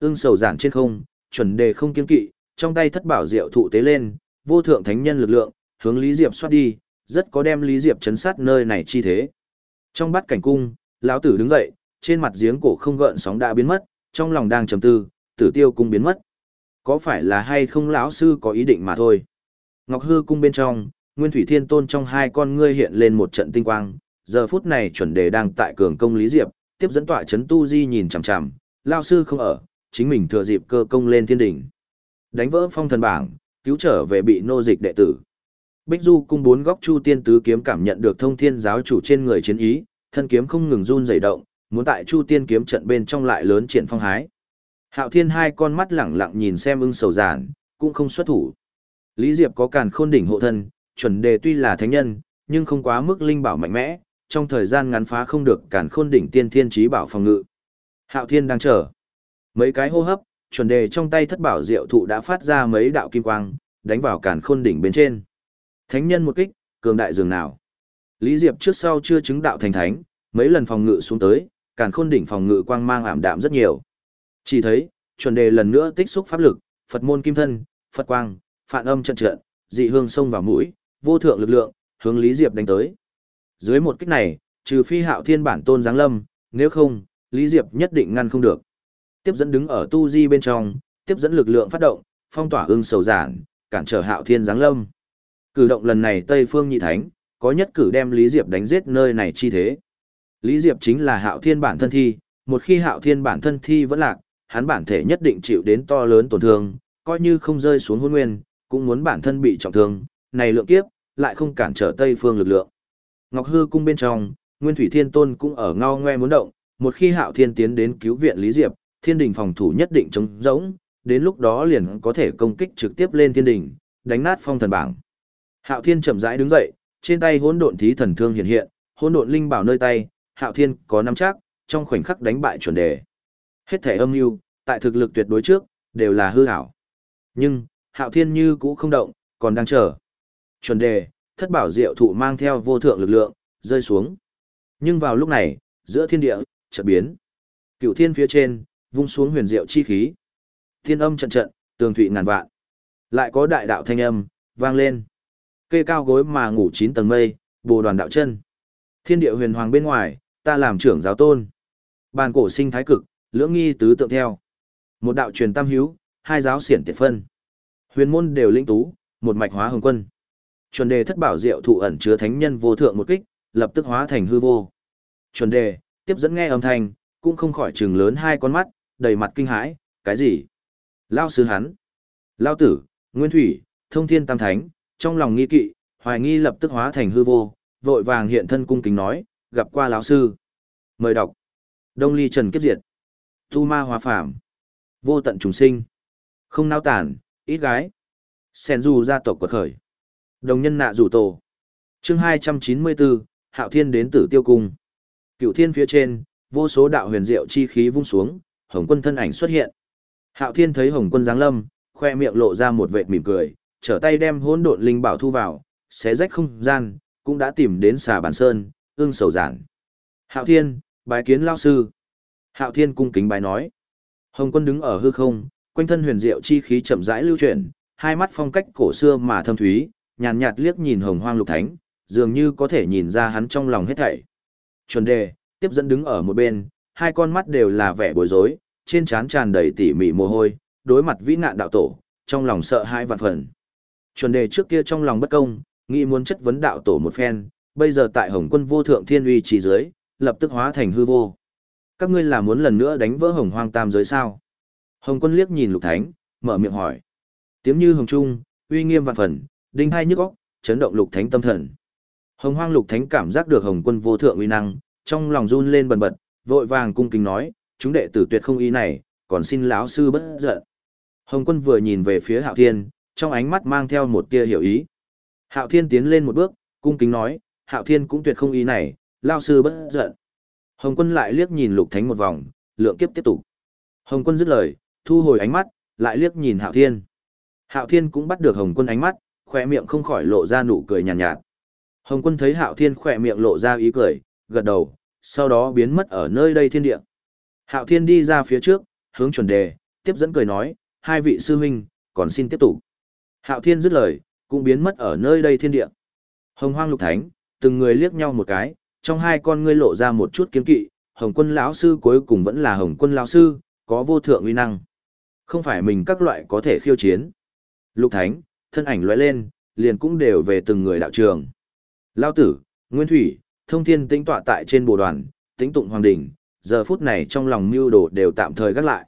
Ưng sầu giản trên không, chuẩn đề không kiên kỵ, trong tay thất bảo diệu thụ tế lên, vô thượng thánh nhân lực lượng, hướng Lý Diệp xoát đi, rất có đem Lý Diệp chấn sát nơi này chi thế. Trong bát cảnh cung, lão tử đứng dậy, trên mặt giếng cổ không gợn sóng đã biến mất, trong lòng đang trầm tư, tử tiêu cung biến mất. Có phải là hay không lão sư có ý định mà thôi. Ngọc hư cung bên trong, Nguyên Thủy Thiên Tôn trong hai con ngươi hiện lên một trận tinh quang, giờ phút này chuẩn đề đang tại cường công Lý Diệp, tiếp dẫn tọa chấn tu di nhìn chằm chằm, lão sư không ở, chính mình thừa dịp cơ công lên thiên đỉnh. Đánh vỡ phong thần bảng, cứu trở về bị nô dịch đệ tử. Bích Du cung bốn góc Chu Tiên tứ kiếm cảm nhận được thông thiên giáo chủ trên người chiến ý, thân kiếm không ngừng run rẩy động, muốn tại Chu Tiên kiếm trận bên trong lại lớn triển phong hái. Hạo Thiên hai con mắt lẳng lặng nhìn xem ưng sầu giản, cũng không xuất thủ. Lý Diệp có càn khôn đỉnh hộ thân, chuẩn đề tuy là thánh nhân, nhưng không quá mức linh bảo mạnh mẽ, trong thời gian ngắn phá không được càn khôn đỉnh tiên thiên trí bảo phòng ngự. Hạo Thiên đang chờ. Mấy cái hô hấp, chuẩn đề trong tay thất bảo diệu thụ đã phát ra mấy đạo kim quang, đánh vào càn khôn đỉnh bên trên. Thánh nhân một kích, cường đại dường nào. Lý Diệp trước sau chưa chứng đạo thành thánh, mấy lần phòng ngự xuống tới, càn khôn đỉnh phòng ngự quang mang ảm đạm rất nhiều. Chỉ thấy, chuẩn đề lần nữa tích xúc pháp lực, Phật môn kim thân, Phật quang, phản âm trận trận, dị hương sông vào mũi, vô thượng lực lượng, hướng Lý Diệp đánh tới. Dưới một kích này, trừ phi hạo thiên bản tôn giáng lâm, nếu không, Lý Diệp nhất định ngăn không được. Tiếp dẫn đứng ở tu di bên trong, tiếp dẫn lực lượng phát động, phong tỏa ưng sầu giản, cản trở hạo thiên giáng lâm. Cử động lần này Tây Phương Nhị Thánh, có nhất cử đem Lý Diệp đánh giết nơi này chi thế. Lý Diệp chính là hạo thiên bản thân thi, một khi hạo thiên bản thân thi vẫn lạc, hắn bản thể nhất định chịu đến to lớn tổn thương, coi như không rơi xuống hôn nguyên, cũng muốn bản thân bị trọng thương, này lượng kiếp, lại không cản trở Tây Phương lực lượng. Ngọc Hư cung bên trong, Nguyên Thủy Thiên Tôn cũng ở ngao ngoe muốn động, một khi Hạo Thiên tiến đến cứu viện Lý Diệp, Thiên đình phòng thủ nhất định chống rỗng, đến lúc đó liền có thể công kích trực tiếp lên Thiên đình, đánh nát phong thần bảng. Hạo Thiên chậm rãi đứng dậy, trên tay hỗn độn thí thần thương hiện hiện, hỗn độn linh bảo nơi tay, Hạo Thiên có nắm chắc, trong khoảnh khắc đánh bại chuẩn đề. Hết thể âm mưu, tại thực lực tuyệt đối trước, đều là hư ảo. Nhưng, Hạo Thiên như cũ không động, còn đang chờ. Chuẩn đề, thất bảo diệu thụ mang theo vô thượng lực lượng, rơi xuống. Nhưng vào lúc này, giữa thiên địa, chợt biến. cửu thiên phía trên, vung xuống huyền diệu chi khí. Thiên âm trận trận, tường thụy ngàn vạn. Lại có đại đạo thanh âm, vang lên. Cây cao gối mà ngủ chín tầng mây, bồ đoàn đạo chân. Thiên địa huyền hoàng bên ngoài, ta làm trưởng giáo tôn. Bàn cổ sinh thái cực, lưỡng nghi tứ tượng theo. Một đạo truyền tam hiếu, hai giáo xiển tiệt phân. Huyền môn đều linh tú, một mạch hóa hồng quân. Chuẩn đề thất bảo diệu thụ ẩn chứa thánh nhân vô thượng một kích, lập tức hóa thành hư vô. Chuẩn đề, tiếp dẫn nghe âm thanh, cũng không khỏi trừng lớn hai con mắt, đầy mặt kinh hãi, cái gì? Lao sư hắn, Lao tử, Nguyên Thủy, Thông Thiên Tam Thánh, trong lòng nghi kỵ, hoài nghi lập tức hóa thành hư vô, vội vàng hiện thân cung kính nói, gặp qua lão sư. Mời đọc. Đông ly trần kiếp diệt. Tu ma Hòa Phạm. Vô tận trùng sinh. Không nao tản, ít gái. Sen du gia tộc quật khởi. Đồng nhân nạ rủ tổ. chương 294, Hạo Thiên đến tử tiêu cung. Cựu thiên phía trên, vô số đạo huyền diệu chi khí vung xuống, Hồng quân thân ảnh xuất hiện. Hạo Thiên thấy Hồng quân giáng lâm, khoe miệng lộ ra một vệt mỉm cười, trở tay đem hỗn độn linh bảo thu vào, xé rách không gian, cũng đã tìm đến xà bản sơn, ương sầu giản. Hạo Thiên, bái kiến lao sư. Hạo Thiên cung kính bái nói. Hồng quân đứng ở hư không, quanh thân huyền diệu chi khí chậm rãi lưu chuyển, hai mắt phong cách cổ xưa mà thâm thúy, nhàn nhạt liếc nhìn hồng hoang lục thánh, dường như có thể nhìn ra hắn trong lòng hết thảy. Chuẩn đề, tiếp dẫn đứng ở một bên, hai con mắt đều là vẻ bối rối, trên trán tràn đầy tỉ mỉ mồ hôi, đối mặt vĩ nạn đạo tổ, trong lòng sợ hãi vạn phần. Chuẩn đề trước kia trong lòng bất công, nghĩ muốn chất vấn đạo tổ một phen, bây giờ tại Hồng Quân vô thượng thiên uy chỉ dưới, lập tức hóa thành hư vô. Các ngươi là muốn lần nữa đánh vỡ Hồng Hoang Tam giới sao? Hồng Quân liếc nhìn Lục Thánh, mở miệng hỏi. Tiếng như hồng trung, uy nghiêm vạn phần, đinh hai nhức óc, chấn động Lục Thánh tâm thần. Hồng Hoang Lục Thánh cảm giác được Hồng Quân vô thượng uy năng, trong lòng run lên bần bật, vội vàng cung kính nói, chúng đệ tử tuyệt không ý này, còn xin lão sư bất giận. Hồng Quân vừa nhìn về phía Hạo Thiên, trong ánh mắt mang theo một tia hiểu ý. Hạo Thiên tiến lên một bước, cung kính nói, Hạo Thiên cũng tuyệt không ý này, lão sư bất giận. Hồng quân lại liếc nhìn lục thánh một vòng, lượng kiếp tiếp tục. Hồng quân dứt lời, thu hồi ánh mắt, lại liếc nhìn Hạo Thiên. Hạo Thiên cũng bắt được Hồng quân ánh mắt, khỏe miệng không khỏi lộ ra nụ cười nhàn nhạt, nhạt. Hồng quân thấy Hạo Thiên khỏe miệng lộ ra ý cười, gật đầu, sau đó biến mất ở nơi đây thiên địa. Hạo Thiên đi ra phía trước, hướng chuẩn đề, tiếp dẫn cười nói, hai vị sư huynh, còn xin tiếp tục. Hạo Thiên dứt lời, cũng biến mất ở nơi đây thiên địa. Hồng Hoang Lục Thánh, từng người liếc nhau một cái, trong hai con ngươi lộ ra một chút kiên kỵ, Hồng Quân lão sư cuối cùng vẫn là Hồng Quân lão sư, có vô thượng uy năng. Không phải mình các loại có thể khiêu chiến. Lục Thánh, thân ảnh lóe lên, liền cũng đều về từng người đạo trường. Lão tử, Nguyên Thủy, Thông Thiên tĩnh tọa tại trên bồ đoàn, tĩnh tụng hoàng đỉnh, giờ phút này trong lòng mưu đồ đều tạm thời gác lại.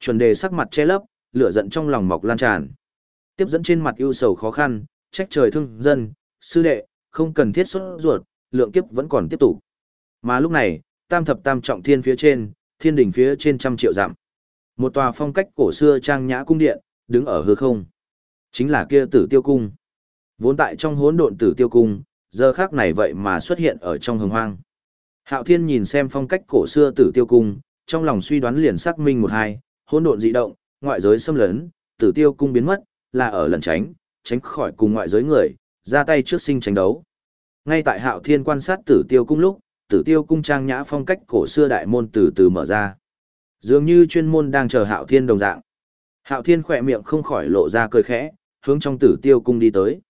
Chuẩn đề sắc mặt che lấp, lửa giận trong lòng mọc lan tràn. Tiếp dẫn trên mặt ưu sầu khó khăn, trách trời thương dân, sư đệ, không cần thiết xuất ruột, lượng kiếp vẫn còn tiếp tục. Mà lúc này, tam thập tam trọng thiên phía trên, thiên đỉnh phía trên trăm triệu dặm. Một tòa phong cách cổ xưa trang nhã cung điện, đứng ở hư không. Chính là kia tử tiêu cung. Vốn tại trong hỗn độn tử tiêu cung, giờ khác này vậy mà xuất hiện ở trong hồng hoang. Hạo Thiên nhìn xem phong cách cổ xưa tử tiêu cung, trong lòng suy đoán liền xác minh một hai, hỗn độn dị động, ngoại giới xâm lấn, tử tiêu cung biến mất, là ở lần tránh, tránh khỏi cùng ngoại giới người, ra tay trước sinh tranh đấu. Ngay tại Hạo Thiên quan sát tử tiêu cung lúc, tử tiêu cung trang nhã phong cách cổ xưa đại môn từ từ mở ra. Dường như chuyên môn đang chờ Hạo Thiên đồng dạng. Hạo Thiên khỏe miệng không khỏi lộ ra cười khẽ, hướng trong tử tiêu cung đi tới.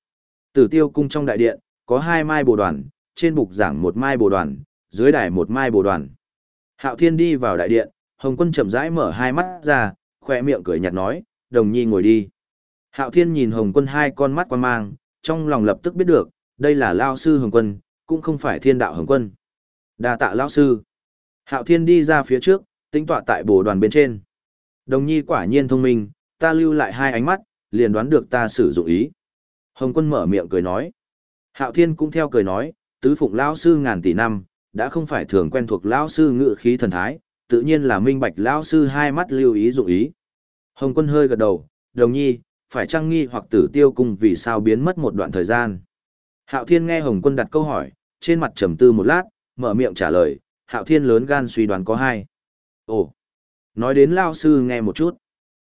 Tử tiêu cung trong đại điện, có hai mai bồ đoàn, trên bục giảng một mai bồ đoàn, dưới đài một mai bồ đoàn. Hạo Thiên đi vào đại điện, Hồng Quân chậm rãi mở hai mắt ra, khỏe miệng cười nhạt nói, đồng nhi ngồi đi. Hạo Thiên nhìn Hồng Quân hai con mắt quan mang, trong lòng lập tức biết được, đây là Lao Sư Hồng Quân, cũng không phải thiên đạo Hồng Quân. đa tạ Lao Sư. Hạo Thiên đi ra phía trước, tính tọa tại bồ đoàn bên trên. Đồng nhi quả nhiên thông minh, ta lưu lại hai ánh mắt, liền đoán được ta sử dụng ý. Hồng Quân mở miệng cười nói. Hạo Thiên cũng theo cười nói, tứ phụng lão Sư ngàn tỷ năm, đã không phải thường quen thuộc lão Sư ngự khí thần thái, tự nhiên là minh bạch lão Sư hai mắt lưu ý dụng ý. Hồng Quân hơi gật đầu, đồng nhi, phải chăng nghi hoặc tử tiêu cung vì sao biến mất một đoạn thời gian. Hạo Thiên nghe Hồng Quân đặt câu hỏi, trên mặt trầm tư một lát, mở miệng trả lời, Hạo Thiên lớn gan suy đoán có hai. Ồ, nói đến lão Sư nghe một chút.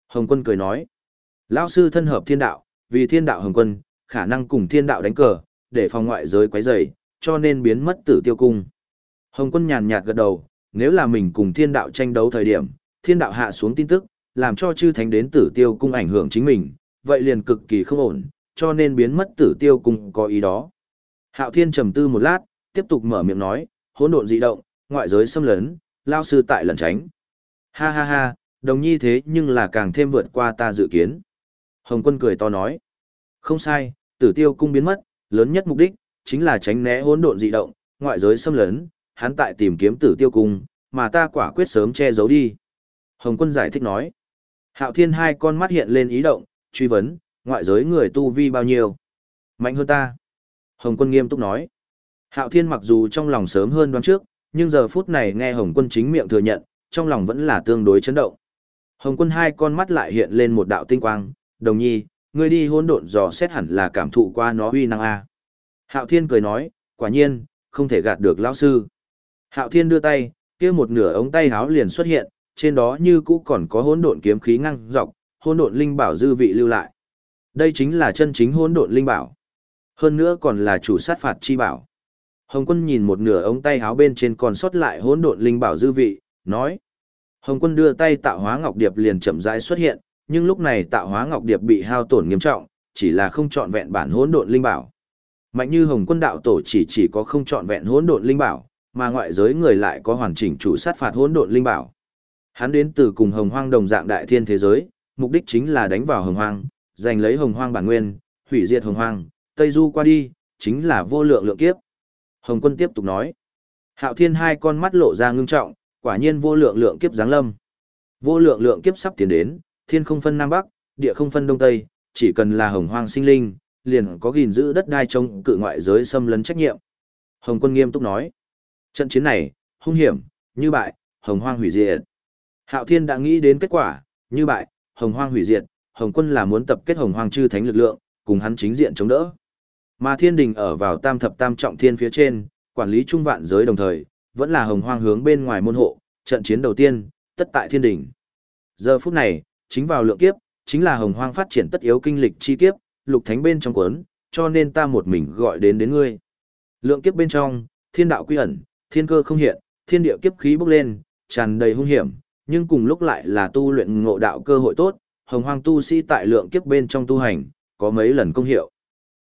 Hồng Quân cười nói, lão Sư thân hợp thiên đạo, vì thiên đạo Hồng Quân, khả năng cùng thiên đạo đánh cờ, để phòng ngoại giới quấy rầy, cho nên biến mất tử tiêu cung. Hồng Quân nhàn nhạt gật đầu, nếu là mình cùng thiên đạo tranh đấu thời điểm, thiên đạo hạ xuống tin tức, làm cho chư thánh đến tử tiêu cung ảnh hưởng chính mình, vậy liền cực kỳ không ổn, cho nên biến mất tử tiêu cung có ý đó. Hạo Thiên trầm tư một lát, tiếp tục mở miệng nói, hỗn độn dị động, ngoại giới xâm lấn, lao sư tại lẩn tránh. Ha ha ha, đồng nhi thế nhưng là càng thêm vượt qua ta dự kiến. Hồng quân cười to nói, không sai, tử tiêu cung biến mất, lớn nhất mục đích, chính là tránh né hỗn độn dị động, ngoại giới xâm lấn, hắn tại tìm kiếm tử tiêu cung, mà ta quả quyết sớm che giấu đi. Hồng quân giải thích nói, Hạo Thiên hai con mắt hiện lên ý động, truy vấn, ngoại giới người tu vi bao nhiêu? Mạnh hơn ta. Hồng quân nghiêm túc nói. Hạo Thiên mặc dù trong lòng sớm hơn đoán trước, nhưng giờ phút này nghe Hồng quân chính miệng thừa nhận, trong lòng vẫn là tương đối chấn động. Hồng quân hai con mắt lại hiện lên một đạo tinh quang, đồng nhi, ngươi đi hỗn độn dò xét hẳn là cảm thụ qua nó uy năng a. Hạo Thiên cười nói, quả nhiên, không thể gạt được lão sư. Hạo Thiên đưa tay, kia một nửa ống tay háo liền xuất hiện, trên đó như cũ còn có hỗn độn kiếm khí ngăng dọc, hỗn độn linh bảo dư vị lưu lại. Đây chính là chân chính hỗn độn linh bảo. Hơn nữa còn là chủ sát phạt chi bảo. Hồng Quân nhìn một nửa ống tay áo bên trên còn sót lại hỗn độn linh bảo dư vị, nói: Hồng Quân đưa tay tạo hóa ngọc điệp liền chậm rãi xuất hiện, nhưng lúc này tạo hóa ngọc điệp bị hao tổn nghiêm trọng, chỉ là không chọn vẹn bản hỗn độn linh bảo. Mạnh như Hồng Quân đạo tổ chỉ chỉ có không chọn vẹn hỗn độn linh bảo, mà ngoại giới người lại có hoàn chỉnh chủ sát phạt hỗn độn linh bảo. Hắn đến từ cùng hồng hoang đồng dạng đại thiên thế giới, mục đích chính là đánh vào hồng hoang, giành lấy hồng hoang bản nguyên, hủy diệt hồng hoang, Tây Du qua đi, chính là vô lượng lượng kiếp. Hồng quân tiếp tục nói. Hạo thiên hai con mắt lộ ra ngưng trọng, quả nhiên vô lượng lượng kiếp giáng lâm. Vô lượng lượng kiếp sắp tiến đến, thiên không phân Nam Bắc, địa không phân Đông Tây, chỉ cần là hồng hoang sinh linh, liền có gìn giữ đất đai chống cự ngoại giới xâm lấn trách nhiệm. Hồng quân nghiêm túc nói. Trận chiến này, hung hiểm, như bại, hồng hoang hủy diệt. Hạo Thiên đã nghĩ đến kết quả, như bại, Hồng Hoang hủy diệt, Hồng Quân là muốn tập kết Hồng Hoang chư thánh lực lượng, cùng hắn chính diện chống đỡ. Mà Thiên Đình ở vào Tam thập Tam trọng thiên phía trên, quản lý trung vạn giới đồng thời, vẫn là Hồng Hoang hướng bên ngoài môn hộ, trận chiến đầu tiên, tất tại Thiên Đình. Giờ phút này, chính vào lượng kiếp, chính là Hồng Hoang phát triển tất yếu kinh lịch chi kiếp, lục thánh bên trong cuốn, cho nên ta một mình gọi đến đến ngươi. Lượng kiếp bên trong, thiên đạo quy ẩn, thiên cơ không hiện, thiên địa kiếp khí bốc lên, tràn đầy hung hiểm, nhưng cùng lúc lại là tu luyện ngộ đạo cơ hội tốt, hồng hoang tu sĩ tại lượng kiếp bên trong tu hành, có mấy lần công hiệu.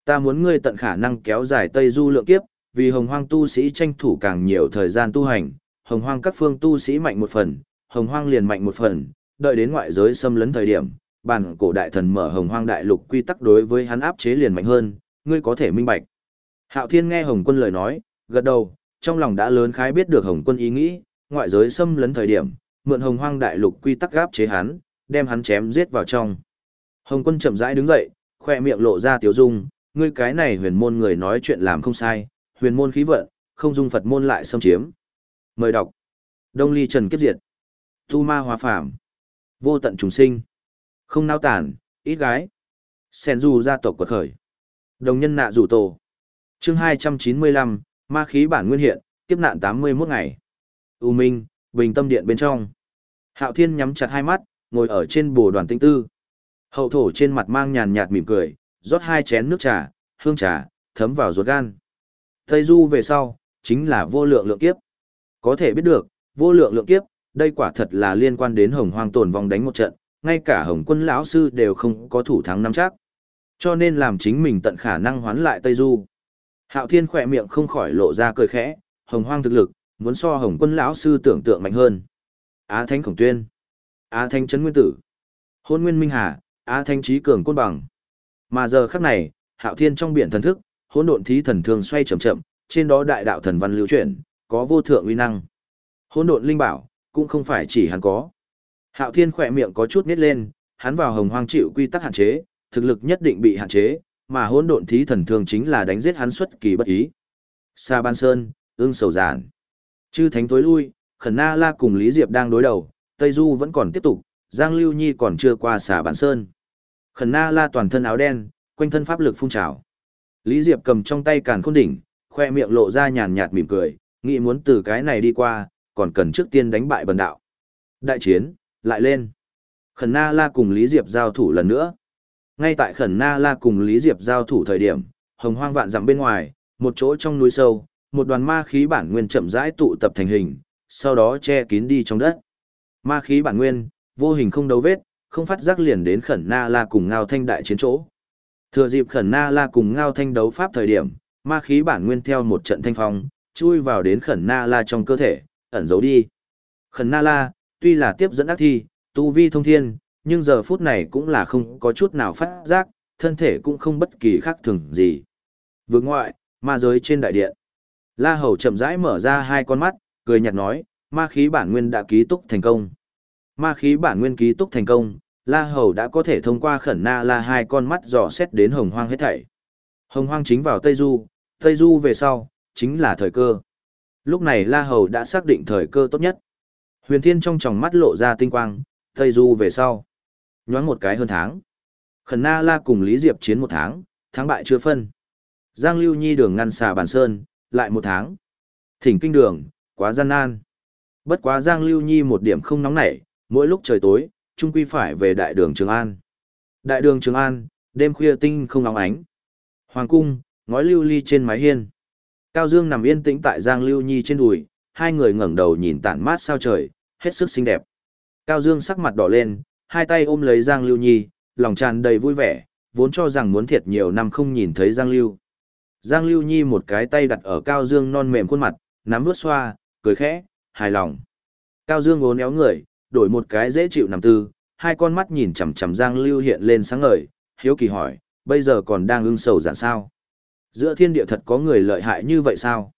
Ta muốn ngươi tận khả năng kéo dài Tây Du lượng kiếp, vì hồng hoang tu sĩ tranh thủ càng nhiều thời gian tu hành, hồng hoang các phương tu sĩ mạnh một phần, hồng hoang liền mạnh một phần, đợi đến ngoại giới xâm lấn thời điểm, bản cổ đại thần mở hồng hoang đại lục quy tắc đối với hắn áp chế liền mạnh hơn, ngươi có thể minh bạch. Hạo Thiên nghe Hồng Quân lời nói, gật đầu, trong lòng đã lớn khái biết được Hồng Quân ý nghĩ, ngoại giới xâm lấn thời điểm, mượn Hồng Hoang đại lục quy tắc áp chế hắn, đem hắn chém giết vào trong. Hồng Quân chậm rãi đứng dậy, khoe miệng lộ ra tiểu dung, ngươi cái này huyền môn người nói chuyện làm không sai, huyền môn khí vận, không dung Phật môn lại xâm chiếm. Mời đọc. Đông Ly Trần Kiếp Diệt. Tu Ma Hóa Phàm. Vô tận trùng sinh. Không nao tản, ít gái. Sen dù gia tộc quật khởi. Đồng nhân nạ rủ tổ. chương 295, ma khí bản nguyên hiện, tiếp nạn 81 ngày. U Minh, bình tâm điện bên trong. Hạo Thiên nhắm chặt hai mắt, ngồi ở trên bồ đoàn tinh tư. Hậu thổ trên mặt mang nhàn nhạt mỉm cười, rót hai chén nước trà, hương trà, thấm vào ruột gan. Tây du về sau, chính là vô lượng lượng kiếp. Có thể biết được, vô lượng lượng kiếp, đây quả thật là liên quan đến hồng hoang tồn vong đánh một trận, ngay cả hồng quân lão sư đều không có thủ thắng nắm chắc. Cho nên làm chính mình tận khả năng hoán lại Tây Du. Hạo Thiên khỏe miệng không khỏi lộ ra cười khẽ, hồng hoang thực lực, muốn so hồng quân lão sư tưởng tượng mạnh hơn. Á Thánh Khổng Tuyên, Á Thánh Trấn Nguyên Tử, Hôn Nguyên Minh Hà, Á Thánh Trí Cường Côn Bằng. Mà giờ khắc này, Hạo Thiên trong biển thần thức, hỗn độn thí thần thường xoay chậm chậm, trên đó đại đạo thần văn lưu chuyển, có vô thượng uy năng. Hỗn độn linh bảo, cũng không phải chỉ hắn có. Hạo Thiên khỏe miệng có chút nít lên, hắn vào hồng hoang chịu quy tắc hạn chế, thực lực nhất định bị hạn chế, mà hỗn độn thí thần thường chính là đánh giết hắn xuất kỳ bất ý. Sa Ban Sơn, ương sầu giản. Chư thánh tối lui, Khẩn Na La cùng Lý Diệp đang đối đầu, Tây Du vẫn còn tiếp tục, Giang Lưu Nhi còn chưa qua xà Ban Sơn. Khẩn Na La toàn thân áo đen, quanh thân pháp lực phun trào. Lý Diệp cầm trong tay càn khôn đỉnh, khoe miệng lộ ra nhàn nhạt mỉm cười, nghĩ muốn từ cái này đi qua, còn cần trước tiên đánh bại bần đạo. Đại chiến, lại lên. Khẩn Na La cùng Lý Diệp giao thủ lần nữa. Ngay tại Khẩn Na La cùng Lý Diệp giao thủ thời điểm, hồng hoang vạn dặm bên ngoài, một chỗ trong núi sâu, một đoàn ma khí bản nguyên chậm rãi tụ tập thành hình, sau đó che kín đi trong đất. Ma khí bản nguyên, vô hình không đấu vết, không phát giác liền đến Khẩn Na La cùng Ngao Thanh đại chiến chỗ. Thừa dịp Khẩn Na La cùng Ngao Thanh đấu pháp thời điểm, ma khí bản nguyên theo một trận thanh phong, chui vào đến Khẩn Na La trong cơ thể, ẩn giấu đi. Khẩn Na La, tuy là tiếp dẫn ác thi, tu vi thông thiên, nhưng giờ phút này cũng là không có chút nào phát giác, thân thể cũng không bất kỳ khác thường gì. Vương ngoại, ma giới trên đại điện. La Hầu chậm rãi mở ra hai con mắt, cười nhạt nói, ma khí bản nguyên đã ký túc thành công. Ma khí bản nguyên ký túc thành công, La Hầu đã có thể thông qua khẩn na la hai con mắt dò xét đến hồng hoang hết thảy. Hồng hoang chính vào Tây Du, Tây Du về sau, chính là thời cơ. Lúc này La Hầu đã xác định thời cơ tốt nhất. Huyền Thiên trong tròng mắt lộ ra tinh quang, Tây Du về sau. Nhoáng một cái hơn tháng. Khẩn Na La cùng Lý Diệp chiến một tháng, thắng bại chưa phân. Giang Lưu Nhi đường ngăn xà bàn sơn, lại một tháng. Thỉnh kinh đường, quá gian nan. Bất quá Giang Lưu Nhi một điểm không nóng nảy, mỗi lúc trời tối, trung quy phải về đại đường Trường An. Đại đường Trường An, đêm khuya tinh không nóng ánh. Hoàng cung, ngói lưu ly trên mái hiên. Cao Dương nằm yên tĩnh tại Giang Lưu Nhi trên đùi, hai người ngẩng đầu nhìn tản mát sao trời, hết sức xinh đẹp. Cao Dương sắc mặt đỏ lên, hai tay ôm lấy Giang Lưu Nhi, lòng tràn đầy vui vẻ, vốn cho rằng muốn thiệt nhiều năm không nhìn thấy Giang Lưu. Giang Lưu Nhi một cái tay đặt ở Cao Dương non mềm khuôn mặt, nắm vuốt xoa, cười khẽ, hài lòng. Cao Dương uốn éo người, đổi một cái dễ chịu nằm tư, hai con mắt nhìn chằm chằm Giang Lưu hiện lên sáng ngời, hiếu kỳ hỏi, bây giờ còn đang ưng sầu giản sao? Giữa thiên địa thật có người lợi hại như vậy sao?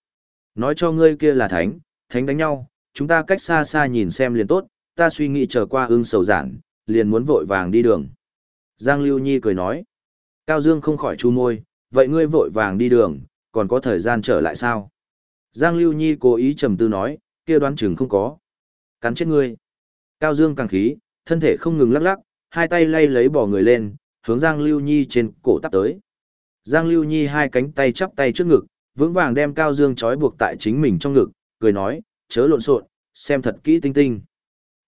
Nói cho ngươi kia là thánh, thánh đánh nhau, chúng ta cách xa xa nhìn xem liền tốt, ta suy nghĩ chờ qua ưng sầu giản, liền muốn vội vàng đi đường. Giang Lưu Nhi cười nói. Cao Dương không khỏi chu môi, vậy ngươi vội vàng đi đường, còn có thời gian trở lại sao? Giang Lưu Nhi cố ý trầm tư nói, kia đoán chừng không có. Cắn chết ngươi. Cao Dương càng khí, thân thể không ngừng lắc lắc, hai tay lay lấy bỏ người lên, hướng Giang Lưu Nhi trên cổ tắp tới. Giang Lưu Nhi hai cánh tay chắp tay trước ngực, vững vàng đem Cao Dương trói buộc tại chính mình trong ngực, cười nói, chớ lộn xộn, xem thật kỹ tinh tinh.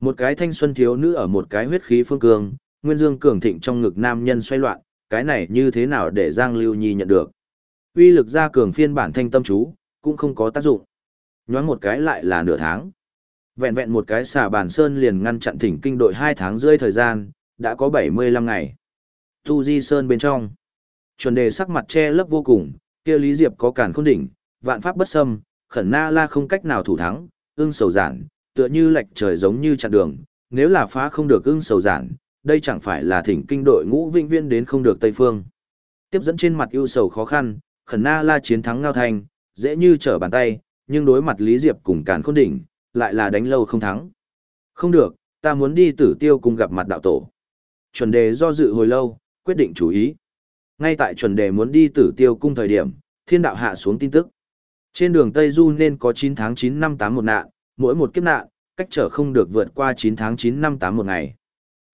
Một cái thanh xuân thiếu nữ ở một cái huyết khí phương cường, nguyên dương cường thịnh trong ngực nam nhân xoay loạn, cái này như thế nào để Giang Lưu Nhi nhận được. Uy lực ra cường phiên bản thanh tâm chú, cũng không có tác dụng. Nhoáng một cái lại là nửa tháng. Vẹn vẹn một cái xà bàn sơn liền ngăn chặn thỉnh kinh đội hai tháng rưỡi thời gian, đã có 75 ngày. Tu Di Sơn bên trong. Chuẩn đề sắc mặt che lấp vô cùng, kia Lý Diệp có cản khôn đỉnh, vạn pháp bất xâm, khẩn na la không cách nào thủ thắng, ưng sầu giản, tựa như lệch trời giống như chặn đường, nếu là phá không được ưng sầu giản, đây chẳng phải là thỉnh kinh đội ngũ vinh viên đến không được Tây Phương. Tiếp dẫn trên mặt ưu sầu khó khăn, khẩn na la chiến thắng ngao thành, dễ như trở bàn tay, nhưng đối mặt Lý Diệp cùng càn khôn đỉnh, lại là đánh lâu không thắng. Không được, ta muốn đi tử tiêu cùng gặp mặt đạo tổ. Chuẩn đề do dự hồi lâu, quyết định chú ý. Ngay tại chuẩn đề muốn đi tử tiêu cung thời điểm, thiên đạo hạ xuống tin tức. Trên đường Tây Du nên có 9 tháng 9 năm 8 một nạn, mỗi một kiếp nạn, cách trở không được vượt qua 9 tháng 9 năm 8 một ngày.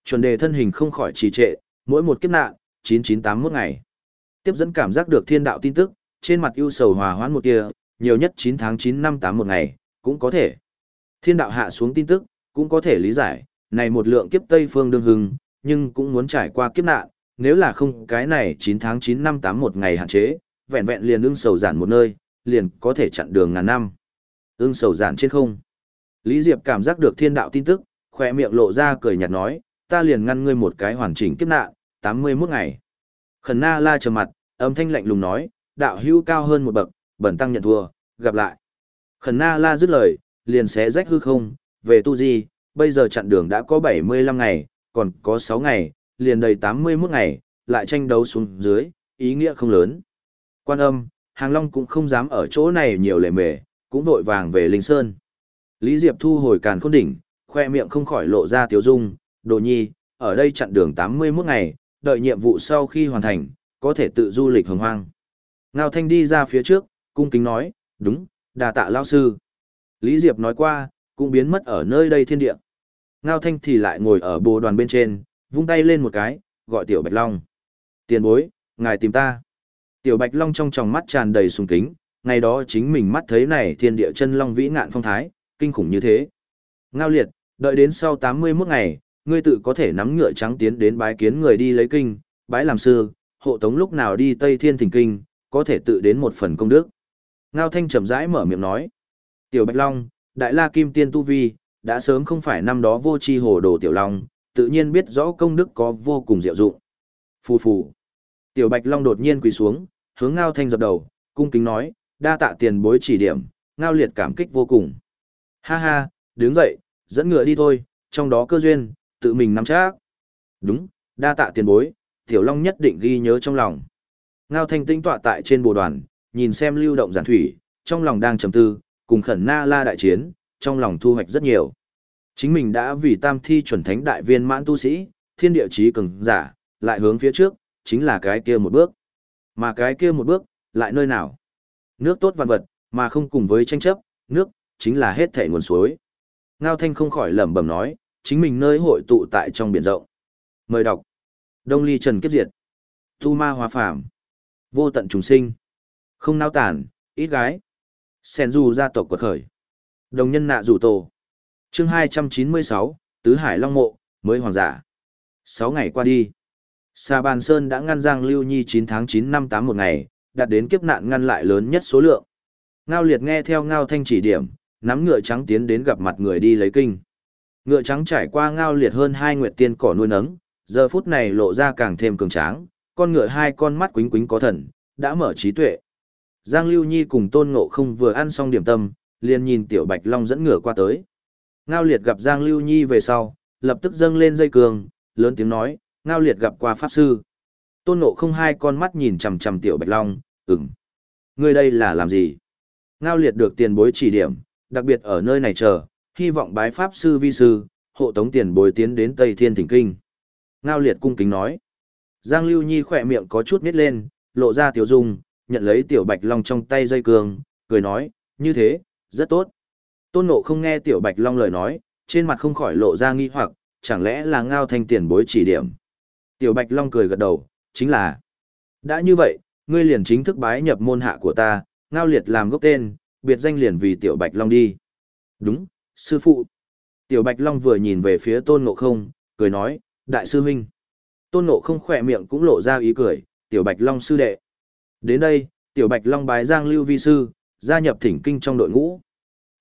Chuẩn đề thân hình không khỏi trì trệ, mỗi một kiếp nạn, 9981 ngày. Tiếp dẫn cảm giác được thiên đạo tin tức, trên mặt ưu sầu hòa hoãn một kia, nhiều nhất 9 tháng 9 năm 8 một ngày, cũng có thể. Thiên đạo hạ xuống tin tức, cũng có thể lý giải, này một lượng kiếp Tây phương đương hưng, nhưng cũng muốn trải qua kiếp nạn, nếu là không cái này 9 tháng 9 năm 8 một ngày hạn chế, vẹn vẹn liền ưng sầu giản một nơi, liền có thể chặn đường ngàn năm. Ưng sầu giản trên không. Lý Diệp cảm giác được thiên đạo tin tức, khỏe miệng lộ ra cười nhạt nói, ta liền ngăn ngươi một cái hoàn chỉnh kiếp nạn, 81 ngày. Khẩn na la trầm mặt, âm thanh lạnh lùng nói, đạo hữu cao hơn một bậc, bẩn tăng nhận thua, gặp lại. Khẩn na la dứt lời, liền xé rách hư không, về tu di, bây giờ chặn đường đã có 75 ngày, còn có 6 ngày, liền đầy 81 ngày, lại tranh đấu xuống dưới, ý nghĩa không lớn. Quan âm, Hàng Long cũng không dám ở chỗ này nhiều lề mề, cũng vội vàng về Linh Sơn. Lý Diệp thu hồi càn khôn đỉnh, khoe miệng không khỏi lộ ra tiếu dung, đồ nhi, ở đây chặn đường 81 ngày, đợi nhiệm vụ sau khi hoàn thành, có thể tự du lịch hồng hoang. Ngao Thanh đi ra phía trước, cung kính nói, đúng, đà tạ lao sư. Lý Diệp nói qua, cũng biến mất ở nơi đây thiên địa. Ngao Thanh thì lại ngồi ở bồ đoàn bên trên, vung tay lên một cái, gọi Tiểu Bạch Long. Tiền bối, ngài tìm ta. Tiểu Bạch Long trong tròng mắt tràn đầy sùng kính, ngày đó chính mình mắt thấy này thiên địa chân long vĩ ngạn phong thái, kinh khủng như thế. Ngao liệt, đợi đến sau 81 ngày, ngươi tự có thể nắm ngựa trắng tiến đến bái kiến người đi lấy kinh, bái làm sư, hộ tống lúc nào đi Tây Thiên Thỉnh Kinh, có thể tự đến một phần công đức. Ngao Thanh chậm rãi mở miệng nói. Tiểu Bạch Long, Đại La Kim Tiên Tu Vi, đã sớm không phải năm đó vô chi hồ đồ Tiểu Long, tự nhiên biết rõ công đức có vô cùng diệu dụng. Phù phù. Tiểu Bạch Long đột nhiên quỳ xuống, hướng Ngao Thanh dập đầu, cung kính nói, đa tạ tiền bối chỉ điểm, Ngao liệt cảm kích vô cùng. Ha ha, đứng dậy, dẫn ngựa đi thôi, trong đó cơ duyên, tự mình nắm chắc. Đúng, đa tạ tiền bối, Tiểu Long nhất định ghi nhớ trong lòng. Ngao Thanh tĩnh tọa tại trên bồ đoàn, nhìn xem lưu động giản thủy, trong lòng đang trầm tư, cùng khẩn na la đại chiến, trong lòng thu hoạch rất nhiều. Chính mình đã vì tam thi chuẩn thánh đại viên mãn tu sĩ, thiên địa chí cường giả, lại hướng phía trước, chính là cái kia một bước. Mà cái kia một bước, lại nơi nào? Nước tốt vạn vật, mà không cùng với tranh chấp, nước, chính là hết thể nguồn suối. Ngao Thanh không khỏi lẩm bẩm nói, chính mình nơi hội tụ tại trong biển rộng. Mời đọc. Đông Ly Trần Kiếp Diệt. Tu Ma hòa Phàm. Vô tận trùng sinh. Không nao tản, ít gái. Sen du gia tộc quật khởi. Đồng nhân nạ rủ tổ chương 296, Tứ Hải Long Mộ, mới hoàng giả. Sáu ngày qua đi. Sa Bàn Sơn đã ngăn Giang Lưu Nhi chín tháng chín năm tám một ngày, đạt đến kiếp nạn ngăn lại lớn nhất số lượng. Ngao liệt nghe theo Ngao Thanh chỉ điểm, nắm ngựa trắng tiến đến gặp mặt người đi lấy kinh. Ngựa trắng trải qua Ngao liệt hơn hai nguyệt tiên cỏ nuôi nấng, giờ phút này lộ ra càng thêm cường tráng, con ngựa hai con mắt quính quính có thần, đã mở trí tuệ. Giang Lưu Nhi cùng Tôn Ngộ không vừa ăn xong điểm tâm, liền nhìn Tiểu Bạch Long dẫn ngựa qua tới. Ngao liệt gặp Giang Lưu Nhi về sau, lập tức dâng lên dây cường, lớn tiếng nói, Ngao liệt gặp qua Pháp Sư. Tôn Ngộ không hai con mắt nhìn chằm chằm Tiểu Bạch Long, ừm. Ngươi đây là làm gì? Ngao liệt được tiền bối chỉ điểm, đặc biệt ở nơi này chờ, hy vọng bái Pháp Sư vi sư, hộ tống tiền bối tiến đến Tây Thiên Thỉnh Kinh. Ngao liệt cung kính nói. Giang Lưu Nhi khỏe miệng có chút nít lên, lộ ra tiểu dung, nhận lấy tiểu bạch long trong tay dây cường, cười nói, như thế, rất tốt. Tôn nộ không nghe tiểu bạch long lời nói, trên mặt không khỏi lộ ra nghi hoặc, chẳng lẽ là ngao thanh tiền bối chỉ điểm. Tiểu bạch long cười gật đầu, chính là. Đã như vậy, ngươi liền chính thức bái nhập môn hạ của ta, ngao liệt làm gốc tên, biệt danh liền vì tiểu bạch long đi. Đúng, sư phụ. Tiểu bạch long vừa nhìn về phía tôn ngộ không, cười nói, đại sư huynh. Tôn Ngộ không khỏe miệng cũng lộ ra ý cười, Tiểu Bạch Long sư đệ. Đến đây, Tiểu Bạch Long bái Giang Lưu Vi sư, gia nhập thỉnh kinh trong đội ngũ.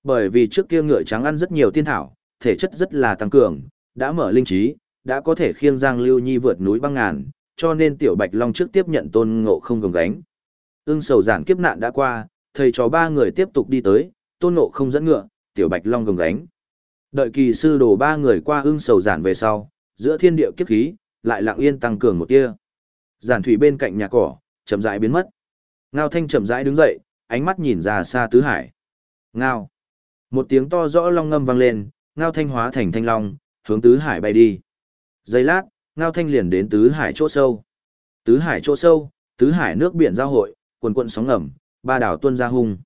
Bởi vì trước kia ngựa trắng ăn rất nhiều tiên thảo, thể chất rất là tăng cường, đã mở linh trí, đã có thể khiêng Giang Lưu Nhi vượt núi băng ngàn, cho nên Tiểu Bạch Long trước tiếp nhận tôn ngộ không gồng gánh. Ưng sầu giản kiếp nạn đã qua, thầy trò ba người tiếp tục đi tới, tôn ngộ không dẫn ngựa, Tiểu Bạch Long gồng gánh. Đợi kỳ sư đồ ba người qua ưng sầu giản về sau, giữa thiên địa kiếp khí, lại lặng yên tăng cường một tia. Giản thủy bên cạnh nhà cỏ, chậm rãi biến mất. Ngao Thanh chậm rãi đứng dậy, ánh mắt nhìn ra xa tứ hải. Ngao. Một tiếng to rõ long ngâm vang lên, Ngao Thanh hóa thành thanh long, hướng tứ hải bay đi. Giây lát, Ngao Thanh liền đến tứ hải chỗ sâu. Tứ hải chỗ sâu, tứ hải nước biển giao hội, quần quận sóng ngầm, ba đảo tuôn ra hung.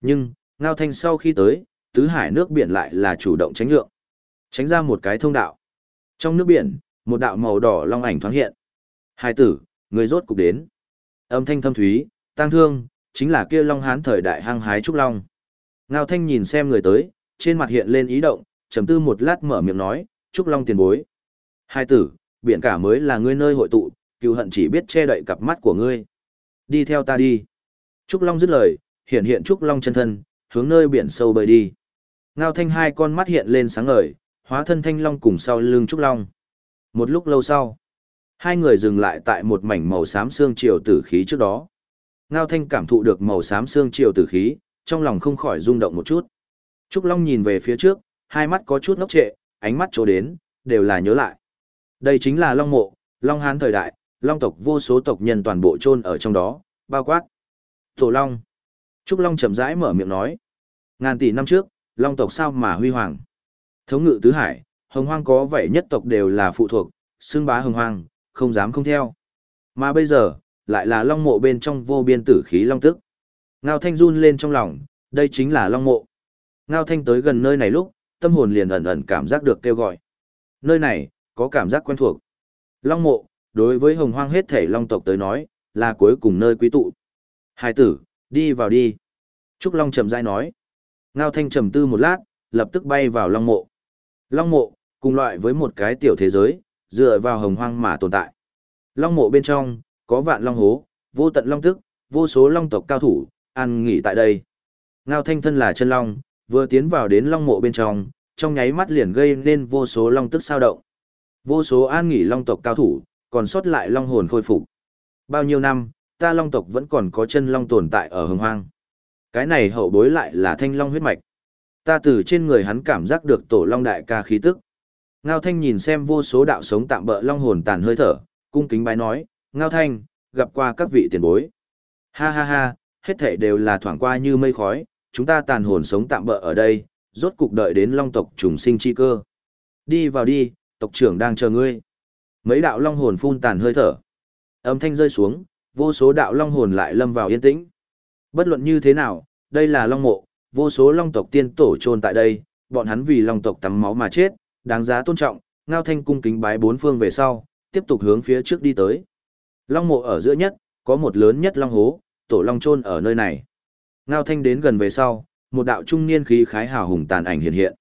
Nhưng, Ngao Thanh sau khi tới, tứ hải nước biển lại là chủ động tránh lượng, Tránh ra một cái thông đạo. Trong nước biển, một đạo màu đỏ long ảnh thoáng hiện. Hai tử, người rốt cục đến. Âm thanh thâm thúy, tang thương, chính là kia long hán thời đại hăng hái trúc long. Ngao Thanh nhìn xem người tới, trên mặt hiện lên ý động, trầm tư một lát mở miệng nói, trúc long tiền bối. Hai tử, biển cả mới là ngươi nơi hội tụ, cừu hận chỉ biết che đậy cặp mắt của ngươi. Đi theo ta đi. Trúc long dứt lời, hiện hiện trúc long chân thân, hướng nơi biển sâu bơi đi. Ngao Thanh hai con mắt hiện lên sáng ngời, hóa thân thanh long cùng sau lưng trúc long. Một lúc lâu sau, hai người dừng lại tại một mảnh màu xám xương triều tử khí trước đó. Ngao Thanh cảm thụ được màu xám xương triều tử khí, trong lòng không khỏi rung động một chút. Trúc Long nhìn về phía trước, hai mắt có chút ngốc trệ, ánh mắt chỗ đến, đều là nhớ lại. Đây chính là Long Mộ, Long Hán thời đại, Long tộc vô số tộc nhân toàn bộ chôn ở trong đó, bao quát. Tổ Long. Trúc Long chậm rãi mở miệng nói. Ngàn tỷ năm trước, Long tộc sao mà huy hoàng. Thống ngự tứ hải, hồng hoang có vậy nhất tộc đều là phụ thuộc, xương bá hồng hoang, không dám không theo. Mà bây giờ, lại là long mộ bên trong vô biên tử khí long tức. Ngao thanh run lên trong lòng, đây chính là long mộ. Ngao thanh tới gần nơi này lúc, tâm hồn liền ẩn ẩn cảm giác được kêu gọi. Nơi này, có cảm giác quen thuộc. Long mộ, đối với hồng hoang hết thể long tộc tới nói, là cuối cùng nơi quý tụ. Hai tử, đi vào đi. Trúc Long trầm dai nói. Ngao thanh trầm tư một lát, lập tức bay vào long mộ. Long mộ, cùng loại với một cái tiểu thế giới, dựa vào hồng hoang mà tồn tại. Long mộ bên trong, có vạn long hố, vô tận long tức, vô số long tộc cao thủ, an nghỉ tại đây. Ngao thanh thân là chân long, vừa tiến vào đến long mộ bên trong, trong nháy mắt liền gây nên vô số long tức sao động. Vô số an nghỉ long tộc cao thủ, còn sót lại long hồn khôi phục. Bao nhiêu năm, ta long tộc vẫn còn có chân long tồn tại ở hồng hoang. Cái này hậu bối lại là thanh long huyết mạch. Ta từ trên người hắn cảm giác được tổ long đại ca khí tức. Ngao thanh nhìn xem vô số đạo sống tạm bỡ long hồn tàn hơi thở, cung kính bái nói, Ngao thanh, gặp qua các vị tiền bối. Ha ha ha, hết thảy đều là thoảng qua như mây khói, chúng ta tàn hồn sống tạm bỡ ở đây, rốt cục đợi đến long tộc trùng sinh chi cơ. Đi vào đi, tộc trưởng đang chờ ngươi. Mấy đạo long hồn phun tàn hơi thở. Âm thanh rơi xuống, vô số đạo long hồn lại lâm vào yên tĩnh. Bất luận như thế nào, đây là long mộ, vô số long tộc tiên tổ chôn tại đây, bọn hắn vì long tộc tắm máu mà chết, đáng giá tôn trọng, ngao thanh cung kính bái bốn phương về sau, tiếp tục hướng phía trước đi tới. Long mộ ở giữa nhất, có một lớn nhất long hố, tổ long chôn ở nơi này. Ngao thanh đến gần về sau, một đạo trung niên khí khái hào hùng tàn ảnh hiện hiện.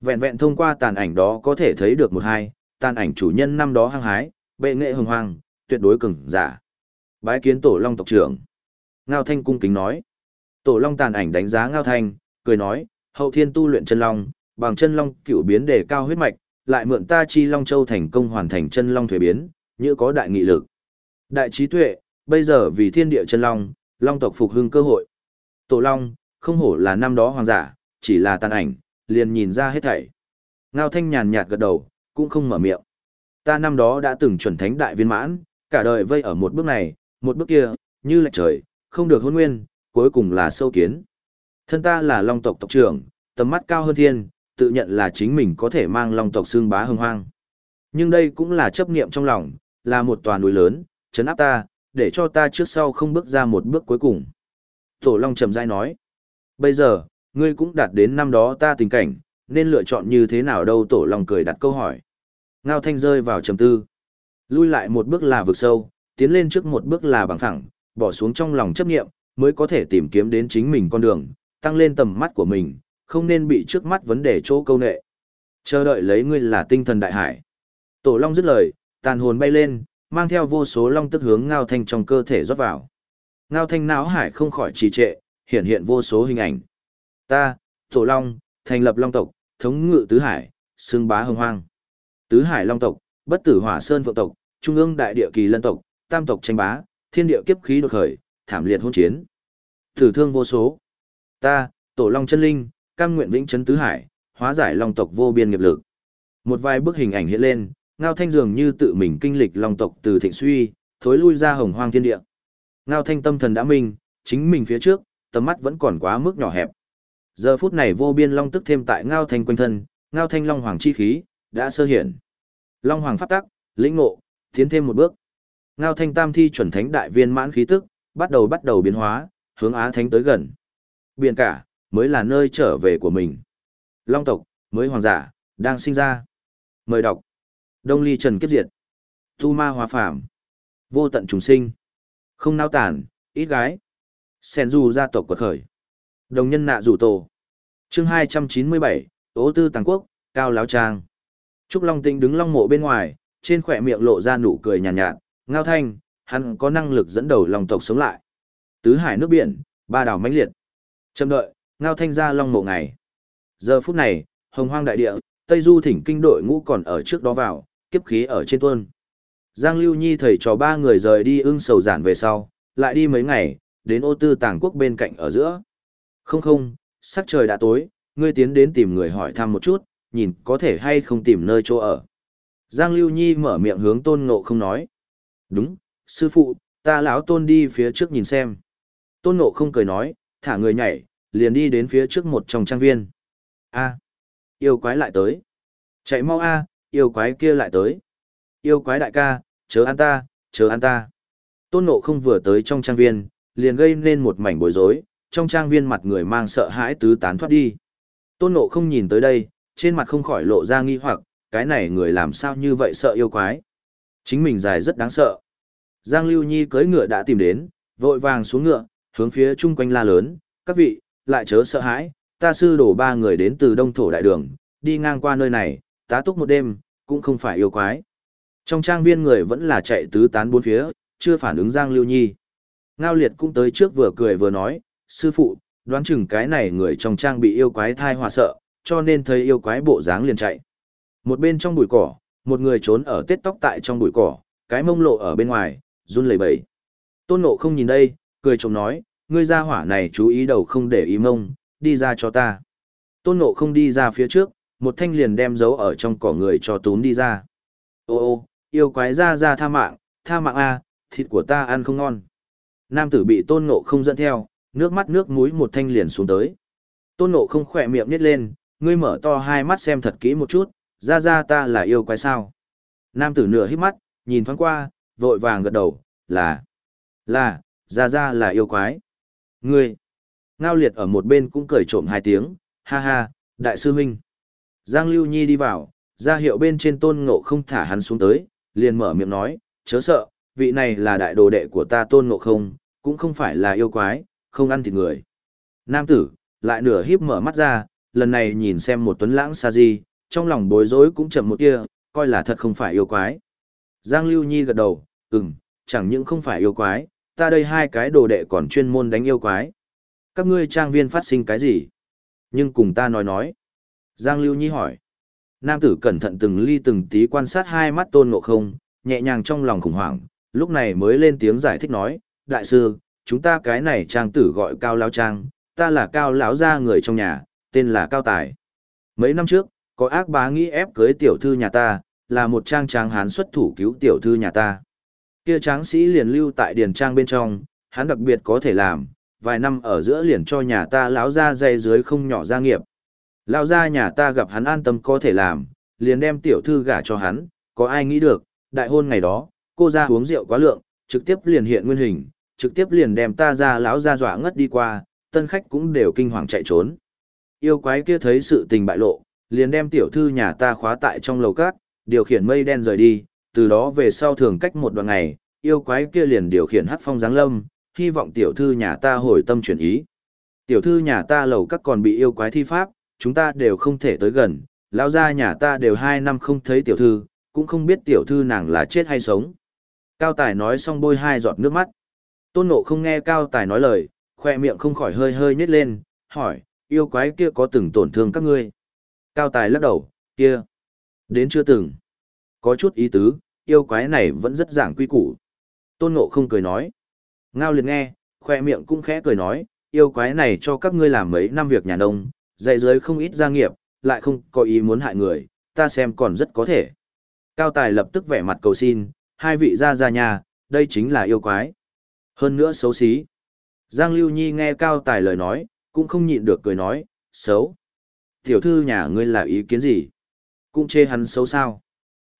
Vẹn vẹn thông qua tàn ảnh đó có thể thấy được một hai, tàn ảnh chủ nhân năm đó hăng hái, bệ nghệ hồng hoang, tuyệt đối cường giả. Bái kiến tổ long tộc trưởng. Ngao thanh cung kính nói. Tổ long tàn ảnh đánh giá ngao thanh, cười nói, hậu thiên tu luyện chân long, bằng chân long cựu biến đề cao huyết mạch, lại mượn ta chi long châu thành công hoàn thành chân long thuế biến, như có đại nghị lực. Đại trí tuệ, bây giờ vì thiên địa chân long, long tộc phục hưng cơ hội. Tổ long, không hổ là năm đó hoàng giả, chỉ là tàn ảnh, liền nhìn ra hết thảy. Ngao thanh nhàn nhạt gật đầu, cũng không mở miệng. Ta năm đó đã từng chuẩn thánh đại viên mãn, cả đời vây ở một bước này, một bước kia, như lệch trời, không được hôn nguyên, cuối cùng là sâu kiến. Thân ta là long tộc tộc trưởng, tầm mắt cao hơn thiên, tự nhận là chính mình có thể mang long tộc xương bá hưng hoang. Nhưng đây cũng là chấp niệm trong lòng, là một tòa núi lớn, chấn áp ta, để cho ta trước sau không bước ra một bước cuối cùng. Tổ Long trầm dai nói, bây giờ, ngươi cũng đạt đến năm đó ta tình cảnh, nên lựa chọn như thế nào đâu Tổ Long cười đặt câu hỏi. Ngao Thanh rơi vào trầm tư. Lui lại một bước là vực sâu, tiến lên trước một bước là bằng thẳng, bỏ xuống trong lòng chấp niệm, mới có thể tìm kiếm đến chính mình con đường, tăng lên tầm mắt của mình, không nên bị trước mắt vấn đề chỗ câu nệ. Chờ đợi lấy ngươi là tinh thần đại hải. Tổ Long dứt lời, tàn hồn bay lên, mang theo vô số long tức hướng ngao thanh trong cơ thể rót vào. Ngao thanh não hải không khỏi trì trệ, hiện hiện vô số hình ảnh. Ta, Tổ Long, thành lập Long tộc, thống ngự tứ hải, xưng bá hồng hoang. Tứ hải Long tộc, bất tử hỏa sơn phượng tộc, trung ương đại địa kỳ lân tộc, tam tộc tranh bá, thiên địa kiếp khí đột khởi, thảm liệt hôn chiến. Tử thương vô số. Ta, Tổ Long chân linh, cam nguyện vĩnh trấn tứ hải, hóa giải Long tộc vô biên nghiệp lực. Một vài bức hình ảnh hiện lên, Ngao Thanh dường như tự mình kinh lịch Long tộc từ thịnh suy, thối lui ra hồng hoang thiên địa. Ngao Thanh tâm thần đã minh, chính mình phía trước, tầm mắt vẫn còn quá mức nhỏ hẹp. Giờ phút này vô biên long tức thêm tại Ngao Thanh quanh thân, Ngao Thanh long hoàng chi khí đã sơ hiển. Long hoàng pháp tắc, lĩnh ngộ, tiến thêm một bước. Ngao Thanh tam thi chuẩn thánh đại viên mãn khí tức, bắt đầu bắt đầu biến hóa, hướng Á Thánh tới gần. Biển cả mới là nơi trở về của mình. Long tộc mới hoàng giả đang sinh ra. Mời đọc. Đông Ly Trần Kiếp Diệt. Tu Ma Hòa Phạm, Vô tận trùng sinh. Không nao tản, ít gái. Sen du gia tộc quật khởi. Đồng nhân nạ rủ tổ. chương hai trăm chín mươi bảy Ố Tư Tàng Quốc, Cao Láo Trang. Trúc Long Tĩnh đứng long mộ bên ngoài, trên khỏe miệng lộ ra nụ cười nhàn nhạt, nhạt, ngao thanh, hắn có năng lực dẫn đầu lòng tộc sống lại. Tứ hải nước biển, ba đảo mãnh liệt. Châm đợi, ngao thanh ra long mộ ngày. Giờ phút này, hồng hoang đại địa, Tây Du thỉnh kinh đội ngũ còn ở trước đó vào, kiếp khí ở trên tuôn. Giang Lưu Nhi thầy trò ba người rời đi ưng sầu giản về sau, lại đi mấy ngày, đến ô tư tàng quốc bên cạnh ở giữa. Không không, sắc trời đã tối, ngươi tiến đến tìm người hỏi thăm một chút, nhìn có thể hay không tìm nơi chỗ ở. Giang Lưu Nhi mở miệng hướng tôn ngộ không nói. Đúng, sư phụ, ta lão tôn đi phía trước nhìn xem. Tôn ngộ không cười nói, thả người nhảy, liền đi đến phía trước một trong trang viên. A, yêu quái lại tới. Chạy mau a, yêu quái kia lại tới. Yêu quái đại ca, chớ ăn ta, chớ ăn ta. Tôn ngộ không vừa tới trong trang viên, liền gây nên một mảnh bối rối, trong trang viên mặt người mang sợ hãi tứ tán thoát đi. Tôn Ngộ không nhìn tới đây, trên mặt không khỏi lộ ra nghi hoặc, cái này người làm sao như vậy sợ yêu quái. Chính mình dài rất đáng sợ. Giang Lưu Nhi cưỡi ngựa đã tìm đến, vội vàng xuống ngựa, hướng phía chung quanh la lớn, các vị, lại chớ sợ hãi, ta sư đổ ba người đến từ đông thổ đại đường, đi ngang qua nơi này, tá túc một đêm, cũng không phải yêu quái. Trong trang viên người vẫn là chạy tứ tán bốn phía, chưa phản ứng Giang Lưu Nhi. Ngao liệt cũng tới trước vừa cười vừa nói, sư phụ, đoán chừng cái này người trong trang bị yêu quái thai hòa sợ, cho nên thấy yêu quái bộ dáng liền chạy. Một bên trong bụi cỏ, một người trốn ở tết tóc tại trong bụi cỏ, cái mông lộ ở bên ngoài, run lẩy bẩy. Tôn ngộ không nhìn đây, cười chồng nói, ngươi ra hỏa này chú ý đầu không để ý mông, đi ra cho ta. Tôn ngộ không đi ra phía trước, một thanh liền đem giấu ở trong cỏ người cho tún đi ra. Ô ô, yêu quái ra ra tha mạng, tha mạng a, thịt của ta ăn không ngon. Nam tử bị tôn ngộ không dẫn theo, nước mắt nước mũi một thanh liền xuống tới. Tôn ngộ không khỏe miệng nít lên, ngươi mở to hai mắt xem thật kỹ một chút, ra ra ta là yêu quái sao. Nam tử nửa hít mắt, nhìn thoáng qua, vội vàng gật đầu, là, là, ra ra là yêu quái. Ngươi, ngao liệt ở một bên cũng cười trộm hai tiếng, ha ha, đại sư huynh. Giang Lưu Nhi đi vào, ra hiệu bên trên tôn ngộ không thả hắn xuống tới, liền mở miệng nói, chớ sợ, vị này là đại đồ đệ của ta tôn ngộ không, cũng không phải là yêu quái, không ăn thịt người. Nam tử, lại nửa híp mở mắt ra, lần này nhìn xem một tuấn lãng sa di, trong lòng bối rối cũng chậm một tia, coi là thật không phải yêu quái. Giang Lưu Nhi gật đầu, ừm, chẳng những không phải yêu quái, ta đây hai cái đồ đệ còn chuyên môn đánh yêu quái. Các ngươi trang viên phát sinh cái gì? Nhưng cùng ta nói nói. Giang Lưu Nhi hỏi. Nam tử cẩn thận từng ly từng tí quan sát hai mắt tôn ngộ không, nhẹ nhàng trong lòng khủng hoảng, lúc này mới lên tiếng giải thích nói, đại sư, chúng ta cái này trang tử gọi Cao Lão Trang, ta là Cao Lão gia người trong nhà, tên là Cao Tài. Mấy năm trước, có ác bá nghĩ ép cưới tiểu thư nhà ta, là một trang tráng hán xuất thủ cứu tiểu thư nhà ta. Kia tráng sĩ liền lưu tại điền trang bên trong, hắn đặc biệt có thể làm, vài năm ở giữa liền cho nhà ta lão gia dây dưới không nhỏ gia nghiệp lao ra nhà ta gặp hắn an tâm có thể làm, liền đem tiểu thư gả cho hắn, có ai nghĩ được, đại hôn ngày đó, cô ra uống rượu quá lượng, trực tiếp liền hiện nguyên hình, trực tiếp liền đem ta ra lão ra dọa ngất đi qua, tân khách cũng đều kinh hoàng chạy trốn. Yêu quái kia thấy sự tình bại lộ, liền đem tiểu thư nhà ta khóa tại trong lầu cát, điều khiển mây đen rời đi, từ đó về sau thường cách một đoạn ngày, yêu quái kia liền điều khiển hát phong giáng lâm, hy vọng tiểu thư nhà ta hồi tâm chuyển ý. Tiểu thư nhà ta lầu các còn bị yêu quái thi pháp, chúng ta đều không thể tới gần, lão gia nhà ta đều hai năm không thấy tiểu thư, cũng không biết tiểu thư nàng là chết hay sống. Cao Tài nói xong bôi hai giọt nước mắt. Tôn Ngộ không nghe Cao Tài nói lời, khoe miệng không khỏi hơi hơi nhếch lên, hỏi, yêu quái kia có từng tổn thương các ngươi? Cao Tài lắc đầu, kia. Đến chưa từng. Có chút ý tứ, yêu quái này vẫn rất giảng quy củ. Tôn Ngộ không cười nói. Ngao liệt nghe, khoe miệng cũng khẽ cười nói, yêu quái này cho các ngươi làm mấy năm việc nhà nông, dạy giới không ít gia nghiệp, lại không có ý muốn hại người, ta xem còn rất có thể. Cao Tài lập tức vẻ mặt cầu xin, hai vị ra ra nhà, đây chính là yêu quái. Hơn nữa xấu xí. Giang Lưu Nhi nghe Cao Tài lời nói, cũng không nhịn được cười nói, xấu. Tiểu thư nhà ngươi là ý kiến gì? Cũng chê hắn xấu sao?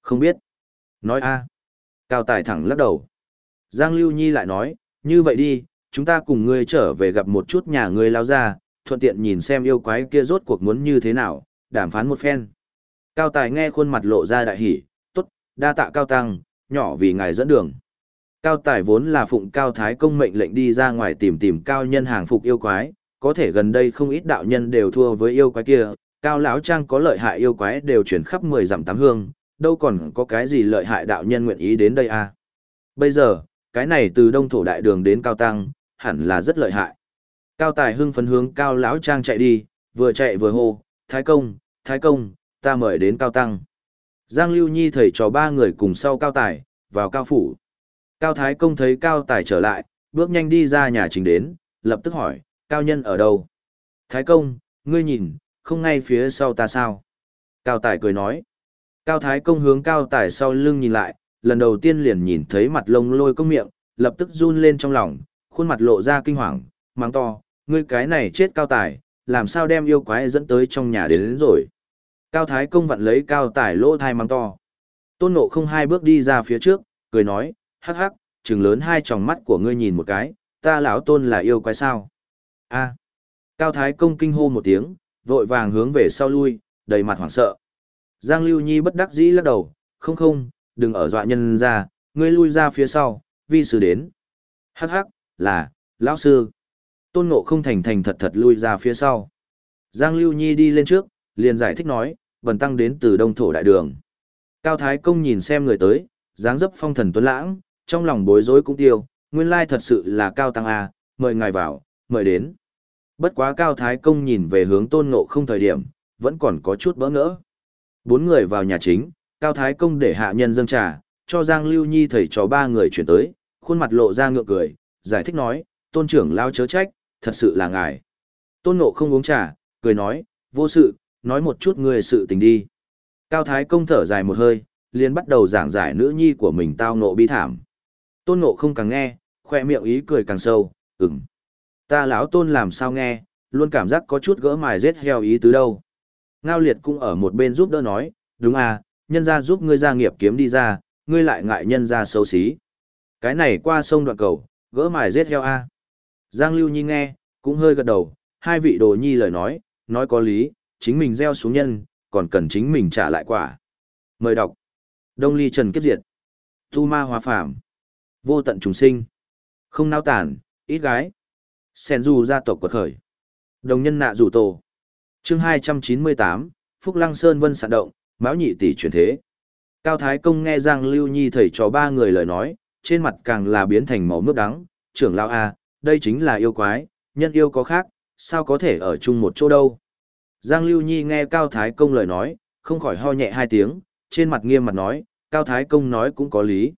Không biết. Nói a Cao Tài thẳng lắc đầu. Giang Lưu Nhi lại nói, như vậy đi, chúng ta cùng ngươi trở về gặp một chút nhà ngươi lao ra, thuận tiện nhìn xem yêu quái kia rốt cuộc muốn như thế nào, đàm phán một phen. Cao Tài nghe khuôn mặt lộ ra đại hỉ, tốt, đa tạ Cao Tăng, nhỏ vì ngài dẫn đường. Cao Tài vốn là phụng Cao Thái công mệnh lệnh đi ra ngoài tìm tìm Cao nhân hàng phục yêu quái, có thể gần đây không ít đạo nhân đều thua với yêu quái kia, Cao lão Trang có lợi hại yêu quái đều chuyển khắp 10 dặm tám hương, đâu còn có cái gì lợi hại đạo nhân nguyện ý đến đây à. Bây giờ, cái này từ đông thổ đại đường đến Cao Tăng, hẳn là rất lợi hại. Cao Tài hưng phấn hướng Cao lão Trang chạy đi, vừa chạy vừa hô, Thái công, Thái công, ta mời đến Cao Tăng. Giang Lưu Nhi thầy trò ba người cùng sau Cao Tài, vào Cao Phủ. Cao Thái công thấy Cao Tài trở lại, bước nhanh đi ra nhà trình đến, lập tức hỏi, Cao Nhân ở đâu? Thái công, ngươi nhìn, không ngay phía sau ta sao? Cao Tài cười nói. Cao Thái công hướng Cao Tài sau lưng nhìn lại, lần đầu tiên liền nhìn thấy mặt lông lôi công miệng, lập tức run lên trong lòng, khuôn mặt lộ ra kinh hoàng, mắng to, ngươi cái này chết Cao Tài, làm sao đem yêu quái dẫn tới trong nhà đến, đến rồi. Cao Thái công vặn lấy Cao Tài lỗ thai mang to. Tôn Ngộ không hai bước đi ra phía trước, cười nói, hắc hắc, trừng lớn hai tròng mắt của ngươi nhìn một cái, ta lão tôn là yêu quái sao? A. Cao Thái công kinh hô một tiếng, vội vàng hướng về sau lui, đầy mặt hoảng sợ. Giang Lưu Nhi bất đắc dĩ lắc đầu, không không, đừng ở dọa nhân ra, ngươi lui ra phía sau, vi sư đến. Hắc hắc, là, lão sư. Tôn Ngộ không thành thành thật thật lui ra phía sau. Giang Lưu Nhi đi lên trước, liền giải thích nói, bần tăng đến từ đông thổ đại đường. Cao Thái Công nhìn xem người tới, dáng dấp phong thần tuấn lãng, trong lòng bối rối cũng tiêu, nguyên lai thật sự là Cao Tăng A, mời ngài vào, mời đến. Bất quá Cao Thái Công nhìn về hướng tôn ngộ không thời điểm, vẫn còn có chút bỡ ngỡ. Bốn người vào nhà chính, Cao Thái Công để hạ nhân dâng trà, cho Giang Lưu Nhi thầy cho ba người chuyển tới, khuôn mặt lộ ra ngượng cười, giải thích nói, tôn trưởng lao chớ trách, thật sự là ngài. Tôn ngộ không uống trà, cười nói, vô sự, nói một chút người sự tình đi. Cao Thái Công thở dài một hơi, liền bắt đầu giảng giải nữ nhi của mình tao ngộ bi thảm. Tôn ngộ không càng nghe, khoe miệng ý cười càng sâu, ừm. Ta lão tôn làm sao nghe, luôn cảm giác có chút gỡ mài rết heo ý tứ đâu. Ngao liệt cũng ở một bên giúp đỡ nói, đúng à, nhân ra giúp ngươi ra nghiệp kiếm đi ra, ngươi lại ngại nhân ra xấu xí. Cái này qua sông đoạn cầu, gỡ mài rết heo a. Giang Lưu Nhi nghe, cũng hơi gật đầu, hai vị đồ nhi lời nói, nói có lý, chính mình gieo xuống nhân, còn cần chính mình trả lại quả. Mời đọc. Đông ly trần kiếp diệt. Tu ma Hòa Phạm. Vô tận trùng sinh. Không nao tản, ít gái. Sen du gia tộc quật khởi. Đồng nhân nạ rủ tổ. chương 298, Phúc Lăng Sơn Vân sạn động, máu nhị tỷ chuyển thế. Cao Thái Công nghe Giang Lưu Nhi thầy cho ba người lời nói, trên mặt càng là biến thành màu nước đắng. Trưởng lão A, đây chính là yêu quái, nhân yêu có khác, sao có thể ở chung một chỗ đâu. Giang Lưu Nhi nghe Cao Thái Công lời nói, không khỏi ho nhẹ hai tiếng, trên mặt nghiêm mặt nói, Cao Thái Công nói cũng có lý.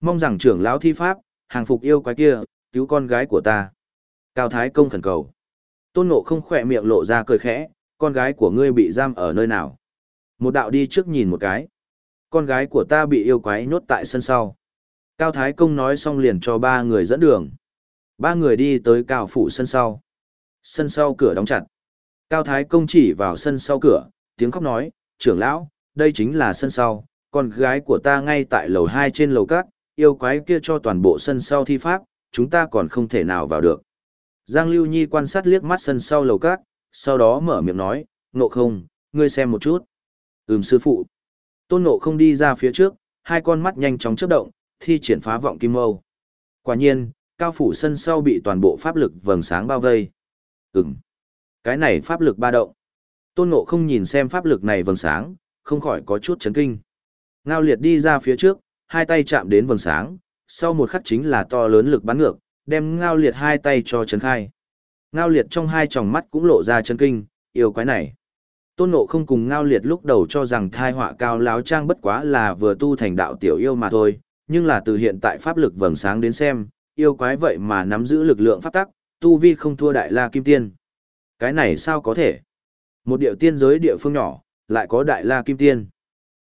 Mong rằng trưởng lão thi pháp, hàng phục yêu quái kia, cứu con gái của ta. Cao Thái Công khẩn cầu. Tôn Ngộ không khỏe miệng lộ ra cười khẽ, con gái của ngươi bị giam ở nơi nào? Một đạo đi trước nhìn một cái. Con gái của ta bị yêu quái nhốt tại sân sau. Cao Thái Công nói xong liền cho ba người dẫn đường. Ba người đi tới cao phủ sân sau. Sân sau cửa đóng chặt. Cao Thái Công chỉ vào sân sau cửa, tiếng khóc nói, trưởng lão, đây chính là sân sau, con gái của ta ngay tại lầu 2 trên lầu cát, yêu quái kia cho toàn bộ sân sau thi pháp, chúng ta còn không thể nào vào được. Giang Lưu Nhi quan sát liếc mắt sân sau lầu cát, sau đó mở miệng nói, ngộ không, ngươi xem một chút. Ừm sư phụ. Tôn ngộ không đi ra phía trước, hai con mắt nhanh chóng chớp động, thi triển phá vọng kim mâu. Quả nhiên, cao phủ sân sau bị toàn bộ pháp lực vầng sáng bao vây. Ừm. Cái này pháp lực ba động. Tôn ngộ không nhìn xem pháp lực này vầng sáng, không khỏi có chút chấn kinh. Ngao liệt đi ra phía trước, hai tay chạm đến vầng sáng, sau một khắc chính là to lớn lực bắn ngược, đem ngao liệt hai tay cho chấn khai. Ngao liệt trong hai tròng mắt cũng lộ ra chấn kinh, yêu quái này. Tôn Ngộ không cùng Ngao liệt lúc đầu cho rằng thai họa cao láo trang bất quá là vừa tu thành đạo tiểu yêu mà thôi, nhưng là từ hiện tại pháp lực vầng sáng đến xem, yêu quái vậy mà nắm giữ lực lượng pháp tắc, tu vi không thua đại la kim tiên. Cái này sao có thể? Một điệu tiên giới địa phương nhỏ, lại có đại la kim tiên.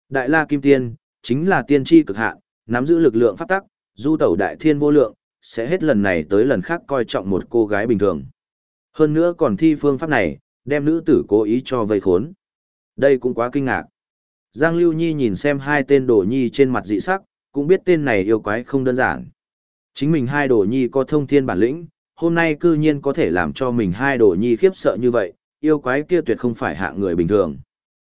Đại la kim tiên, chính là tiên tri cực hạn, nắm giữ lực lượng pháp tắc, du tẩu đại thiên vô lượng, sẽ hết lần này tới lần khác coi trọng một cô gái bình thường. Hơn nữa còn thi phương pháp này, đem nữ tử cố ý cho vây khốn. Đây cũng quá kinh ngạc. Giang Lưu Nhi nhìn xem hai tên đồ nhi trên mặt dị sắc, cũng biết tên này yêu quái không đơn giản. Chính mình hai đồ nhi có thông thiên bản lĩnh, hôm nay cư nhiên có thể làm cho mình hai đồ nhi khiếp sợ như vậy, yêu quái kia tuyệt không phải hạ người bình thường.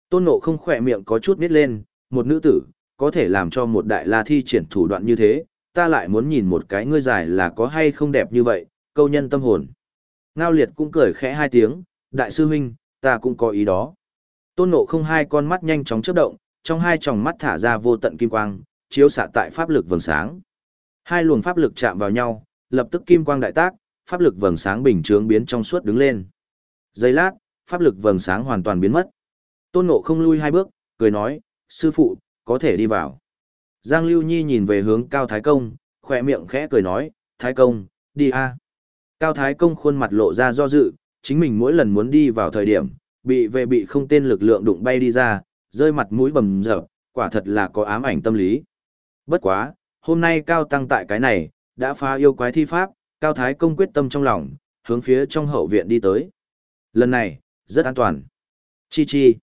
Tôn Ngộ không khỏe miệng có chút nít lên, một nữ tử, có thể làm cho một đại la thi triển thủ đoạn như thế, ta lại muốn nhìn một cái ngươi dài là có hay không đẹp như vậy, câu nhân tâm hồn. Ngao liệt cũng cười khẽ hai tiếng, đại sư huynh, ta cũng có ý đó. Tôn Ngộ không hai con mắt nhanh chóng chớp động, trong hai tròng mắt thả ra vô tận kim quang, chiếu xạ tại pháp lực vầng sáng. Hai luồng pháp lực chạm vào nhau, lập tức kim quang đại tác, pháp lực vầng sáng bình chướng biến trong suốt đứng lên. Giây lát, pháp lực vầng sáng hoàn toàn biến mất. Tôn Ngộ không lui hai bước, cười nói, sư phụ, có thể đi vào. Giang Lưu Nhi nhìn về hướng Cao Thái Công, khỏe miệng khẽ cười nói, Thái Công, đi a. Cao Thái Công khuôn mặt lộ ra do dự, chính mình mỗi lần muốn đi vào thời điểm, bị về bị không tên lực lượng đụng bay đi ra, rơi mặt mũi bầm dập, quả thật là có ám ảnh tâm lý. Bất quá, hôm nay Cao Tăng tại cái này, đã phá yêu quái thi pháp, Cao Thái Công quyết tâm trong lòng, hướng phía trong hậu viện đi tới. Lần này, rất an toàn. Chi chi.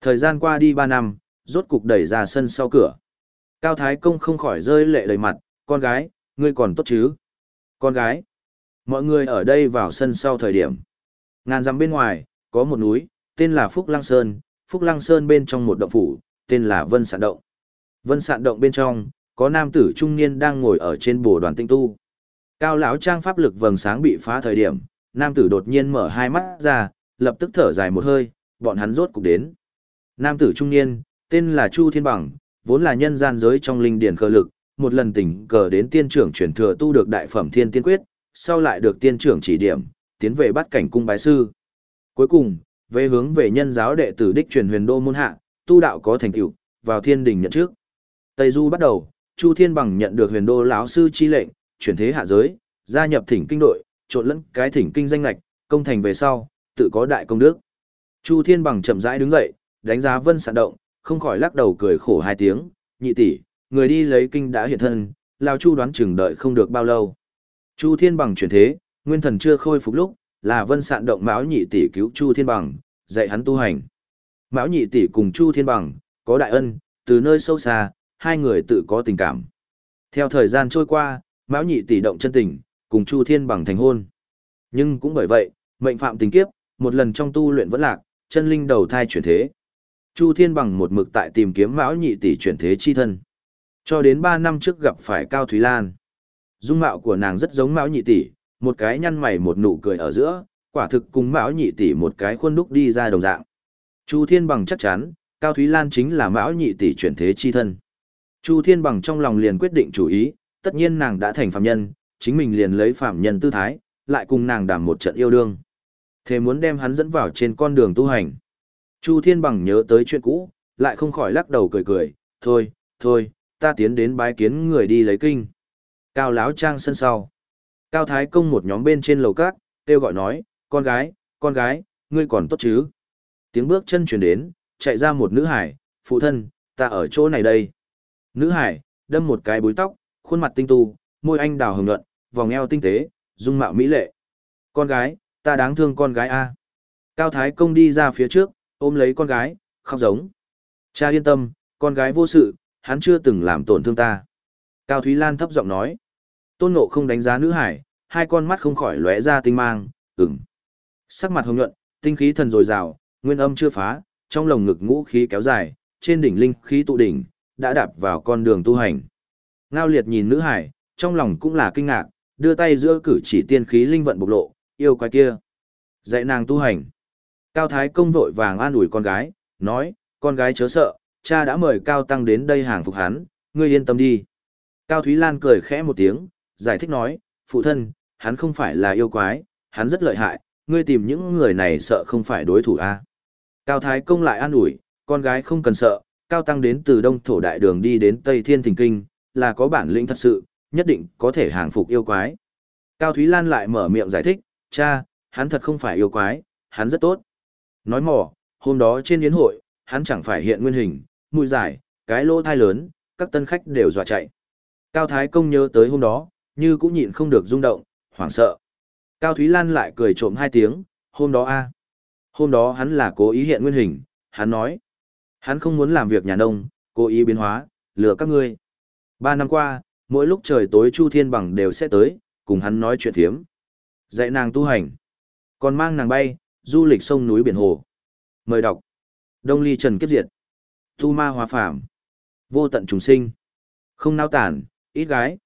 Thời gian qua đi 3 năm, rốt cục đẩy ra sân sau cửa. Cao Thái Công không khỏi rơi lệ đầy mặt, con gái, ngươi còn tốt chứ? Con gái. Mọi người ở đây vào sân sau thời điểm. Ngàn dặm bên ngoài, có một núi, tên là Phúc Lăng Sơn, Phúc Lăng Sơn bên trong một động phủ, tên là Vân Sạn Động. Vân Sạn Động bên trong, có nam tử trung niên đang ngồi ở trên bồ đoàn tinh tu. Cao lão trang pháp lực vầng sáng bị phá thời điểm, nam tử đột nhiên mở hai mắt ra, lập tức thở dài một hơi, bọn hắn rốt cục đến. Nam tử trung niên, tên là Chu Thiên Bằng, vốn là nhân gian giới trong linh điển cơ lực, một lần tỉnh cờ đến tiên trưởng chuyển thừa tu được đại phẩm thiên tiên quyết, sau lại được tiên trưởng chỉ điểm, tiến về bắt cảnh cung bái sư. Cuối cùng, về hướng về nhân giáo đệ tử đích truyền huyền đô môn hạ, tu đạo có thành tựu, vào thiên đình nhận trước. Tây Du bắt đầu, Chu Thiên Bằng nhận được huyền đô lão sư chi lệnh, chuyển thế hạ giới, gia nhập thỉnh kinh đội, trộn lẫn cái thỉnh kinh danh lạch, công thành về sau, tự có đại công đức. Chu Thiên Bằng chậm rãi đứng dậy, đánh giá Vân Sạn động, không khỏi lắc đầu cười khổ hai tiếng, nhị tỷ, người đi lấy kinh đã hiện thân, lao Chu đoán chừng đợi không được bao lâu. Chu Thiên Bằng chuyển thế, nguyên thần chưa khôi phục lúc, là Vân Sạn động Mão nhị tỷ cứu Chu Thiên Bằng, dạy hắn tu hành. Mão nhị tỷ cùng Chu Thiên Bằng, có đại ân, từ nơi sâu xa, hai người tự có tình cảm. Theo thời gian trôi qua, Mão nhị tỷ động chân tình, cùng Chu Thiên Bằng thành hôn. Nhưng cũng bởi vậy, mệnh phạm tình kiếp, một lần trong tu luyện vẫn lạc, chân linh đầu thai chuyển thế. Chu Thiên Bằng một mực tại tìm kiếm Mão nhị tỷ chuyển thế chi thân. Cho đến 3 năm trước gặp phải Cao Thúy Lan. Dung mạo của nàng rất giống Mão nhị tỷ, một cái nhăn mày một nụ cười ở giữa, quả thực cùng Mão nhị tỷ một cái khuôn đúc đi ra đồng dạng. Chu Thiên Bằng chắc chắn, Cao Thúy Lan chính là Mão nhị tỷ chuyển thế chi thân. Chu Thiên Bằng trong lòng liền quyết định chủ ý, tất nhiên nàng đã thành phạm nhân, chính mình liền lấy phạm nhân tư thái, lại cùng nàng đàm một trận yêu đương. Thế muốn đem hắn dẫn vào trên con đường tu hành. Chu Thiên Bằng nhớ tới chuyện cũ, lại không khỏi lắc đầu cười cười, thôi, thôi, ta tiến đến bái kiến người đi lấy kinh. Cao Láo Trang sân sau. Cao Thái Công một nhóm bên trên lầu cát, kêu gọi nói, con gái, con gái, ngươi còn tốt chứ? Tiếng bước chân chuyển đến, chạy ra một nữ hải, phụ thân, ta ở chỗ này đây. Nữ hải, đâm một cái búi tóc, khuôn mặt tinh tu, môi anh đào hồng nhuận, vòng eo tinh tế, dung mạo mỹ lệ. Con gái, ta đáng thương con gái a. Cao Thái Công đi ra phía trước, ôm lấy con gái, khóc giống. Cha yên tâm, con gái vô sự, hắn chưa từng làm tổn thương ta. Cao Thúy Lan thấp giọng nói. Tôn Ngộ không đánh giá nữ hải, hai con mắt không khỏi lóe ra tinh mang, ửng. Sắc mặt hồng nhuận, tinh khí thần dồi dào, nguyên âm chưa phá, trong lồng ngực ngũ khí kéo dài, trên đỉnh linh khí tụ đỉnh, đã đạp vào con đường tu hành. Ngao liệt nhìn nữ hải, trong lòng cũng là kinh ngạc, đưa tay giữa cử chỉ tiên khí linh vận bộc lộ, yêu quái kia. Dạy nàng tu hành. Cao Thái công vội vàng an ủi con gái, nói, con gái chớ sợ, cha đã mời Cao Tăng đến đây hàng phục hắn, ngươi yên tâm đi. Cao Thúy Lan cười khẽ một tiếng, giải thích nói, phụ thân, hắn không phải là yêu quái, hắn rất lợi hại, ngươi tìm những người này sợ không phải đối thủ a à? Cao Thái Công lại an ủi, con gái không cần sợ, Cao Tăng đến từ Đông Thổ Đại Đường đi đến Tây Thiên Thình Kinh, là có bản lĩnh thật sự, nhất định có thể hàng phục yêu quái. Cao Thúy Lan lại mở miệng giải thích, cha, hắn thật không phải yêu quái, hắn rất tốt. Nói mỏ, hôm đó trên yến hội, hắn chẳng phải hiện nguyên hình, mũi dài, cái lỗ thai lớn, các tân khách đều dọa chạy. Cao Thái Công nhớ tới hôm đó, như cũng nhịn không được rung động, hoảng sợ. Cao Thúy Lan lại cười trộm hai tiếng, hôm đó a Hôm đó hắn là cố ý hiện nguyên hình, hắn nói. Hắn không muốn làm việc nhà nông, cố ý biến hóa, lừa các ngươi. Ba năm qua, mỗi lúc trời tối Chu Thiên Bằng đều sẽ tới, cùng hắn nói chuyện thiếm. Dạy nàng tu hành. Còn mang nàng bay, du lịch sông núi biển hồ. Mời đọc. Đông ly trần kiếp diệt. Tu ma hòa phạm. Vô tận trùng sinh. Không nao tản, ít gái.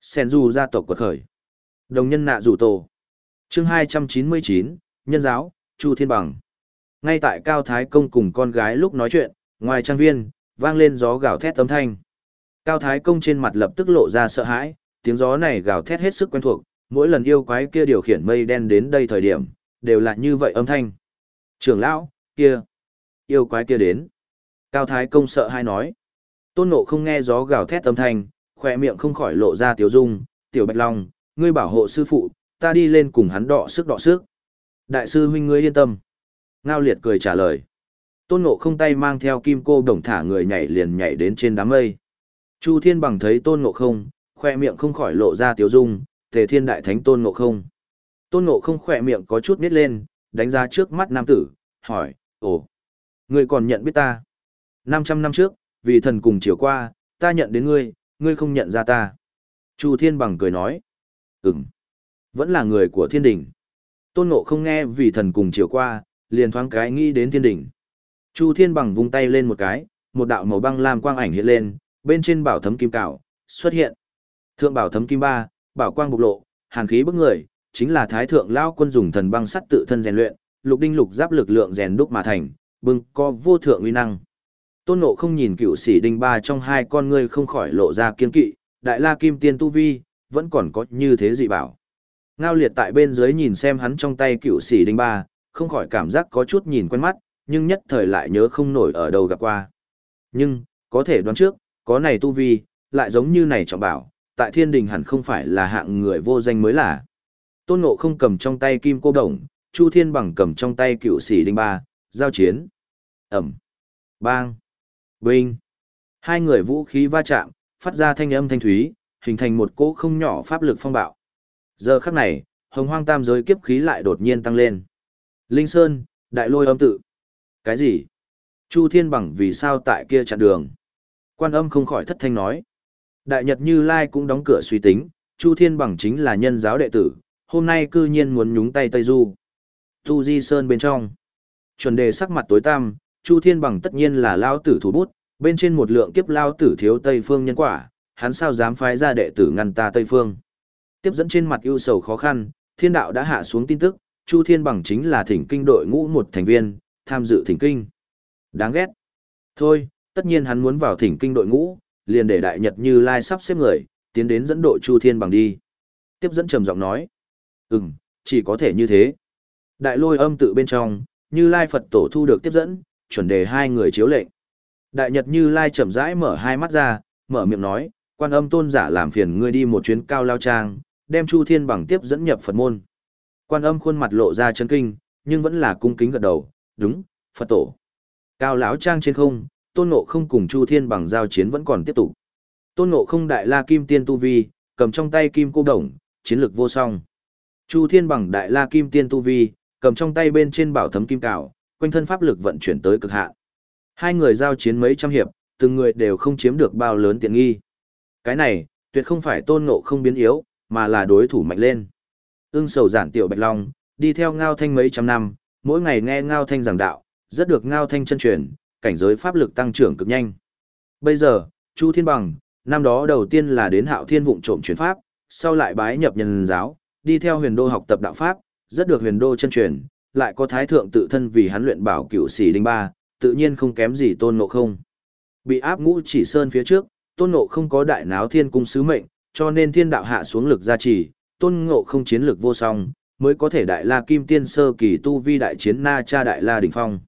Sen du gia tộc quật khởi. Đồng nhân nạ rủ tổ. chương hai trăm chín mươi chín nhân giáo, Chu Thiên Bằng. Ngay tại Cao Thái Công cùng con gái lúc nói chuyện, ngoài trang viên, vang lên gió gào thét âm thanh. Cao Thái Công trên mặt lập tức lộ ra sợ hãi, tiếng gió này gào thét hết sức quen thuộc, mỗi lần yêu quái kia điều khiển mây đen đến đây thời điểm, đều là như vậy âm thanh. Trưởng lão, kia, yêu quái kia đến. Cao Thái Công sợ hai nói. Tôn Ngộ không nghe gió gào thét âm thanh, khỏe miệng không khỏi lộ ra tiểu dung, tiểu bạch long, ngươi bảo hộ sư phụ, ta đi lên cùng hắn đọ sức đọ sức. Đại sư huynh ngươi yên tâm. Ngao liệt cười trả lời. Tôn Ngộ không tay mang theo kim cô đồng thả người nhảy liền nhảy đến trên đám mây. Chu Thiên bằng thấy Tôn Ngộ không, khoe miệng không khỏi lộ ra tiểu dung, tề thiên đại thánh Tôn Ngộ không. Tôn Ngộ không khoe miệng có chút nít lên, đánh ra trước mắt nam tử, hỏi, ồ, ngươi còn nhận biết ta? 500 năm trước, vì thần cùng chiều qua, ta nhận đến ngươi, ngươi không nhận ra ta. Chu Thiên bằng cười nói, ừm, vẫn là người của thiên đình. Tôn Ngộ không nghe vì thần cùng chiều qua, liền thoáng cái nghĩ đến thiên đỉnh. Chu Thiên bằng vung tay lên một cái, một đạo màu băng lam quang ảnh hiện lên, bên trên bảo thấm kim cảo, xuất hiện. Thượng bảo thấm kim ba, bảo quang bộc lộ, hàn khí bức người, chính là thái thượng lao quân dùng thần băng sắt tự thân rèn luyện, lục đinh lục giáp lực lượng rèn đúc mà thành, bưng có vô thượng uy năng. Tôn Ngộ không nhìn cựu sĩ đinh ba trong hai con ngươi không khỏi lộ ra kiên kỵ, đại la kim tiên tu vi, vẫn còn có như thế dị bảo. Ngao liệt tại bên dưới nhìn xem hắn trong tay cựu sĩ đinh ba, không khỏi cảm giác có chút nhìn quen mắt, nhưng nhất thời lại nhớ không nổi ở đâu gặp qua. Nhưng, có thể đoán trước, có này tu vi, lại giống như này trọng bảo, tại thiên đình hẳn không phải là hạng người vô danh mới là. Tôn Ngộ không cầm trong tay kim cô đồng, Chu Thiên bằng cầm trong tay cựu sĩ đinh ba, giao chiến. Ẩm. Bang. Vinh. Hai người vũ khí va chạm, phát ra thanh âm thanh thúy, hình thành một cỗ không nhỏ pháp lực phong bạo. Giờ khắc này, hồng hoang tam giới kiếp khí lại đột nhiên tăng lên. Linh Sơn, đại lôi âm tự. Cái gì? Chu Thiên Bằng vì sao tại kia chặn đường? Quan âm không khỏi thất thanh nói. Đại Nhật Như Lai cũng đóng cửa suy tính, Chu Thiên Bằng chính là nhân giáo đệ tử, hôm nay cư nhiên muốn nhúng tay Tây Du. Tu Di Sơn bên trong. Chuẩn đề sắc mặt tối tăm, Chu Thiên Bằng tất nhiên là lao tử thủ bút, bên trên một lượng kiếp lao tử thiếu Tây Phương nhân quả, hắn sao dám phái ra đệ tử ngăn ta Tây Phương. Tiếp dẫn trên mặt ưu sầu khó khăn, thiên đạo đã hạ xuống tin tức, Chu Thiên Bằng chính là thỉnh kinh đội ngũ một thành viên, tham dự thỉnh kinh. Đáng ghét. Thôi, tất nhiên hắn muốn vào thỉnh kinh đội ngũ, liền để đại nhật như lai sắp xếp người, tiến đến dẫn độ Chu Thiên Bằng đi. Tiếp dẫn trầm giọng nói. Ừm, chỉ có thể như thế. Đại lôi âm tự bên trong, như lai Phật tổ thu được tiếp dẫn, chuẩn đề hai người chiếu lệnh. Đại nhật như lai chậm rãi mở hai mắt ra, mở miệng nói, quan âm tôn giả làm phiền ngươi đi một chuyến cao lao trang, đem Chu Thiên Bằng tiếp dẫn nhập Phật môn. Quan âm khuôn mặt lộ ra chấn kinh, nhưng vẫn là cung kính gật đầu, đúng, Phật tổ. Cao lão trang trên không, tôn ngộ không cùng Chu Thiên bằng giao chiến vẫn còn tiếp tục. Tôn ngộ không đại la kim tiên tu vi, cầm trong tay kim cô đồng, chiến lược vô song. Chu Thiên bằng đại la kim tiên tu vi, cầm trong tay bên trên bảo thấm kim cảo, quanh thân pháp lực vận chuyển tới cực hạn. Hai người giao chiến mấy trăm hiệp, từng người đều không chiếm được bao lớn tiện nghi. Cái này, tuyệt không phải tôn ngộ không biến yếu, mà là đối thủ mạnh lên Ưng sầu giản tiểu bạch long, đi theo ngao thanh mấy trăm năm, mỗi ngày nghe ngao thanh giảng đạo, rất được ngao thanh chân truyền, cảnh giới pháp lực tăng trưởng cực nhanh. Bây giờ, Chu Thiên Bằng, năm đó đầu tiên là đến hạo thiên vụng trộm truyền pháp, sau lại bái nhập nhân giáo, đi theo huyền đô học tập đạo pháp, rất được huyền đô chân truyền, lại có thái thượng tự thân vì hắn luyện bảo cửu sĩ đinh ba, tự nhiên không kém gì tôn ngộ không. Bị áp ngũ chỉ sơn phía trước, tôn ngộ không có đại náo thiên cung sứ mệnh, cho nên thiên đạo hạ xuống lực gia trì, tôn ngộ không chiến lược vô song, mới có thể đại la kim tiên sơ kỳ tu vi đại chiến na cha đại la đỉnh phong.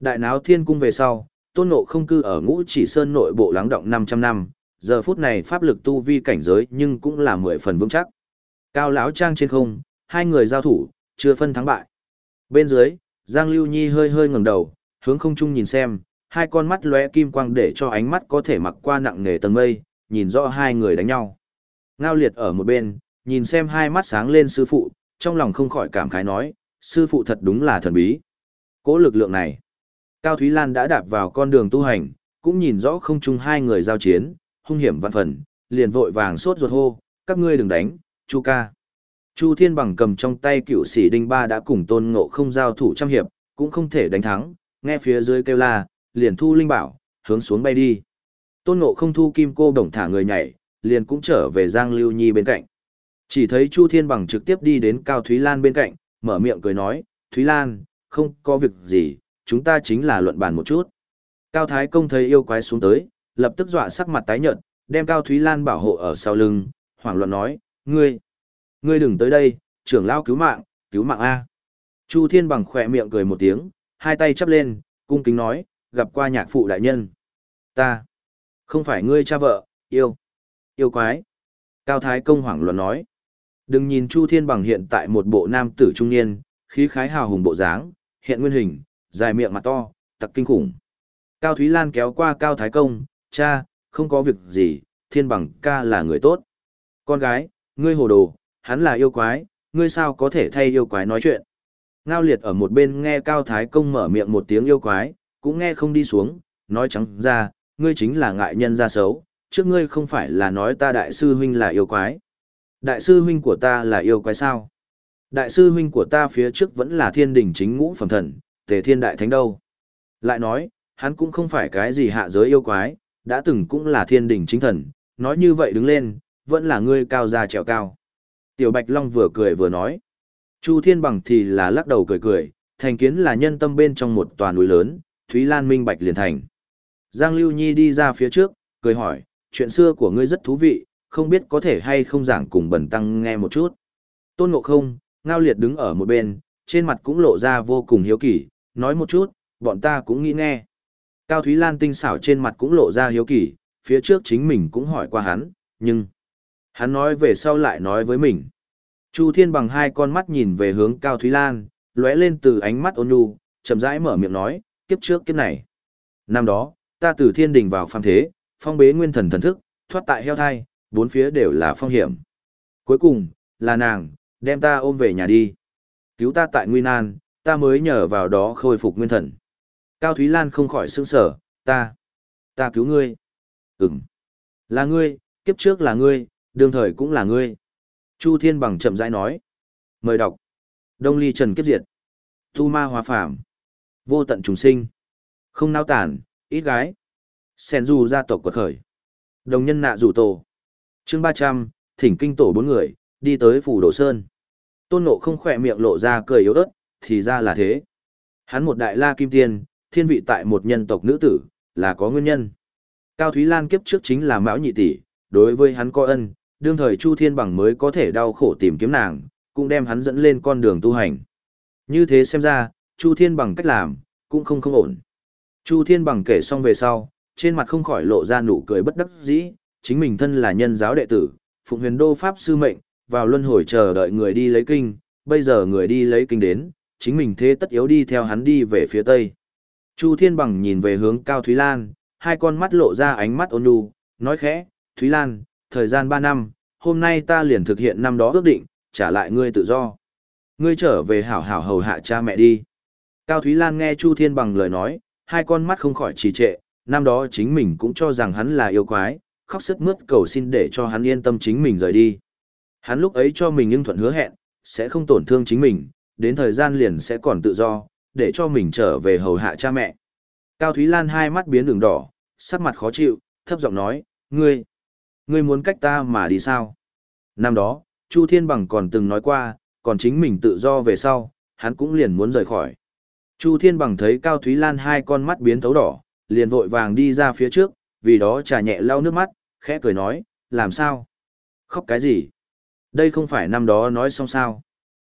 Đại náo thiên cung về sau, tôn ngộ không cư ở ngũ chỉ sơn nội bộ lắng động 500 năm, giờ phút này pháp lực tu vi cảnh giới nhưng cũng là mười phần vững chắc. Cao lão trang trên không, hai người giao thủ, chưa phân thắng bại. Bên dưới, Giang Lưu Nhi hơi hơi ngẩng đầu, hướng không trung nhìn xem, hai con mắt lóe kim quang để cho ánh mắt có thể mặc qua nặng nề tầng mây, nhìn rõ hai người đánh nhau. Ngao liệt ở một bên, nhìn xem hai mắt sáng lên sư phụ, trong lòng không khỏi cảm khái nói, sư phụ thật đúng là thần bí. Cố lực lượng này. Cao Thúy Lan đã đạp vào con đường tu hành, cũng nhìn rõ không chung hai người giao chiến, hung hiểm vạn phần, liền vội vàng sốt ruột hô, các ngươi đừng đánh, Chu ca. Chu Thiên Bằng cầm trong tay cựu sĩ đinh ba đã cùng tôn ngộ không giao thủ trăm hiệp, cũng không thể đánh thắng, nghe phía dưới kêu la, liền thu linh bảo, hướng xuống bay đi. Tôn ngộ không thu kim cô đồng thả người nhảy, liền cũng trở về Giang Lưu Nhi bên cạnh. Chỉ thấy Chu Thiên Bằng trực tiếp đi đến Cao Thúy Lan bên cạnh, mở miệng cười nói, Thúy Lan, không có việc gì, chúng ta chính là luận bàn một chút. Cao Thái Công thấy yêu quái xuống tới, lập tức dọa sắc mặt tái nhợt, đem Cao Thúy Lan bảo hộ ở sau lưng, hoảng loạn nói, ngươi, ngươi đừng tới đây, trưởng lao cứu mạng, cứu mạng A. Chu Thiên Bằng khỏe miệng cười một tiếng, hai tay chắp lên, cung kính nói, gặp qua nhạc phụ đại nhân. Ta, không phải ngươi cha vợ, yêu, yêu quái. Cao Thái Công hoảng loạn nói, đừng nhìn Chu Thiên Bằng hiện tại một bộ nam tử trung niên, khí khái hào hùng bộ dáng, hiện nguyên hình, dài miệng mặt to, tặc kinh khủng. Cao Thúy Lan kéo qua Cao Thái Công, cha, không có việc gì, Thiên Bằng ca là người tốt. Con gái, ngươi hồ đồ, hắn là yêu quái, ngươi sao có thể thay yêu quái nói chuyện. Ngao liệt ở một bên nghe Cao Thái Công mở miệng một tiếng yêu quái, cũng nghe không đi xuống, nói trắng ra, ngươi chính là ngại nhân ra xấu, trước ngươi không phải là nói ta đại sư huynh là yêu quái. Đại sư huynh của ta là yêu quái sao? Đại sư huynh của ta phía trước vẫn là thiên đỉnh chính ngũ phẩm thần, tề thiên đại thánh đâu. Lại nói, hắn cũng không phải cái gì hạ giới yêu quái, đã từng cũng là thiên đỉnh chính thần, nói như vậy đứng lên, vẫn là ngươi cao ra trèo cao. Tiểu Bạch Long vừa cười vừa nói. Chu Thiên Bằng thì là lắc đầu cười cười, thành kiến là nhân tâm bên trong một tòa núi lớn, Thúy Lan minh bạch liền thành. Giang Lưu Nhi đi ra phía trước, cười hỏi, chuyện xưa của ngươi rất thú vị, không biết có thể hay không giảng cùng bẩn tăng nghe một chút. Tôn Ngộ Không, Ngao Liệt đứng ở một bên, trên mặt cũng lộ ra vô cùng hiếu kỳ, nói một chút, bọn ta cũng nghĩ nghe. Cao Thúy Lan tinh xảo trên mặt cũng lộ ra hiếu kỳ, phía trước chính mình cũng hỏi qua hắn, nhưng... Hắn nói về sau lại nói với mình. Chu Thiên bằng hai con mắt nhìn về hướng Cao Thúy Lan, lóe lên từ ánh mắt ôn nhu, chậm rãi mở miệng nói, kiếp trước kiếp này. Năm đó, ta từ thiên đình vào phàm thế, phong bế nguyên thần thần thức, thoát tại heo thai, bốn phía đều là phong hiểm. Cuối cùng, là nàng, đem ta ôm về nhà đi. Cứu ta tại nguy nan, ta mới nhờ vào đó khôi phục nguyên thần. Cao Thúy Lan không khỏi sững sở, ta, ta cứu ngươi. Ừm, là ngươi, kiếp trước là ngươi, đương thời cũng là ngươi. Chu Thiên Bằng chậm rãi nói. Mời đọc. Đông ly trần kiếp diệt. Tu ma hòa phàm. Vô tận trùng sinh. Không nao tản, ít gái. Sen du gia tộc quật khởi. Đồng nhân nạ rủ tổ chương ba trăm thỉnh kinh tổ bốn người, đi tới phủ đồ sơn. Tôn nộ không khỏe miệng lộ ra cười yếu ớt, thì ra là thế. Hắn một đại la kim tiên, thiên vị tại một nhân tộc nữ tử, là có nguyên nhân. Cao Thúy Lan kiếp trước chính là mão nhị tỷ, đối với hắn có ân, đương thời Chu Thiên Bằng mới có thể đau khổ tìm kiếm nàng, cũng đem hắn dẫn lên con đường tu hành. Như thế xem ra, Chu Thiên Bằng cách làm, cũng không không ổn. Chu Thiên Bằng kể xong về sau, trên mặt không khỏi lộ ra nụ cười bất đắc dĩ, chính mình thân là nhân giáo đệ tử, Phụng Huyền Đô Pháp Sư Mệnh, vào luân hồi chờ đợi người đi lấy kinh, bây giờ người đi lấy kinh đến, chính mình thế tất yếu đi theo hắn đi về phía Tây. Chu Thiên Bằng nhìn về hướng Cao Thúy Lan, hai con mắt lộ ra ánh mắt ôn nhu, nói khẽ, Thúy Lan, thời gian 3 năm, hôm nay ta liền thực hiện năm đó ước định, trả lại ngươi tự do. Ngươi trở về hảo hảo hầu hạ cha mẹ đi. Cao Thúy Lan nghe Chu Thiên bằng lời nói, hai con mắt không khỏi trì trệ, năm đó chính mình cũng cho rằng hắn là yêu quái, khóc sức mướt cầu xin để cho hắn yên tâm chính mình rời đi. Hắn lúc ấy cho mình nhưng thuận hứa hẹn, sẽ không tổn thương chính mình, đến thời gian liền sẽ còn tự do, để cho mình trở về hầu hạ cha mẹ. Cao Thúy Lan hai mắt biến đường đỏ, sắc mặt khó chịu, thấp giọng nói, ngươi, ngươi muốn cách ta mà đi sao? Năm đó, Chu Thiên Bằng còn từng nói qua, còn chính mình tự do về sau, hắn cũng liền muốn rời khỏi. Chu Thiên Bằng thấy Cao Thúy Lan hai con mắt biến thấu đỏ, liền vội vàng đi ra phía trước, vì đó trà nhẹ lau nước mắt, khẽ cười nói, làm sao? Khóc cái gì? Đây không phải năm đó nói xong sao?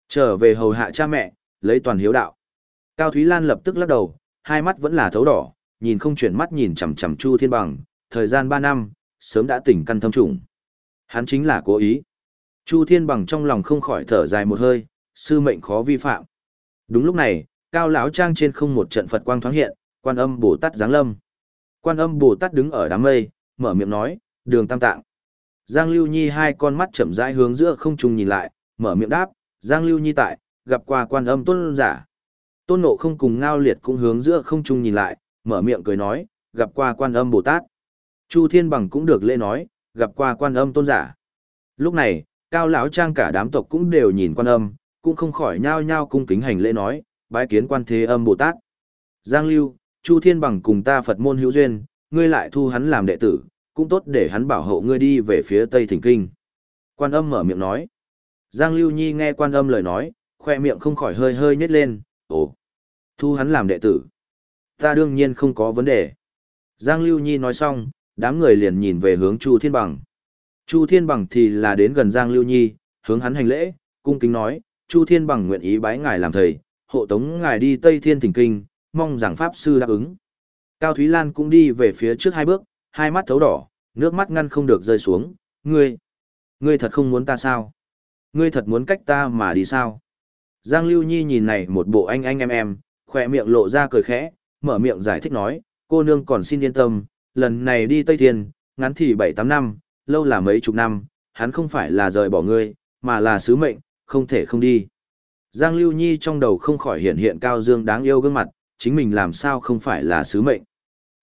Trở về hầu hạ cha mẹ, lấy toàn hiếu đạo. Cao Thúy Lan lập tức lắc đầu, hai mắt vẫn là thấu đỏ, nhìn không chuyển mắt nhìn chằm chằm Chu Thiên Bằng, thời gian ba năm, sớm đã tỉnh căn thâm trùng. Hắn chính là cố ý. Chu Thiên Bằng trong lòng không khỏi thở dài một hơi, sư mệnh khó vi phạm. Đúng lúc này, cao lão trang trên không một trận Phật quang thoáng hiện, quan âm Bồ Tát giáng lâm. Quan âm Bồ Tát đứng ở đám mây, mở miệng nói, đường tam tạng. Giang Lưu Nhi hai con mắt chậm rãi hướng giữa không trung nhìn lại, mở miệng đáp, Giang Lưu Nhi tại, gặp qua quan âm tôn giả. Tôn nộ không cùng ngao liệt cũng hướng giữa không trung nhìn lại, mở miệng cười nói, gặp qua quan âm Bồ Tát. Chu Thiên Bằng cũng được lễ nói, gặp qua quan âm tôn giả. Lúc này, cao lão trang cả đám tộc cũng đều nhìn quan âm, cũng không khỏi nhao nhao cung kính hành lễ nói, bái kiến quan thế âm Bồ Tát. Giang Lưu, Chu Thiên Bằng cùng ta Phật môn hữu duyên, ngươi lại thu hắn làm đệ tử, cũng tốt để hắn bảo hộ ngươi đi về phía Tây Thỉnh Kinh. Quan âm mở miệng nói. Giang Lưu Nhi nghe quan âm lời nói, khoe miệng không khỏi hơi hơi nhếch lên, ồ, thu hắn làm đệ tử. Ta đương nhiên không có vấn đề. Giang Lưu Nhi nói xong, đám người liền nhìn về hướng Chu Thiên Bằng. Chu Thiên Bằng thì là đến gần Giang Lưu Nhi, hướng hắn hành lễ, cung kính nói, Chu Thiên Bằng nguyện ý bái ngài làm thầy, hộ tống ngài đi Tây Thiên Thỉnh Kinh, mong rằng Pháp Sư đáp ứng. Cao Thúy Lan cũng đi về phía trước hai bước, hai mắt thấu đỏ, nước mắt ngăn không được rơi xuống, ngươi, ngươi thật không muốn ta sao? Ngươi thật muốn cách ta mà đi sao? Giang Lưu Nhi nhìn này một bộ anh anh em em, khỏe miệng lộ ra cười khẽ, mở miệng giải thích nói, cô nương còn xin yên tâm, lần này đi Tây Thiên, ngắn thì 7-8 năm, lâu là mấy chục năm, hắn không phải là rời bỏ ngươi, mà là sứ mệnh, không thể không đi. Giang Lưu Nhi trong đầu không khỏi hiện hiện cao dương đáng yêu gương mặt, chính mình làm sao không phải là sứ mệnh.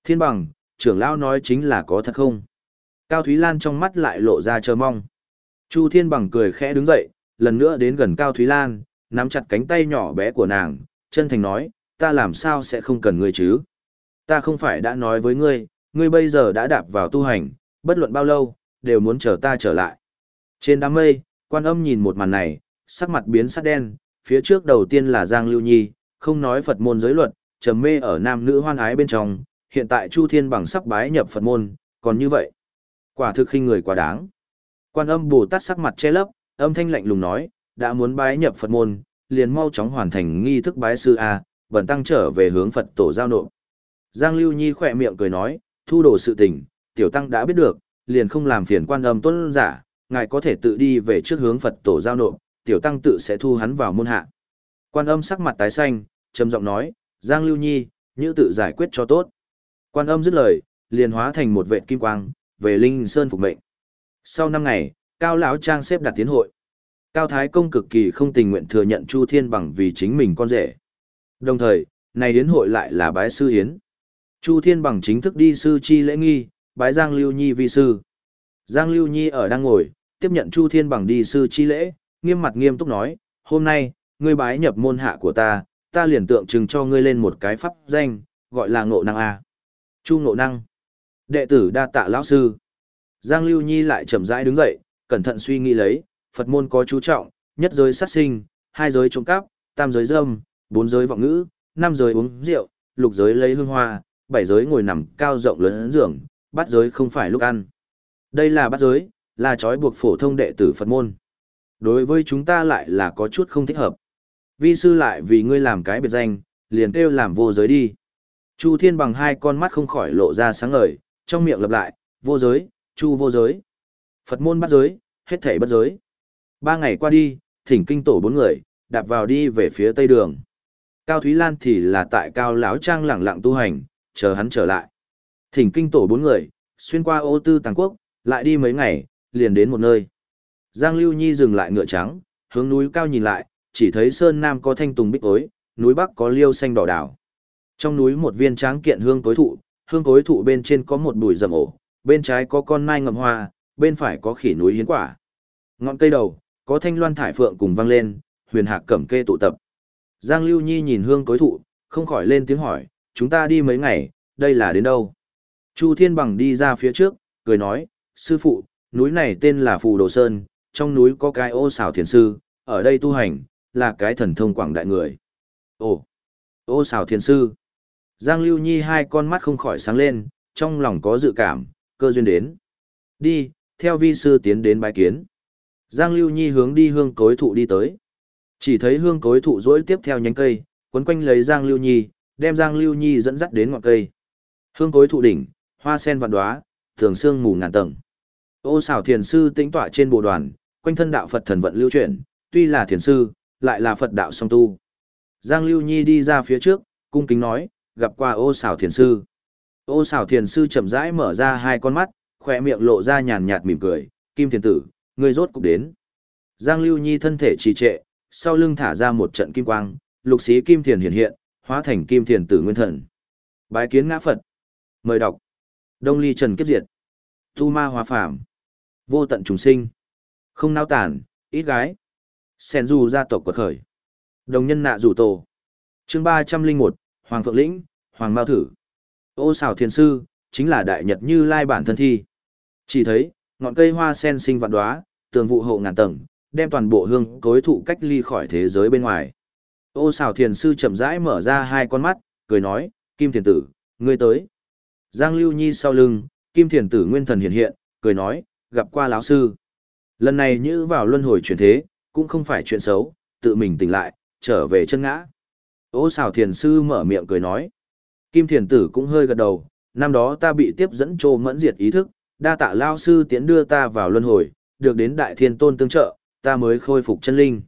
Thiên bằng, trưởng lão nói chính là có thật không? Cao Thúy Lan trong mắt lại lộ ra chờ mong. Chu Thiên bằng cười khẽ đứng dậy, lần nữa đến gần Cao Thúy Lan, nắm chặt cánh tay nhỏ bé của nàng, chân thành nói, ta làm sao sẽ không cần ngươi chứ? Ta không phải đã nói với ngươi, ngươi bây giờ đã đạp vào tu hành, bất luận bao lâu, đều muốn chờ ta trở lại. Trên đám mây, quan âm nhìn một màn này, sắc mặt biến sắc đen, phía trước đầu tiên là Giang Lưu Nhi, không nói Phật môn giới luật, trầm mê ở nam nữ hoan ái bên trong, hiện tại Chu Thiên bằng sắp bái nhập Phật môn, còn như vậy. Quả thực khinh người quá đáng. Quan âm Bồ Tát sắc mặt che lấp, âm thanh lạnh lùng nói, đã muốn bái nhập Phật môn, liền mau chóng hoàn thành nghi thức bái sư A, bẩn tăng trở về hướng Phật tổ giao nộp. Giang Lưu Nhi khỏe miệng cười nói, thu đồ sự tình, tiểu tăng đã biết được, liền không làm phiền quan âm tuân giả, ngài có thể tự đi về trước hướng Phật tổ giao nộp, tiểu tăng tự sẽ thu hắn vào môn hạ. Quan âm sắc mặt tái xanh, trầm giọng nói, Giang Lưu Nhi, như tự giải quyết cho tốt. Quan âm dứt lời, liền hóa thành một vệt kim quang, về Linh Sơn phục mệnh. Sau năm ngày, Cao lão trang xếp đặt tiến hội. Cao Thái Công cực kỳ không tình nguyện thừa nhận Chu Thiên bằng vì chính mình con rể. Đồng thời, này đến hội lại là bái sư hiến. Chu Thiên bằng chính thức đi sư chi lễ nghi, bái Giang Lưu Nhi vi sư. Giang Lưu Nhi ở đang ngồi, tiếp nhận Chu Thiên bằng đi sư chi lễ, nghiêm mặt nghiêm túc nói, hôm nay, ngươi bái nhập môn hạ của ta, ta liền tượng trưng cho ngươi lên một cái pháp danh, gọi là ngộ năng A. Chu ngộ năng. Đệ tử đa tạ lão sư. Giang Lưu Nhi lại chậm rãi đứng dậy, cẩn thận suy nghĩ lấy, Phật môn có chú trọng, nhất giới sát sinh, hai giới trộm cắp, tam giới dâm, bốn giới vọng ngữ, năm giới uống rượu, lục giới lấy hương hoa, bảy giới ngồi nằm cao rộng lớn giường, bát giới không phải lúc ăn. Đây là bát giới, là trói buộc phổ thông đệ tử Phật môn. Đối với chúng ta lại là có chút không thích hợp. Vi sư lại vì ngươi làm cái biệt danh, liền kêu làm vô giới đi. Chu Thiên bằng hai con mắt không khỏi lộ ra sáng ngời, trong miệng lặp lại, vô giới, chu vô giới. Phật môn bắt giới, hết thảy bất giới. Ba ngày qua đi, thỉnh kinh tổ bốn người, đạp vào đi về phía tây đường. Cao Thúy Lan thì là tại Cao Lão Trang lẳng lặng tu hành, chờ hắn trở lại. Thỉnh kinh tổ bốn người, xuyên qua ô tư tàng quốc, lại đi mấy ngày, liền đến một nơi. Giang Lưu Nhi dừng lại ngựa trắng, hướng núi cao nhìn lại, chỉ thấy sơn nam có thanh tùng bích ối, núi bắc có liêu xanh đỏ đảo. Trong núi một viên tráng kiện hương cối thụ, hương cối thụ bên trên có một bụi rậm ổ, bên trái có con mai ngậm hoa, bên phải có khỉ núi hiến quả. Ngọn cây đầu, có thanh loan thải phượng cùng vang lên, huyền hạc cẩm kê tụ tập. Giang Lưu Nhi nhìn hương cối thụ, không khỏi lên tiếng hỏi, chúng ta đi mấy ngày, đây là đến đâu? Chu Thiên Bằng đi ra phía trước, cười nói, sư phụ, núi này tên là Phù Đồ Sơn, trong núi có cái ô xảo thiền sư, ở đây tu hành, là cái thần thông quảng đại người. Ồ, ô xào thiền sư. Giang Lưu Nhi hai con mắt không khỏi sáng lên, trong lòng có dự cảm, cơ duyên đến. Đi, theo vi sư tiến đến bái kiến. Giang Lưu Nhi hướng đi hương cối thụ đi tới. Chỉ thấy hương cối thụ rỗi tiếp theo nhánh cây, quấn quanh lấy Giang Lưu Nhi, đem Giang Lưu Nhi dẫn dắt đến ngọn cây. Hương cối thụ đỉnh, hoa sen vạn đóa, thường xương mù ngàn tầng. Ô xảo thiền sư tĩnh tọa trên bộ đoàn, quanh thân đạo Phật thần vận lưu chuyển, tuy là thiền sư, lại là Phật đạo song tu. Giang Lưu Nhi đi ra phía trước, cung kính nói, gặp qua ô xảo thiền sư. Ô xảo thiền sư chậm rãi mở ra hai con mắt, khỏe miệng lộ ra nhàn nhạt mỉm cười, kim thiền tử, ngươi rốt cục đến. Giang Lưu Nhi thân thể trì trệ, sau lưng thả ra một trận kim quang, lục xí kim thiền hiện hiện, hóa thành kim thiền tử nguyên thần. Bái kiến ngã Phật. Mời đọc. Đông ly trần kiếp diệt. Tu ma hòa phàm. Vô tận trùng sinh. Không nao tản, ít gái. Sen du gia tộc quật khởi. Đồng nhân nạ rủ tổ. chương ba trăm linh một Hoàng Phượng Lĩnh, Hoàng Mao Thử. Ô xào thiền sư, chính là đại nhật như lai bản thân thi. Chỉ thấy, ngọn cây hoa sen sinh vạn đoá, tường vụ hộ ngàn tầng, đem toàn bộ hương cối thụ cách ly khỏi thế giới bên ngoài. Ô xào thiền sư chậm rãi mở ra hai con mắt, cười nói, Kim thiền tử, ngươi tới. Giang Lưu Nhi sau lưng, Kim thiền tử nguyên thần hiện hiện, cười nói, gặp qua lão sư. Lần này như vào luân hồi chuyển thế, cũng không phải chuyện xấu, tự mình tỉnh lại, trở về chân ngã. Ô xào thiền sư mở miệng cười nói. Kim thiền tử cũng hơi gật đầu, năm đó ta bị tiếp dẫn trô mẫn diệt ý thức, đa tạ lao sư tiến đưa ta vào luân hồi, được đến đại thiên tôn tương trợ, ta mới khôi phục chân linh.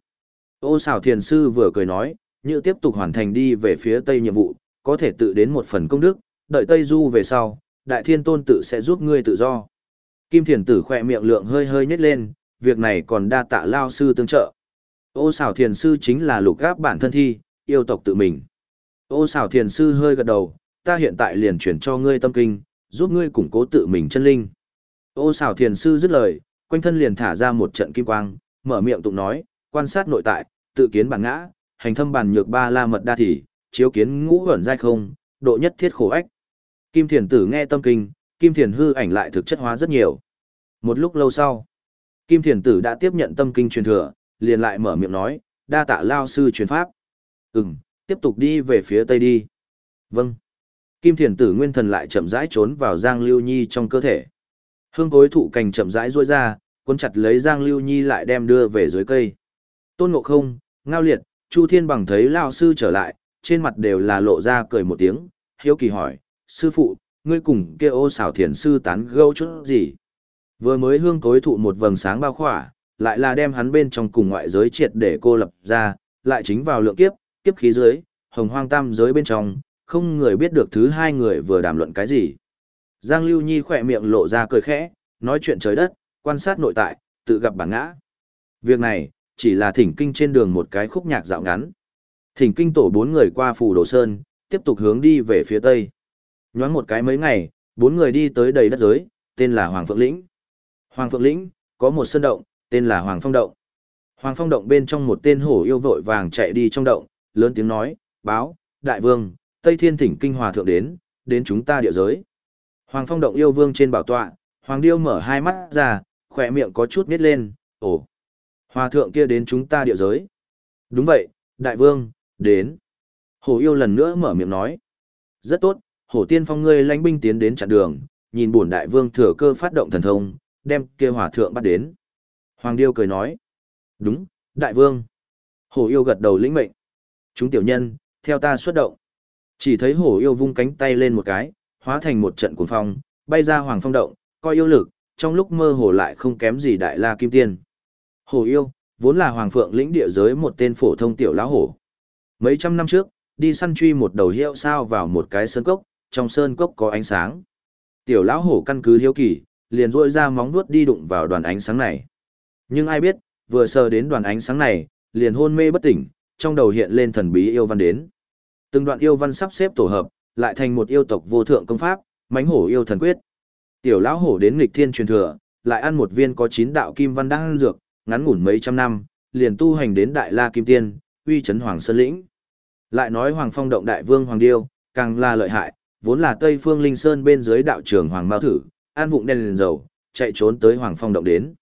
Ô xào thiền sư vừa cười nói, như tiếp tục hoàn thành đi về phía tây nhiệm vụ, có thể tự đến một phần công đức, đợi tây du về sau, đại thiên tôn tự sẽ giúp ngươi tự do. Kim thiền tử khỏe miệng lượng hơi hơi nhếch lên, việc này còn đa tạ lao sư tương trợ. Ô xảo thiền sư chính là lục gáp bản thân thi, yêu tộc tự mình. Ô xảo thiền sư hơi gật đầu, ta hiện tại liền chuyển cho ngươi tâm kinh, giúp ngươi củng cố tự mình chân linh. Ô xảo thiền sư dứt lời, quanh thân liền thả ra một trận kim quang, mở miệng tụng nói, quan sát nội tại, tự kiến bản ngã, hành thâm bản nhược ba la mật đa thỉ, chiếu kiến ngũ ẩn giai không, độ nhất thiết khổ ách. Kim thiền tử nghe tâm kinh, kim thiền hư ảnh lại thực chất hóa rất nhiều. Một lúc lâu sau, kim thiền tử đã tiếp nhận tâm kinh truyền thừa, liền lại mở miệng nói, đa tạ lao sư truyền pháp. Ừm, tiếp tục đi về phía tây đi. Vâng. Kim thiền tử nguyên thần lại chậm rãi trốn vào Giang Lưu Nhi trong cơ thể. Hương cối thụ cành chậm rãi ruôi ra, cuốn chặt lấy Giang Lưu Nhi lại đem đưa về dưới cây. Tôn Ngộ Không, Ngao Liệt, Chu Thiên Bằng thấy Lao Sư trở lại, trên mặt đều là lộ ra cười một tiếng, hiếu kỳ hỏi, Sư phụ, ngươi cùng kia ô xảo thiền sư tán gâu chút gì? Vừa mới hương cối thụ một vầng sáng bao khỏa, lại là đem hắn bên trong cùng ngoại giới triệt để cô lập ra, lại chính vào lượng kiếp, kiếp khí dưới, hồng hoang tam giới bên trong, không người biết được thứ hai người vừa đàm luận cái gì. Giang Lưu Nhi khỏe miệng lộ ra cười khẽ, nói chuyện trời đất, quan sát nội tại, tự gặp bản ngã. Việc này, chỉ là thỉnh kinh trên đường một cái khúc nhạc dạo ngắn. Thỉnh kinh tổ bốn người qua phủ đồ sơn, tiếp tục hướng đi về phía tây. Nhoáng một cái mấy ngày, bốn người đi tới đầy đất giới, tên là Hoàng Phượng Lĩnh. Hoàng Phượng Lĩnh, có một sơn động, tên là Hoàng Phong Động. Hoàng Phong Động bên trong một tên hổ yêu vội vàng chạy đi trong động, lớn tiếng nói, báo, đại vương, Tây Thiên thỉnh kinh hòa thượng đến, đến chúng ta địa giới. Hoàng Phong Động yêu vương trên bảo tọa, Hoàng Điêu mở hai mắt ra, khỏe miệng có chút nít lên, ồ, hòa thượng kia đến chúng ta địa giới. Đúng vậy, đại vương, đến. Hổ yêu lần nữa mở miệng nói. Rất tốt, hổ tiên phong ngươi lãnh binh tiến đến chặn đường, nhìn bổn đại vương thừa cơ phát động thần thông, đem kia hòa thượng bắt đến. Hoàng Điêu cười nói. Đúng, đại vương. Hổ yêu gật đầu lĩnh mệnh. Chúng tiểu nhân, theo ta xuất động. Chỉ thấy hổ yêu vung cánh tay lên một cái, hóa thành một trận cuồng phong, bay ra hoàng phong động, coi yêu lực, trong lúc mơ hồ lại không kém gì đại la kim tiên. Hổ yêu, vốn là hoàng phượng lĩnh địa giới một tên phổ thông tiểu lão hổ. Mấy trăm năm trước, đi săn truy một đầu hiệu sao vào một cái sơn cốc, trong sơn cốc có ánh sáng. Tiểu lão hổ căn cứ hiếu kỳ, liền rôi ra móng vuốt đi đụng vào đoàn ánh sáng này. Nhưng ai biết, vừa sờ đến đoàn ánh sáng này, liền hôn mê bất tỉnh, trong đầu hiện lên thần bí yêu văn đến. Từng đoạn yêu văn sắp xếp tổ hợp, lại thành một yêu tộc vô thượng công pháp, mãnh hổ yêu thần quyết. Tiểu lão hổ đến nghịch thiên truyền thừa, lại ăn một viên có chín đạo kim văn đang dược, ngắn ngủn mấy trăm năm, liền tu hành đến đại la kim tiên, uy chấn hoàng sơn lĩnh. Lại nói hoàng phong động đại vương hoàng điêu, càng là lợi hại, vốn là tây phương linh sơn bên dưới đạo trường hoàng mao thử, an vụng đèn liền dầu, chạy trốn tới hoàng phong động đến.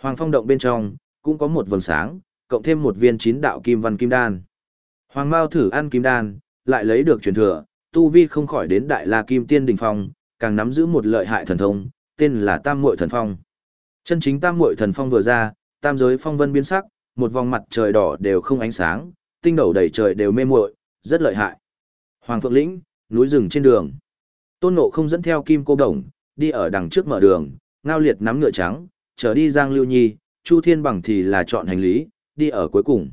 Hoàng phong động bên trong, cũng có một vầng sáng, cộng thêm một viên chín đạo kim văn kim đan. Hoàng Mao thử ăn kim đan, lại lấy được truyền thừa, tu vi không khỏi đến đại la kim tiên đỉnh phong, càng nắm giữ một lợi hại thần thông, tên là Tam Muội Thần Phong. Chân chính Tam Muội Thần Phong vừa ra, tam giới phong vân biến sắc, một vòng mặt trời đỏ đều không ánh sáng, tinh đầu đầy trời đều mê muội, rất lợi hại. Hoàng Phượng Lĩnh, núi rừng trên đường. Tôn Ngộ không dẫn theo Kim Cô Đồng, đi ở đằng trước mở đường, ngao liệt nắm ngựa trắng, trở đi Giang Lưu Nhi, Chu Thiên Bằng thì là chọn hành lý, đi ở cuối cùng.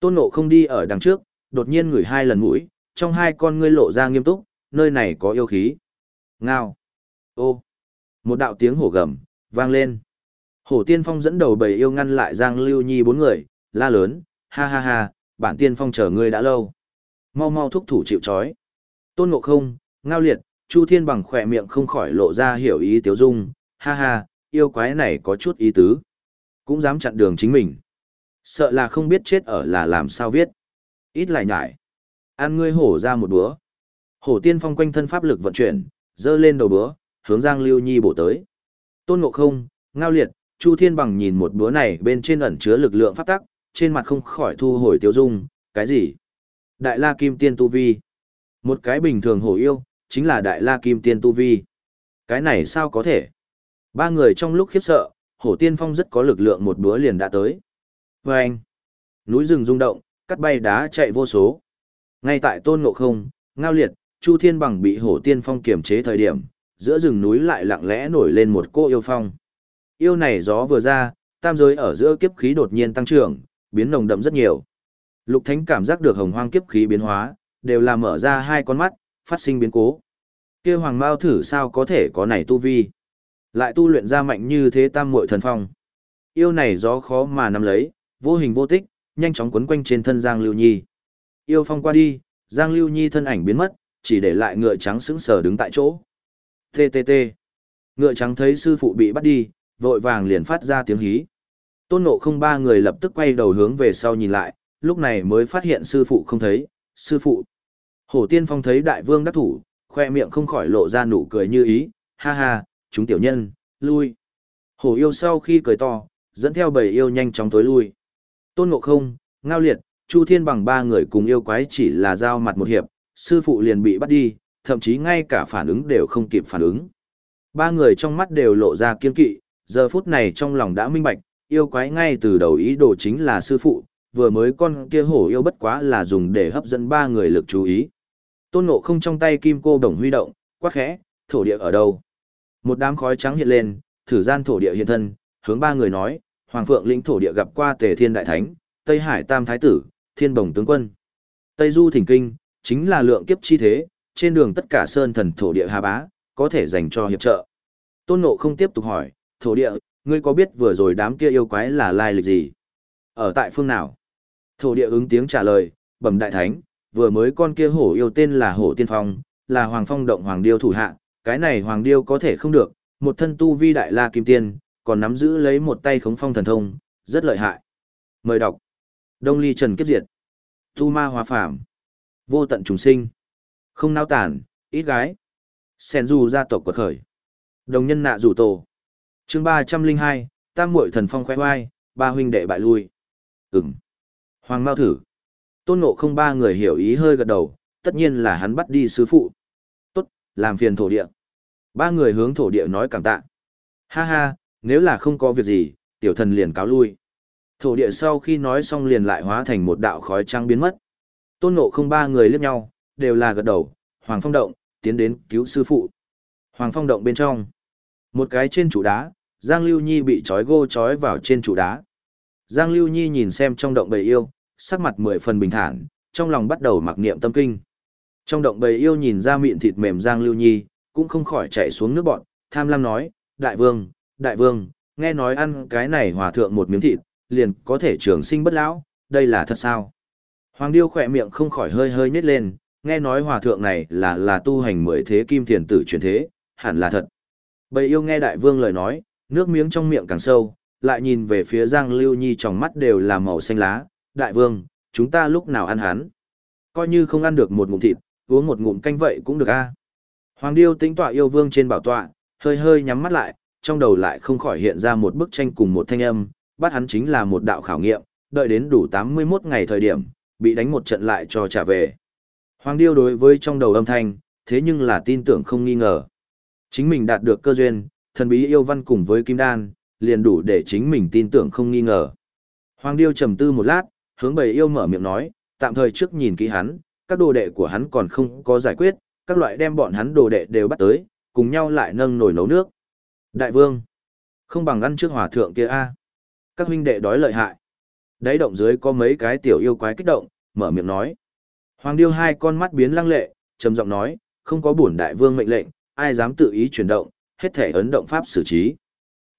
Tôn Ngộ không đi ở đằng trước, đột nhiên ngửi hai lần mũi, trong hai con ngươi lộ ra nghiêm túc, nơi này có yêu khí. Ngao. Ô. Một đạo tiếng hổ gầm, vang lên. Hổ tiên phong dẫn đầu bầy yêu ngăn lại Giang Lưu Nhi bốn người, la lớn, ha ha ha, bản tiên phong chờ ngươi đã lâu. Mau mau thúc thủ chịu trói. Tôn ngộ không, ngao liệt, Chu Thiên bằng khỏe miệng không khỏi lộ ra hiểu ý tiếu dung, ha ha, yêu quái này có chút ý tứ. Cũng dám chặn đường chính mình. Sợ là không biết chết ở là làm sao viết. Ít lại nhải. Ăn ngươi hổ ra một búa. Hổ tiên phong quanh thân pháp lực vận chuyển, dơ lên đầu búa, hướng Giang Lưu Nhi bổ tới. Tôn Ngộ Không, Ngao Liệt, Chu Thiên Bằng nhìn một búa này bên trên ẩn chứa lực lượng pháp tắc, trên mặt không khỏi thu hồi tiêu dung, cái gì? Đại La Kim Tiên Tu Vi. Một cái bình thường hổ yêu, chính là Đại La Kim Tiên Tu Vi. Cái này sao có thể? Ba người trong lúc khiếp sợ, hổ tiên phong rất có lực lượng một búa liền đã tới. Và anh, núi rừng rung động, cắt bay đá chạy vô số. Ngay tại tôn ngộ không, ngao liệt, Chu Thiên Bằng bị hổ tiên phong kiềm chế thời điểm, giữa rừng núi lại lặng lẽ nổi lên một cô yêu phong. Yêu này gió vừa ra, tam giới ở giữa kiếp khí đột nhiên tăng trưởng, biến nồng đậm rất nhiều. Lục Thánh cảm giác được hồng hoang kiếp khí biến hóa, đều là mở ra hai con mắt, phát sinh biến cố. Kia Hoàng Mao thử sao có thể có này tu vi? Lại tu luyện ra mạnh như thế tam muội thần phong. Yêu này gió khó mà nắm lấy, vô hình vô tích, nhanh chóng quấn quanh trên thân Giang Lưu Nhi. Yêu phong qua đi, Giang Lưu Nhi thân ảnh biến mất, chỉ để lại ngựa trắng sững sờ đứng tại chỗ. TTT. Ngựa trắng thấy sư phụ bị bắt đi, vội vàng liền phát ra tiếng hí. Tôn nộ không ba người lập tức quay đầu hướng về sau nhìn lại, lúc này mới phát hiện sư phụ không thấy, sư phụ. Hổ tiên phong thấy đại vương đắc thủ, khoe miệng không khỏi lộ ra nụ cười như ý, ha ha, chúng tiểu nhân, lui. Hổ yêu sau khi cười to, dẫn theo bầy yêu nhanh chóng tối lui. Tôn ngộ không, ngao liệt, chu thiên bằng ba người cùng yêu quái chỉ là giao mặt một hiệp, sư phụ liền bị bắt đi, thậm chí ngay cả phản ứng đều không kịp phản ứng. Ba người trong mắt đều lộ ra kiên kỵ, giờ phút này trong lòng đã minh bạch, yêu quái ngay từ đầu ý đồ chính là sư phụ, vừa mới con kia hổ yêu bất quá là dùng để hấp dẫn ba người lực chú ý. Tôn ngộ không trong tay kim cô đồng huy động, quát khẽ, thổ địa ở đâu? Một đám khói trắng hiện lên, thử gian thổ địa hiện thân, hướng ba người nói, Hoàng Phượng lĩnh thổ địa gặp qua Tề Thiên Đại Thánh, Tây Hải Tam Thái Tử, Thiên Bồng Tướng Quân. Tây Du Thỉnh Kinh, chính là lượng kiếp chi thế, trên đường tất cả sơn thần thổ địa hà bá, có thể dành cho hiệp trợ. Tôn Ngộ không tiếp tục hỏi, thổ địa, ngươi có biết vừa rồi đám kia yêu quái là lai lịch gì? Ở tại phương nào? Thổ địa ứng tiếng trả lời, bẩm đại thánh, vừa mới con kia hổ yêu tên là hổ tiên phong, là hoàng phong động hoàng điêu thủ hạ, cái này hoàng điêu có thể không được, một thân tu vi đại la kim tiên, còn nắm giữ lấy một tay khống phong thần thông, rất lợi hại. Mời đọc. Đông ly trần kiếp diệt. Tu ma hóa phàm. Vô tận trùng sinh. Không nao tản, ít gái. Sen du gia tộc quật khởi. Đồng nhân nạ rủ tổ. chương ba trăm linh hai tam muội thần phong khoe hoai, ba huynh đệ bại lui. Ừm. Hoàng Mao thử. Tôn ngộ không ba người hiểu ý hơi gật đầu, tất nhiên là hắn bắt đi sư phụ. Tốt, làm phiền thổ địa. Ba người hướng thổ địa nói cảm tạ. Ha ha, nếu là không có việc gì, tiểu thần liền cáo lui. Thổ địa sau khi nói xong liền lại hóa thành một đạo khói trắng biến mất. Tôn ngộ không ba người liếc nhau, đều là gật đầu, Hoàng Phong động, tiến đến cứu sư phụ. Hoàng Phong động bên trong. Một cái trên trụ đá, Giang Lưu Nhi bị trói gô trói vào trên trụ đá. Giang Lưu Nhi nhìn xem trong động bầy yêu, sắc mặt mười phần bình thản, trong lòng bắt đầu mặc niệm tâm kinh. Trong động bầy yêu nhìn ra miệng thịt mềm Giang Lưu Nhi, cũng không khỏi chạy xuống nước bọn, tham lam nói, đại vương, đại vương, nghe nói ăn cái này hòa thượng một miếng thịt, liền có thể trường sinh bất lão, đây là thật sao? Hoàng Điêu khỏe miệng không khỏi hơi hơi nhếch lên, nghe nói hòa thượng này là là tu hành mười thế kim thiền tử truyền thế, hẳn là thật. Bầy yêu nghe đại vương lời nói, nước miếng trong miệng càng sâu, lại nhìn về phía Giang Lưu Nhi trong mắt đều là màu xanh lá, đại vương, chúng ta lúc nào ăn hắn? Coi như không ăn được một ngụm thịt, uống một ngụm canh vậy cũng được a. Hoàng Điêu tính tọa yêu vương trên bảo tọa, hơi hơi nhắm mắt lại, trong đầu lại không khỏi hiện ra một bức tranh cùng một thanh âm, bắt hắn chính là một đạo khảo nghiệm, đợi đến đủ 81 ngày thời điểm, bị đánh một trận lại cho trả về. Hoàng Điêu đối với trong đầu âm thanh, thế nhưng là tin tưởng không nghi ngờ. Chính mình đạt được cơ duyên, thần bí yêu văn cùng với Kim Đan, liền đủ để chính mình tin tưởng không nghi ngờ. Hoàng Điêu trầm tư một lát, hướng bầy yêu mở miệng nói, tạm thời trước nhìn kỹ hắn, các đồ đệ của hắn còn không có giải quyết, các loại đem bọn hắn đồ đệ đều bắt tới, cùng nhau lại nâng nồi nấu nước. Đại vương, không bằng ăn trước hòa thượng kia a. Các huynh đệ đói lợi hại. Đáy động dưới có mấy cái tiểu yêu quái kích động, mở miệng nói. Hoàng Điêu hai con mắt biến lăng lệ, trầm giọng nói, không có bổn đại vương mệnh lệnh, ai dám tự ý chuyển động, hết thể ấn động pháp xử trí.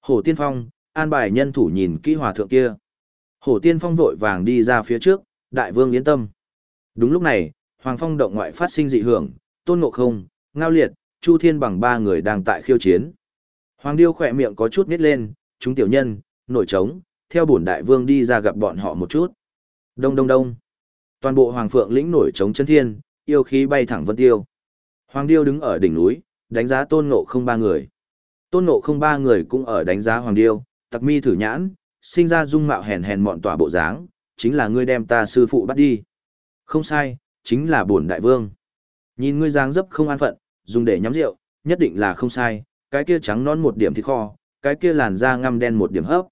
hồ Tiên Phong, an bài nhân thủ nhìn kỹ hòa thượng kia. Hổ Tiên Phong vội vàng đi ra phía trước, đại vương yên tâm. Đúng lúc này, Hoàng Phong động ngoại phát sinh dị hưởng, Tôn Ngộ Không, Ngao Liệt, Chu Thiên bằng ba người đang tại khiêu chiến. Hoàng Điêu khỏe miệng có chút nít lên, chúng tiểu nhân, nổi trống, theo bổn đại vương đi ra gặp bọn họ một chút. Đông đông đông. Toàn bộ Hoàng Phượng lĩnh nổi trống chân thiên, yêu khí bay thẳng vân tiêu. Hoàng Điêu đứng ở đỉnh núi, đánh giá Tôn Ngộ Không ba người. Tôn Ngộ Không ba người cũng ở đánh giá Hoàng Điêu, tặc mi thử nhãn, sinh ra dung mạo hèn hèn mọn tỏa bộ dáng, chính là ngươi đem ta sư phụ bắt đi. Không sai, chính là bổn đại vương. Nhìn ngươi dáng dấp không an phận, dùng để nhắm rượu, nhất định là không sai, cái kia trắng non một điểm thịt kho, cái kia làn da ngăm đen một điểm hấp.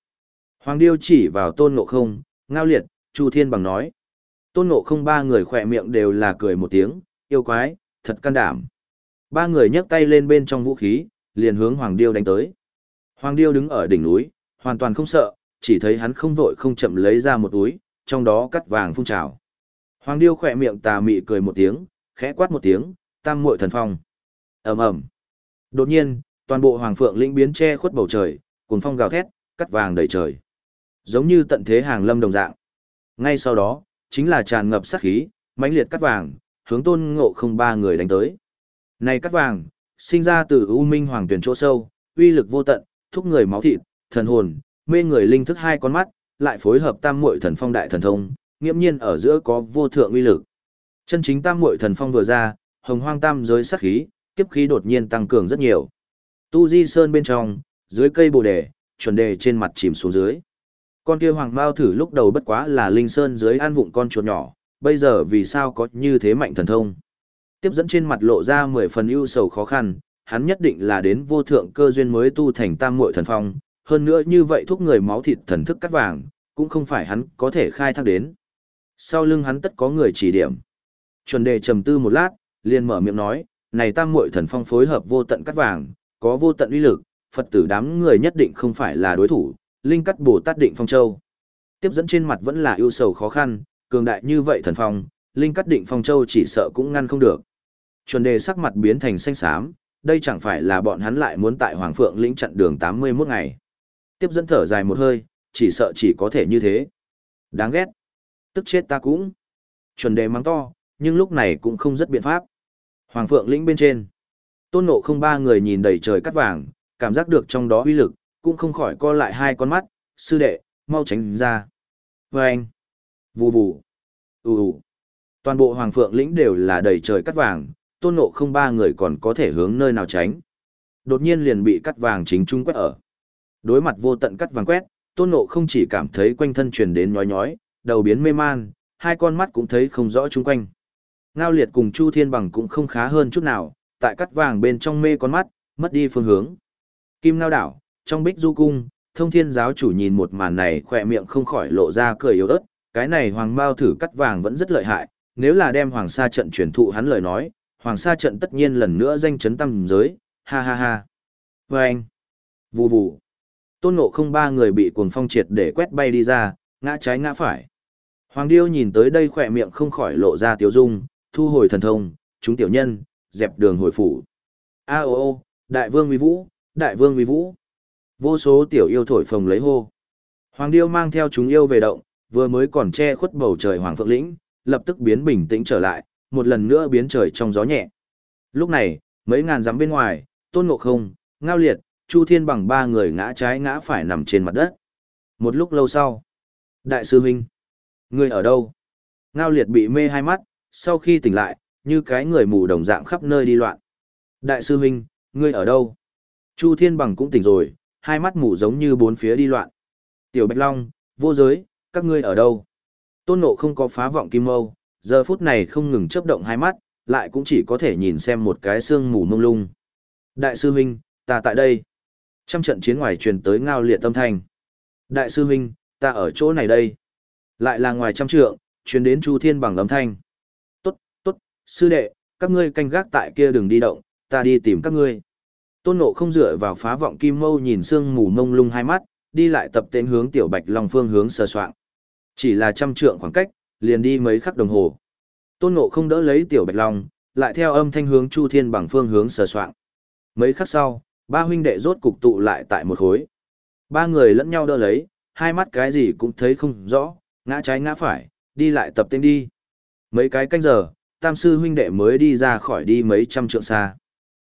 Hoàng Điêu chỉ vào tôn ngộ không, ngao liệt, Chu Thiên bằng nói. Tôn ngộ không ba người khỏe miệng đều là cười một tiếng, yêu quái, thật can đảm. Ba người nhấc tay lên bên trong vũ khí, liền hướng Hoàng Điêu đánh tới. Hoàng Điêu đứng ở đỉnh núi, hoàn toàn không sợ, chỉ thấy hắn không vội không chậm lấy ra một túi, trong đó cắt vàng phun trào. Hoàng Điêu khỏe miệng tà mị cười một tiếng, khẽ quát một tiếng, tam muội thần phong. ầm ầm. Đột nhiên, toàn bộ Hoàng Phượng lĩnh biến che khuất bầu trời, cuồng phong gào thét, cắt vàng đầy trời. Giống như tận thế hàng lâm đồng dạng. Ngay sau đó, chính là tràn ngập sát khí, mãnh liệt cắt vàng, hướng tôn ngộ không ba người đánh tới. Này cắt vàng, sinh ra từ U Minh Hoàng tuyển chỗ sâu, uy lực vô tận, thúc người máu thịt, thần hồn, mê người linh thức hai con mắt, lại phối hợp tam muội thần phong đại thần thông, nghiêm nhiên ở giữa có vô thượng uy lực. Chân chính tam muội thần phong vừa ra, hồng hoang tam giới sát khí, kiếp khí đột nhiên tăng cường rất nhiều. Tu Di Sơn bên trong, dưới cây bồ đề, chuẩn đề trên mặt chìm xuống dưới. Con kia hoàng mao thử lúc đầu bất quá là linh sơn dưới an vụng con chuột nhỏ, bây giờ vì sao có như thế mạnh thần thông. Tiếp dẫn trên mặt lộ ra mười phần ưu sầu khó khăn, hắn nhất định là đến vô thượng cơ duyên mới tu thành tam muội thần phong, hơn nữa như vậy thúc người máu thịt thần thức cắt vàng, cũng không phải hắn có thể khai thác đến. Sau lưng hắn tất có người chỉ điểm. Chuẩn đề trầm tư một lát, liền mở miệng nói, này tam muội thần phong phối hợp vô tận cắt vàng, có vô tận uy lực, Phật tử đám người nhất định không phải là đối thủ, linh cắt bổ tát định phong châu. Tiếp dẫn trên mặt vẫn là ưu sầu khó khăn, cường đại như vậy thần phong, linh cắt định phong châu chỉ sợ cũng ngăn không được. Chuẩn đề sắc mặt biến thành xanh xám, đây chẳng phải là bọn hắn lại muốn tại Hoàng Phượng lĩnh chặn đường 81 ngày. Tiếp dẫn thở dài một hơi, chỉ sợ chỉ có thể như thế. Đáng ghét. Tức chết ta cũng. Chuẩn đề mắng to, nhưng lúc này cũng không rất biện pháp. Hoàng Phượng lĩnh bên trên. Tôn nộ không ba người nhìn đầy trời cắt vàng, cảm giác được trong đó uy lực, cũng không khỏi co lại hai con mắt, sư đệ, mau tránh ra. Và anh, vù vù, ù ù. Toàn bộ Hoàng Phượng lĩnh đều là đầy trời cắt vàng, tôn nộ không ba người còn có thể hướng nơi nào tránh. Đột nhiên liền bị cắt vàng chính trung quét ở. Đối mặt vô tận cắt vàng quét, tôn nộ không chỉ cảm thấy quanh thân truyền đến nhói nhói, đầu biến mê man, hai con mắt cũng thấy không rõ chung quanh. Ngao liệt cùng Chu Thiên Bằng cũng không khá hơn chút nào, tại cắt vàng bên trong mê con mắt, mất đi phương hướng. Kim Ngao đảo, trong bích du cung, thông thiên giáo chủ nhìn một màn này khỏe miệng không khỏi lộ ra cười yếu ớt, cái này hoàng mao thử cắt vàng vẫn rất lợi hại, nếu là đem hoàng sa trận truyền thụ hắn lời nói, hoàng sa trận tất nhiên lần nữa danh chấn tâm giới, ha ha ha. Vâng! anh, vù vù, tôn ngộ không ba người bị cuồng phong triệt để quét bay đi ra, ngã trái ngã phải. Hoàng điêu nhìn tới đây khỏe miệng không khỏi lộ ra tiếu dung, thu hồi thần thông, chúng tiểu nhân, dẹp đường hồi phủ. A ô ô, đại vương uy vũ, đại vương uy vũ. Vô số tiểu yêu thổi phồng lấy hô. Hoàng điêu mang theo chúng yêu về động, vừa mới còn che khuất bầu trời hoàng phượng lĩnh, lập tức biến bình tĩnh trở lại, một lần nữa biến trời trong gió nhẹ. Lúc này, mấy ngàn dặm bên ngoài, tôn ngộ không, ngao liệt, chu thiên bằng ba người ngã trái ngã phải nằm trên mặt đất. Một lúc lâu sau, đại sư huynh, người ở đâu? Ngao liệt bị mê hai mắt, sau khi tỉnh lại, như cái người mù đồng dạng khắp nơi đi loạn. Đại sư huynh, ngươi ở đâu? Chu thiên bằng cũng tỉnh rồi, hai mắt mù giống như bốn phía đi loạn. Tiểu Bạch Long, vô giới, các ngươi ở đâu? Tôn Ngộ không có phá vọng kim mâu, giờ phút này không ngừng chớp động hai mắt, lại cũng chỉ có thể nhìn xem một cái xương mù mông lung. Đại sư huynh, ta tại đây. Trăm trận chiến ngoài truyền tới ngao liệt tâm thanh. Đại sư huynh, ta ở chỗ này đây. Lại là ngoài trăm trượng, truyền đến Chu Thiên bằng âm thanh. Tốt, tốt, sư đệ, các ngươi canh gác tại kia đừng đi động, ta đi tìm các ngươi. Tôn Ngộ không dựa vào phá vọng kim mâu nhìn sương mù mông lung hai mắt, đi lại tập tên hướng tiểu bạch long phương hướng sờ soạng. Chỉ là trăm trượng khoảng cách, liền đi mấy khắc đồng hồ. Tôn Ngộ không đỡ lấy tiểu bạch long, lại theo âm thanh hướng Chu Thiên bằng phương hướng sờ soạng. Mấy khắc sau, ba huynh đệ rốt cục tụ lại tại một khối. Ba người lẫn nhau đỡ lấy, hai mắt cái gì cũng thấy không rõ, ngã trái ngã phải, đi lại tập tên đi. Mấy cái canh giờ, tam sư huynh đệ mới đi ra khỏi đi mấy trăm trượng xa.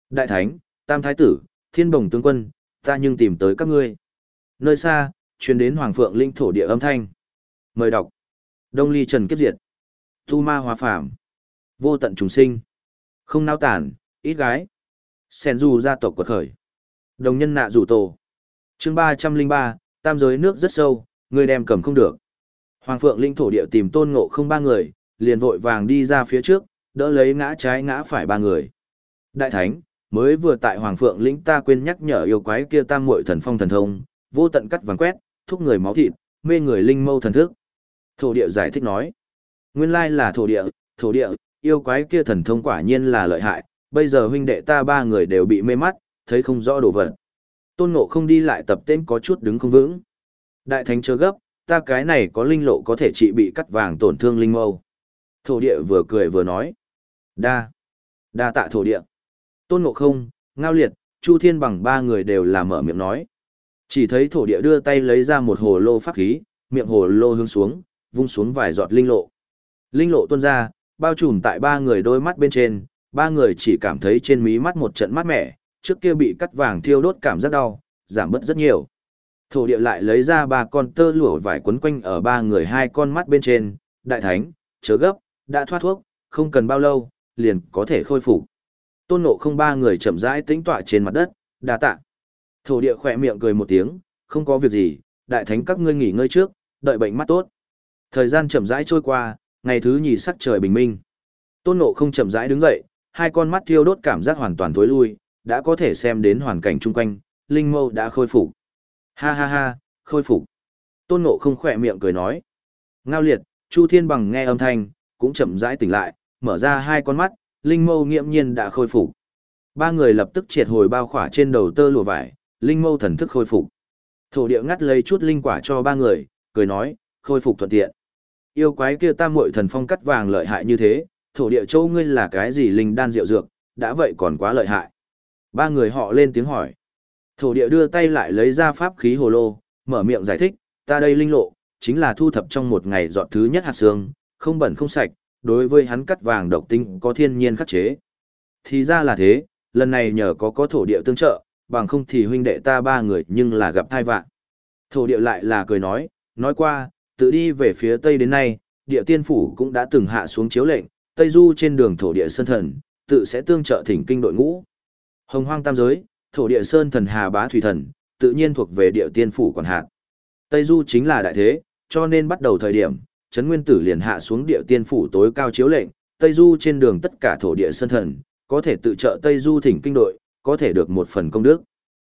Đại thánh, tam thái tử, thiên bồng tướng quân, ta nhưng tìm tới các ngươi. Nơi xa, truyền đến hoàng phượng linh thổ địa âm thanh. Mời đọc. Đông ly trần kiếp diệt. Tu ma hóa phàm. Vô tận trùng sinh. Không nao tản, ít gái. Sen du gia tộc quật khởi. Đồng nhân nạ rủ tổ. chương ba trăm linh ba tam giới nước rất sâu, người đem cầm không được. Hoàng Phượng Linh thổ địa tìm tôn ngộ không ba người, liền vội vàng đi ra phía trước, đỡ lấy ngã trái ngã phải ba người. Đại Thánh, mới vừa tại Hoàng Phượng Linh ta quên nhắc nhở yêu quái kia tam muội thần phong thần thông, vô tận cắt vàng quét, thúc người máu thịt, mê người linh mâu thần thức. Thổ địa giải thích nói, nguyên lai là thổ địa, thổ địa, yêu quái kia thần thông quả nhiên là lợi hại, bây giờ huynh đệ ta ba người đều bị mê mắt, thấy không rõ đồ vật. Tôn Ngộ không đi lại tập tên có chút đứng không vững. Đại thánh chớ gấp, ta cái này có linh lộ có thể trị bị cắt vàng tổn thương linh mâu. Thổ địa vừa cười vừa nói. Đa. Đa tạ thổ địa. Tôn Ngộ không, Ngao Liệt, Chu Thiên bằng ba người đều là mở miệng nói. Chỉ thấy thổ địa đưa tay lấy ra một hồ lô pháp khí, miệng hồ lô hướng xuống, vung xuống vài giọt linh lộ. Linh lộ tuôn ra, bao trùm tại ba người đôi mắt bên trên, ba người chỉ cảm thấy trên mí mắt một trận mát mẻ, trước kia bị cắt vàng thiêu đốt cảm giác đau, giảm bớt rất nhiều. Thổ địa lại lấy ra ba con tơ lụa vải quấn quanh ở ba người hai con mắt bên trên, đại thánh, chớ gấp, đã thoát thuốc, không cần bao lâu, liền có thể khôi phục. Tôn nộ không ba người chậm rãi tĩnh tọa trên mặt đất, đa tạ. Thổ địa khỏe miệng cười một tiếng, không có việc gì, đại thánh các ngươi nghỉ ngơi trước, đợi bệnh mắt tốt. Thời gian chậm rãi trôi qua, ngày thứ nhì sắc trời bình minh. Tôn nộ không chậm rãi đứng dậy, hai con mắt thiêu đốt cảm giác hoàn toàn tối lui, đã có thể xem đến hoàn cảnh chung quanh, linh mâu đã khôi phục. Ha ha ha, khôi phục. Tôn Ngộ không khỏe miệng cười nói. Ngao liệt, Chu Thiên Bằng nghe âm thanh, cũng chậm rãi tỉnh lại, mở ra hai con mắt, linh mâu nghiễm nhiên đã khôi phục. Ba người lập tức triệt hồi bao khỏa trên đầu tơ lụa vải, linh mâu thần thức khôi phục. Thổ địa ngắt lấy chút linh quả cho ba người, cười nói, khôi phục thuận tiện. Yêu quái kia tam muội thần phong cắt vàng lợi hại như thế, thổ địa châu ngươi là cái gì linh đan rượu dược, đã vậy còn quá lợi hại. Ba người họ lên tiếng hỏi. Thổ địa đưa tay lại lấy ra pháp khí hồ lô, mở miệng giải thích, ta đây linh lộ, chính là thu thập trong một ngày dọn thứ nhất hạt xương, không bẩn không sạch, đối với hắn cắt vàng độc tinh có thiên nhiên khắc chế. Thì ra là thế, lần này nhờ có có thổ địa tương trợ, bằng không thì huynh đệ ta ba người nhưng là gặp thai vạn. Thổ địa lại là cười nói, nói qua, tự đi về phía tây đến nay, địa tiên phủ cũng đã từng hạ xuống chiếu lệnh, tây du trên đường thổ địa sơn thần, tự sẽ tương trợ thỉnh kinh đội ngũ. Hồng hoang tam giới, thổ địa sơn thần hà bá thủy thần, tự nhiên thuộc về địa tiên phủ quản hạt. Tây Du chính là đại thế, cho nên bắt đầu thời điểm, Trấn Nguyên Tử liền hạ xuống địa tiên phủ tối cao chiếu lệnh, Tây Du trên đường tất cả thổ địa sơn thần, có thể tự trợ Tây Du thỉnh kinh đội, có thể được một phần công đức.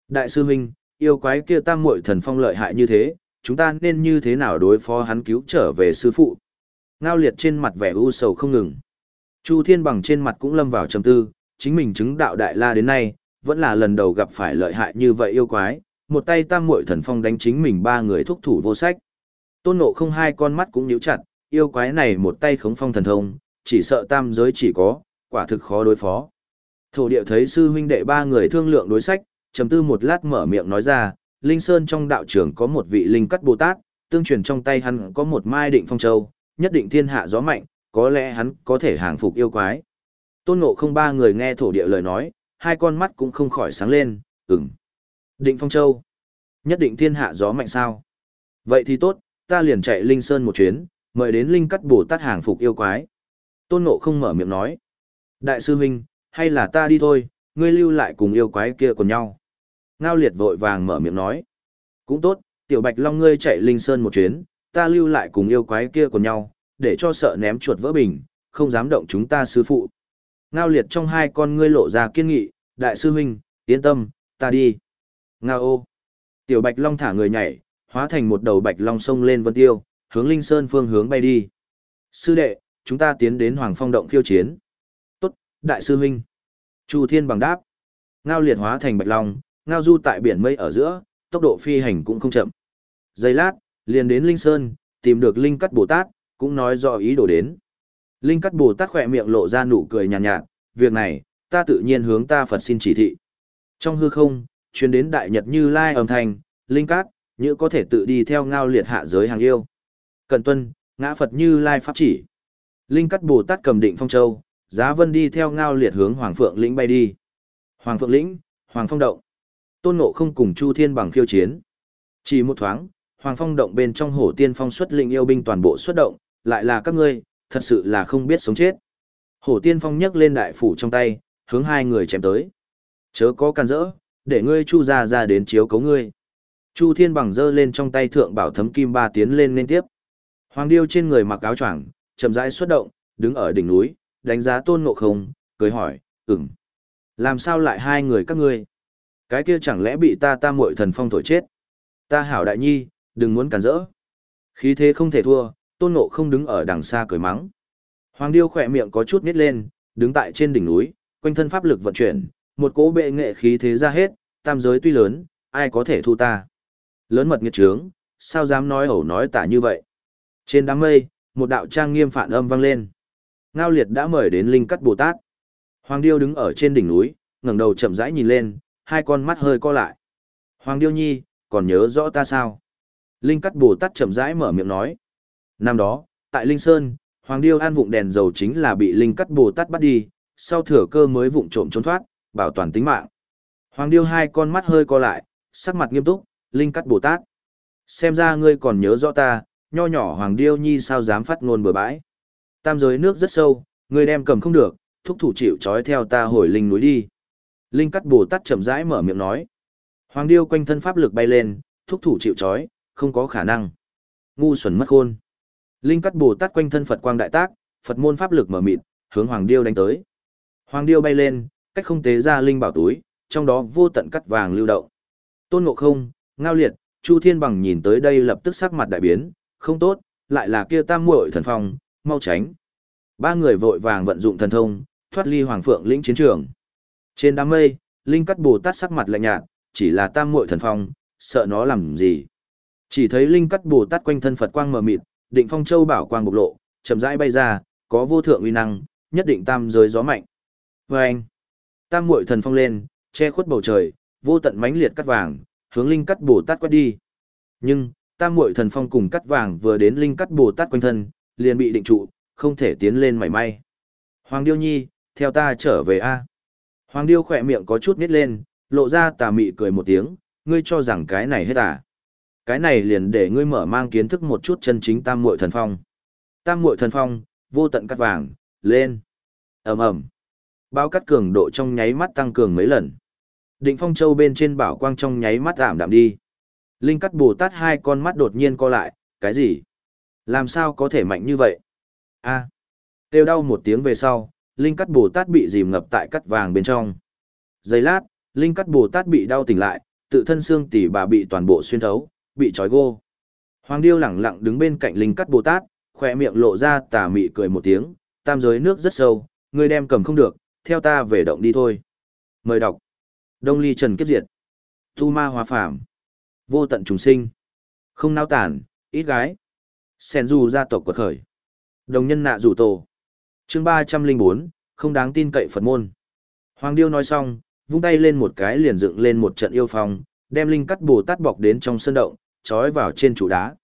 Đại sư huynh, yêu quái kia tam muội thần phong lợi hại như thế, chúng ta nên như thế nào đối phó hắn cứu trở về sư phụ? Ngao liệt trên mặt vẻ u sầu không ngừng. Chu Thiên bằng trên mặt cũng lâm vào trầm tư, chính mình chứng đạo đại la đến nay, vẫn là lần đầu gặp phải lợi hại như vậy yêu quái, một tay tam muội thần phong đánh chính mình ba người thúc thủ vô sách. Tôn nộ không hai con mắt cũng nhíu chặt, yêu quái này một tay khống phong thần thông, chỉ sợ tam giới chỉ có, quả thực khó đối phó. Thổ địa thấy sư huynh đệ ba người thương lượng đối sách, trầm tư một lát mở miệng nói ra, Linh Sơn trong đạo trưởng có một vị linh cắt Bồ Tát, tương truyền trong tay hắn có một mai định phong châu, nhất định thiên hạ gió mạnh, có lẽ hắn có thể hàng phục yêu quái. Tôn ngộ không ba người nghe thổ địa lời nói, hai con mắt cũng không khỏi sáng lên, ừm. Định Phong Châu. Nhất định thiên hạ gió mạnh sao. Vậy thì tốt, ta liền chạy Linh Sơn một chuyến, mời đến Linh cắt bổ tát hàng phục yêu quái. Tôn Ngộ không mở miệng nói. Đại sư huynh, hay là ta đi thôi, ngươi lưu lại cùng yêu quái kia còn nhau. Ngao liệt vội vàng mở miệng nói. Cũng tốt, tiểu bạch long ngươi chạy Linh Sơn một chuyến, ta lưu lại cùng yêu quái kia còn nhau, để cho sợ ném chuột vỡ bình, không dám động chúng ta sư phụ. Ngao liệt trong hai con ngươi lộ ra kiên nghị, đại sư huynh, yên tâm, ta đi. Ngao ô. Tiểu bạch long thả người nhảy, hóa thành một đầu bạch long sông lên vân tiêu, hướng Linh Sơn phương hướng bay đi. Sư đệ, chúng ta tiến đến Hoàng Phong động khiêu chiến. Tốt, đại sư huynh. Chu Thiên bằng đáp. Ngao liệt hóa thành bạch long, ngao du tại biển mây ở giữa, tốc độ phi hành cũng không chậm. Giây lát, liền đến Linh Sơn, tìm được Linh Cắt Bồ Tát, cũng nói rõ ý đồ đến. Linh Cắt Bồ Tát khỏe miệng lộ ra nụ cười nhàn nhạt, nhạt, việc này, ta tự nhiên hướng ta Phật xin chỉ thị. Trong hư không, chuyến đến Đại Nhật Như Lai âm thanh, Linh Cát, như có thể tự đi theo ngao liệt hạ giới hàng yêu. Cần tuân, ngã Phật Như Lai Pháp chỉ. Linh Cắt Bồ Tát cầm định phong châu, giá vân đi theo ngao liệt hướng Hoàng Phượng lĩnh bay đi. Hoàng Phượng lĩnh, Hoàng Phong động. Tôn Ngộ không cùng Chu Thiên bằng khiêu chiến. Chỉ một thoáng, Hoàng Phong động bên trong hổ tiên phong xuất lĩnh yêu binh toàn bộ xuất động, lại là các ngươi, thật sự là không biết sống chết. Hổ tiên phong nhấc lên đại phủ trong tay, hướng hai người chém tới. Chớ có can rỡ, để ngươi Chu ra ra đến chiếu cấu ngươi. Chu Thiên bằng giơ lên trong tay thượng bảo thấm kim ba tiến lên liên tiếp. Hoàng điêu trên người mặc áo choàng, chậm rãi xuất động, đứng ở đỉnh núi, đánh giá tôn ngộ không, cười hỏi, ừm. Làm sao lại hai người các ngươi? Cái kia chẳng lẽ bị ta ta muội thần phong thổi chết? Ta hảo đại nhi, đừng muốn cản rỡ. Khí thế không thể thua, tôn ngộ không đứng ở đằng xa cười mắng. Hoàng điêu khỏe miệng có chút nít lên, đứng tại trên đỉnh núi, quanh thân pháp lực vận chuyển, một cỗ bệ nghệ khí thế ra hết, tam giới tuy lớn, ai có thể thu ta. Lớn mật nghiệt trướng, sao dám nói ẩu nói tả như vậy. Trên đám mây, một đạo trang nghiêm phản âm vang lên. Ngao liệt đã mời đến Linh Cắt Bồ Tát. Hoàng Điêu đứng ở trên đỉnh núi, ngẩng đầu chậm rãi nhìn lên, hai con mắt hơi co lại. Hoàng Điêu Nhi, còn nhớ rõ ta sao? Linh Cắt Bồ Tát chậm rãi mở miệng nói. Năm đó, tại Linh Sơn, Hoàng Điêu an vụng đèn dầu chính là bị Linh Cắt Bồ Tát bắt đi, sau thừa cơ mới vụng trộm trốn thoát, bảo toàn tính mạng. Hoàng Điêu hai con mắt hơi co lại, sắc mặt nghiêm túc, Linh Cắt Bồ Tát. Xem ra ngươi còn nhớ rõ ta, nho nhỏ Hoàng Điêu Nhi sao dám phát ngôn bừa bãi. Tam giới nước rất sâu, ngươi đem cầm không được, thúc thủ chịu trói theo ta hồi linh núi đi. Linh Cắt Bồ Tát chậm rãi mở miệng nói. Hoàng Điêu quanh thân pháp lực bay lên, thúc thủ chịu trói, không có khả năng. Ngu xuẩn mất khôn. Linh Cắt Bồ Tát quanh thân Phật quang đại tác, Phật môn pháp lực mở mịt, hướng Hoàng Điêu đánh tới. Hoàng Điêu bay lên, cách không tế ra linh bảo túi, trong đó vô tận cắt vàng lưu động. Tôn Ngộ Không, Ngao Liệt, Chu Thiên Bằng nhìn tới đây lập tức sắc mặt đại biến, không tốt, lại là kia tam muội thần phong, mau tránh. Ba người vội vàng vận dụng thần thông, thoát ly Hoàng Phượng lĩnh chiến trường. Trên đám mây, Linh Cắt Bồ Tát sắc mặt lạnh nhạt, chỉ là tam muội thần phong, sợ nó làm gì. Chỉ thấy Linh Cắt Bồ Tát quanh thân Phật quang mờ mịt, định phong châu bảo quang bộc lộ, chậm rãi bay ra, có vô thượng uy năng, nhất định tam giới gió mạnh. Và anh, tam muội thần phong lên, che khuất bầu trời, vô tận mãnh liệt cắt vàng, hướng linh cắt bồ tát quét đi. Nhưng, tam muội thần phong cùng cắt vàng vừa đến linh cắt bồ tát quanh thân, liền bị định trụ, không thể tiến lên mảy may. Hoàng Điêu Nhi, theo ta trở về a. Hoàng Điêu khỏe miệng có chút nít lên, lộ ra tà mị cười một tiếng, ngươi cho rằng cái này hết à. Cái này liền để ngươi mở mang kiến thức một chút chân chính tam muội thần phong. Tam muội thần phong, vô tận cắt vàng, lên. ầm ầm Bao cắt cường độ trong nháy mắt tăng cường mấy lần. Định phong châu bên trên bảo quang trong nháy mắt giảm đạm đi. Linh cắt bồ tát hai con mắt đột nhiên co lại, cái gì? Làm sao có thể mạnh như vậy? a à. Đau một tiếng về sau, Linh cắt bồ tát bị dìm ngập tại cắt vàng bên trong. Giây lát, Linh cắt bồ tát bị đau tỉnh lại, tự thân xương tỉ bà bị toàn bộ xuyên thấu, bị trói gô. Hoàng điêu lẳng lặng đứng bên cạnh Linh cắt bồ tát, khoe miệng lộ ra tà mị cười một tiếng, tam giới nước rất sâu, người đem cầm không được, theo ta về động đi thôi. Mời đọc. Đông ly trần kiếp diệt. Tu ma hòa phàm. Vô tận trùng sinh. Không nao tản, ít gái. Sen dù gia tộc quật khởi. Đồng nhân nạ rủ tổ. chương ba trăm linh bốn không đáng tin cậy Phật môn. Hoàng Điêu nói xong, vung tay lên một cái liền dựng lên một trận yêu phong, đem linh cắt bồ tát bọc đến trong sân động, trói vào trên trụ đá.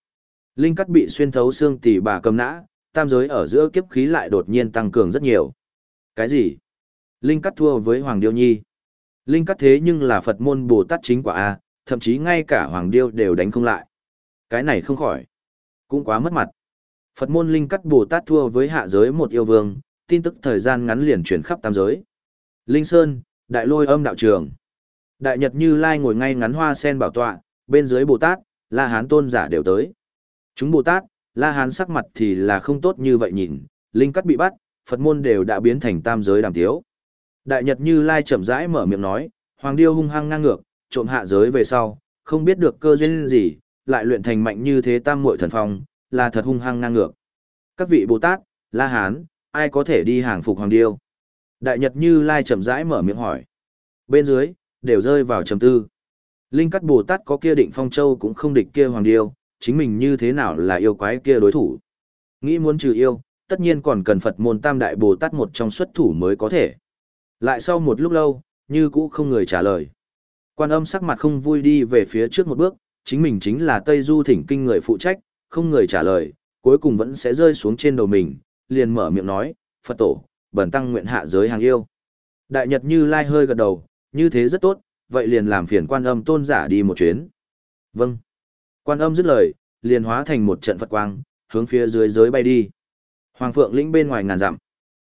Linh cắt bị xuyên thấu xương tỉ bà cầm nã, tam giới ở giữa kiếp khí lại đột nhiên tăng cường rất nhiều. Cái gì? Linh cắt thua với Hoàng Điêu Nhi. Linh cắt thế nhưng là Phật môn Bồ Tát chính quả A, thậm chí ngay cả Hoàng Điêu đều đánh không lại. Cái này không khỏi. Cũng quá mất mặt. Phật môn Linh cắt Bồ Tát thua với hạ giới một yêu vương, tin tức thời gian ngắn liền chuyển khắp tam giới. Linh Sơn, Đại Lôi âm đạo trường. Đại Nhật Như Lai ngồi ngay ngắn hoa sen bảo tọa, bên dưới Bồ Tát, La Hán tôn giả đều tới. Chúng Bồ Tát, La Hán sắc mặt thì là không tốt như vậy nhìn, Linh cắt bị bắt, Phật môn đều đã biến thành tam giới đàm tiếu. Đại Nhật Như Lai chậm rãi mở miệng nói, Hoàng Điêu hung hăng ngang ngược, trộm hạ giới về sau, không biết được cơ duyên gì, lại luyện thành mạnh như thế tam muội thần phong, là thật hung hăng ngang ngược. Các vị Bồ Tát, La Hán, ai có thể đi hàng phục Hoàng Điêu? Đại Nhật Như Lai chậm rãi mở miệng hỏi. Bên dưới, đều rơi vào trầm tư. Linh Cắt Bồ Tát có kia định phong châu cũng không địch kia Hoàng Điêu, chính mình như thế nào là yêu quái kia đối thủ. Nghĩ muốn trừ yêu, tất nhiên còn cần Phật môn Tam Đại Bồ Tát một trong xuất thủ mới có thể. Lại sau một lúc lâu, như cũ không người trả lời. Quan âm sắc mặt không vui đi về phía trước một bước, chính mình chính là Tây Du thỉnh kinh người phụ trách, không người trả lời, cuối cùng vẫn sẽ rơi xuống trên đầu mình, liền mở miệng nói, Phật tổ, bẩn tăng nguyện hạ giới hàng yêu. Đại Nhật Như Lai hơi gật đầu, như thế rất tốt, vậy liền làm phiền quan âm tôn giả đi một chuyến. Vâng. Quan âm dứt lời, liền hóa thành một trận Phật quang, hướng phía dưới giới bay đi. Hoàng Phượng lĩnh bên ngoài ngàn dặm.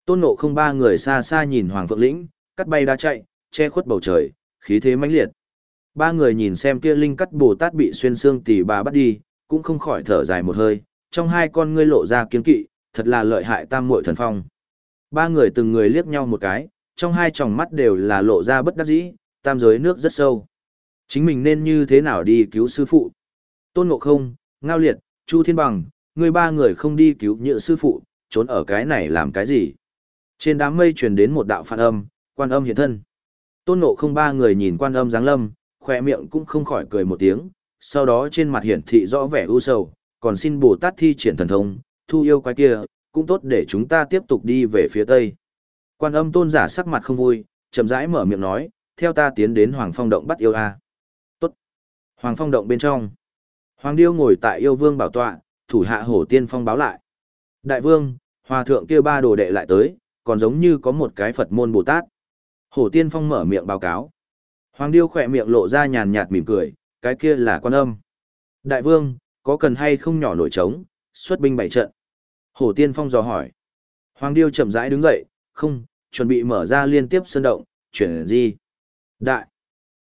Tôn nộ không ba người xa xa nhìn Hoàng Phượng lĩnh, cắt bay đã chạy, che khuất bầu trời, khí thế mãnh liệt. Ba người nhìn xem kia linh cắt Bồ Tát bị xuyên xương tỷ bà bắt đi, cũng không khỏi thở dài một hơi, trong hai con ngươi lộ ra kiên kỵ, thật là lợi hại tam muội thần phong. Ba người từng người liếc nhau một cái, trong hai tròng mắt đều là lộ ra bất đắc dĩ, tam giới nước rất sâu. Chính mình nên như thế nào đi cứu sư phụ? Tôn Ngộ Không, Ngao Liệt, Chu Thiên Bằng, người ba người không đi cứu nhựa sư phụ, trốn ở cái này làm cái gì? Trên đám mây truyền đến một đạo phản âm, quan âm hiện thân. Tôn Ngộ Không ba người nhìn quan âm giáng lâm, khỏe miệng cũng không khỏi cười một tiếng, sau đó trên mặt hiển thị rõ vẻ u sầu, còn xin Bồ Tát thi triển thần thông, thu yêu quái kia, cũng tốt để chúng ta tiếp tục đi về phía tây. Quan âm tôn giả sắc mặt không vui, chậm rãi mở miệng nói, theo ta tiến đến Hoàng Phong Động bắt yêu a. Tốt. Hoàng Phong Động bên trong. Hoàng Điêu ngồi tại yêu vương bảo tọa, thủ hạ hổ tiên phong báo lại. Đại vương, hòa thượng kia ba đồ đệ lại tới, còn giống như có một cái Phật môn Bồ Tát. Hổ tiên phong mở miệng báo cáo. Hoàng Điêu khỏe miệng lộ ra nhàn nhạt mỉm cười, cái kia là quan âm. Đại vương, có cần hay không nhỏ nổi trống, xuất binh bảy trận. Hổ tiên phong dò hỏi. Hoàng Điêu chậm rãi đứng dậy, không, chuẩn bị mở ra liên tiếp sơn động, chuyển gì. Đại,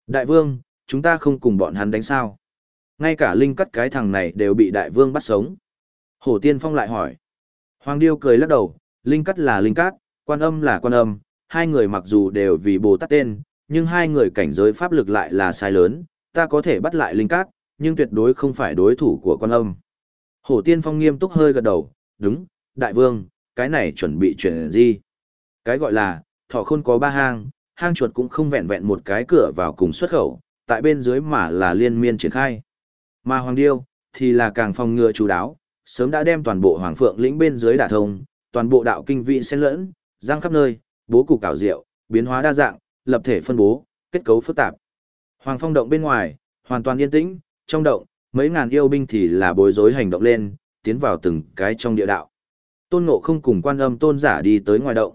đại vương, chúng ta không cùng bọn hắn đánh sao. Ngay cả linh cắt cái thằng này đều bị đại vương bắt sống. Hổ tiên phong lại hỏi. Hoàng Điêu cười lắc đầu, linh cắt là linh cát, quan âm là quan âm, hai người mặc dù đều vì Bồ Tát tên, nhưng hai người cảnh giới pháp lực lại là sai lớn, ta có thể bắt lại linh cát, nhưng tuyệt đối không phải đối thủ của quan âm. Hổ tiên phong nghiêm túc hơi gật đầu, đúng, đại vương, cái này chuẩn bị chuyển gì? Cái gọi là, thỏ khôn có ba hang, hang chuột cũng không vẹn vẹn một cái cửa vào cùng xuất khẩu, tại bên dưới mà là liên miên triển khai. Mà Hoàng Điêu, thì là càng phòng ngừa chú đáo, sớm đã đem toàn bộ Hoàng Phượng lĩnh bên dưới đả thông, toàn bộ đạo kinh vị xen lẫn, giang khắp nơi, bố cục cảo diệu, biến hóa đa dạng, lập thể phân bố, kết cấu phức tạp. Hoàng Phong động bên ngoài, hoàn toàn yên tĩnh, trong động, mấy ngàn yêu binh thì là bối rối hành động lên, tiến vào từng cái trong địa đạo. Tôn Ngộ không cùng quan âm tôn giả đi tới ngoài động.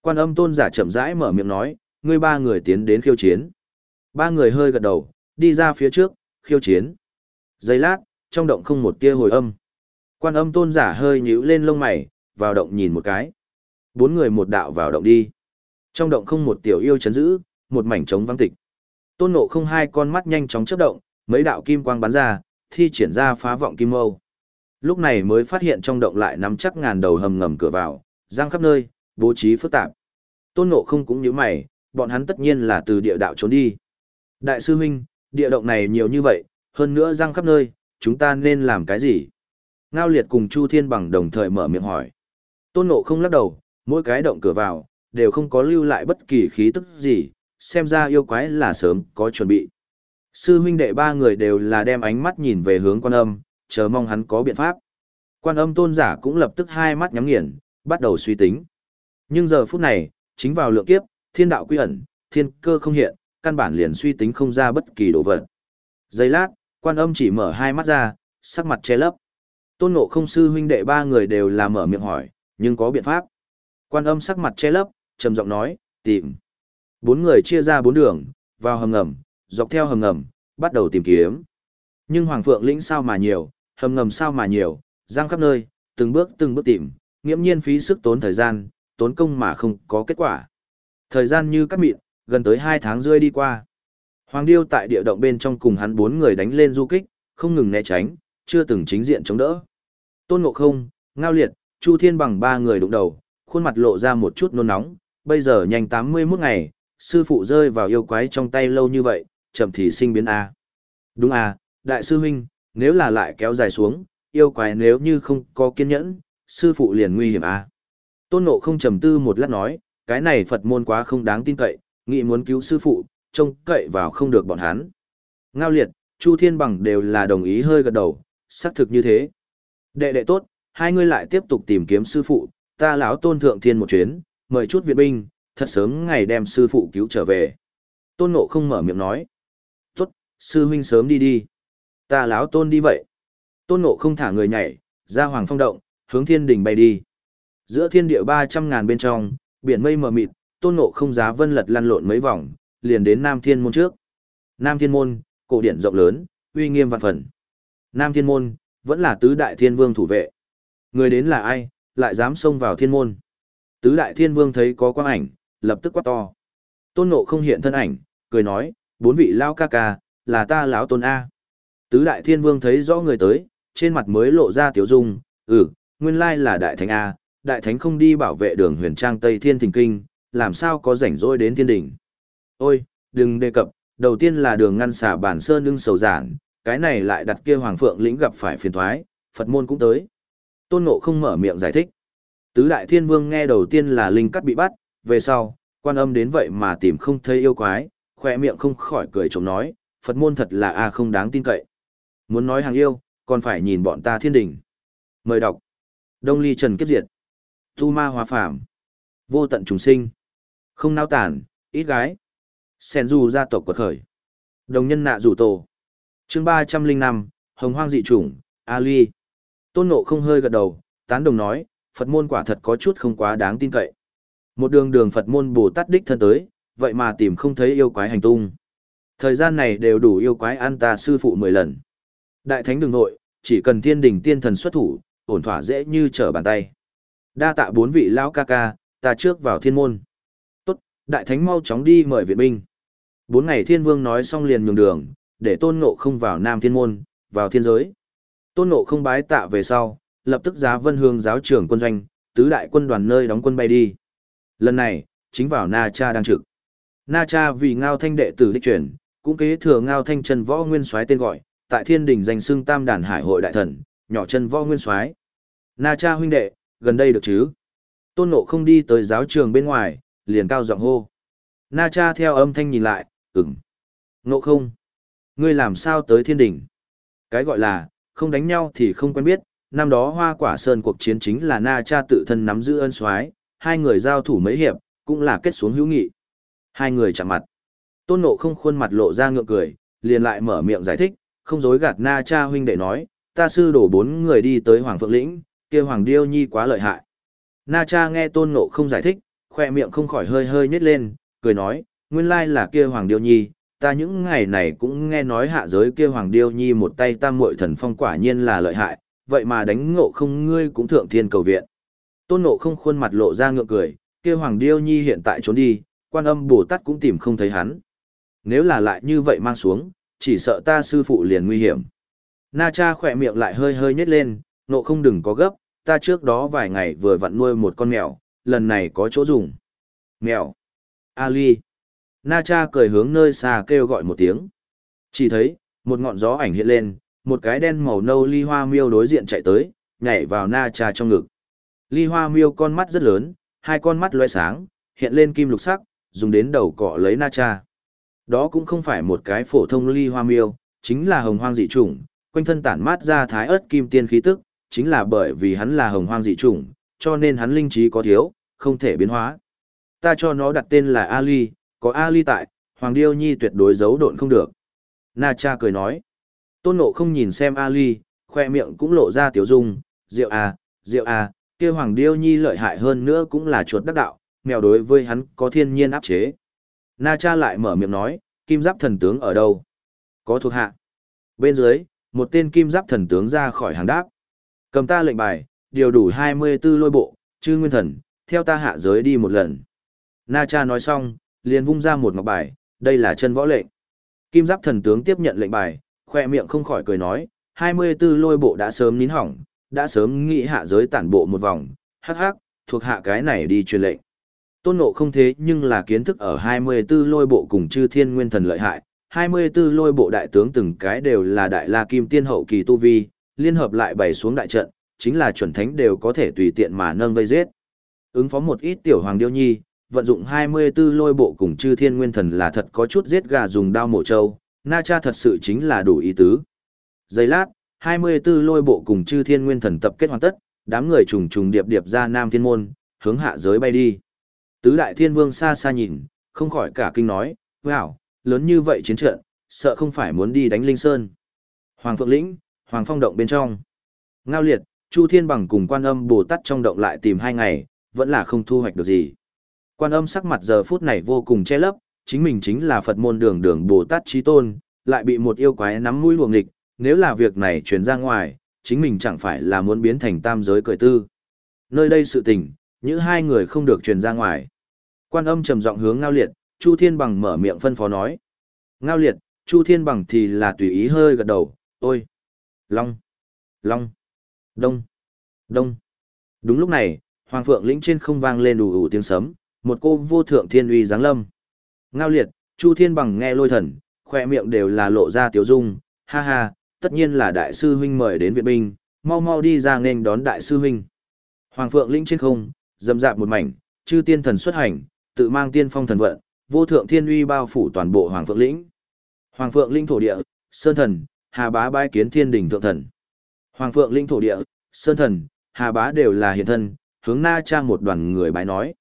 Quan âm tôn giả chậm rãi mở miệng nói, ngươi ba người tiến đến khiêu chiến. Ba người hơi gật đầu, đi ra phía trước, khiêu chiến. Giây lát, trong động không một tia hồi âm. Quan âm tôn giả hơi nhíu lên lông mày, vào động nhìn một cái. Bốn người một đạo vào động đi. Trong động không một tiểu yêu chấn giữ, một mảnh trống vắng tịch. Tôn nộ không hai con mắt nhanh chóng chớp động, mấy đạo kim quang bắn ra, thi triển ra phá vọng kim mâu. Lúc này mới phát hiện trong động lại nắm chắc ngàn đầu hầm ngầm cửa vào, giang khắp nơi, bố trí phức tạp. Tôn nộ không cũng như mày, bọn hắn tất nhiên là từ địa đạo trốn đi. Đại sư huynh, địa động này nhiều như vậy, hơn nữa răng khắp nơi, chúng ta nên làm cái gì? Ngao liệt cùng Chu Thiên bằng đồng thời mở miệng hỏi. Tôn nộ không lắc đầu, mỗi cái động cửa vào, đều không có lưu lại bất kỳ khí tức gì, xem ra yêu quái là sớm có chuẩn bị. Sư huynh đệ ba người đều là đem ánh mắt nhìn về hướng quan âm, chờ mong hắn có biện pháp. Quan âm tôn giả cũng lập tức hai mắt nhắm nghiền, bắt đầu suy tính. Nhưng giờ phút này, chính vào lượng kiếp, thiên đạo quy ẩn, thiên cơ không hiện, căn bản liền suy tính không ra bất kỳ đồ vật. Giây lát, quan âm chỉ mở hai mắt ra, sắc mặt che lấp. Tôn ngộ không sư huynh đệ ba người đều là mở miệng hỏi, nhưng có biện pháp. Quan âm sắc mặt che lấp, trầm giọng nói, tìm. Bốn người chia ra bốn đường, vào hầm ngầm, dọc theo hầm ngầm, bắt đầu tìm kiếm. Nhưng Hoàng Phượng lĩnh sao mà nhiều, hầm ngầm sao mà nhiều, giang khắp nơi, từng bước từng bước tìm, nghiễm nhiên phí sức tốn thời gian, tốn công mà không có kết quả. Thời gian như cắt mịn, gần tới hai tháng rơi đi qua. Hoàng Điêu tại địa động bên trong cùng hắn bốn người đánh lên du kích, không ngừng né tránh, chưa từng chính diện chống đỡ. Tôn Ngộ Không, Ngao Liệt, Chu Thiên bằng ba người đụng đầu, khuôn mặt lộ ra một chút nôn nóng, bây giờ nhanh 81 ngày, sư phụ rơi vào yêu quái trong tay lâu như vậy, chậm thì sinh biến A. Đúng à, đại sư huynh, nếu là lại kéo dài xuống, yêu quái nếu như không có kiên nhẫn, sư phụ liền nguy hiểm a. Tôn Ngộ không trầm tư một lát nói, cái này Phật môn quá không đáng tin cậy, nghĩ muốn cứu sư phụ, trông cậy vào không được bọn hắn. Ngao liệt, Chu Thiên Bằng đều là đồng ý hơi gật đầu, xác thực như thế. Đệ đệ tốt, hai ngươi lại tiếp tục tìm kiếm sư phụ, ta lão tôn thượng thiên một chuyến, mời chút viện binh, thật sớm ngày đem sư phụ cứu trở về. Tôn Ngộ không mở miệng nói. Tốt, sư huynh sớm đi đi. Ta lão tôn đi vậy. Tôn Ngộ không thả người nhảy, ra hoàng phong động, hướng thiên đỉnh bay đi. Giữa thiên địa ba trăm ngàn bên trong, biển mây mờ mịt, Tôn Ngộ không giá vân lật lăn lộn mấy vòng, liền đến Nam Thiên môn trước. Nam Thiên môn, cổ điển rộng lớn, uy nghiêm vạn phần. Nam Thiên môn, vẫn là tứ đại thiên vương thủ vệ. Người đến là ai, lại dám xông vào thiên môn. Tứ đại thiên vương thấy có quang ảnh, lập tức quát to. Tôn Ngộ không hiện thân ảnh, cười nói, bốn vị lao ca ca, là ta lão tôn A. Tứ đại thiên vương thấy rõ người tới, trên mặt mới lộ ra tiểu dung, ừ, nguyên lai là đại thánh A, đại thánh không đi bảo vệ đường huyền trang Tây Thiên Thình Kinh, làm sao có rảnh rỗi đến thiên đỉnh. Ôi, đừng đề cập, đầu tiên là đường ngăn xả bản sơn lưng sầu giản, cái này lại đặt kia Hoàng Phượng lĩnh gặp phải phiền thoái, Phật môn cũng tới. Tôn Ngộ không mở miệng giải thích. Tứ đại thiên vương nghe đầu tiên là linh cắt bị bắt, về sau, quan âm đến vậy mà tìm không thấy yêu quái, khỏe miệng không khỏi cười trống nói, Phật môn thật là a à không đáng tin cậy. Muốn nói hàng yêu, còn phải nhìn bọn ta thiên đình. Mời đọc. Đông ly trần kiếp diệt. Tu ma hòa phàm. Vô tận trùng sinh. Không nao tản, ít gái. Sen du gia tộc quật khởi. Đồng nhân nạ rủ tổ. chương ba trăm linh năm Hồng hoang dị chủng, Ali. Tôn nộ không hơi gật đầu, tán đồng nói, Phật môn quả thật có chút không quá đáng tin cậy. Một đường đường Phật môn Bồ Tát đích thân tới, vậy mà tìm không thấy yêu quái hành tung. Thời gian này đều đủ yêu quái ăn ta sư phụ mười lần. Đại thánh đường nội, chỉ cần thiên đình tiên thần xuất thủ, ổn thỏa dễ như trở bàn tay. Đa tạ bốn vị lão ca ca, ta trước vào thiên môn. Tốt, đại thánh mau chóng đi mời viện binh. Bốn ngày thiên vương nói xong liền nhường đường, để tôn ngộ không vào nam thiên môn, vào thiên giới. Tôn ngộ không bái tạ về sau, lập tức giá vân hương giáo trưởng quân doanh, tứ đại quân đoàn nơi đóng quân bay đi. Lần này, chính vào Na Cha đang trực. Na Cha vì ngao thanh đệ tử đích truyền, cũng kế thừa ngao thanh chân võ nguyên soái tên gọi, tại thiên đình danh xưng tam đàn hải hội đại thần, nhỏ chân võ nguyên soái. Na Cha huynh đệ, gần đây được chứ? Tôn Ngộ không đi tới giáo trường bên ngoài, liền cao giọng hô. Na Cha theo âm thanh nhìn lại, ừm. Ngộ không? Ngươi làm sao tới thiên đình? Cái gọi là, không đánh nhau thì không quen biết, năm đó hoa quả sơn cuộc chiến chính là Na Cha tự thân nắm giữ ân soái hai người giao thủ mấy hiệp, cũng là kết xuống hữu nghị. Hai người chạm mặt. Tôn Ngộ không khuôn mặt lộ ra ngượng cười, liền lại mở miệng giải thích, không dối gạt Na Cha huynh đệ nói, ta sư đổ bốn người đi tới Hoàng Phượng Lĩnh, kia Hoàng Điêu Nhi quá lợi hại. Na Cha nghe Tôn Ngộ không giải thích, khoe miệng không khỏi hơi hơi nhếch lên, cười nói, nguyên lai là kia Hoàng Điêu Nhi, ta những ngày này cũng nghe nói hạ giới kia Hoàng Điêu Nhi một tay tam muội thần phong quả nhiên là lợi hại, vậy mà đánh ngộ không ngươi cũng thượng thiên cầu viện. Tôn ngộ không khuôn mặt lộ ra ngượng cười, kia Hoàng Điêu Nhi hiện tại trốn đi, quan âm Bồ Tát cũng tìm không thấy hắn. Nếu là lại như vậy mang xuống, chỉ sợ ta sư phụ liền nguy hiểm. Na cha khỏe miệng lại hơi hơi nhếch lên, ngộ không đừng có gấp, ta trước đó vài ngày vừa vặn nuôi một con mèo, lần này có chỗ dùng. Mèo. Ali. Na cha cười hướng nơi xa kêu gọi một tiếng. Chỉ thấy, một ngọn gió ảnh hiện lên, một cái đen màu nâu ly hoa miêu đối diện chạy tới, nhảy vào na cha trong ngực. Ly hoa miêu con mắt rất lớn, hai con mắt loe sáng, hiện lên kim lục sắc, dùng đến đầu cọ lấy na cha. Đó cũng không phải một cái phổ thông ly hoa miêu, chính là hồng hoang dị chủng, quanh thân tản mát ra thái ớt kim tiên khí tức, chính là bởi vì hắn là hồng hoang dị chủng, cho nên hắn linh trí có thiếu, không thể biến hóa. Ta cho nó đặt tên là Ali, có Ali tại, Hoàng Điêu Nhi tuyệt đối giấu độn không được. Na cha cười nói. Tôn nộ không nhìn xem Ali, khoe miệng cũng lộ ra tiểu dung, rượu à, rượu à, kia Hoàng Điêu Nhi lợi hại hơn nữa cũng là chuột đắc đạo, mèo đối với hắn có thiên nhiên áp chế. Na cha lại mở miệng nói, kim giáp thần tướng ở đâu? Có thuộc hạ. Bên dưới, một tên kim giáp thần tướng ra khỏi hàng đáp. Cầm ta lệnh bài, điều đủ 24 lôi bộ, chư nguyên thần, theo ta hạ giới đi một lần. Na cha nói xong, liền vung ra một ngọc bài, đây là chân võ lệnh. Kim giáp thần tướng tiếp nhận lệnh bài, khoe miệng không khỏi cười nói, 24 lôi bộ đã sớm nín hỏng, đã sớm nghĩ hạ giới tản bộ một vòng, hắc hắc, thuộc hạ cái này đi truyền lệnh. Tôn ngộ không thế nhưng là kiến thức ở 24 lôi bộ cùng chư thiên nguyên thần lợi hại, 24 lôi bộ đại tướng từng cái đều là đại la kim tiên hậu kỳ tu vi, liên hợp lại bày xuống đại trận, chính là chuẩn thánh đều có thể tùy tiện mà nâng vây giết. Ứng phó một ít tiểu hoàng điêu nhi, vận dụng 24 lôi bộ cùng chư thiên nguyên thần là thật có chút giết gà dùng đao mổ trâu, na cha thật sự chính là đủ ý tứ. Giây lát, 24 lôi bộ cùng chư thiên nguyên thần tập kết hoàn tất, đám người trùng trùng điệp điệp ra nam thiên môn, hướng hạ giới bay đi. Tứ đại thiên vương xa xa nhìn, không khỏi cả kinh nói, wow, lớn như vậy chiến trận, sợ không phải muốn đi đánh Linh Sơn. Hoàng Phượng Lĩnh, Hoàng Phong Động bên trong. Ngao liệt, Chu Thiên Bằng cùng quan âm Bồ Tát trong động lại tìm hai ngày, vẫn là không thu hoạch được gì. Quan âm sắc mặt giờ phút này vô cùng che lấp, chính mình chính là Phật môn đường đường Bồ Tát trí tôn, lại bị một yêu quái nắm mũi luồng nghịch, nếu là việc này truyền ra ngoài, chính mình chẳng phải là muốn biến thành tam giới cởi tư. Nơi đây sự tình, những hai người không được truyền ra ngoài. Quan âm trầm giọng hướng Ngao Liệt, Chu Thiên Bằng mở miệng phân phó nói. Ngao Liệt, Chu Thiên Bằng thì là tùy ý hơi gật đầu, ôi, long, long, đông, đông. Đúng lúc này, Hoàng Phượng lĩnh trên không vang lên đủ ủ tiếng sấm, một cô vô thượng thiên uy giáng lâm. Ngao Liệt, Chu Thiên Bằng nghe lôi thần, khoe miệng đều là lộ ra tiếu dung, ha ha, tất nhiên là đại sư huynh mời đến viện binh, mau mau đi ra nên đón đại sư huynh. Hoàng Phượng lĩnh trên không, dầm dạp một mảnh, chư tiên thần xuất hành, tự mang tiên phong thần vận, vô thượng thiên uy bao phủ toàn bộ Hoàng Phượng lĩnh. Hoàng Phượng linh thổ địa, Sơn thần, Hà Bá bái kiến thiên Đình thượng thần. Hoàng Phượng linh thổ địa, Sơn thần, Hà Bá đều là hiện thân, hướng Na Trang một đoàn người bái nói.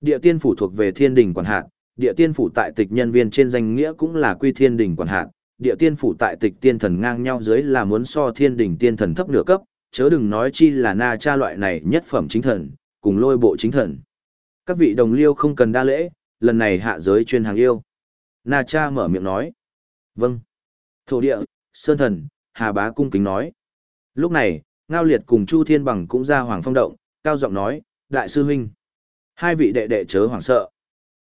Địa tiên phủ thuộc về thiên Đình quản hạt, địa tiên phủ tại tịch nhân viên trên danh nghĩa cũng là quy thiên Đình quản hạt, địa tiên phủ tại tịch tiên thần ngang nhau dưới là muốn so thiên Đình tiên thần thấp nửa cấp, chớ đừng nói chi là Na Cha loại này nhất phẩm chính thần, cùng lôi bộ chính thần. Các vị đồng liêu không cần đa lễ, lần này hạ giới chuyên hàng yêu. Na Cha mở miệng nói. Vâng. Thổ địa, Sơn Thần, Hà Bá cung kính nói. Lúc này, Ngao Liệt cùng Chu Thiên Bằng cũng ra Hoàng Phong Động, cao giọng nói, Đại sư huynh. Hai vị đệ đệ chớ hoảng sợ.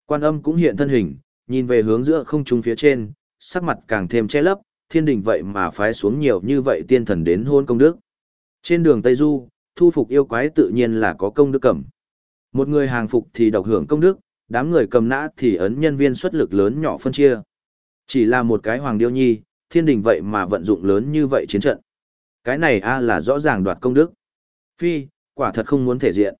Quan âm cũng hiện thân hình, nhìn về hướng giữa không trung phía trên, sắc mặt càng thêm che lấp, thiên đình vậy mà phái xuống nhiều như vậy tiên thần đến hôn công đức. Trên đường Tây Du, thu phục yêu quái tự nhiên là có công đức cẩm. Một người hàng phục thì độc hưởng công đức, đám người cầm nã thì ấn nhân viên xuất lực lớn nhỏ phân chia. Chỉ là một cái hoàng điêu nhi, thiên đình vậy mà vận dụng lớn như vậy chiến trận. Cái này a là rõ ràng đoạt công đức. Phi, quả thật không muốn thể diện.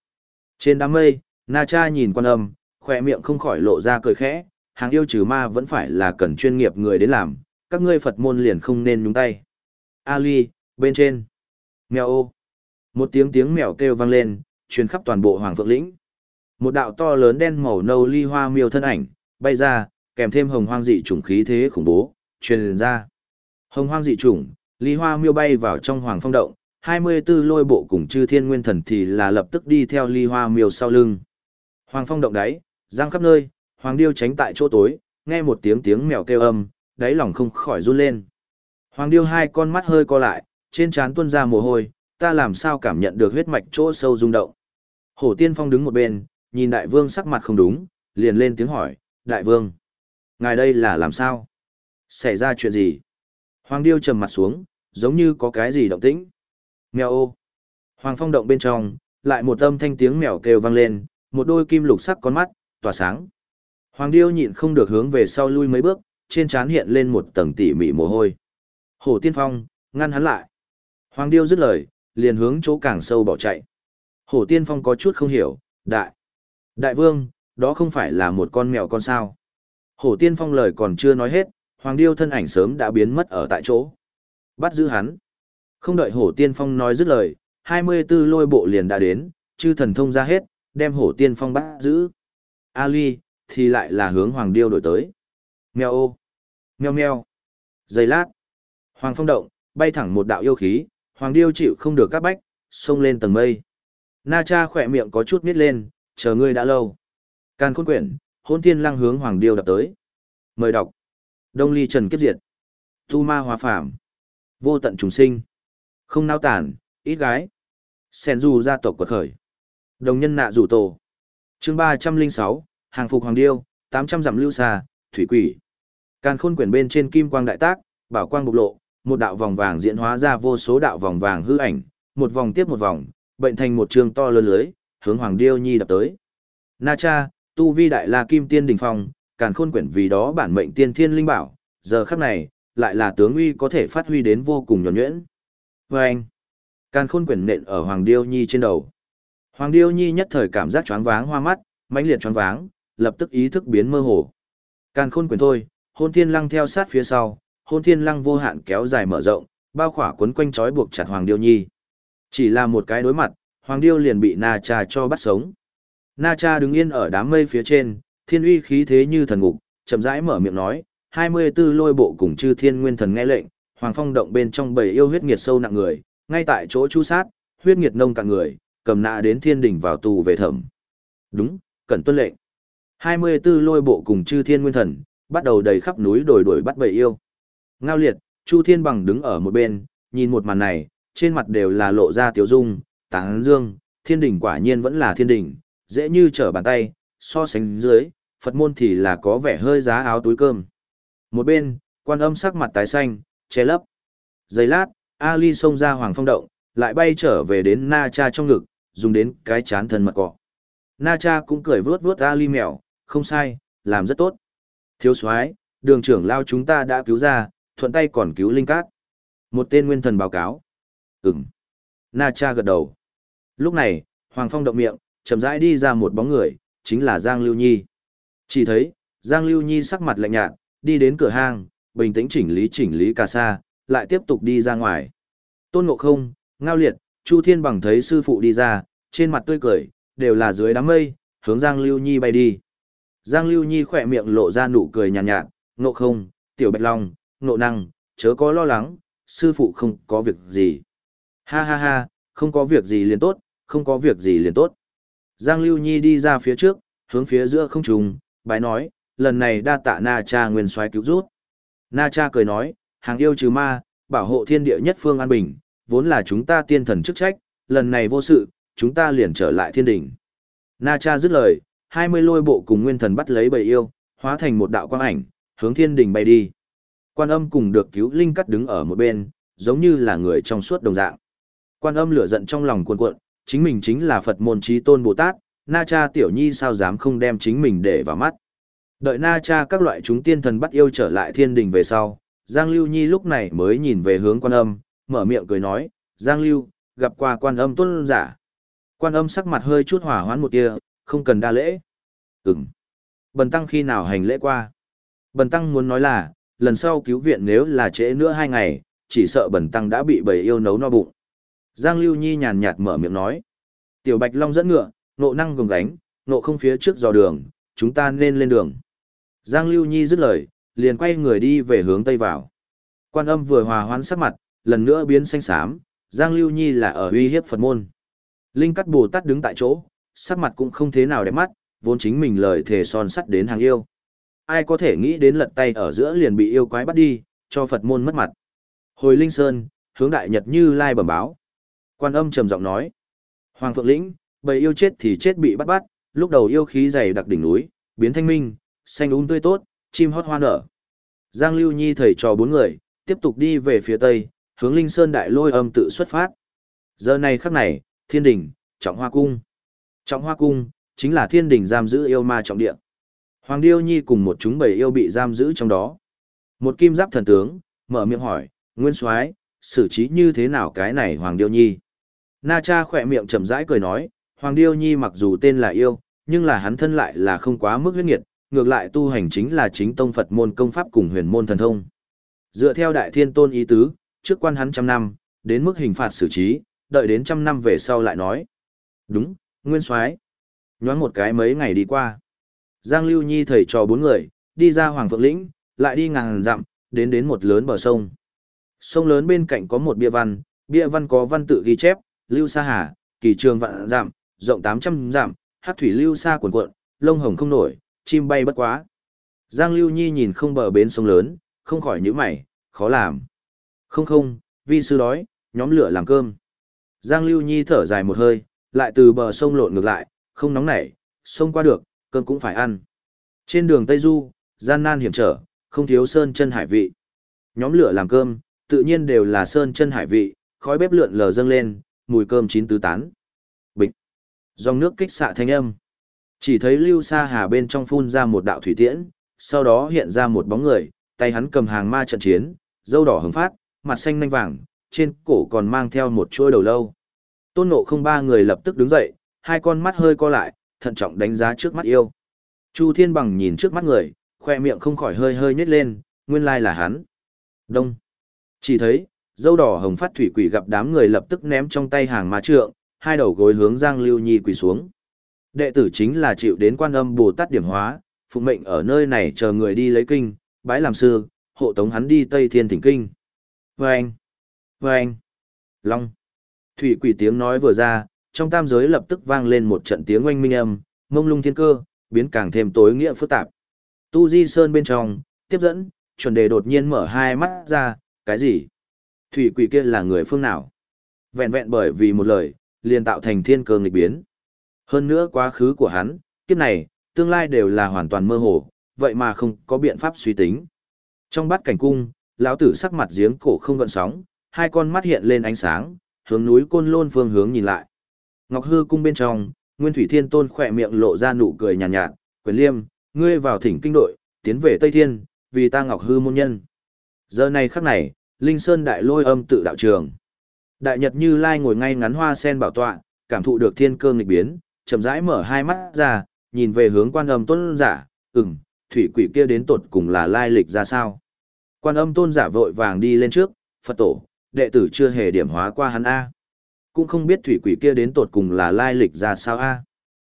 Trên đám mây, Na Cha nhìn quan âm, khỏe miệng không khỏi lộ ra cười khẽ, hàng yêu trừ ma vẫn phải là cần chuyên nghiệp người đến làm, các ngươi Phật môn liền không nên nhúng tay. Ali, bên trên. Mèo ô. Một tiếng tiếng mèo kêu vang lên, truyền khắp toàn bộ Hoàng Phượng lĩnh. Một đạo to lớn đen màu nâu ly hoa miêu thân ảnh, bay ra, kèm thêm hồng hoang dị trùng khí thế khủng bố, truyền ra. Hồng hoang dị chủng, ly hoa miêu bay vào trong hoàng phong động, 24 lôi bộ cùng chư thiên nguyên thần thì là lập tức đi theo ly hoa miêu sau lưng. Hoàng phong động đáy, giang khắp nơi, hoàng điêu tránh tại chỗ tối, nghe một tiếng tiếng mèo kêu âm, đáy lòng không khỏi run lên. Hoàng điêu hai con mắt hơi co lại, trên trán tuôn ra mồ hôi, ta làm sao cảm nhận được huyết mạch chỗ sâu rung động. Hổ tiên phong đứng một bên, nhìn đại vương sắc mặt không đúng, liền lên tiếng hỏi, đại vương. Ngài đây là làm sao? Xảy ra chuyện gì? Hoàng điêu trầm mặt xuống, giống như có cái gì động tĩnh. Mèo ô. Hoàng phong động bên trong, lại một âm thanh tiếng mèo kêu vang lên, một đôi kim lục sắc con mắt, tỏa sáng. Hoàng điêu nhịn không được hướng về sau lui mấy bước, trên trán hiện lên một tầng tỉ mỉ mồ hôi. Hổ tiên phong, ngăn hắn lại. Hoàng điêu dứt lời, liền hướng chỗ càng sâu bỏ chạy. Hổ tiên phong có chút không hiểu, đại. Đại vương, đó không phải là một con mèo con sao. Hổ tiên phong lời còn chưa nói hết, hoàng điêu thân ảnh sớm đã biến mất ở tại chỗ. Bắt giữ hắn. Không đợi hổ tiên phong nói dứt lời, 24 lôi bộ liền đã đến, chư thần thông ra hết, đem hổ tiên phong bắt giữ. Ali, thì lại là hướng hoàng điêu đổi tới. Mèo ô. Mèo mèo. Giây lát. Hoàng phong động, bay thẳng một đạo yêu khí, hoàng điêu chịu không được các bách, xông lên tầng mây. Na cha khỏe miệng có chút miết lên, chờ ngươi đã lâu. Càn khôn quyển, hôn thiên lăng hướng hoàng điêu đập tới. Mời đọc. Đông ly trần kiếp diệt. Tu ma hóa phàm. Vô tận trùng sinh. Không nao tản, ít gái. Sen du gia tộc quật khởi. Đồng nhân nạ rủ tổ. chương ba trăm linh sáu hàng phục hoàng điêu, tám trăm dặm lưu xa, thủy quỷ. Càn khôn quyển bên trên kim quang đại tác, bảo quang bộc lộ, một đạo vòng vàng diễn hóa ra vô số đạo vòng vàng hư ảnh, một vòng tiếp một vòng, bệnh thành một trường to lớn lưới, hướng hoàng điêu nhi đập tới. Na cha, tu vi đại la kim tiên đỉnh phong, càn khôn quyển vì đó bản mệnh tiên thiên linh bảo, giờ khắc này, lại là tướng uy có thể phát huy đến vô cùng nhuẩn nhuyễn. Và anh, càn khôn quyển nện ở Hoàng Điêu Nhi trên đầu. Hoàng Điêu Nhi nhất thời cảm giác choáng váng hoa mắt, mãnh liệt choáng váng, lập tức ý thức biến mơ hồ. Càn khôn quyển thôi, hôn thiên lăng theo sát phía sau, hôn thiên lăng vô hạn kéo dài mở rộng, bao khỏa quấn quanh trói buộc chặt Hoàng Điêu Nhi. Chỉ là một cái đối mặt, Hoàng Điêu liền bị Na Cha cho bắt sống. Na Cha đứng yên ở đám mây phía trên, thiên uy khí thế như thần ngục, chậm rãi mở miệng nói, 24 lôi bộ cùng chư thiên nguyên thần nghe lệnh, Hoàng Phong động bên trong bầy yêu huyết nghiệt sâu nặng người, ngay tại chỗ chu sát, huyết nghiệt nông cả người, cầm nạ đến thiên đỉnh vào tù về thẩm. Đúng, cần tuân lệnh. 24 lôi bộ cùng chư thiên nguyên thần, bắt đầu đầy khắp núi đồi đuổi bắt bầy yêu. Ngao liệt, Chu Thiên Bằng đứng ở một bên, nhìn một màn này, trên mặt đều là lộ ra tiếu dung, táng dương, thiên đỉnh quả nhiên vẫn là thiên đỉnh, dễ như trở bàn tay, so sánh dưới, Phật môn thì là có vẻ hơi giá áo túi cơm. Một bên, quan âm sắc mặt tái xanh, che lấp. Giây lát, Ali xông ra hoàng phong động, lại bay trở về đến Na Cha trong ngực, dùng đến cái chán thân mật cọ. Na Cha cũng cười vướt vướt Ali mèo, không sai, làm rất tốt. Thiếu soái, đường trưởng lao chúng ta đã cứu ra, thuận tay còn cứu linh cát. Một tên nguyên thần báo cáo. Ừm. Na Cha gật đầu. Lúc này, Hoàng Phong động miệng, chậm rãi đi ra một bóng người, chính là Giang Lưu Nhi. Chỉ thấy, Giang Lưu Nhi sắc mặt lạnh nhạt, đi đến cửa hang, bình tĩnh chỉnh lý chỉnh lý cà sa, lại tiếp tục đi ra ngoài. Tôn Ngộ Không, Ngao Liệt, Chu Thiên Bằng thấy sư phụ đi ra, trên mặt tươi cười, đều là dưới đám mây, hướng Giang Lưu Nhi bay đi. Giang Lưu Nhi khỏe miệng lộ ra nụ cười nhàn nhạt, nhạt, Ngộ Không, Tiểu Bạch Long, Ngộ Năng, chớ có lo lắng, sư phụ không có việc gì. Ha ha ha, không có việc gì liền tốt, không có việc gì liền tốt. Giang Lưu Nhi đi ra phía trước, hướng phía giữa không trùng, bái nói, lần này đa tạ Na Cha nguyên soái cứu rút. Na Cha cười nói, hàng yêu trừ ma, bảo hộ thiên địa nhất phương an bình, vốn là chúng ta tiên thần chức trách, lần này vô sự, chúng ta liền trở lại thiên đỉnh. Na Cha dứt lời, hai mươi lôi bộ cùng nguyên thần bắt lấy bầy yêu, hóa thành một đạo quang ảnh, hướng thiên đỉnh bay đi. Quan âm cùng được cứu linh cắt đứng ở một bên, giống như là người trong suốt đồng dạng. Quan âm lửa giận trong lòng cuồn cuộn, chính mình chính là Phật môn trí tôn Bồ Tát, Na Cha tiểu nhi sao dám không đem chính mình để vào mắt. Đợi Na Cha các loại chúng tiên thần bắt yêu trở lại thiên đình về sau, Giang Lưu Nhi lúc này mới nhìn về hướng quan âm, mở miệng cười nói, Giang Lưu, gặp qua quan âm tuân giả. Quan âm sắc mặt hơi chút hỏa hoãn một tia, không cần đa lễ. Ừm. Bần tăng khi nào hành lễ qua? Bần tăng muốn nói là, lần sau cứu viện nếu là trễ nữa hai ngày, chỉ sợ bần tăng đã bị bầy yêu nấu no bụng. Giang Lưu Nhi nhàn nhạt mở miệng nói. Tiểu Bạch Long dẫn ngựa, nộ năng gồng gánh, nộ không phía trước dò đường, chúng ta nên lên đường. Giang Lưu Nhi dứt lời, liền quay người đi về hướng tây vào. Quan âm vừa hòa hoãn sắc mặt, lần nữa biến xanh xám, Giang Lưu Nhi là ở uy hiếp Phật môn. Linh Cắt Bồ Tát đứng tại chỗ, sắc mặt cũng không thế nào đẹp mắt, vốn chính mình lời thề son sắt đến hàng yêu. Ai có thể nghĩ đến lật tay ở giữa liền bị yêu quái bắt đi, cho Phật môn mất mặt. Hồi Linh Sơn, hướng đại nhật như lai bẩm báo. Quan âm trầm giọng nói. Hoàng Phượng Lĩnh, bầy yêu chết thì chết bị bắt bắt, lúc đầu yêu khí dày đặc đỉnh núi, biến thanh minh, xanh úng tươi tốt, chim hót hoa nở. Giang Lưu Nhi thầy trò bốn người, tiếp tục đi về phía tây, hướng Linh Sơn đại lôi âm tự xuất phát. Giờ này khắc này, thiên đình, trọng hoa cung. Trọng hoa cung, chính là thiên đình giam giữ yêu ma trọng địa. Hoàng Điêu Nhi cùng một chúng bầy yêu bị giam giữ trong đó. Một kim giáp thần tướng, mở miệng hỏi, Nguyên Soái xử trí như thế nào cái này Hoàng Điêu Nhi? Na cha khỏe miệng chậm rãi cười nói, Hoàng Điêu Nhi mặc dù tên là yêu, nhưng là hắn thân lại là không quá mức huyết nghiệt, ngược lại tu hành chính là chính tông Phật môn công pháp cùng huyền môn thần thông. Dựa theo đại thiên tôn ý tứ, trước quan hắn trăm năm, đến mức hình phạt xử trí, đợi đến trăm năm về sau lại nói. Đúng, nguyên soái Nhoáng một cái mấy ngày đi qua. Giang Lưu Nhi thầy trò bốn người, đi ra Hoàng Phượng Lĩnh, lại đi ngàn dặm, đến đến một lớn bờ sông. Sông lớn bên cạnh có một bia văn, bia văn có văn tự ghi chép, Lưu Sa Hà, kỳ trường vạn dặm, rộng 800 dặm, hát thủy lưu Sa cuồn cuộn, lông hồng không nổi, chim bay bất quá. Giang Lưu Nhi nhìn không bờ bến sông lớn, không khỏi nhíu mày, khó làm. Không không, vi sư đói, nhóm lửa làm cơm. Giang Lưu Nhi thở dài một hơi, lại từ bờ sông lộn ngược lại, không nóng nảy, sông qua được, cơm cũng phải ăn. Trên đường Tây Du, gian nan hiểm trở, không thiếu sơn chân hải vị. Nhóm lửa làm cơm, tự nhiên đều là sơn chân hải vị, khói bếp lượn lờ dâng lên, mùi cơm chín tứ tán. Bịch. Dòng nước kích xạ thanh âm. Chỉ thấy Lưu Sa Hà bên trong phun ra một đạo thủy tiễn, sau đó hiện ra một bóng người, tay hắn cầm hàng ma trận chiến, dâu đỏ hứng phát, mặt xanh nanh vàng, trên cổ còn mang theo một chuôi đầu lâu. Tôn Nộ không ba người lập tức đứng dậy, hai con mắt hơi co lại, thận trọng đánh giá trước mắt yêu. Chu Thiên Bằng nhìn trước mắt người, khoe miệng không khỏi hơi hơi nhếch lên, nguyên lai là hắn. Đông. Chỉ thấy, dâu đỏ hồng phát thủy quỷ gặp đám người lập tức ném trong tay hàng ma trượng, hai đầu gối hướng Giang Lưu Nhi quỳ xuống. Đệ tử chính là chịu đến quan âm Bồ Tát điểm hóa, phụ mệnh ở nơi này chờ người đi lấy kinh, bái làm sư, hộ tống hắn đi Tây Thiên Thỉnh Kinh. Vâng! Vâng! Long! Thủy quỷ tiếng nói vừa ra, trong tam giới lập tức vang lên một trận tiếng oanh minh âm, mông lung thiên cơ, biến càng thêm tối nghĩa phức tạp. Tu Di Sơn bên trong, tiếp dẫn, chuẩn đề đột nhiên mở hai mắt ra, cái gì? Thủy quỷ kia là người phương nào? Vẹn vẹn bởi vì một lời, liền tạo thành thiên cơ nghịch biến. Hơn nữa quá khứ của hắn, kiếp này, tương lai đều là hoàn toàn mơ hồ, vậy mà không có biện pháp suy tính. Trong bát cảnh cung, lão tử sắc mặt giếng cổ không gợn sóng, hai con mắt hiện lên ánh sáng, hướng núi côn lôn phương hướng nhìn lại. Ngọc hư cung bên trong, Nguyên Thủy Thiên Tôn khỏe miệng lộ ra nụ cười nhàn nhạt, nhạt, "Quyền Liêm, ngươi vào thỉnh kinh đội, tiến về Tây Thiên, vì ta Ngọc hư môn nhân." Giờ này khắc này, Linh Sơn đại lôi âm tự đạo trường. Đại Nhật Như Lai ngồi ngay ngắn hoa sen bảo tọa, cảm thụ được thiên cơ nghịch biến, chậm rãi mở hai mắt ra, nhìn về hướng quan âm tôn giả, ừm, thủy quỷ kia đến tột cùng là lai lịch ra sao. Quan âm tôn giả vội vàng đi lên trước, Phật tổ, đệ tử chưa hề điểm hóa qua hắn A. Cũng không biết thủy quỷ kia đến tột cùng là lai lịch ra sao A.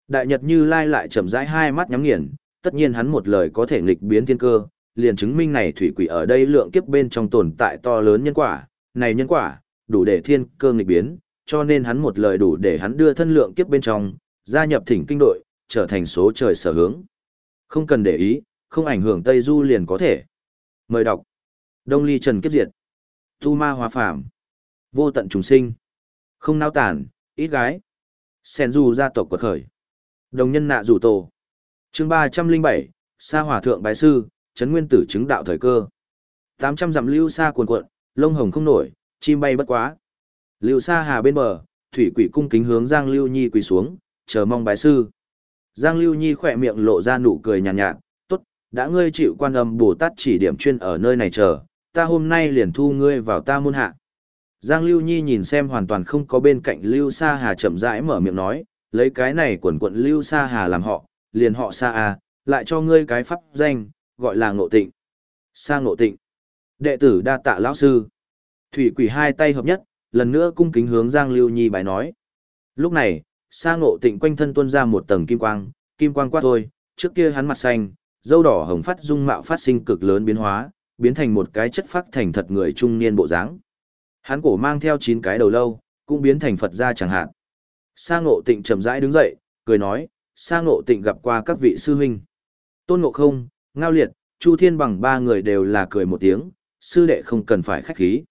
Đại Nhật Như Lai lại chậm rãi hai mắt nhắm nghiền, tất nhiên hắn một lời có thể nghịch biến thiên cơ, liền chứng minh này thủy quỷ ở đây lượng kiếp bên trong tồn tại to lớn nhân quả, này nhân quả, đủ để thiên cơ nghịch biến, cho nên hắn một lời đủ để hắn đưa thân lượng kiếp bên trong, gia nhập thỉnh kinh đội, trở thành số trời sở hướng. Không cần để ý, không ảnh hưởng Tây Du liền có thể. Mời đọc. Đông Ly Trần Kiếp Diệt. Tu Ma hòa Phạm. Vô tận trùng sinh. Không nao tản, ít gái. Sen Du gia tộc quật khởi. Đồng nhân nạ rủ tổ. chương 307, Sa Hòa Thượng Bái Sư, Trấn Nguyên Tử chứng đạo thời cơ. 800 dặm lưu xa cuồn cuộn, lông hồng không nổi, chim bay bất quá. Lưu xa hà bên bờ, thủy quỷ cung kính hướng Giang Lưu Nhi quỳ xuống, chờ mong bái sư. Giang Lưu Nhi khỏe miệng lộ ra nụ cười nhàn nhạt, nhạt, tốt, đã ngươi chịu quan âm Bồ Tát chỉ điểm chuyên ở nơi này chờ, ta hôm nay liền thu ngươi vào ta môn hạ. Giang Lưu Nhi nhìn xem hoàn toàn không có bên cạnh Lưu Sa Hà chậm rãi mở miệng nói, lấy cái này quần quận Lưu Sa Hà làm họ, liền họ Sa Hà, lại cho ngươi cái pháp danh, gọi là Ngộ Tịnh. Sa Ngộ Tịnh. Đệ tử đa tạ lão sư. Thủy quỷ hai tay hợp nhất, lần nữa cung kính hướng Giang Lưu Nhi bài nói. Lúc này, Sa ngộ tịnh quanh thân tuôn ra một tầng kim quang, kim quang quát thôi, trước kia hắn mặt xanh, dâu đỏ hồng phát dung mạo phát sinh cực lớn biến hóa, biến thành một cái chất phát thành thật người trung niên bộ dáng. Hắn cổ mang theo chín cái đầu lâu, cũng biến thành Phật gia chẳng hạn. Sa ngộ tịnh chậm rãi đứng dậy, cười nói, Sa ngộ tịnh gặp qua các vị sư huynh. Tôn ngộ không, ngao liệt, Chu Thiên bằng ba người đều là cười một tiếng, sư đệ không cần phải khách khí.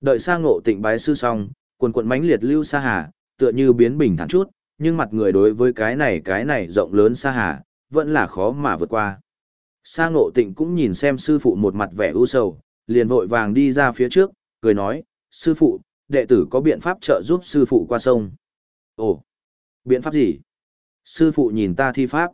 Đợi Sa ngộ tịnh bái sư xong, quần quận mánh liệt lưu Sa Hà, tựa như biến bình thản chút, nhưng mặt người đối với cái này cái này rộng lớn xa hà, vẫn là khó mà vượt qua. Sa ngộ tịnh cũng nhìn xem sư phụ một mặt vẻ u sầu, liền vội vàng đi ra phía trước, cười nói, sư phụ, đệ tử có biện pháp trợ giúp sư phụ qua sông. Ồ, biện pháp gì? Sư phụ nhìn ta thi pháp.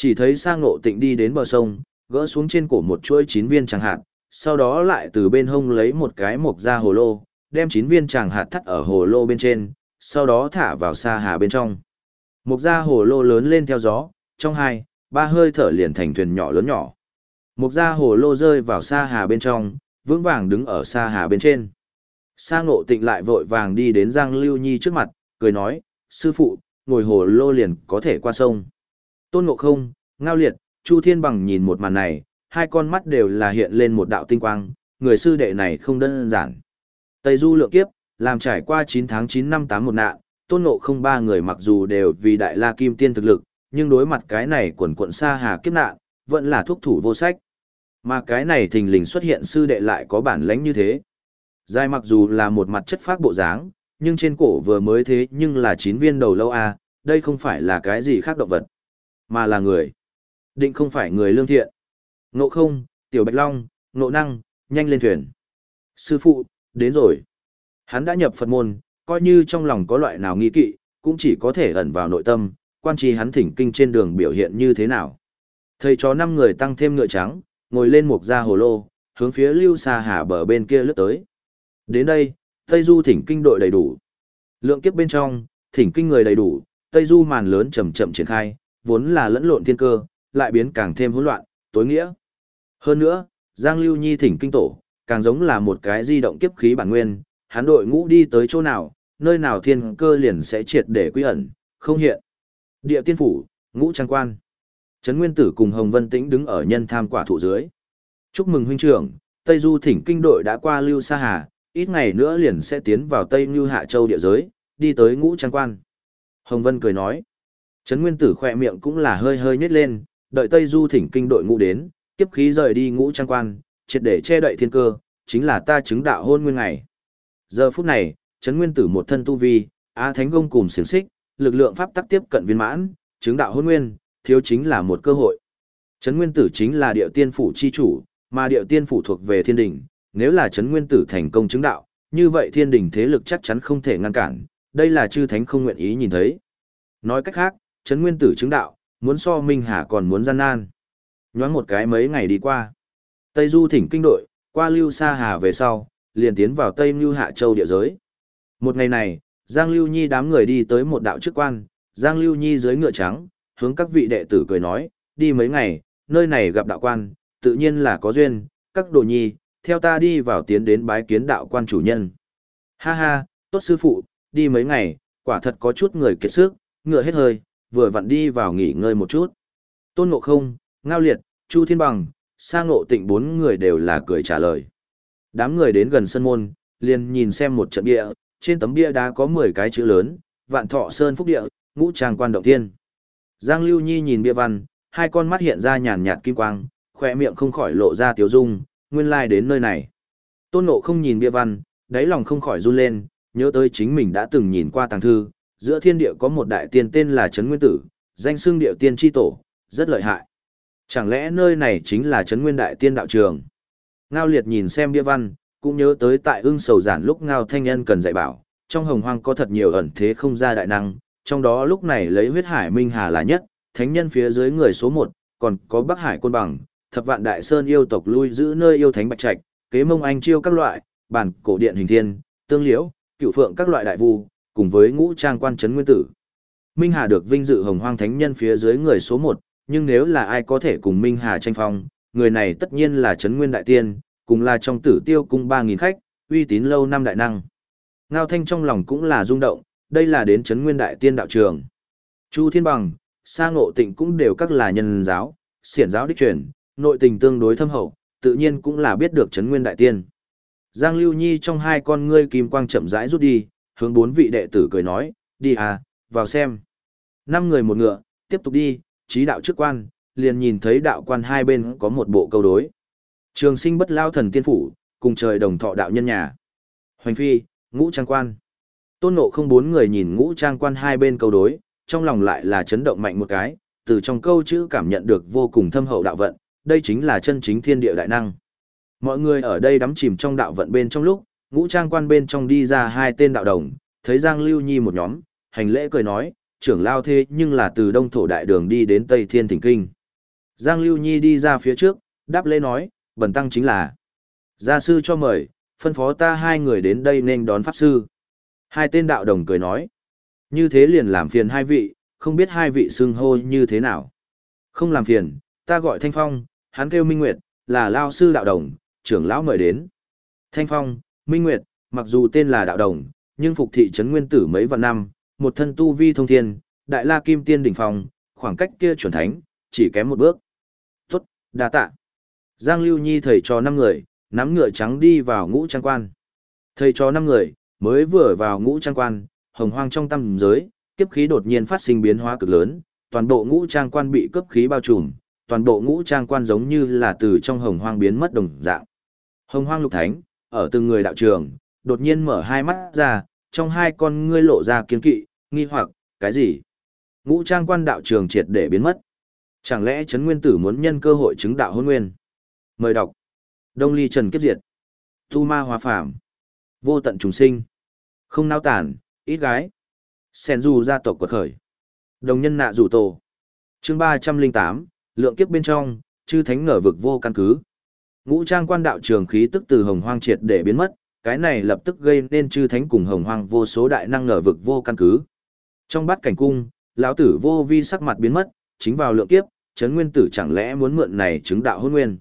Chỉ thấy sa ngộ tịnh đi đến bờ sông, gỡ xuống trên cổ một chuỗi chín viên chẳng hạt, sau đó lại từ bên hông lấy một cái mộc ra hồ lô, đem chín viên tràng hạt thắt ở hồ lô bên trên, sau đó thả vào xa hà bên trong. Mộc ra hồ lô lớn lên theo gió, trong hai, ba hơi thở liền thành thuyền nhỏ lớn nhỏ. Mộc ra hồ lô rơi vào xa hà bên trong, vững vàng đứng ở xa hà bên trên. Sa ngộ tịnh lại vội vàng đi đến Giang Lưu Nhi trước mặt, cười nói, sư phụ, ngồi hồ lô liền có thể qua sông. Tôn ngộ không, ngao liệt, Chu Thiên Bằng nhìn một màn này, hai con mắt đều là hiện lên một đạo tinh quang, người sư đệ này không đơn giản. Tây Du lượng kiếp, làm trải qua 9 tháng 9 năm 8 một nạn, tôn ngộ không ba người mặc dù đều vì đại la kim tiên thực lực, nhưng đối mặt cái này quần quận xa hà kiếp nạn, vẫn là thuốc thủ vô sách. Mà cái này thình lình xuất hiện sư đệ lại có bản lãnh như thế. Dài mặc dù là một mặt chất phác bộ dáng, nhưng trên cổ vừa mới thế nhưng là chín viên đầu lâu a, đây không phải là cái gì khác động vật, mà là người. Định không phải người lương thiện. Ngộ không, tiểu bạch long, ngộ năng, nhanh lên thuyền. Sư phụ, đến rồi. Hắn đã nhập Phật môn, coi như trong lòng có loại nào nghi kỵ, cũng chỉ có thể ẩn vào nội tâm, quan trì hắn thỉnh kinh trên đường biểu hiện như thế nào. Thầy chó năm người tăng thêm ngựa trắng, ngồi lên một da hồ lô, hướng phía lưu xa hà bờ bên kia lướt tới. Đến đây, Tây Du thỉnh kinh đội đầy đủ. Lượng kiếp bên trong, thỉnh kinh người đầy đủ, Tây Du màn lớn chậm chậm triển khai, vốn là lẫn lộn thiên cơ, lại biến càng thêm hỗn loạn, tối nghĩa. Hơn nữa, Giang Lưu Nhi thỉnh kinh tổ, càng giống là một cái di động kiếp khí bản nguyên, hắn đội ngũ đi tới chỗ nào, nơi nào thiên cơ liền sẽ triệt để quy ẩn, không hiện. Địa tiên phủ, ngũ trang quan. Trấn Nguyên Tử cùng Hồng Vân Tĩnh đứng ở nhân tham quả thụ dưới. Chúc mừng huynh trưởng, Tây Du thỉnh kinh đội đã qua Lưu Sa Hà, ít ngày nữa liền sẽ tiến vào Tây Như Hạ Châu địa giới, đi tới ngũ trang quan. Hồng Vân cười nói. Trấn Nguyên Tử khỏe miệng cũng là hơi hơi nhếch lên, đợi Tây Du thỉnh kinh đội ngũ đến, kiếp khí rời đi ngũ trang quan, triệt để che đậy thiên cơ, chính là ta chứng đạo hôn nguyên ngày. Giờ phút này, Trấn Nguyên Tử một thân tu vi, Á Thánh Gông cùng xiển xích, lực lượng pháp tắc tiếp cận viên mãn, chứng đạo hôn nguyên, thiếu chính là một cơ hội. Trấn Nguyên Tử chính là điệu tiên phủ chi chủ, mà điệu tiên phủ thuộc về thiên đình, nếu là Trấn Nguyên Tử thành công chứng đạo, như vậy thiên đình thế lực chắc chắn không thể ngăn cản, đây là chư thánh không nguyện ý nhìn thấy. Nói cách khác, Trấn Nguyên Tử chứng đạo, muốn so Minh Hà còn muốn gian nan. Nhoáng một cái mấy ngày đi qua. Tây Du thỉnh kinh đội, qua Lưu Sa Hà về sau, liền tiến vào Tây Mưu Hạ Châu địa giới. Một ngày này, Giang Lưu Nhi đám người đi tới một đạo chức quan, Giang Lưu Nhi dưới ngựa trắng, hướng các vị đệ tử cười nói, đi mấy ngày, nơi này gặp đạo quan, tự nhiên là có duyên, các đồ nhi, theo ta đi vào tiến đến bái kiến đạo quan chủ nhân. Ha ha, tốt sư phụ, đi mấy ngày, quả thật có chút người kiệt sức, ngựa hết hơi, vừa vặn đi vào nghỉ ngơi một chút. Tôn Ngộ Không, Ngao Liệt, Chu Thiên Bằng, Sa Ngộ Tịnh bốn người đều là cười trả lời. Đám người đến gần sân môn, liền nhìn xem một trận bia, trên tấm bia đá có 10 cái chữ lớn, Vạn Thọ Sơn Phúc Địa, Ngũ Trang Quan Động Thiên. Giang Lưu Nhi nhìn bia văn, hai con mắt hiện ra nhàn nhạt kim quang, khỏe miệng không khỏi lộ ra tiếu dung, nguyên lai like đến nơi này. Tôn Ngộ không nhìn bia văn, đáy lòng không khỏi run lên, nhớ tới chính mình đã từng nhìn qua tàng thư, giữa thiên địa có một đại tiên tên là Trấn Nguyên Tử, danh xưng địa tiên tri tổ, rất lợi hại. Chẳng lẽ nơi này chính là Trấn Nguyên Đại Tiên Đạo Trường? Ngao liệt nhìn xem bia văn, cũng nhớ tới tại ưng sầu giản lúc Ngao Thanh Nhân cần dạy bảo, trong hồng hoang có thật nhiều ẩn thế không ra đại năng, trong đó lúc này lấy huyết hải minh hà là nhất, thánh nhân phía dưới người số một, còn có Bắc Hải côn bằng, thập vạn đại sơn yêu tộc lui giữ nơi yêu thánh bạch trạch, kế mông anh chiêu các loại, bản cổ điện hình thiên, tương liễu, cựu phượng các loại đại vu, cùng với ngũ trang quan trấn nguyên tử. Minh Hà được vinh dự hồng hoang thánh nhân phía dưới người số một, nhưng nếu là ai có thể cùng Minh Hà tranh phong, người này tất nhiên là trấn nguyên đại tiên, cùng là trong tử tiêu cung 3.000 khách, uy tín lâu năm đại năng. Ngao Thanh trong lòng cũng là rung động, đây là đến trấn nguyên đại tiên đạo trường. Chu Thiên Bằng, Sa Ngộ Tịnh cũng đều các là nhân giáo, xiển giáo đích truyền, nội tình tương đối thâm hậu, tự nhiên cũng là biết được trấn nguyên đại tiên. Giang Lưu Nhi trong hai con ngươi kim quang chậm rãi rút đi, hướng bốn vị đệ tử cười nói, đi à, vào xem. Năm người một ngựa, tiếp tục đi, trí đạo trước quan, liền nhìn thấy đạo quan hai bên có một bộ câu đối. Trường sinh bất lao thần tiên phủ, cùng trời đồng thọ đạo nhân nhà. Hoành phi, ngũ trang quan. Tôn nộ không bốn người nhìn ngũ trang quan hai bên câu đối, trong lòng lại là chấn động mạnh một cái, từ trong câu chữ cảm nhận được vô cùng thâm hậu đạo vận, đây chính là chân chính thiên địa đại năng. Mọi người ở đây đắm chìm trong đạo vận bên trong lúc, ngũ trang quan bên trong đi ra hai tên đạo đồng, thấy Giang Lưu Nhi một nhóm, hành lễ cười nói, trưởng lao thế nhưng là từ đông thổ đại đường đi đến Tây Thiên Thỉnh Kinh. Giang Lưu Nhi đi ra phía trước, đáp lễ nói, bần tăng chính là gia sư cho mời, phân phó ta hai người đến đây nên đón pháp sư. Hai tên đạo đồng cười nói, như thế liền làm phiền hai vị, không biết hai vị xưng hô như thế nào. Không làm phiền, ta gọi Thanh Phong, hắn kêu Minh Nguyệt, là lao sư đạo đồng, trưởng lão mời đến. Thanh Phong, Minh Nguyệt, mặc dù tên là đạo đồng, nhưng phục thị trấn nguyên tử mấy vạn năm, một thân tu vi thông thiên, đại la kim tiên đỉnh phong, khoảng cách kia chuẩn thánh, chỉ kém một bước. Tốt, đa tạ. Giang Lưu Nhi thầy cho năm người, nắm ngựa trắng đi vào ngũ trang quan. Thầy cho năm người, mới vừa vào ngũ trang quan, hồng hoang trong tâm giới, kiếp khí đột nhiên phát sinh biến hóa cực lớn, toàn bộ ngũ trang quan bị cấp khí bao trùm, toàn bộ ngũ trang quan giống như là từ trong hồng hoang biến mất đồng dạng. Hồng hoang lục thánh, ở từng người đạo trường, đột nhiên mở hai mắt ra, trong hai con ngươi lộ ra kiên kỵ, nghi hoặc, cái gì? Ngũ trang quan đạo trường triệt để biến mất. Chẳng lẽ Trấn Nguyên Tử muốn nhân cơ hội chứng đạo hôn nguyên? Mời đọc. Đông Ly Trần Kiếp Diệt. Tu Ma hòa Phạm. Vô tận trùng sinh. Không nao tản, ít gái. Sen du gia tộc quật khởi. Đồng nhân nạ rủ tổ. chương ba trăm linh tám lượng kiếp bên trong, chư thánh ngở vực vô căn cứ. Ngũ trang quan đạo trường khí tức từ hồng hoang triệt để biến mất, cái này lập tức gây nên chư thánh cùng hồng hoang vô số đại năng ngờ vực vô căn cứ. Trong bát cảnh cung, lão tử vô vi sắc mặt biến mất, chính vào lượng kiếp, chấn nguyên tử chẳng lẽ muốn mượn này chứng đạo hôn nguyên.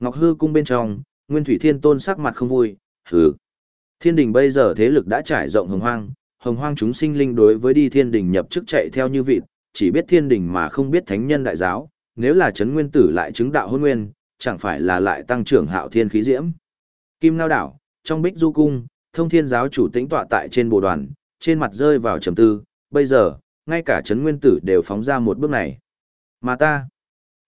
Ngọc hư cung bên trong, nguyên thủy thiên tôn sắc mặt không vui, hừ. Thiên đình bây giờ thế lực đã trải rộng hồng hoang, hồng hoang chúng sinh linh đối với đi thiên đình nhập chức chạy theo như vịt, chỉ biết thiên đình mà không biết thánh nhân đại giáo, nếu là chấn nguyên tử lại chứng đạo hôn nguyên, chẳng phải là lại tăng trưởng hạo thiên khí diễm. Kim Lao Đảo, trong bích du cung, thông thiên giáo chủ tĩnh tọa tại trên bồ đoàn, trên mặt rơi vào trầm tư, bây giờ, ngay cả chấn nguyên tử đều phóng ra một bước này. Mà ta,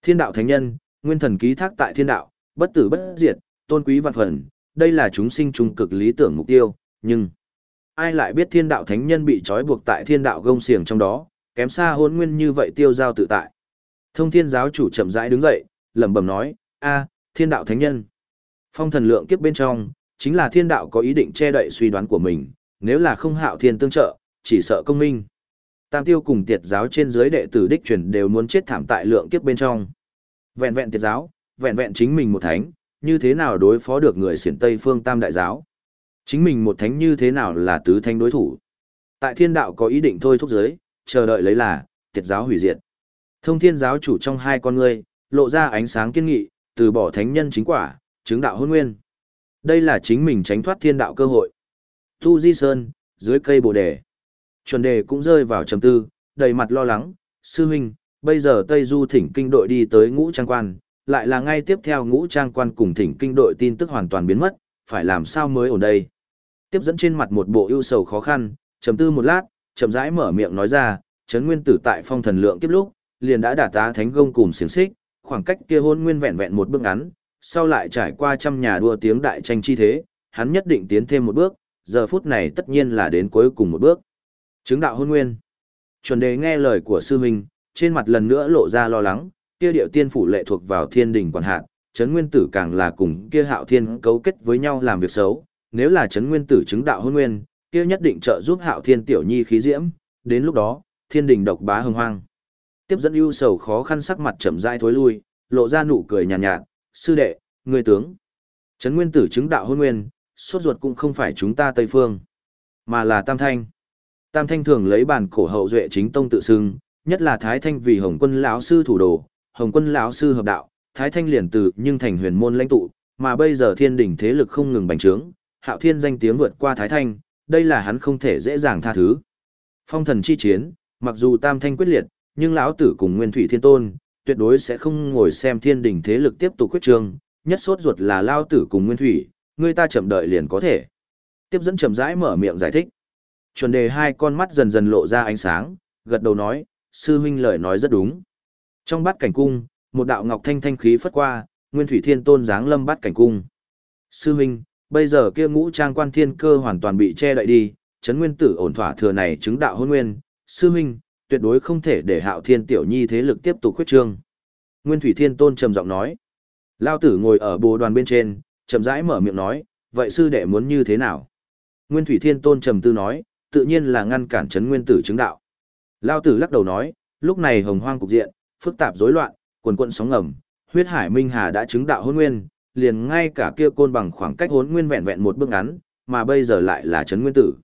thiên đạo thánh nhân, nguyên thần ký thác tại thiên đạo, bất tử bất diệt, tôn quý vạn phần, đây là chúng sinh trung cực lý tưởng mục tiêu, nhưng ai lại biết thiên đạo thánh nhân bị trói buộc tại thiên đạo gông xiềng trong đó, kém xa hôn nguyên như vậy tiêu giao tự tại. Thông thiên giáo chủ chậm rãi đứng dậy, lẩm bẩm nói, a thiên đạo thánh nhân. Phong thần lượng kiếp bên trong, chính là thiên đạo có ý định che đậy suy đoán của mình, nếu là không hạo thiên tương trợ, chỉ sợ công minh. Tam tiêu cùng tiệt giáo trên dưới đệ tử đích truyền đều muốn chết thảm tại lượng kiếp bên trong. Vẹn vẹn tiệt giáo, vẹn vẹn chính mình một thánh, như thế nào đối phó được người xiển Tây phương tam đại giáo. Chính mình một thánh như thế nào là tứ thánh đối thủ. Tại thiên đạo có ý định thôi thúc giới, chờ đợi lấy là, tiệt giáo hủy diệt. Thông thiên giáo chủ trong hai con ngươi, lộ ra ánh sáng kiên nghị, từ bỏ thánh nhân chính quả, chứng đạo hôn nguyên. Đây là chính mình tránh thoát thiên đạo cơ hội. Tu Di Sơn, dưới cây bồ đề. Chuẩn đề cũng rơi vào trầm tư, đầy mặt lo lắng, sư huynh, bây giờ Tây Du thỉnh kinh đội đi tới ngũ trang quan, lại là ngay tiếp theo ngũ trang quan cùng thỉnh kinh đội tin tức hoàn toàn biến mất, phải làm sao mới ở đây. Tiếp dẫn trên mặt một bộ ưu sầu khó khăn, trầm tư một lát, chậm rãi mở miệng nói ra, chấn nguyên tử tại phong thần lượng kiếp lúc, liền đã đả tá thánh gông cùng xiềng xích, khoảng cách kia hôn nguyên vẹn vẹn một bước ngắn, sau lại trải qua trăm nhà đua tiếng đại tranh chi thế, hắn nhất định tiến thêm một bước, giờ phút này tất nhiên là đến cuối cùng một bước. Chứng đạo hôn nguyên. Chuẩn đề nghe lời của sư huynh, trên mặt lần nữa lộ ra lo lắng, kia điệu tiên phủ lệ thuộc vào thiên đình quản hạt, chấn nguyên tử càng là cùng kia hạo thiên cấu kết với nhau làm việc xấu, nếu là chấn nguyên tử chứng đạo hôn nguyên, kia nhất định trợ giúp hạo thiên tiểu nhi khí diễm, đến lúc đó, thiên đình độc bá hưng hoang. Tiếp dẫn ưu sầu khó khăn sắc mặt chậm rãi thối lui, lộ ra nụ cười nhàn nhạt, nhạt, sư đệ, người tướng. Trấn nguyên tử chứng đạo hôn nguyên, sốt ruột cũng không phải chúng ta Tây Phương, mà là Tam Thanh. Tam Thanh thường lấy bản cổ hậu duệ chính tông tự xưng, nhất là Thái Thanh vì Hồng Quân lão sư thủ đồ, Hồng Quân lão sư hợp đạo, Thái Thanh liền từ nhưng thành huyền môn lãnh tụ, mà bây giờ thiên đỉnh thế lực không ngừng bành trướng, Hạo Thiên danh tiếng vượt qua Thái Thanh, đây là hắn không thể dễ dàng tha thứ. Phong thần chi chiến, mặc dù Tam Thanh quyết liệt, nhưng lão tử cùng Nguyên Thủy Thiên Tôn, tuyệt đối sẽ không ngồi xem thiên đình thế lực tiếp tục quyết trương, nhất sốt ruột là lao tử cùng Nguyên Thủy, người ta chậm đợi liền có thể. Tiếp dẫn chậm rãi mở miệng giải thích. Chuẩn đề hai con mắt dần dần lộ ra ánh sáng, gật đầu nói, sư huynh lời nói rất đúng. Trong bát cảnh cung, một đạo ngọc thanh thanh khí phất qua, Nguyên Thủy Thiên Tôn giáng lâm bát cảnh cung. Sư huynh, bây giờ kia ngũ trang quan thiên cơ hoàn toàn bị che đậy đi, chấn nguyên tử ổn thỏa thừa này chứng đạo hôn nguyên. Sư huynh, tuyệt đối không thể để hạo thiên tiểu nhi thế lực tiếp tục khuyết trương. Nguyên Thủy Thiên Tôn trầm giọng nói. Lao tử ngồi ở bồ đoàn bên trên, chậm rãi mở miệng nói, vậy sư đệ muốn như thế nào? Nguyên Thủy Thiên Tôn trầm tư nói, tự nhiên là ngăn cản chấn nguyên tử chứng đạo. Lao tử lắc đầu nói, lúc này hồng hoang cục diện, phức tạp rối loạn, quần quận sóng ngầm, huyết hải minh hà đã chứng đạo hôn nguyên, liền ngay cả kia côn bằng khoảng cách hôn nguyên vẹn vẹn một bước ngắn, mà bây giờ lại là chấn nguyên tử.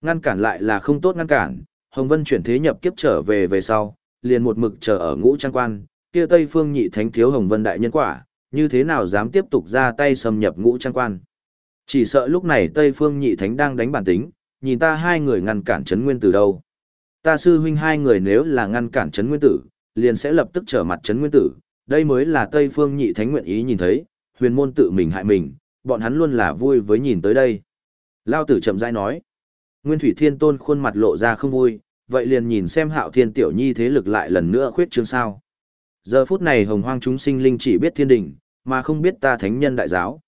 Ngăn cản lại là không tốt ngăn cản, Hồng Vân chuyển thế nhập kiếp trở về về sau, liền một mực chờ ở ngũ trang quan, kia Tây Phương nhị thánh thiếu Hồng Vân đại nhân quả, như thế nào dám tiếp tục ra tay xâm nhập ngũ trang quan. Chỉ sợ lúc này Tây Phương nhị thánh đang đánh bản tính, nhìn ta hai người ngăn cản chấn nguyên tử đâu. Ta sư huynh hai người nếu là ngăn cản chấn nguyên tử, liền sẽ lập tức trở mặt chấn nguyên tử, đây mới là Tây Phương nhị thánh nguyện ý nhìn thấy, huyền môn tự mình hại mình, bọn hắn luôn là vui với nhìn tới đây. Lao tử chậm rãi nói. Nguyên Thủy Thiên Tôn khuôn mặt lộ ra không vui, vậy liền nhìn xem hạo thiên tiểu nhi thế lực lại lần nữa khuyết trương sao. Giờ phút này hồng hoang chúng sinh linh chỉ biết thiên đình, mà không biết ta thánh nhân đại giáo.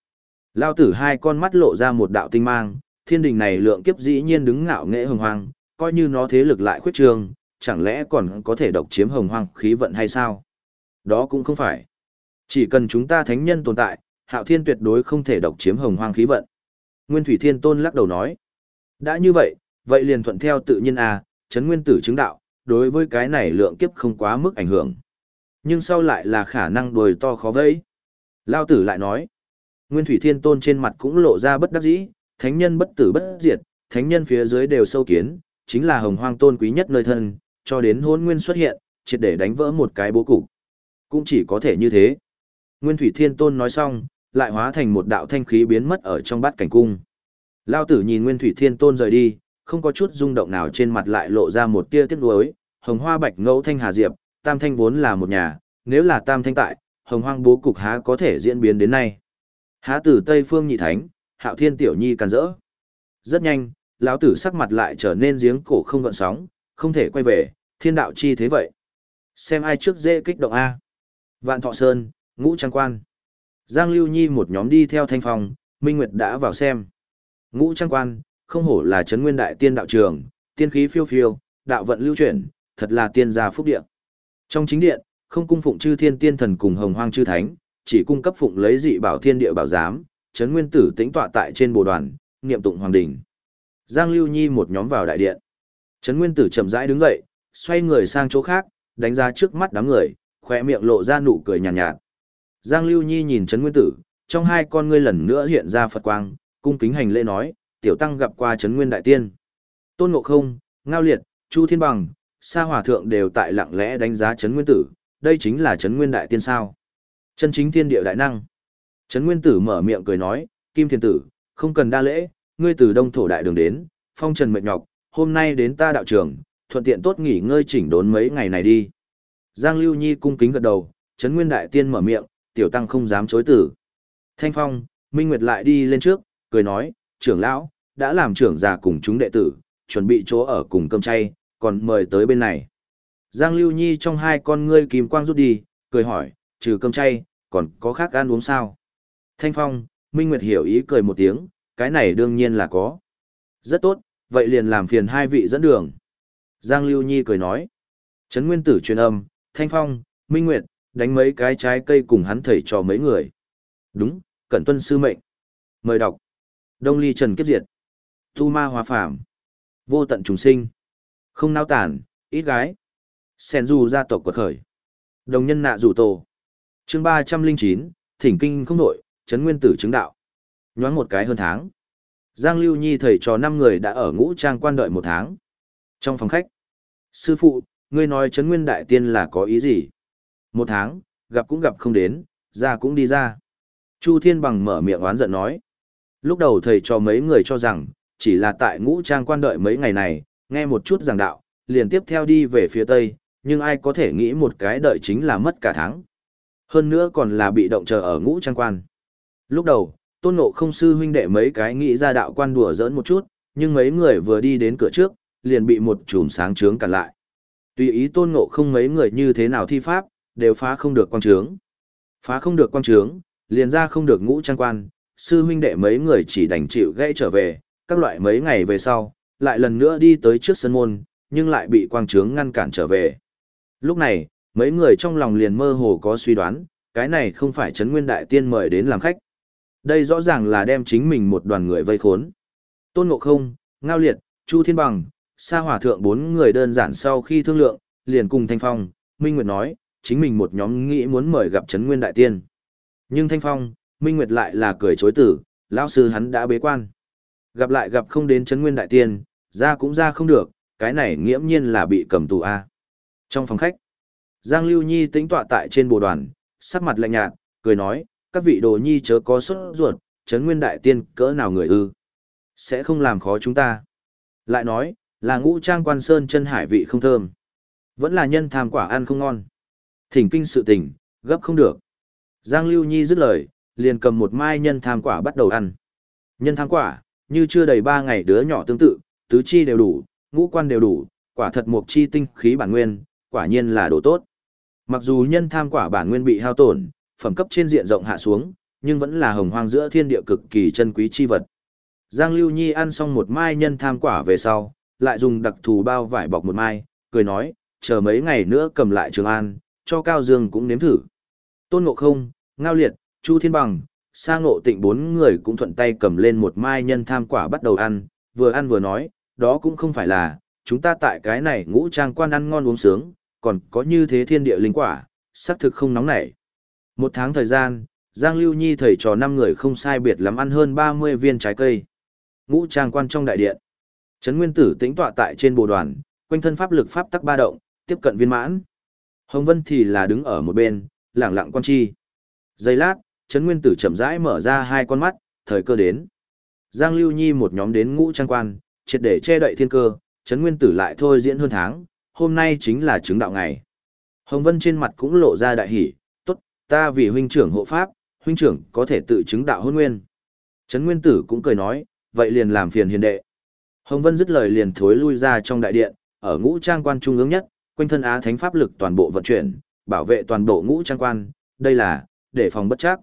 Lao tử hai con mắt lộ ra một đạo tinh mang, thiên đình này lượng kiếp dĩ nhiên đứng ngạo nghệ hồng hoang, coi như nó thế lực lại khuyết trương, chẳng lẽ còn có thể độc chiếm hồng hoang khí vận hay sao? Đó cũng không phải. Chỉ cần chúng ta thánh nhân tồn tại, hạo thiên tuyệt đối không thể độc chiếm hồng hoang khí vận. Nguyên Thủy Thiên Tôn lắc đầu nói. Đã như vậy, vậy liền thuận theo tự nhiên à, chấn nguyên tử chứng đạo, đối với cái này lượng kiếp không quá mức ảnh hưởng. Nhưng sau lại là khả năng đuổi to khó vẫy. Lao tử lại nói, Nguyên Thủy Thiên Tôn trên mặt cũng lộ ra bất đắc dĩ, thánh nhân bất tử bất diệt, thánh nhân phía dưới đều sâu kiến, chính là hồng hoang tôn quý nhất nơi thân, cho đến hôn nguyên xuất hiện, triệt để đánh vỡ một cái bố cục. Cũng chỉ có thể như thế. Nguyên Thủy Thiên Tôn nói xong, lại hóa thành một đạo thanh khí biến mất ở trong bát cảnh cung. Lao tử nhìn Nguyên Thủy Thiên Tôn rời đi, không có chút rung động nào trên mặt lại lộ ra một tia tiếc nuối, hồng hoa bạch ngẫu thanh hà diệp, tam thanh vốn là một nhà, nếu là tam thanh tại, hồng hoang bố cục há có thể diễn biến đến nay. Há tử Tây Phương nhị thánh, hạo thiên tiểu nhi càn rỡ. Rất nhanh, lão tử sắc mặt lại trở nên giếng cổ không gợn sóng, không thể quay về, thiên đạo chi thế vậy. Xem ai trước dễ kích động A. Vạn Thọ Sơn, Ngũ Trang Quan. Giang Lưu Nhi một nhóm đi theo thanh phong, Minh Nguyệt đã vào xem. Ngũ Trang Quan, không hổ là Trấn Nguyên Đại Tiên Đạo Trường, tiên khí phiêu phiêu, đạo vận lưu chuyển, thật là tiên gia phúc điện. Trong chính điện, không cung phụng chư thiên tiên thần cùng hồng hoang chư thánh, chỉ cung cấp phụng lấy dị bảo thiên địa bảo giám, Trấn Nguyên Tử tĩnh tọa tại trên bồ đoàn, niệm tụng hoàng đỉnh. Giang Lưu Nhi một nhóm vào đại điện. Trấn Nguyên Tử chậm rãi đứng dậy, xoay người sang chỗ khác, đánh ra trước mắt đám người, khỏe miệng lộ ra nụ cười nhàn nhạt, nhạt. Giang Lưu Nhi nhìn Trấn Nguyên Tử, trong hai con ngươi lần nữa hiện ra Phật quang, cung kính hành lễ nói, tiểu tăng gặp qua Trấn Nguyên Đại Tiên. Tôn Ngộ Không, Ngao Liệt, Chu Thiên Bằng, Sa Hòa Thượng đều tại lặng lẽ đánh giá Trấn Nguyên Tử, đây chính là Trấn Nguyên Đại Tiên sao. Chân chính thiên địa đại năng. Trấn Nguyên Tử mở miệng cười nói, Kim Thiên Tử, không cần đa lễ, ngươi từ đông thổ đại đường đến, phong trần mệt nhọc, hôm nay đến ta đạo trường, thuận tiện tốt nghỉ ngơi chỉnh đốn mấy ngày này đi. Giang Lưu Nhi cung kính gật đầu, Trấn Nguyên Đại Tiên mở miệng, tiểu tăng không dám chối tử. Thanh Phong, Minh Nguyệt lại đi lên trước, cười nói, trưởng lão, đã làm trưởng già cùng chúng đệ tử, chuẩn bị chỗ ở cùng cơm chay, còn mời tới bên này. Giang Lưu Nhi trong hai con ngươi kìm quang rút đi, cười hỏi, trừ cơm chay, còn có khác ăn uống sao? Thanh Phong, Minh Nguyệt hiểu ý cười một tiếng, cái này đương nhiên là có. Rất tốt, vậy liền làm phiền hai vị dẫn đường. Giang Lưu Nhi cười nói. Trấn Nguyên Tử truyền âm, Thanh Phong, Minh Nguyệt, đánh mấy cái trái cây cùng hắn thầy cho mấy người. Đúng, cẩn tuân sư mệnh. Mời đọc. Đông Ly Trần Kiếp Diệt. Tu Ma hòa phàm Vô tận trùng sinh. Không nao tản, ít gái. Sen du gia tộc quật khởi. Đồng nhân nạ rủ tổ. chương ba trăm linh chín thỉnh kinh không nội, Trấn Nguyên Tử chứng đạo. Nhoáng một cái hơn tháng. Giang Lưu Nhi thầy trò năm người đã ở ngũ trang quan đợi một tháng. Trong phòng khách. Sư phụ, ngươi nói Trấn Nguyên Đại Tiên là có ý gì? Một tháng, gặp cũng gặp không đến, ra cũng đi ra. Chu Thiên Bằng mở miệng oán giận nói. Lúc đầu thầy cho mấy người cho rằng, chỉ là tại ngũ trang quan đợi mấy ngày này, nghe một chút giảng đạo, liền tiếp theo đi về phía Tây, nhưng ai có thể nghĩ một cái đợi chính là mất cả tháng. Hơn nữa còn là bị động chờ ở ngũ trang quan. Lúc đầu, tôn ngộ không sư huynh đệ mấy cái nghĩ ra đạo quan đùa giỡn một chút, nhưng mấy người vừa đi đến cửa trước, liền bị một chùm sáng trướng cản lại. Tùy ý tôn ngộ không mấy người như thế nào thi pháp, đều phá không được quang trướng. Phá không được quang trướng, liền ra không được ngũ trang quan, sư huynh đệ mấy người chỉ đành chịu gãy trở về, các loại mấy ngày về sau, lại lần nữa đi tới trước sân môn, nhưng lại bị quang trướng ngăn cản trở về. Lúc này, mấy người trong lòng liền mơ hồ có suy đoán, cái này không phải Trấn Nguyên Đại Tiên mời đến làm khách. Đây rõ ràng là đem chính mình một đoàn người vây khốn. Tôn Ngộ Không, Ngao Liệt, Chu Thiên Bằng, Sa Hòa Thượng bốn người đơn giản sau khi thương lượng, liền cùng Thanh Phong, Minh Nguyệt nói, chính mình một nhóm nghĩ muốn mời gặp Trấn Nguyên Đại Tiên. Nhưng Thanh Phong, Minh Nguyệt lại là cười chối tử, lão sư hắn đã bế quan. Gặp lại gặp không đến Trấn Nguyên Đại Tiên, ra cũng ra không được, cái này nghiễm nhiên là bị cầm tù A. Trong phòng khách, Giang Lưu Nhi tĩnh tọa tại trên bồ đoàn, sắc mặt lạnh nhạt, cười nói, các vị đồ nhi chớ có sốt ruột, Trấn Nguyên Đại Tiên cỡ nào người ư. Sẽ không làm khó chúng ta. Lại nói, là ngũ trang quan sơn chân hải vị không thơm. Vẫn là nhân tham quả ăn không ngon. Thỉnh kinh sự tình, gấp không được. Giang Lưu Nhi dứt lời, liền cầm một mai nhân tham quả bắt đầu ăn. Nhân tham quả, như chưa đầy ba ngày đứa nhỏ tương tự, tứ chi đều đủ, ngũ quan đều đủ, quả thật mục chi tinh khí bản nguyên, quả nhiên là đồ tốt. Mặc dù nhân tham quả bản nguyên bị hao tổn, phẩm cấp trên diện rộng hạ xuống, nhưng vẫn là hồng hoang giữa thiên địa cực kỳ chân quý chi vật. Giang Lưu Nhi ăn xong một mai nhân tham quả về sau, lại dùng đặc thù bao vải bọc một mai, cười nói, chờ mấy ngày nữa cầm lại Trường An, cho Cao Dương cũng nếm thử. Tôn Ngộ Không, Ngao Liệt, Chu Thiên Bằng, Sa Ngộ Tịnh bốn người cũng thuận tay cầm lên một mai nhân tham quả bắt đầu ăn, vừa ăn vừa nói, đó cũng không phải là, chúng ta tại cái này ngũ trang quan ăn ngon uống sướng, còn có như thế thiên địa linh quả, xác thực không nóng nảy. Một tháng thời gian, Giang Lưu Nhi thầy trò năm người không sai biệt lắm ăn hơn 30 viên trái cây. Ngũ trang quan trong đại điện. Trấn Nguyên Tử tĩnh tọa tại trên bồ đoàn, quanh thân pháp lực pháp tắc ba động, tiếp cận viên mãn. Hồng Vân thì là đứng ở một bên, lặng lặng quan chi. Giây lát, Trấn Nguyên Tử chậm rãi mở ra hai con mắt, thời cơ đến. Giang Lưu Nhi một nhóm đến ngũ trang quan, triệt để che đậy thiên cơ, Trấn Nguyên Tử lại thôi diễn hơn tháng, hôm nay chính là chứng đạo ngày. Hồng Vân trên mặt cũng lộ ra đại hỉ, tốt, ta vì huynh trưởng hộ pháp, huynh trưởng có thể tự chứng đạo hôn nguyên. Trấn Nguyên Tử cũng cười nói, vậy liền làm phiền hiền đệ. Hồng Vân dứt lời liền thối lui ra trong đại điện, ở ngũ trang quan trung ương nhất, quanh thân á thánh pháp lực toàn bộ vận chuyển, bảo vệ toàn bộ ngũ trang quan, đây là để phòng bất chắc.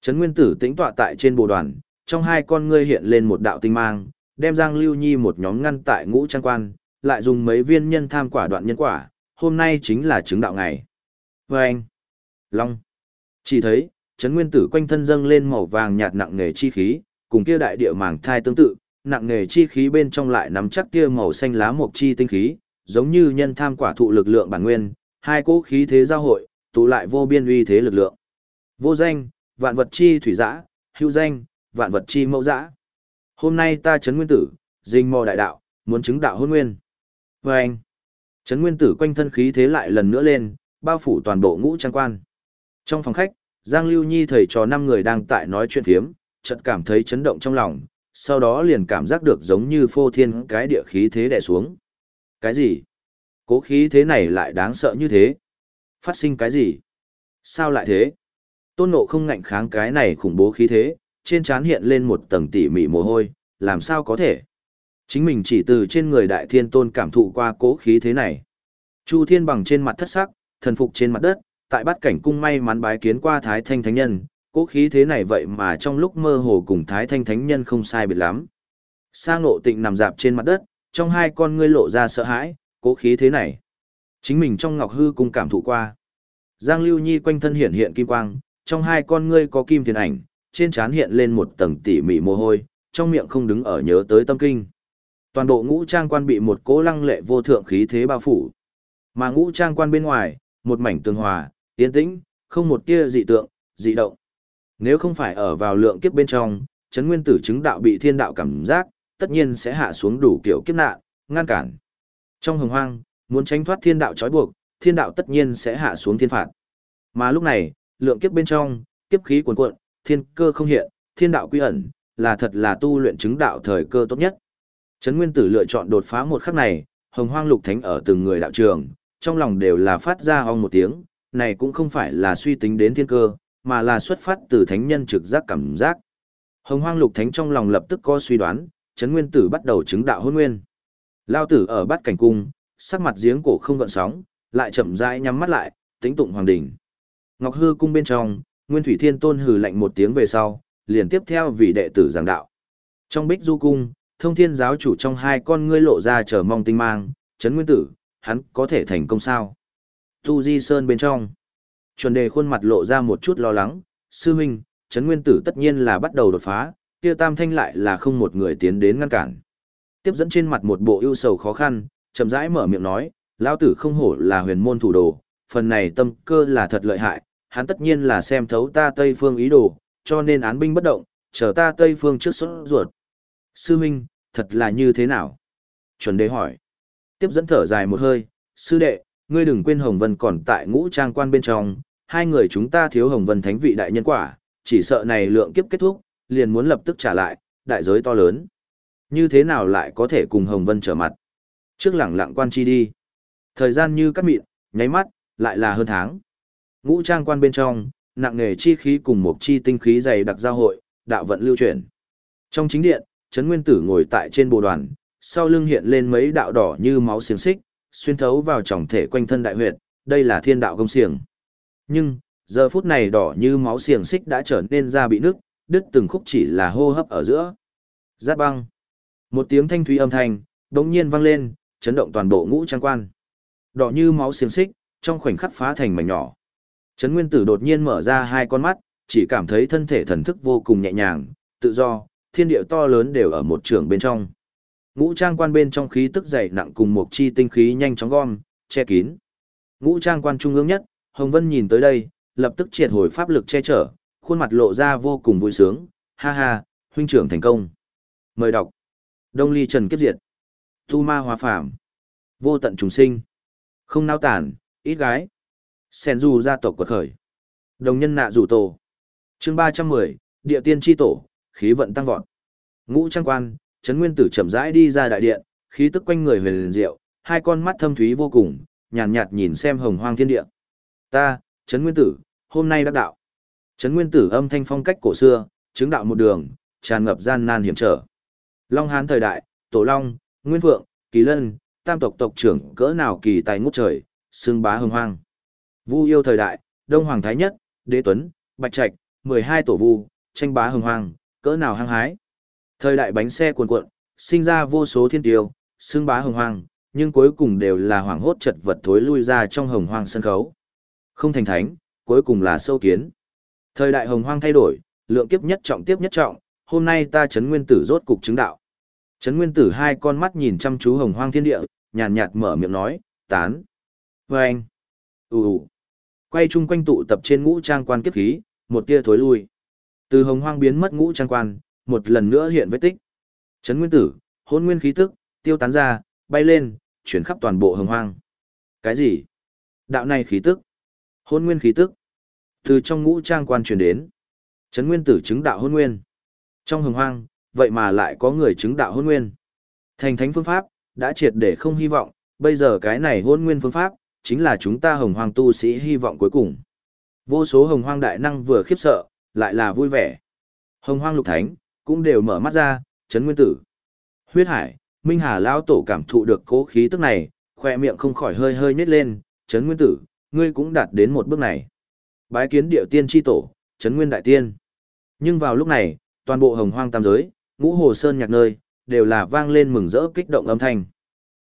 Trấn Nguyên Tử tĩnh tọa tại trên bồ đoàn, trong hai con ngươi hiện lên một đạo tinh mang, đem Giang Lưu Nhi một nhóm ngăn tại ngũ trang quan, lại dùng mấy viên nhân tham quả đoạn nhân quả, hôm nay chính là chứng đạo ngày. Vâng! Long! Chỉ thấy, Trấn Nguyên Tử quanh thân dâng lên màu vàng nhạt nặng nghề chi khí, cùng kia đại địa màng thai tương tự, nặng nghề chi khí bên trong lại nắm chắc kia màu xanh lá mộc chi tinh khí, giống như nhân tham quả thụ lực lượng bản nguyên, hai cỗ khí thế giao hội, tụ lại vô biên uy thế lực lượng. Vô danh, vạn vật chi thủy dã, hữu danh, vạn vật chi mẫu dã. Hôm nay ta chấn nguyên tử, dinh mò đại đạo, muốn chứng đạo hôn nguyên. Và anh, chấn nguyên tử quanh thân khí thế lại lần nữa lên, bao phủ toàn bộ ngũ trang quan. Trong phòng khách, Giang Lưu Nhi thầy trò năm người đang tại nói chuyện phiếm, chợt cảm thấy chấn động trong lòng, sau đó liền cảm giác được giống như phô thiên cái địa khí thế đè xuống. Cái gì? Cố khí thế này lại đáng sợ như thế? Phát sinh cái gì? Sao lại thế? Tôn nộ không ngạnh kháng cái này khủng bố khí thế, trên trán hiện lên một tầng tỉ mỉ mồ hôi, làm sao có thể? Chính mình chỉ từ trên người đại thiên tôn cảm thụ qua cố khí thế này. Chu thiên bằng trên mặt thất sắc, thần phục trên mặt đất, tại bát cảnh cung may mắn bái kiến qua thái thanh thánh nhân, cố khí thế này vậy mà trong lúc mơ hồ cùng thái thanh thánh nhân không sai biệt lắm. Sa ngộ tịnh nằm dạp trên mặt đất, trong hai con ngươi lộ ra sợ hãi, cố khí thế này. Chính mình trong ngọc hư cùng cảm thụ qua. Giang Lưu Nhi quanh thân hiện hiện kim quang, trong hai con ngươi có kim thiền ảnh, trên trán hiện lên một tầng tỉ mỉ mồ hôi, trong miệng không đứng ở nhớ tới tâm kinh. Toàn bộ ngũ trang quan bị một cỗ lăng lệ vô thượng khí thế bao phủ. Mà ngũ trang quan bên ngoài, một mảnh tường hòa, yên tĩnh, không một tia dị tượng, dị động. Nếu không phải ở vào lượng kiếp bên trong, chấn nguyên tử chứng đạo bị thiên đạo cảm giác, tất nhiên sẽ hạ xuống đủ kiểu kiếp nạn, ngăn cản. Trong hồng hoang, muốn tránh thoát thiên đạo trói buộc, thiên đạo tất nhiên sẽ hạ xuống thiên phạt. Mà lúc này, lượng kiếp bên trong, kiếp khí cuồn cuộn, thiên cơ không hiện, thiên đạo quy ẩn, là thật là tu luyện chứng đạo thời cơ tốt nhất. Trấn Nguyên Tử lựa chọn đột phá một khắc này, Hồng Hoang Lục Thánh ở từng người đạo trường, trong lòng đều là phát ra ong một tiếng, này cũng không phải là suy tính đến thiên cơ, mà là xuất phát từ thánh nhân trực giác cảm giác. Hồng Hoang Lục Thánh trong lòng lập tức có suy đoán, Trấn Nguyên Tử bắt đầu chứng đạo hôn nguyên. Lao tử ở bát cảnh cung, sắc mặt giếng cổ không gợn sóng, lại chậm rãi nhắm mắt lại, tính tụng hoàng đỉnh. Ngọc Hư cung bên trong, Nguyên Thủy Thiên Tôn hừ lạnh một tiếng về sau, liền tiếp theo vị đệ tử giảng đạo. Trong Bích Du cung, Thông Thiên giáo chủ trong hai con ngươi lộ ra chờ mong tinh mang, Trấn Nguyên Tử, hắn có thể thành công sao? Tu Di Sơn bên trong, chuẩn đề khuôn mặt lộ ra một chút lo lắng, sư huynh, Trấn Nguyên Tử tất nhiên là bắt đầu đột phá, kia Tam Thanh lại là không một người tiến đến ngăn cản. Tiếp dẫn trên mặt một bộ ưu sầu khó khăn, chậm rãi mở miệng nói, lão tử không hổ là huyền môn thủ đồ, phần này tâm cơ là thật lợi hại, hắn tất nhiên là xem thấu ta Tây Phương ý đồ, cho nên án binh bất động, chờ ta Tây Phương trước xuất ruột. Sư Minh, thật là như thế nào? Chuẩn đế hỏi. Tiếp dẫn thở dài một hơi, sư đệ, ngươi đừng quên Hồng Vân còn tại ngũ trang quan bên trong, hai người chúng ta thiếu Hồng Vân thánh vị đại nhân quả, chỉ sợ này lượng kiếp kết thúc, liền muốn lập tức trả lại, đại giới to lớn. Như thế nào lại có thể cùng Hồng Vân trở mặt? Trước lẳng lặng quan chi đi. Thời gian như cắt mịn, nháy mắt, lại là hơn tháng. Ngũ trang quan bên trong, nặng nghề chi khí cùng một chi tinh khí dày đặc giao hội, đạo vận lưu chuyển. Trong chính điện, Trấn Nguyên Tử ngồi tại trên bồ đoàn, sau lưng hiện lên mấy đạo đỏ như máu xiềng xích, xuyên thấu vào trọng thể quanh thân đại huyệt, đây là thiên đạo công xiềng. Nhưng, giờ phút này đỏ như máu xiềng xích đã trở nên ra bị nứt, đứt từng khúc chỉ là hô hấp ở giữa. Giáp băng. Một tiếng thanh thúy âm thanh, đống nhiên vang lên, chấn động toàn bộ ngũ trang quan. Đỏ như máu xiềng xích, trong khoảnh khắc phá thành mảnh nhỏ. Trấn Nguyên Tử đột nhiên mở ra hai con mắt, chỉ cảm thấy thân thể thần thức vô cùng nhẹ nhàng, tự do, thiên địa to lớn đều ở một trường bên trong. Ngũ trang quan bên trong khí tức dày nặng cùng một chi tinh khí nhanh chóng gom, che kín. Ngũ trang quan trung ương nhất, Hồng Vân nhìn tới đây, lập tức triệt hồi pháp lực che chở, khuôn mặt lộ ra vô cùng vui sướng, ha ha, huynh trưởng thành công. Mời đọc. Đông ly trần kiếp diệt. Tu ma hòa phàm. Vô tận trùng sinh. Không nao tản, ít gái. Sen du gia tộc quật khởi. Đồng nhân nạ rủ tổ. chương ba trăm mười địa tiên tri tổ, khí vận tăng vọt. Ngũ trang quan, Trấn Nguyên Tử chậm rãi đi ra đại điện, khí tức quanh người huyền liền diệu, hai con mắt thâm thúy vô cùng, nhàn nhạt, nhạt nhìn xem hồng hoang thiên địa. Ta, Trấn Nguyên Tử, hôm nay đắc đạo. Trấn Nguyên Tử âm thanh phong cách cổ xưa, chứng đạo một đường, tràn ngập gian nan hiểm trở. Long Hán thời đại, Tổ Long, Nguyên Vượng, Kỳ Lân, tam tộc tộc trưởng cỡ nào kỳ tài ngút trời, xương bá hồng hoang. Vu yêu thời đại, Đông Hoàng Thái Nhất, Đế Tuấn, Bạch Trạch, 12 tổ vu, tranh bá hồng hoàng, cỡ nào hăng hái. Thời đại bánh xe cuồn cuộn, sinh ra vô số thiên tiêu, xưng bá hồng hoàng, nhưng cuối cùng đều là hoàng hốt chật vật thối lui ra trong hồng hoàng sân khấu. Không thành thánh, cuối cùng là sâu kiến. Thời đại hồng hoang thay đổi, lượng kiếp nhất trọng tiếp nhất trọng, hôm nay ta chấn nguyên tử rốt cục chứng đạo. Chấn nguyên tử hai con mắt nhìn chăm chú hồng hoang thiên địa, nhàn nhạt mở miệng nói, tán. Vâng. anh, ù quay chung quanh tụ tập trên ngũ trang quan kiếp khí, một tia thối lui. Từ hồng hoang biến mất ngũ trang quan, một lần nữa hiện vết tích. Trấn nguyên tử, hôn nguyên khí tức, tiêu tán ra, bay lên, chuyển khắp toàn bộ hồng hoang. Cái gì? Đạo này khí tức. Hôn nguyên khí tức. Từ trong ngũ trang quan truyền đến. Trấn nguyên tử chứng đạo hôn nguyên. Trong hồng hoang, vậy mà lại có người chứng đạo hôn nguyên. Thành thánh phương pháp, đã triệt để không hy vọng, bây giờ cái này hôn nguyên phương pháp, chính là chúng ta hồng hoang tu sĩ hy vọng cuối cùng. Vô số hồng hoang đại năng vừa khiếp sợ, lại là vui vẻ. Hồng hoang lục thánh, cũng đều mở mắt ra, chấn nguyên tử. Huyết hải, Minh Hà Lão Tổ cảm thụ được cố khí tức này, khoe miệng không khỏi hơi hơi nhếch lên, chấn nguyên tử, ngươi cũng đạt đến một bước này. Bái kiến điệu tiên tri tổ, chấn nguyên đại tiên. Nhưng vào lúc này, toàn bộ hồng hoang tam giới, ngũ hồ sơn nhạc nơi, đều là vang lên mừng rỡ kích động âm thanh.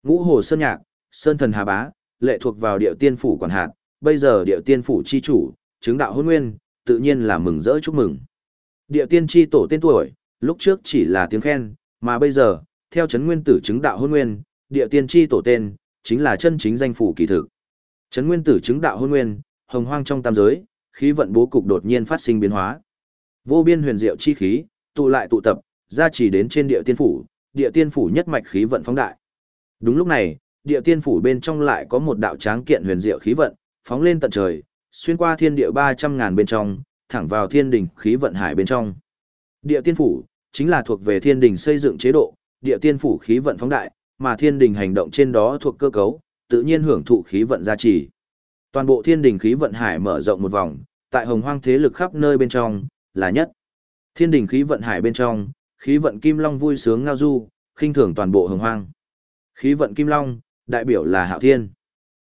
Ngũ hồ sơn nhạc, sơn thần hà bá, lệ thuộc vào điệu tiên phủ quản hạt, bây giờ điệu tiên phủ chi chủ, chứng đạo hôn nguyên, tự nhiên là mừng rỡ chúc mừng. Điệu tiên chi tổ tên tuổi, lúc trước chỉ là tiếng khen, mà bây giờ, theo chấn nguyên tử chứng đạo hôn nguyên, điệu tiên chi tổ tên, chính là chân chính danh phủ kỳ thực. Chấn nguyên tử chứng đạo hôn nguyên, hồng hoang trong tam giới, khí vận bố cục đột nhiên phát sinh biến hóa. Vô biên huyền diệu chi khí, tụ lại tụ tập, ra chỉ đến trên địa tiên phủ, địa tiên phủ nhất mạch khí vận phóng đại. Đúng lúc này, địa tiên phủ bên trong lại có một đạo tráng kiện huyền diệu khí vận, phóng lên tận trời, xuyên qua thiên địa 300 ngàn bên trong, thẳng vào thiên đỉnh khí vận hải bên trong. Địa tiên phủ, chính là thuộc về thiên đỉnh xây dựng chế độ, địa tiên phủ khí vận phóng đại, mà thiên đỉnh hành động trên đó thuộc cơ cấu, tự nhiên hưởng thụ khí vận gia trì. Toàn bộ thiên đỉnh khí vận hải mở rộng một vòng, tại hồng hoang thế lực khắp nơi bên trong, là nhất. Thiên đỉnh khí vận hải bên trong, khí vận kim long vui sướng ngao du, khinh thường toàn bộ hồng hoang. Khí vận kim long, đại biểu là hạo thiên.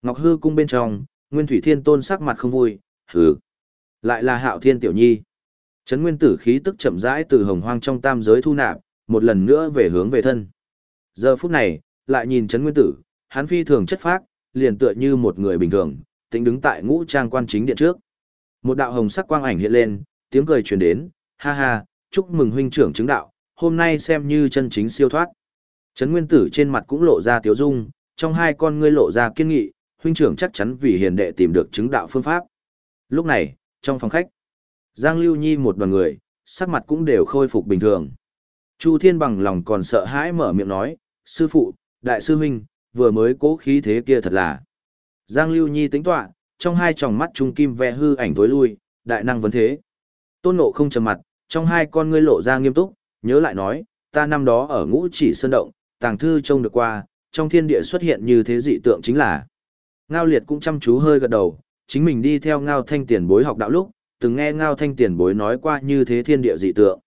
Ngọc hư cung bên trong, nguyên thủy thiên tôn sắc mặt không vui, hừ. Lại là hạo thiên tiểu nhi. Trấn nguyên tử khí tức chậm rãi từ hồng hoang trong tam giới thu nạp, một lần nữa về hướng về thân. Giờ phút này, lại nhìn Trấn nguyên tử, hắn phi thường chất phác, liền tựa như một người bình thường, tính đứng tại ngũ trang quan chính điện trước. Một đạo hồng sắc quang ảnh hiện lên, tiếng cười truyền đến, ha ha, chúc mừng huynh trưởng chứng đạo, hôm nay xem như chân chính siêu thoát. Trấn Nguyên Tử trên mặt cũng lộ ra tiếu dung, trong hai con ngươi lộ ra kiên nghị, huynh trưởng chắc chắn vì hiền đệ tìm được chứng đạo phương pháp. Lúc này, trong phòng khách, Giang Lưu Nhi một đoàn người, sắc mặt cũng đều khôi phục bình thường. Chu Thiên bằng lòng còn sợ hãi mở miệng nói, sư phụ, đại sư huynh, vừa mới cố khí thế kia thật là. Giang Lưu Nhi tính tọa, trong hai tròng mắt trung kim ve hư ảnh tối lui, đại năng vấn thế. Tôn Ngộ không trầm mặt, trong hai con ngươi lộ ra nghiêm túc, nhớ lại nói, ta năm đó ở ngũ chỉ sơn động, tàng thư trông được qua, trong thiên địa xuất hiện như thế dị tượng chính là. Ngao liệt cũng chăm chú hơi gật đầu, chính mình đi theo ngao thanh tiền bối học đạo lúc, từng nghe ngao thanh tiền bối nói qua như thế thiên địa dị tượng.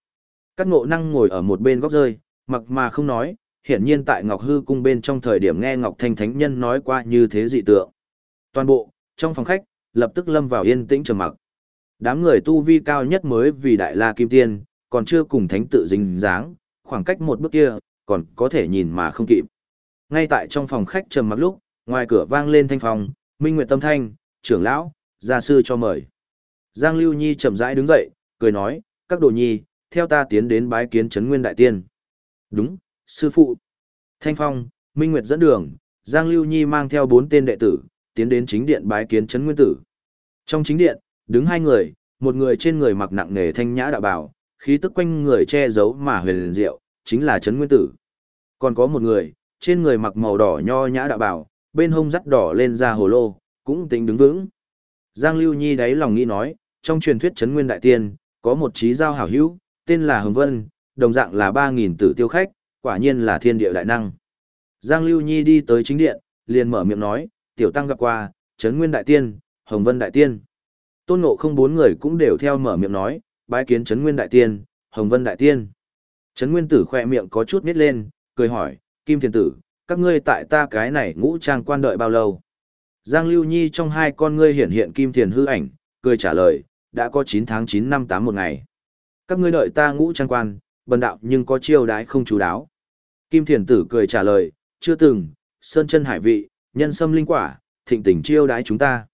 Các ngộ năng ngồi ở một bên góc rơi, mặc mà không nói, hiển nhiên tại Ngọc Hư cung bên trong thời điểm nghe Ngọc Thanh Thánh Nhân nói qua như thế dị tượng. Toàn bộ, trong phòng khách, lập tức lâm vào yên tĩnh trầm mặc. Đám người tu vi cao nhất mới vì Đại La Kim Tiên, còn chưa cùng thánh tự dính dáng, khoảng cách một bước kia, còn có thể nhìn mà không kịp. Ngay tại trong phòng khách trầm mặc lúc, ngoài cửa vang lên thanh phòng, Minh Nguyệt Tâm Thanh, trưởng lão, gia sư cho mời. Giang Lưu Nhi chậm rãi đứng dậy, cười nói, các đồ nhi, theo ta tiến đến bái kiến Trấn Nguyên Đại Tiên. Đúng, sư phụ. Thanh Phong, Minh Nguyệt dẫn đường, Giang Lưu Nhi mang theo bốn tên đệ tử, tiến đến chính điện bái kiến Trấn Nguyên Tử. Trong chính điện, đứng hai người, một người trên người mặc nặng nề thanh nhã đạo bào, khí tức quanh người che giấu mà huyền diệu, chính là Trấn Nguyên Tử. Còn có một người, trên người mặc màu đỏ nho nhã đạo bảo, bên hông dắt đỏ lên ra hồ lô, cũng tính đứng vững. Giang Lưu Nhi đáy lòng nghĩ nói, trong truyền thuyết Trấn Nguyên Đại Tiên, có một trí giao hảo hữu, tên là Hồng Vân, đồng dạng là 3.000 tử tiêu khách, quả nhiên là thiên địa đại năng. Giang Lưu Nhi đi tới chính điện, liền mở miệng nói, tiểu tăng gặp qua, Trấn Nguyên Đại Tiên, Hồng Vân Đại Tiên. Tôn Ngộ không bốn người cũng đều theo mở miệng nói, bái kiến Trấn Nguyên Đại Tiên, Hồng Vân Đại Tiên. Trấn Nguyên Tử khỏe miệng có chút nít lên, cười hỏi, Kim Thiền Tử, các ngươi tại ta cái này ngũ trang quan đợi bao lâu? Giang Lưu Nhi trong hai con ngươi hiện hiện Kim Thiền hư ảnh, cười trả lời, đã có 9 tháng 9 năm 8 một ngày. Các ngươi đợi ta ngũ trang quan, bần đạo nhưng có chiêu đái không chú đáo. Kim Thiền Tử cười trả lời, chưa từng, sơn chân hải vị, nhân sâm linh quả, thịnh tình chiêu đái chúng ta.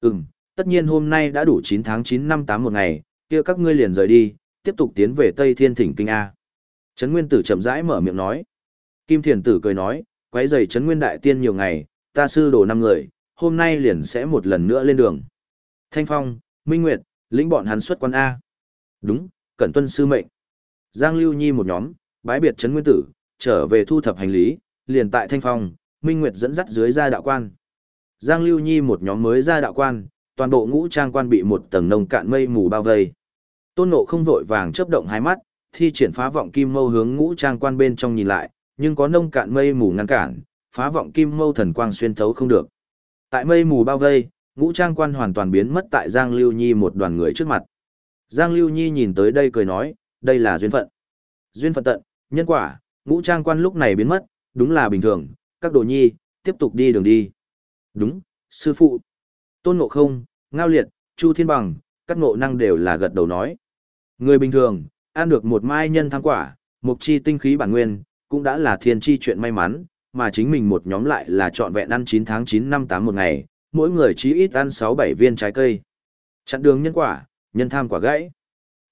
Ừm, tất nhiên hôm nay đã đủ 9 tháng 9 năm 8 một ngày, kia các ngươi liền rời đi, tiếp tục tiến về Tây Thiên Thỉnh Kinh A. Trấn Nguyên Tử chậm rãi mở miệng nói. Kim Thiền Tử cười nói, quấy giày Trấn Nguyên Đại Tiên nhiều ngày, ta sư đồ năm người, hôm nay liền sẽ một lần nữa lên đường. Thanh Phong, Minh Nguyệt, lĩnh bọn hắn xuất quan A. Đúng, cẩn tuân sư mệnh. Giang Lưu Nhi một nhóm, bái biệt Trấn Nguyên Tử, trở về thu thập hành lý, liền tại Thanh Phong, Minh Nguyệt dẫn dắt dưới ra đạo quan. Giang Lưu Nhi một nhóm mới ra đạo quan, toàn bộ ngũ trang quan bị một tầng nồng cạn mây mù bao vây. Tôn Ngộ không vội vàng chớp động hai mắt, thi triển phá vọng kim mâu hướng ngũ trang quan bên trong nhìn lại, nhưng có nông cạn mây mù ngăn cản, phá vọng kim mâu thần quang xuyên thấu không được. Tại mây mù bao vây, ngũ trang quan hoàn toàn biến mất tại Giang Lưu Nhi một đoàn người trước mặt. Giang Lưu Nhi nhìn tới đây cười nói, đây là duyên phận. Duyên phận tận, nhân quả, ngũ trang quan lúc này biến mất, đúng là bình thường, các đồ nhi, tiếp tục đi đường đi. Đúng, sư phụ. Tôn Ngộ Không, Ngao Liệt, Chu Thiên Bằng, các ngộ năng đều là gật đầu nói. Người bình thường, ăn được một mai nhân thăng quả, một chi tinh khí bản nguyên, cũng đã là thiên chi chuyện may mắn, mà chính mình một nhóm lại là trọn vẹn ăn 9 tháng 9 năm 8 một ngày, mỗi người chí ít ăn 6-7 viên trái cây. Chặn đường nhân quả, nhân tham quả gãy.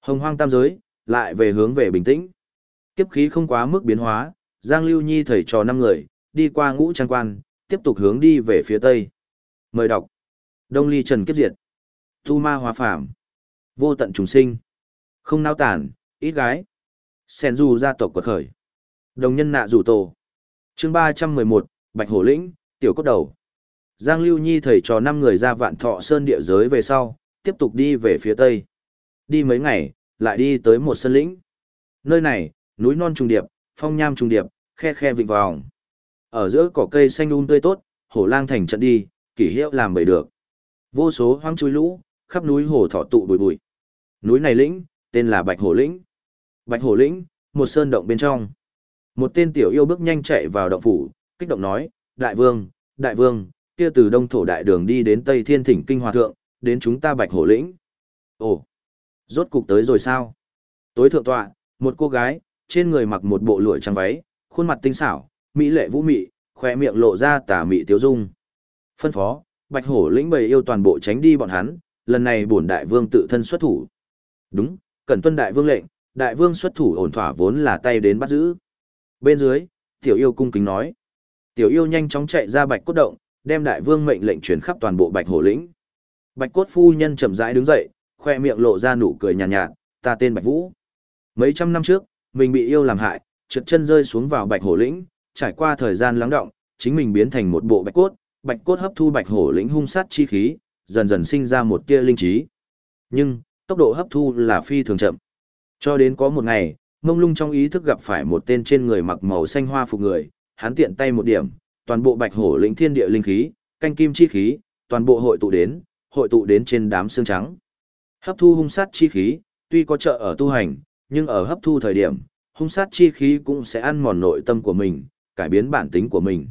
Hồng hoang tam giới, lại về hướng về bình tĩnh. Kiếp khí không quá mức biến hóa, Giang Lưu Nhi thầy trò năm người, đi qua ngũ trang quan, tiếp tục hướng đi về phía tây. Mời đọc. Đông Ly Trần Kiếp Diệt. Tu Ma Hóa Phạm. Vô tận trùng sinh. Không nao tản, ít gái. Sen du gia tộc quật khởi. Đồng nhân nạ rủ tổ. chương 311, Bạch Hổ Lĩnh, Tiểu Cốt Đầu. Giang Lưu Nhi thầy trò năm người ra vạn thọ sơn địa giới về sau, tiếp tục đi về phía tây. Đi mấy ngày, lại đi tới một sân lĩnh. Nơi này, núi non trùng điệp, phong nham trùng điệp, khe khe vịnh vòng. Ở giữa cỏ cây xanh um tươi tốt, hổ lang thành trận đi, kỷ hiệu làm bầy được. Vô số hoang chui lũ, khắp núi hồ thọ tụ bụi bụi. Núi này lĩnh, tên là Bạch Hổ Lĩnh. Bạch Hổ Lĩnh, một sơn động bên trong. Một tên tiểu yêu bước nhanh chạy vào động phủ, kích động nói, Đại vương, Đại vương, kia từ đông thổ đại đường đi đến Tây Thiên Thỉnh Kinh Hòa Thượng, đến chúng ta Bạch Hổ Lĩnh. Ồ, rốt cục tới rồi sao? Tối thượng tọa, một cô gái, trên người mặc một bộ lụa trắng váy, khuôn mặt tinh xảo, mỹ lệ vũ mị, khoe miệng lộ ra tà mị tiếu dung. Phân phó, Bạch Hổ lĩnh bầy yêu toàn bộ tránh đi bọn hắn, lần này bổn đại vương tự thân xuất thủ. Đúng, cần tuân đại vương lệnh, đại vương xuất thủ ổn thỏa vốn là tay đến bắt giữ. Bên dưới, tiểu yêu cung kính nói. Tiểu yêu nhanh chóng chạy ra bạch cốt động, đem đại vương mệnh lệnh truyền khắp toàn bộ bạch hổ lĩnh. Bạch cốt phu nhân chậm rãi đứng dậy, khoe miệng lộ ra nụ cười nhàn nhạt, nhạt, ta tên Bạch Vũ. Mấy trăm năm trước, mình bị yêu làm hại, trượt chân rơi xuống vào bạch hổ lĩnh, trải qua thời gian lắng động, chính mình biến thành một bộ bạch cốt, bạch cốt hấp thu bạch hổ lĩnh hung sát chi khí, dần dần sinh ra một tia linh trí. Nhưng, tốc độ hấp thu là phi thường chậm. Cho đến có một ngày, mông lung trong ý thức gặp phải một tên trên người mặc màu xanh hoa phục người, hắn tiện tay một điểm, toàn bộ bạch hổ lĩnh thiên địa linh khí, canh kim chi khí, toàn bộ hội tụ đến, hội tụ đến trên đám xương trắng. Hấp thu hung sát chi khí, tuy có trợ ở tu hành, nhưng ở hấp thu thời điểm, hung sát chi khí cũng sẽ ăn mòn nội tâm của mình, cải biến bản tính của mình.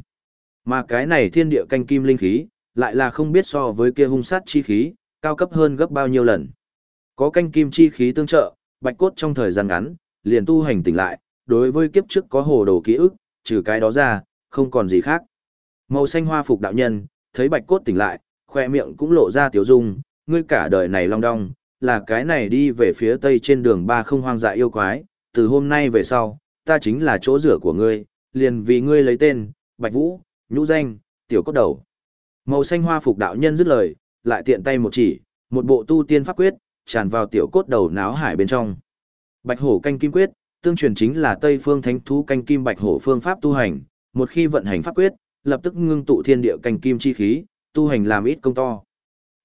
Mà cái này thiên địa canh kim linh khí, lại là không biết so với kia hung sát chi khí, cao cấp hơn gấp bao nhiêu lần. Có canh kim chi khí tương trợ, bạch cốt trong thời gian ngắn, liền tu hành tỉnh lại, đối với kiếp trước có hồ đồ ký ức, trừ cái đó ra, không còn gì khác. Màu xanh hoa phục đạo nhân, thấy bạch cốt tỉnh lại, khoe miệng cũng lộ ra tiểu dung, ngươi cả đời này long đong, là cái này đi về phía tây trên đường ba không hoang dại yêu quái, từ hôm nay về sau, ta chính là chỗ rửa của ngươi, liền vì ngươi lấy tên, Bạch Vũ, nhũ danh, tiểu cốt đầu. Màu xanh hoa phục đạo nhân dứt lời, lại tiện tay một chỉ, một bộ tu tiên pháp quyết, tràn vào tiểu cốt đầu náo hải bên trong. Bạch hổ canh kim quyết, tương truyền chính là Tây Phương Thánh thú canh kim bạch hổ phương pháp tu hành, một khi vận hành pháp quyết, lập tức ngưng tụ thiên địa canh kim chi khí, tu hành làm ít công to.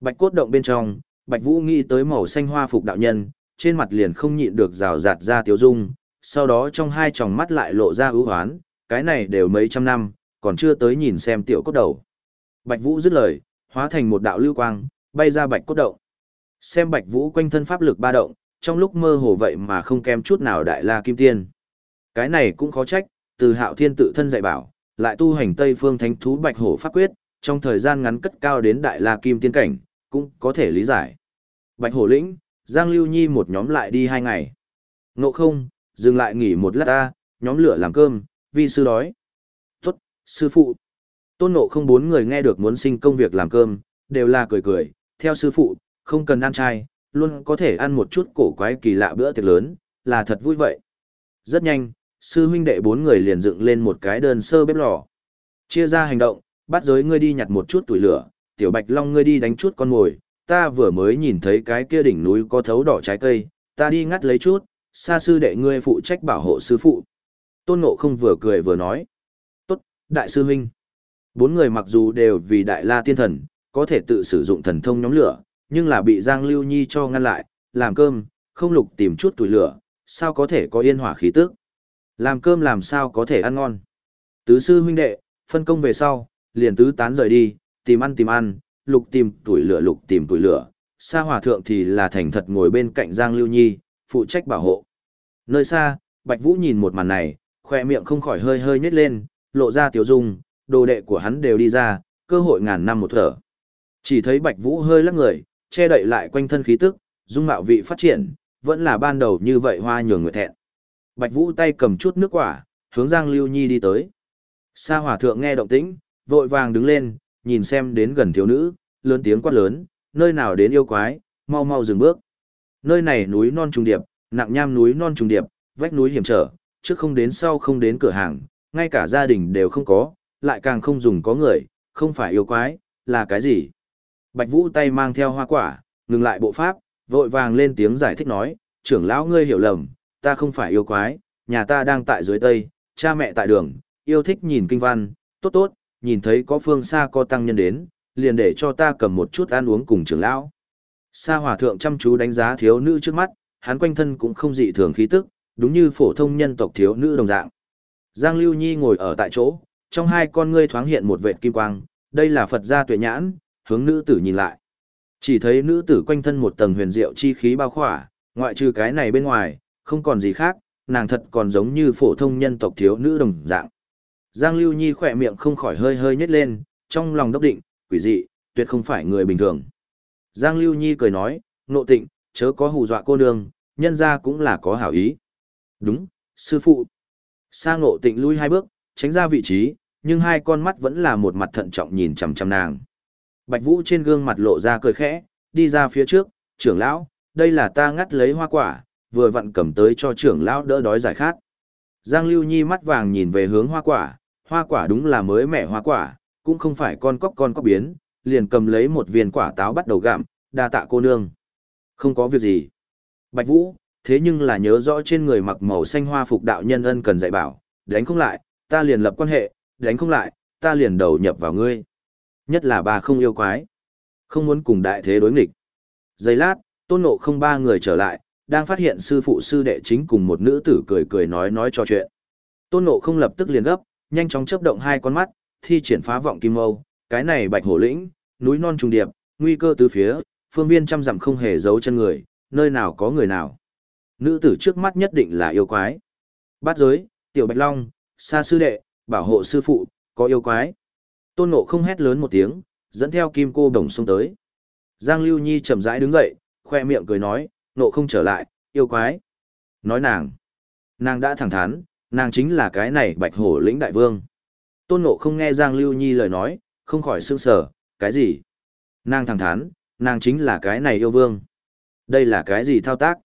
Bạch cốt động bên trong, Bạch Vũ nghĩ tới màu xanh hoa phục đạo nhân, trên mặt liền không nhịn được rào rạt ra tiếu dung, sau đó trong hai tròng mắt lại lộ ra ưu hoán, cái này đều mấy trăm năm, còn chưa tới nhìn xem tiểu cốt đầu. Bạch Vũ dứt lời, hóa thành một đạo lưu quang, bay ra bạch cốt động. Xem Bạch Vũ quanh thân pháp lực ba động, trong lúc mơ hồ vậy mà không kém chút nào đại la kim tiên. Cái này cũng khó trách, từ hạo thiên tự thân dạy bảo, lại tu hành Tây Phương Thánh Thú Bạch Hổ Pháp Quyết, trong thời gian ngắn cất cao đến đại la kim tiên cảnh, cũng có thể lý giải. Bạch Hổ Lĩnh, Giang Lưu Nhi một nhóm lại đi hai ngày. Ngộ không, dừng lại nghỉ một lát ta, nhóm lửa làm cơm, vì sư đói. Tốt, sư phụ. Tôn ngộ không bốn người nghe được muốn sinh công việc làm cơm, đều là cười cười, theo sư phụ, không cần ăn chay, luôn có thể ăn một chút cổ quái kỳ lạ bữa tiệc lớn, là thật vui vậy. Rất nhanh, sư huynh đệ bốn người liền dựng lên một cái đơn sơ bếp lò. Chia ra hành động, bắt giới ngươi đi nhặt một chút tuổi lửa, tiểu bạch long ngươi đi đánh chút con mồi, ta vừa mới nhìn thấy cái kia đỉnh núi có thấu đỏ trái cây, ta đi ngắt lấy chút, xa sư đệ ngươi phụ trách bảo hộ sư phụ. Tôn Ngộ không vừa cười vừa nói. Tốt, đại sư huynh. Bốn người mặc dù đều vì đại la tiên thần, có thể tự sử dụng thần thông nhóm lửa, nhưng là bị Giang Lưu Nhi cho ngăn lại, làm cơm, không lục tìm chút tuổi lửa, sao có thể có yên hỏa khí tức. Làm cơm làm sao có thể ăn ngon. Tứ sư huynh đệ, phân công về sau, liền tứ tán rời đi, tìm ăn tìm ăn, lục tìm tuổi lửa lục tìm tuổi lửa. Sa hòa thượng thì là thành thật ngồi bên cạnh Giang Lưu Nhi, phụ trách bảo hộ. Nơi xa, Bạch Vũ nhìn một màn này, khoe miệng không khỏi hơi hơi nhếch lên, lộ ra tiểu dung, đồ đệ của hắn đều đi ra, cơ hội ngàn năm một thở. Chỉ thấy Bạch Vũ hơi lắc người, che đậy lại quanh thân khí tức, dung mạo vị phát triển, vẫn là ban đầu như vậy hoa nhường người thẹn. Bạch Vũ tay cầm chút nước quả, hướng Giang Lưu Nhi đi tới. Sa Hòa thượng nghe động tĩnh, vội vàng đứng lên, nhìn xem đến gần thiếu nữ, lớn tiếng quát lớn, nơi nào đến yêu quái, mau mau dừng bước. Nơi này núi non trùng điệp, nặng nham núi non trùng điệp, vách núi hiểm trở, trước không đến sau không đến cửa hàng, ngay cả gia đình đều không có, lại càng không dùng có người, không phải yêu quái, là cái gì? Bạch Vũ tay mang theo hoa quả, ngừng lại bộ pháp, vội vàng lên tiếng giải thích nói, trưởng lão ngươi hiểu lầm, ta không phải yêu quái, nhà ta đang tại dưới Tây, cha mẹ tại đường, yêu thích nhìn kinh văn, tốt tốt, nhìn thấy có phương xa có tăng nhân đến, liền để cho ta cầm một chút ăn uống cùng trưởng lão. Sa hòa thượng chăm chú đánh giá thiếu nữ trước mắt, hắn quanh thân cũng không dị thường khí tức, đúng như phổ thông nhân tộc thiếu nữ đồng dạng. Giang Lưu Nhi ngồi ở tại chỗ, trong hai con ngươi thoáng hiện một vệt kim quang, đây là Phật gia tuệ nhãn, hướng nữ tử nhìn lại. Chỉ thấy nữ tử quanh thân một tầng huyền diệu chi khí bao khỏa, ngoại trừ cái này bên ngoài, không còn gì khác, nàng thật còn giống như phổ thông nhân tộc thiếu nữ đồng dạng. Giang Lưu Nhi khỏe miệng không khỏi hơi hơi nhếch lên, trong lòng đốc định, quỷ dị, tuyệt không phải người bình thường. Giang Lưu Nhi cười nói, nộ tịnh, chớ có hù dọa cô nương, nhân ra cũng là có hảo ý. Đúng, sư phụ. Sa ngộ tịnh lui hai bước, tránh ra vị trí, nhưng hai con mắt vẫn là một mặt thận trọng nhìn chằm chằm nàng. Bạch Vũ trên gương mặt lộ ra cười khẽ, đi ra phía trước, trưởng lão, đây là ta ngắt lấy hoa quả, vừa vặn cầm tới cho trưởng lão đỡ đói giải khát. Giang Lưu Nhi mắt vàng nhìn về hướng hoa quả, hoa quả đúng là mới mẻ hoa quả, cũng không phải con cóc con cóc biến, liền cầm lấy một viên quả táo bắt đầu gặm, đa tạ cô nương. Không có việc gì. Bạch Vũ, thế nhưng là nhớ rõ trên người mặc màu xanh hoa phục đạo nhân ân cần dạy bảo, đánh không lại, ta liền lập quan hệ, đánh không lại, ta liền đầu nhập vào ngươi. Nhất là bà không yêu quái. Không muốn cùng đại thế đối nghịch. Giây lát, tôn ngộ không ba người trở lại, đang phát hiện sư phụ sư đệ chính cùng một nữ tử cười cười nói nói cho chuyện. Tôn ngộ không lập tức liền gấp, nhanh chóng chấp động hai con mắt, thi triển phá vọng kim mâu, cái này bạch hổ lĩnh, núi non trùng điệp, nguy cơ từ phía, phương viên trăm dặm không hề giấu chân người, nơi nào có người nào. Nữ tử trước mắt nhất định là yêu quái. Bát giới, tiểu bạch long, xa sư đệ, bảo hộ sư phụ, có yêu quái. Tôn Ngộ không hét lớn một tiếng, dẫn theo kim cô đồng xông tới. Giang Lưu Nhi chậm rãi đứng dậy, khoe miệng cười nói, Ngộ không trở lại, yêu quái. Nói nàng. Nàng đã thẳng thắn, nàng chính là cái này bạch hổ lĩnh đại vương. Tôn Ngộ không nghe Giang Lưu Nhi lời nói, không khỏi sương sở, cái gì? Nàng thẳng thắn, nàng chính là cái này yêu vương. Đây là cái gì thao tác?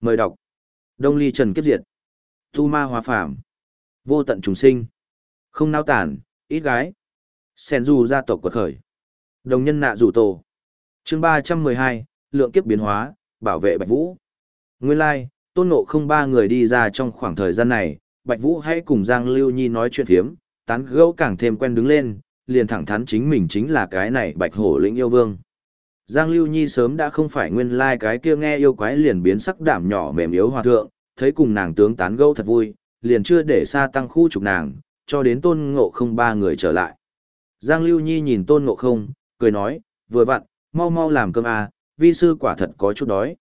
Mời đọc. Đông ly trần kiếp diệt. Tu ma hòa phàm. Vô tận trùng sinh. Không nao tản, ít gái. Sen du gia tộc quật khởi. Đồng nhân nạ rủ tổ. chương ba trăm mười hai lượng kiếp biến hóa, bảo vệ Bạch Vũ. Nguyên lai, tôn ngộ không ba người đi ra trong khoảng thời gian này, Bạch Vũ hãy cùng Giang Lưu Nhi nói chuyện phiếm, tán gẫu càng thêm quen đứng lên, liền thẳng thắn chính mình chính là cái này Bạch Hổ lĩnh yêu vương. Giang Lưu Nhi sớm đã không phải nguyên lai cái kia nghe yêu quái liền biến sắc đảm nhỏ mềm yếu hòa thượng, thấy cùng nàng tướng tán gẫu thật vui, liền chưa để xa tăng khu trục nàng, cho đến tôn ngộ không ba người trở lại. Giang Lưu Nhi nhìn tôn ngộ không, cười nói, vừa vặn, mau mau làm cơm à, vi sư quả thật có chút đói.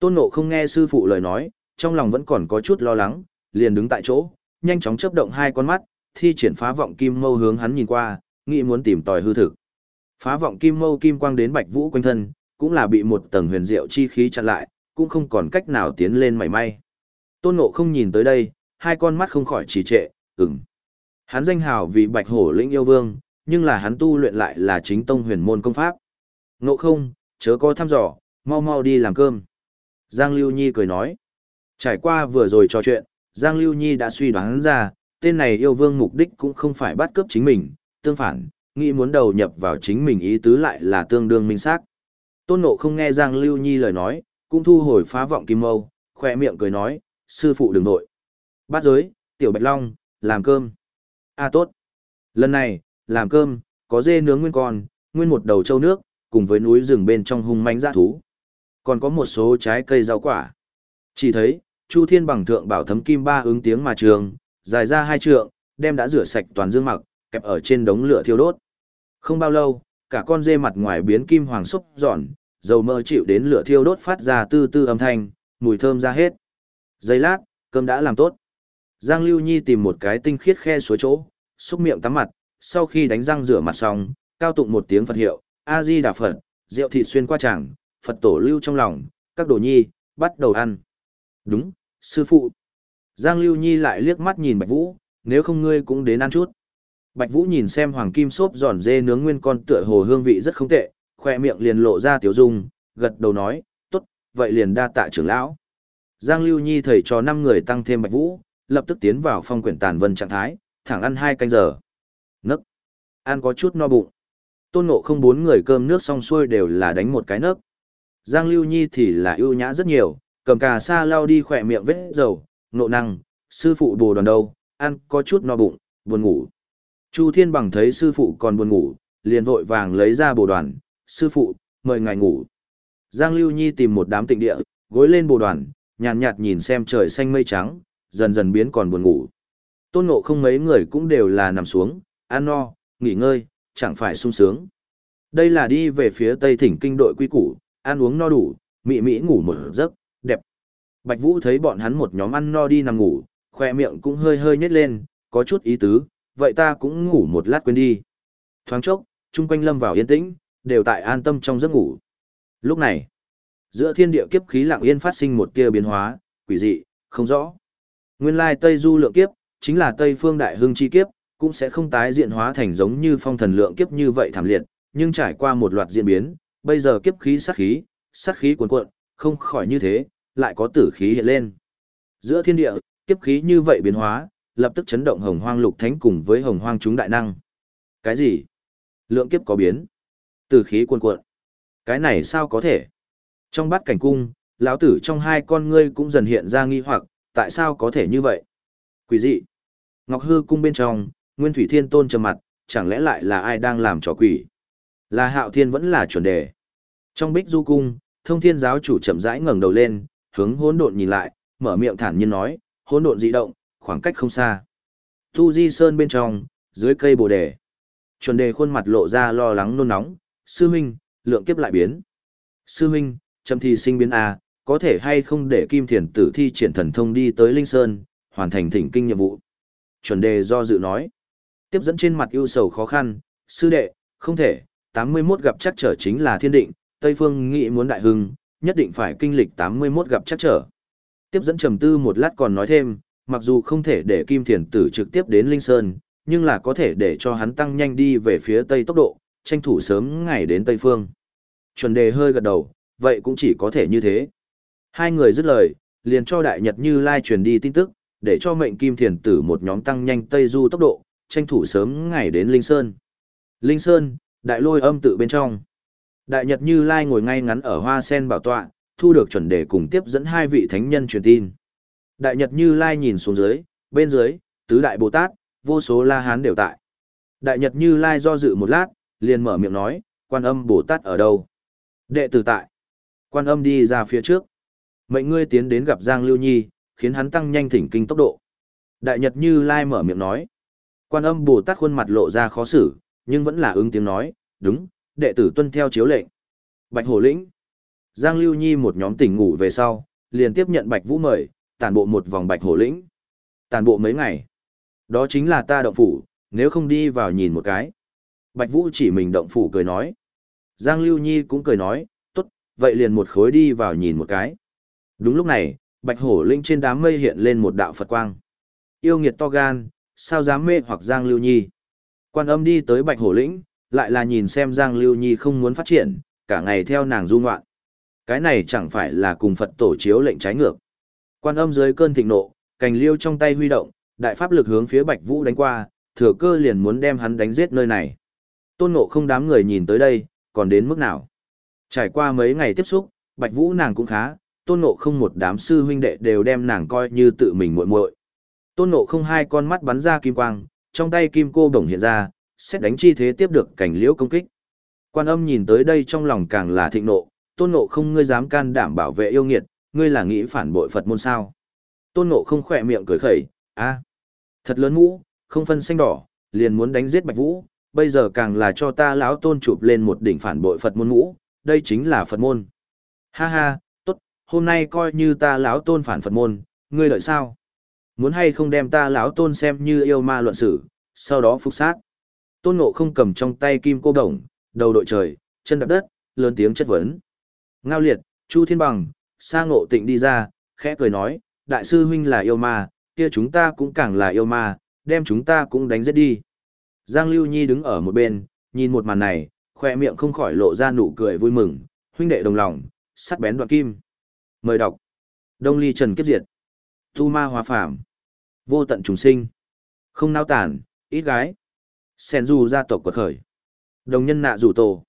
Tôn ngộ không nghe sư phụ lời nói, trong lòng vẫn còn có chút lo lắng, liền đứng tại chỗ, nhanh chóng chớp động hai con mắt, thi triển phá vọng kim mâu hướng hắn nhìn qua, nghĩ muốn tìm tòi hư thực. Phá vọng kim mâu kim quang đến Bạch Vũ quanh thân, cũng là bị một tầng huyền diệu chi khí chặn lại, cũng không còn cách nào tiến lên mảy may. Tôn Ngộ không nhìn tới đây, hai con mắt không khỏi trì trệ, ừm. Hắn danh hào vì Bạch Hổ lĩnh yêu vương, nhưng là hắn tu luyện lại là chính tông huyền môn công pháp. Ngộ không, chớ có thăm dò, mau mau đi làm cơm. Giang Lưu Nhi cười nói. Trải qua vừa rồi trò chuyện, Giang Lưu Nhi đã suy đoán ra, tên này yêu vương mục đích cũng không phải bắt cướp chính mình, tương phản, nghĩ muốn đầu nhập vào chính mình ý tứ lại là tương đương minh xác. Tôn Ngộ không nghe Giang Lưu Nhi lời nói, cũng thu hồi phá vọng kim mâu, khỏe miệng cười nói, sư phụ đừng nội. Bát giới, tiểu bạch long, làm cơm. a à, tốt. Lần này, làm cơm, có dê nướng nguyên con, nguyên một đầu trâu nước, cùng với núi rừng bên trong hung manh dã thú. Còn có một số trái cây rau quả. Chỉ thấy, Chu Thiên bằng thượng bảo thấm kim ba ứng tiếng mà trường, dài ra hai trượng, đem đã rửa sạch toàn dương mặc, kẹp ở trên đống lửa thiêu đốt. Không bao lâu, cả con dê mặt ngoài biến kim hoàng xúc giòn, dầu mỡ chịu đến lửa thiêu đốt phát ra tư tư âm thanh, mùi thơm ra hết. Giây lát, cơm đã làm tốt. Giang Lưu Nhi tìm một cái tinh khiết khe suối chỗ, xúc miệng tắm mặt, sau khi đánh răng rửa mặt xong, cao tụng một tiếng Phật hiệu, A Di Đà Phật, rượu thịt xuyên qua chẳng, Phật tổ lưu trong lòng, các đồ nhi, bắt đầu ăn. Đúng, sư phụ. Giang Lưu Nhi lại liếc mắt nhìn Bạch Vũ, nếu không ngươi cũng đến ăn chút. Bạch Vũ nhìn xem hoàng kim xốp giòn dê nướng nguyên con tựa hồ hương vị rất không tệ, khoe miệng liền lộ ra tiểu dung, gật đầu nói, tốt, vậy liền đa tạ trưởng lão. Giang Lưu Nhi thầy cho năm người tăng thêm Bạch Vũ, lập tức tiến vào phong quyển tàn vân trạng thái, thẳng ăn hai canh giờ. Ăn có chút no bụng. Tôn Ngộ không bốn người cơm nước xong xuôi đều là đánh một cái nấc. Giang Lưu Nhi thì là ưu nhã rất nhiều, cầm cà sa lau đi khỏe miệng vết dầu, nộ năng, sư phụ bồ đoàn đâu, ăn có chút no bụng, buồn ngủ. Chu Thiên Bằng thấy sư phụ còn buồn ngủ, liền vội vàng lấy ra bồ đoàn, sư phụ, mời ngài ngủ. Giang Lưu Nhi tìm một đám tịnh địa, gối lên bồ đoàn, nhàn nhạt, nhìn xem trời xanh mây trắng, dần dần biến còn buồn ngủ. Tôn ngộ không mấy người cũng đều là nằm xuống, ăn no, nghỉ ngơi, chẳng phải sung sướng. Đây là đi về phía tây thỉnh kinh đội quy củ, ăn uống no đủ, mị mỹ ngủ một giấc, đẹp. Bạch Vũ thấy bọn hắn một nhóm ăn no đi nằm ngủ, khoe miệng cũng hơi hơi nhếch lên, có chút ý tứ, vậy ta cũng ngủ một lát quên đi. Thoáng chốc, chung quanh lâm vào yên tĩnh, đều tại an tâm trong giấc ngủ. Lúc này, giữa thiên địa kiếp khí lặng yên phát sinh một tia biến hóa, quỷ dị, không rõ. Nguyên lai Tây Du lượng kiếp, chính là Tây Phương Đại Hưng chi kiếp, cũng sẽ không tái diện hóa thành giống như phong thần lượng kiếp như vậy thảm liệt, nhưng trải qua một loạt diễn biến, bây giờ kiếp khí sát khí, sát khí cuồn cuộn, không khỏi như thế, lại có tử khí hiện lên. Giữa thiên địa, kiếp khí như vậy biến hóa, lập tức chấn động hồng hoang lục thánh cùng với hồng hoang chúng đại năng. Cái gì? Lượng kiếp có biến. Tử khí cuồn cuộn. Cái này sao có thể? Trong bát cảnh cung, lão tử trong hai con ngươi cũng dần hiện ra nghi hoặc, tại sao có thể như vậy? Quỷ dị. Ngọc hư cung bên trong, Nguyên Thủy Thiên Tôn trầm mặt, chẳng lẽ lại là ai đang làm trò quỷ? Là Hạo Thiên vẫn là chuẩn đề. Trong Bích Du cung, Thông Thiên giáo chủ chậm rãi ngẩng đầu lên, hướng hỗn độn nhìn lại, mở miệng thản nhiên nói, hỗn độn dị động, khoảng cách không xa. Tu Di Sơn bên trong, dưới cây Bồ đề. Chuẩn đề khuôn mặt lộ ra lo lắng nôn nóng, "Sư huynh, lượng kiếp lại biến." "Sư huynh, chậm thì sinh biến a, có thể hay không để Kim Thiền Tử thi triển thần thông đi tới Linh Sơn, hoàn thành thỉnh kinh nhiệm vụ?" Chuẩn đề do dự nói. Tiếp dẫn trên mặt ưu sầu khó khăn, "Sư đệ, không thể, 81 gặp chắc trở chính là thiên định, Tây Phương nghĩ muốn đại hưng, nhất định phải kinh lịch 81 gặp chắc trở. Tiếp dẫn trầm tư một lát còn nói thêm, mặc dù không thể để Kim Thiền Tử trực tiếp đến Linh Sơn, nhưng là có thể để cho hắn tăng nhanh đi về phía Tây tốc độ, tranh thủ sớm ngày đến Tây Phương. Chuẩn đề hơi gật đầu, vậy cũng chỉ có thể như thế. Hai người dứt lời, liền cho Đại Nhật Như Lai truyền đi tin tức, để cho mệnh Kim Thiền Tử một nhóm tăng nhanh Tây Du tốc độ, tranh thủ sớm ngày đến Linh Sơn. Linh Sơn, đại lôi âm tự bên trong. Đại Nhật Như Lai ngồi ngay ngắn ở hoa sen bảo tọa, thu được chuẩn đề cùng tiếp dẫn hai vị thánh nhân truyền tin. Đại Nhật Như Lai nhìn xuống dưới, bên dưới, tứ đại Bồ Tát, vô số La Hán đều tại. Đại Nhật Như Lai do dự một lát, liền mở miệng nói, quan âm Bồ Tát ở đâu? Đệ tử tại. Quan âm đi ra phía trước. Mệnh ngươi tiến đến gặp Giang Lưu Nhi, khiến hắn tăng nhanh thỉnh kinh tốc độ. Đại Nhật Như Lai mở miệng nói. Quan âm Bồ Tát khuôn mặt lộ ra khó xử, nhưng vẫn là ứng tiếng nói, đúng, đệ tử tuân theo chiếu lệnh. Bạch Hổ Lĩnh. Giang Lưu Nhi một nhóm tỉnh ngủ về sau, liền tiếp nhận Bạch Vũ mời, tàn bộ một vòng Bạch Hổ Lĩnh. Tàn bộ mấy ngày. Đó chính là ta động phủ, nếu không đi vào nhìn một cái. Bạch Vũ chỉ mình động phủ cười nói. Giang Lưu Nhi cũng cười nói, tốt, vậy liền một khối đi vào nhìn một cái. Đúng lúc này, Bạch Hổ Linh trên đám mây hiện lên một đạo Phật quang. Yêu nghiệt to gan, sao dám mê hoặc Giang Lưu Nhi. Quan âm đi tới Bạch Hổ Lĩnh, lại là nhìn xem Giang Lưu Nhi không muốn phát triển, cả ngày theo nàng du ngoạn. Cái này chẳng phải là cùng Phật tổ chiếu lệnh trái ngược. Quan âm dưới cơn thịnh nộ, cành liêu trong tay huy động, đại pháp lực hướng phía Bạch Vũ đánh qua, thừa cơ liền muốn đem hắn đánh giết nơi này. Tôn Ngộ không đám người nhìn tới đây, còn đến mức nào? Trải qua mấy ngày tiếp xúc, Bạch Vũ nàng cũng khá, Tôn Ngộ không một đám sư huynh đệ đều đem nàng coi như tự mình muội muội. Tôn Ngộ không hai con mắt bắn ra kim quang, trong tay kim cô đồng hiện ra, xét đánh chi thế tiếp được cảnh liễu công kích. Quan âm nhìn tới đây trong lòng càng là thịnh nộ, Tôn Ngộ không ngươi dám can đảm bảo vệ yêu nghiệt, ngươi là nghĩ phản bội Phật môn sao? Tôn Ngộ không khỏe miệng cười khẩy, a, thật lớn mũ, không phân xanh đỏ, liền muốn đánh giết Bạch Vũ, bây giờ càng là cho ta lão tôn chụp lên một đỉnh phản bội Phật môn mũ, đây chính là Phật môn. Ha ha, tốt, hôm nay coi như ta lão tôn phản Phật môn, ngươi đợi sao? Muốn hay không đem ta lão tôn xem như yêu ma luận xử, sau đó phục sát. Tôn Ngộ không cầm trong tay kim cô đồng, đầu đội trời, chân đạp đất, lớn tiếng chất vấn. Ngao liệt, Chu Thiên Bằng, Sa Ngộ Tịnh đi ra, khẽ cười nói, đại sư huynh là yêu ma, kia chúng ta cũng càng là yêu ma, đem chúng ta cũng đánh giết đi. Giang Lưu Nhi đứng ở một bên, nhìn một màn này, khoe miệng không khỏi lộ ra nụ cười vui mừng, huynh đệ đồng lòng, sắt bén đoạn kim. Mời đọc. Đông Ly Trần Kiếp Diệt. Tu Ma Hóa phàm, Vô tận trùng sinh. Không nao tản, ít gái. Sen du gia tộc quật khởi. Đồng nhân nạ rủ tổ.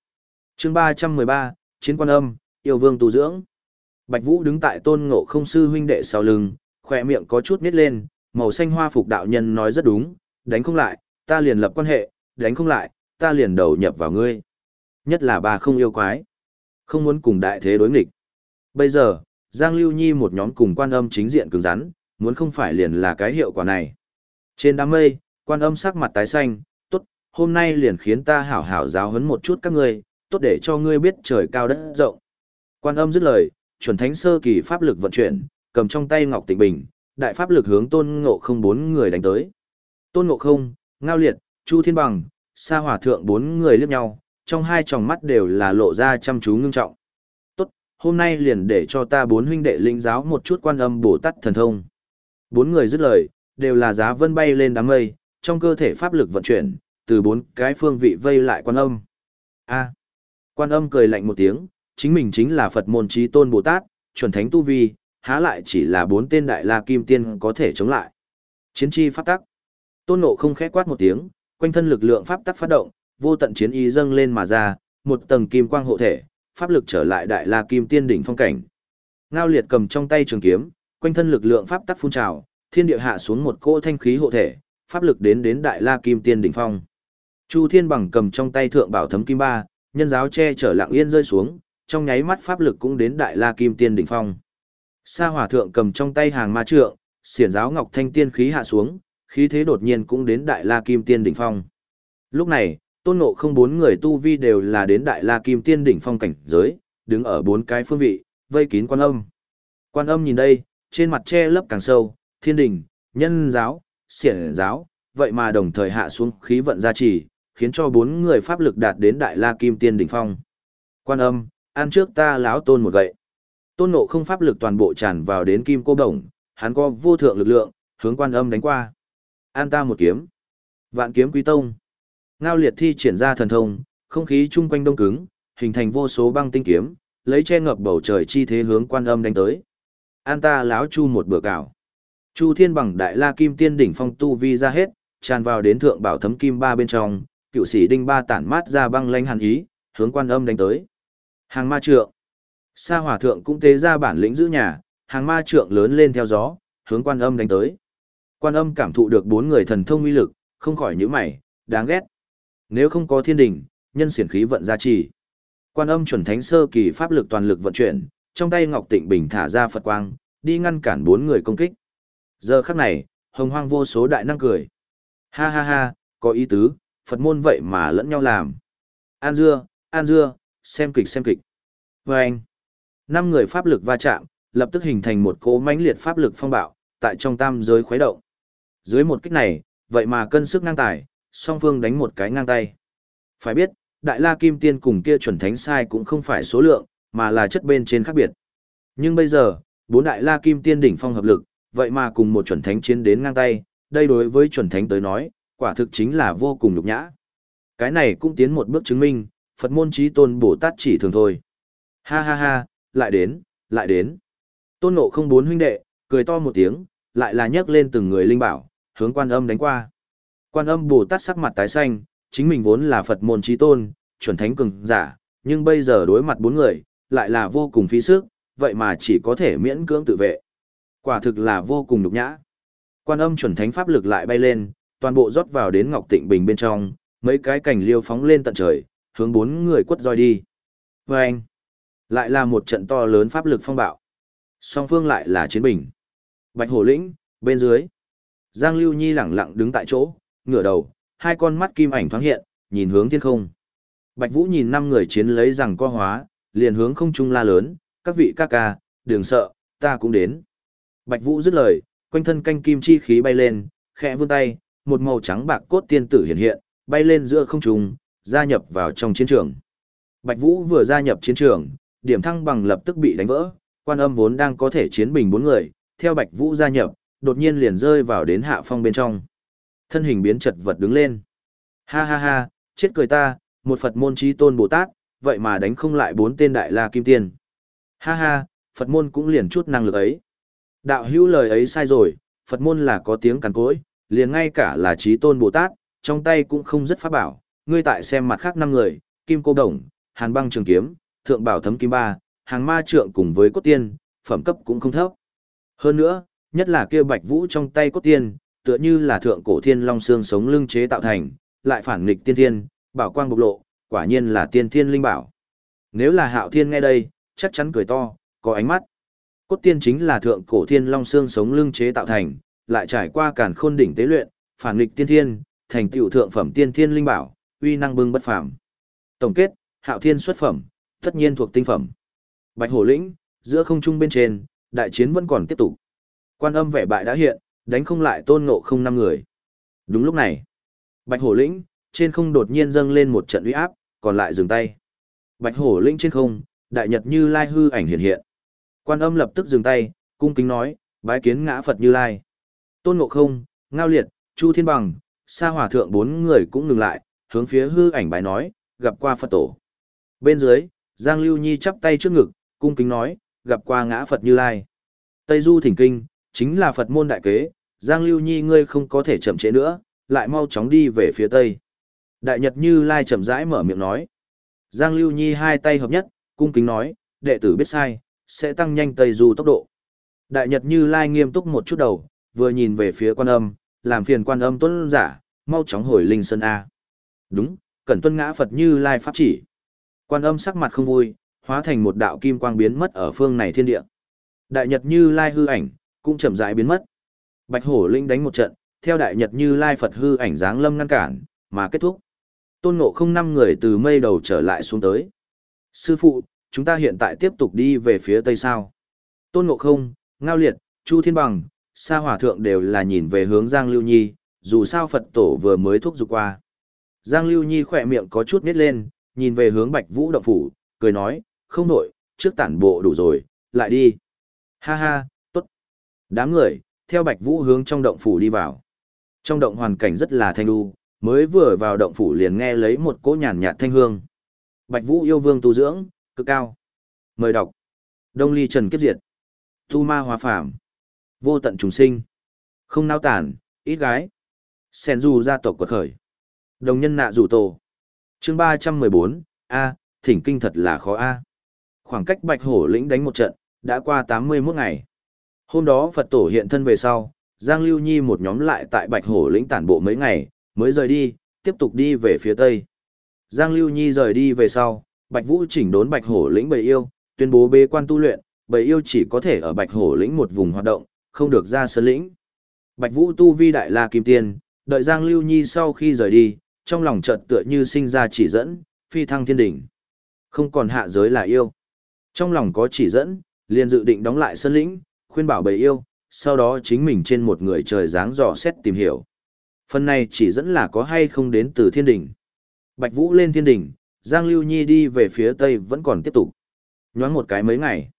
chương 313, Chiến quan âm, yêu vương tu dưỡng. Bạch Vũ đứng tại tôn ngộ không sư huynh đệ sau lưng, khoe miệng có chút nít lên, màu xanh hoa phục đạo nhân nói rất đúng, đánh không lại, ta liền lập quan hệ, đánh không lại, ta liền đầu nhập vào ngươi. Nhất là bà không yêu quái. Không muốn cùng đại thế đối nghịch. Bây giờ, Giang Lưu Nhi một nhóm cùng quan âm chính diện cứng rắn, muốn không phải liền là cái hiệu quả này. Trên đám mây, quan âm sắc mặt tái xanh, tốt, hôm nay liền khiến ta hảo hảo giáo huấn một chút các ngươi, tốt để cho ngươi biết trời cao đất rộng. Quan âm dứt lời, chuẩn thánh sơ kỳ pháp lực vận chuyển, cầm trong tay ngọc tịnh bình, đại pháp lực hướng tôn ngộ không bốn người đánh tới. Tôn ngộ không, ngao liệt, chu thiên bằng, sa hỏa thượng bốn người liếc nhau, trong hai tròng mắt đều là lộ ra chăm chú ngưng trọng. Hôm nay liền để cho ta bốn huynh đệ linh giáo một chút quan âm bổ tát thần thông. Bốn người dứt lời, đều là giá vân bay lên đám mây, trong cơ thể pháp lực vận chuyển, từ bốn cái phương vị vây lại quan âm. A. quan âm cười lạnh một tiếng, chính mình chính là Phật môn trí tôn Bồ Tát, chuẩn thánh tu vi, há lại chỉ là bốn tên đại la kim tiên có thể chống lại. Chiến chi pháp tắc. Tôn nộ không khẽ quát một tiếng, quanh thân lực lượng pháp tắc phát động, vô tận chiến ý dâng lên mà ra, một tầng kim quang hộ thể, pháp lực trở lại đại la kim tiên đỉnh phong cảnh. Ngao liệt cầm trong tay trường kiếm, quanh thân lực lượng pháp tắc phun trào, thiên địa hạ xuống một cỗ thanh khí hộ thể, pháp lực đến đến đại la kim tiên đỉnh phong. Chu Thiên Bằng cầm trong tay thượng bảo thấm kim ba, nhân giáo che chở lặng yên rơi xuống, trong nháy mắt pháp lực cũng đến đại la kim tiên đỉnh phong. Sa Hỏa thượng cầm trong tay hàng ma trượng, xiển giáo ngọc thanh tiên khí hạ xuống, khí thế đột nhiên cũng đến đại la kim tiên đỉnh phong. Lúc này, tôn ngộ không bốn người tu vi đều là đến đại la kim tiên đỉnh phong cảnh giới, đứng ở bốn cái phương vị, vây kín quan âm. Quan âm nhìn đây, trên mặt che lấp càng sâu, thiên đình, nhân giáo, xiển giáo, vậy mà đồng thời hạ xuống khí vận gia trì, khiến cho bốn người pháp lực đạt đến đại la kim tiên đỉnh phong. Quan âm, ăn trước ta lão tôn một gậy. Tôn ngộ không pháp lực toàn bộ tràn vào đến kim cô đồng, hắn có vô thượng lực lượng, hướng quan âm đánh qua. An ta một kiếm. Vạn kiếm quý tông. Ngao liệt thi triển ra thần thông, không khí chung quanh đông cứng, hình thành vô số băng tinh kiếm, lấy che ngập bầu trời chi thế hướng quan âm đánh tới. An ta láo chu một bữa cào. Chu thiên bằng đại la kim tiên đỉnh phong tu vi ra hết, tràn vào đến thượng bảo thấm kim ba bên trong, cựu sĩ đinh ba tản mát ra băng lanh hàn ý, hướng quan âm đánh tới. Hàng ma trượng. Sa hỏa thượng cũng tế ra bản lĩnh giữ nhà, hàng ma trượng lớn lên theo gió, hướng quan âm đánh tới. Quan âm cảm thụ được bốn người thần thông uy lực, không khỏi nhíu mày, đáng ghét. Nếu không có thiên đình, nhân xiển khí vận gia trì. Quan âm chuẩn thánh sơ kỳ pháp lực toàn lực vận chuyển, trong tay Ngọc Tịnh Bình thả ra Phật quang, đi ngăn cản bốn người công kích. Giờ khắc này, hồng hoang vô số đại năng cười. Ha ha ha, có ý tứ, Phật môn vậy mà lẫn nhau làm. An dưa, an dưa, xem kịch xem kịch. Và anh, năm người pháp lực va chạm, lập tức hình thành một cỗ mãnh liệt pháp lực phong bạo, tại trong tam giới khuấy động. Dưới một kích này, vậy mà cân sức ngang tài, song phương đánh một cái ngang tay. Phải biết, Đại La Kim Tiên cùng kia chuẩn thánh sai cũng không phải số lượng, mà là chất bên trên khác biệt. Nhưng bây giờ, bốn Đại La Kim Tiên đỉnh phong hợp lực, vậy mà cùng một chuẩn thánh chiến đến ngang tay, đây đối với chuẩn thánh tới nói, quả thực chính là vô cùng nhục nhã. Cái này cũng tiến một bước chứng minh, Phật môn trí tôn Bồ Tát chỉ thường thôi. Ha ha ha, lại đến, lại đến. Tôn ngộ không bốn huynh đệ, cười to một tiếng, lại là nhấc lên từng người linh bảo, hướng quan âm đánh qua. Quan âm Bồ Tát sắc mặt tái xanh, chính mình vốn là Phật môn trí tôn, chuẩn thánh cường giả, nhưng bây giờ đối mặt bốn người, lại là vô cùng phí sức, vậy mà chỉ có thể miễn cưỡng tự vệ. Quả thực là vô cùng nhục nhã. Quan âm chuẩn thánh pháp lực lại bay lên, toàn bộ rót vào đến Ngọc Tịnh Bình bên trong, mấy cái cành liêu phóng lên tận trời, hướng bốn người quất roi đi. Và anh, lại là một trận to lớn pháp lực phong bạo. Song phương lại là chiến bình. Bạch Hổ Lĩnh, bên dưới. Giang Lưu Nhi lẳng lặng đứng tại chỗ, ngửa đầu, hai con mắt kim ảnh thoáng hiện, nhìn hướng thiên không. Bạch Vũ nhìn năm người chiến lấy rằng co hóa, liền hướng không trung la lớn, các vị ca ca, đừng sợ, ta cũng đến. Bạch Vũ dứt lời, quanh thân canh kim chi khí bay lên, khẽ vươn tay, một màu trắng bạc cốt tiên tử hiện hiện, bay lên giữa không trung, gia nhập vào trong chiến trường. Bạch Vũ vừa gia nhập chiến trường, điểm thăng bằng lập tức bị đánh vỡ, quan âm vốn đang có thể chiến bình bốn người, theo Bạch Vũ gia nhập, đột nhiên liền rơi vào đến hạ phong bên trong. Thân hình biến chật vật đứng lên. Ha ha ha, chết cười ta, một Phật môn trí tôn Bồ Tát, vậy mà đánh không lại bốn tên đại la kim tiên. Ha ha, Phật môn cũng liền chút năng lực ấy. Đạo hữu lời ấy sai rồi, Phật môn là có tiếng cằn cối, liền ngay cả là trí tôn Bồ Tát, trong tay cũng không rất pháp bảo. Ngươi tại xem mặt khác năm người, Kim Cô Đồng, Hàn Băng Trường Kiếm, Thượng Bảo Thấm Kim Ba, Hàng Ma Trượng cùng với Cốt Tiên, phẩm cấp cũng không thấp. Hơn nữa, nhất là kia Bạch Vũ trong tay Cốt Tiên, tựa như là thượng cổ thiên long xương sống lưng chế tạo thành, lại phản nghịch tiên thiên, bảo quang bộc lộ, quả nhiên là tiên thiên linh bảo. Nếu là hạo thiên nghe đây, chắc chắn cười to, có ánh mắt. Cốt tiên chính là thượng cổ thiên long xương sống lưng chế tạo thành, lại trải qua càn khôn đỉnh tế luyện, phản nghịch tiên thiên, thành tựu thượng phẩm tiên thiên linh bảo, uy năng bưng bất phàm. Tổng kết, hạo thiên xuất phẩm, tất nhiên thuộc tinh phẩm. Bạch hổ lĩnh, giữa không trung bên trên, đại chiến vẫn còn tiếp tục. Quan âm vẻ bại đã hiện, đánh không lại tôn ngộ không năm người. Đúng lúc này, Bạch hổ lĩnh, trên không đột nhiên dâng lên một trận uy áp, còn lại dừng tay. Bạch hổ lĩnh trên không, đại nhật như lai hư ảnh hiện hiện. Quan âm lập tức dừng tay, cung kính nói, bái kiến ngã Phật như lai. Tôn ngộ không, ngao liệt, chu thiên bằng, sa hòa thượng bốn người cũng ngừng lại, hướng phía hư ảnh bái nói, gặp qua Phật tổ. Bên dưới, Giang Lưu Nhi chắp tay trước ngực, cung kính nói, gặp qua ngã Phật như lai. Tây Du thỉnh kinh, chính là Phật môn đại kế, Giang Lưu Nhi ngươi không có thể chậm trễ nữa, lại mau chóng đi về phía tây. Đại Nhật Như Lai chậm rãi mở miệng nói. Giang Lưu Nhi hai tay hợp nhất, cung kính nói, đệ tử biết sai, sẽ tăng nhanh tây du tốc độ. Đại Nhật Như Lai nghiêm túc một chút đầu, vừa nhìn về phía quan âm, làm phiền quan âm tuân giả, mau chóng hồi linh sơn A. Đúng, cần tuân ngã Phật Như Lai pháp chỉ. Quan âm sắc mặt không vui, hóa thành một đạo kim quang biến mất ở phương này thiên địa. Đại Nhật Như Lai hư ảnh, cũng chậm rãi biến mất. Bạch Hổ Linh đánh một trận, theo đại nhật như lai Phật hư ảnh dáng lâm ngăn cản, mà kết thúc. Tôn ngộ không năm người từ mây đầu trở lại xuống tới. Sư phụ, chúng ta hiện tại tiếp tục đi về phía tây sao. Tôn ngộ không, ngao liệt, chu thiên bằng, sa hỏa thượng đều là nhìn về hướng Giang Lưu Nhi, dù sao Phật tổ vừa mới thúc giục qua. Giang Lưu Nhi khỏe miệng có chút nít lên, nhìn về hướng Bạch Vũ động phủ, cười nói, không nổi, trước tản bộ đủ rồi, lại đi. Ha ha. Đám người, theo Bạch Vũ hướng trong động phủ đi vào. Trong động hoàn cảnh rất là thanh lưu, mới vừa vào động phủ liền nghe lấy một cỗ nhàn nhạt thanh hương. Bạch Vũ yêu vương tu dưỡng, cực cao. Mời đọc. Đông Ly Trần Kiếp Diệt. Tu Ma Hòa Phàm. Vô tận trùng sinh. Không nao tản, ít gái. Sen dù gia tộc quật khởi. Đồng nhân nạ rủ tổ. Chương ba trăm mười bốn A, thỉnh kinh thật là khó A. Khoảng cách Bạch Hổ lĩnh đánh một trận, đã qua 81 ngày. Hôm đó Phật tổ hiện thân về sau, Giang Lưu Nhi một nhóm lại tại Bạch Hổ lĩnh tản bộ mấy ngày, mới rời đi, tiếp tục đi về phía Tây. Giang Lưu Nhi rời đi về sau, Bạch Vũ chỉnh đốn Bạch Hổ lĩnh bầy yêu, tuyên bố bế quan tu luyện, bầy yêu chỉ có thể ở Bạch Hổ lĩnh một vùng hoạt động, không được ra sơn lĩnh. Bạch Vũ tu vi đại la kim tiên, đợi Giang Lưu Nhi sau khi rời đi, trong lòng chợt tựa như sinh ra chỉ dẫn, phi thăng thiên đỉnh. Không còn hạ giới là yêu. Trong lòng có chỉ dẫn, liền dự định đóng lại sơn lĩnh, khuyên bảo bầy yêu, sau đó chính mình trên một người trời dáng dò xét tìm hiểu. Phần này chỉ dẫn là có hay không đến từ thiên đỉnh. Bạch Vũ lên thiên đỉnh, Giang Lưu Nhi đi về phía tây vẫn còn tiếp tục. Nhoáng một cái mấy ngày.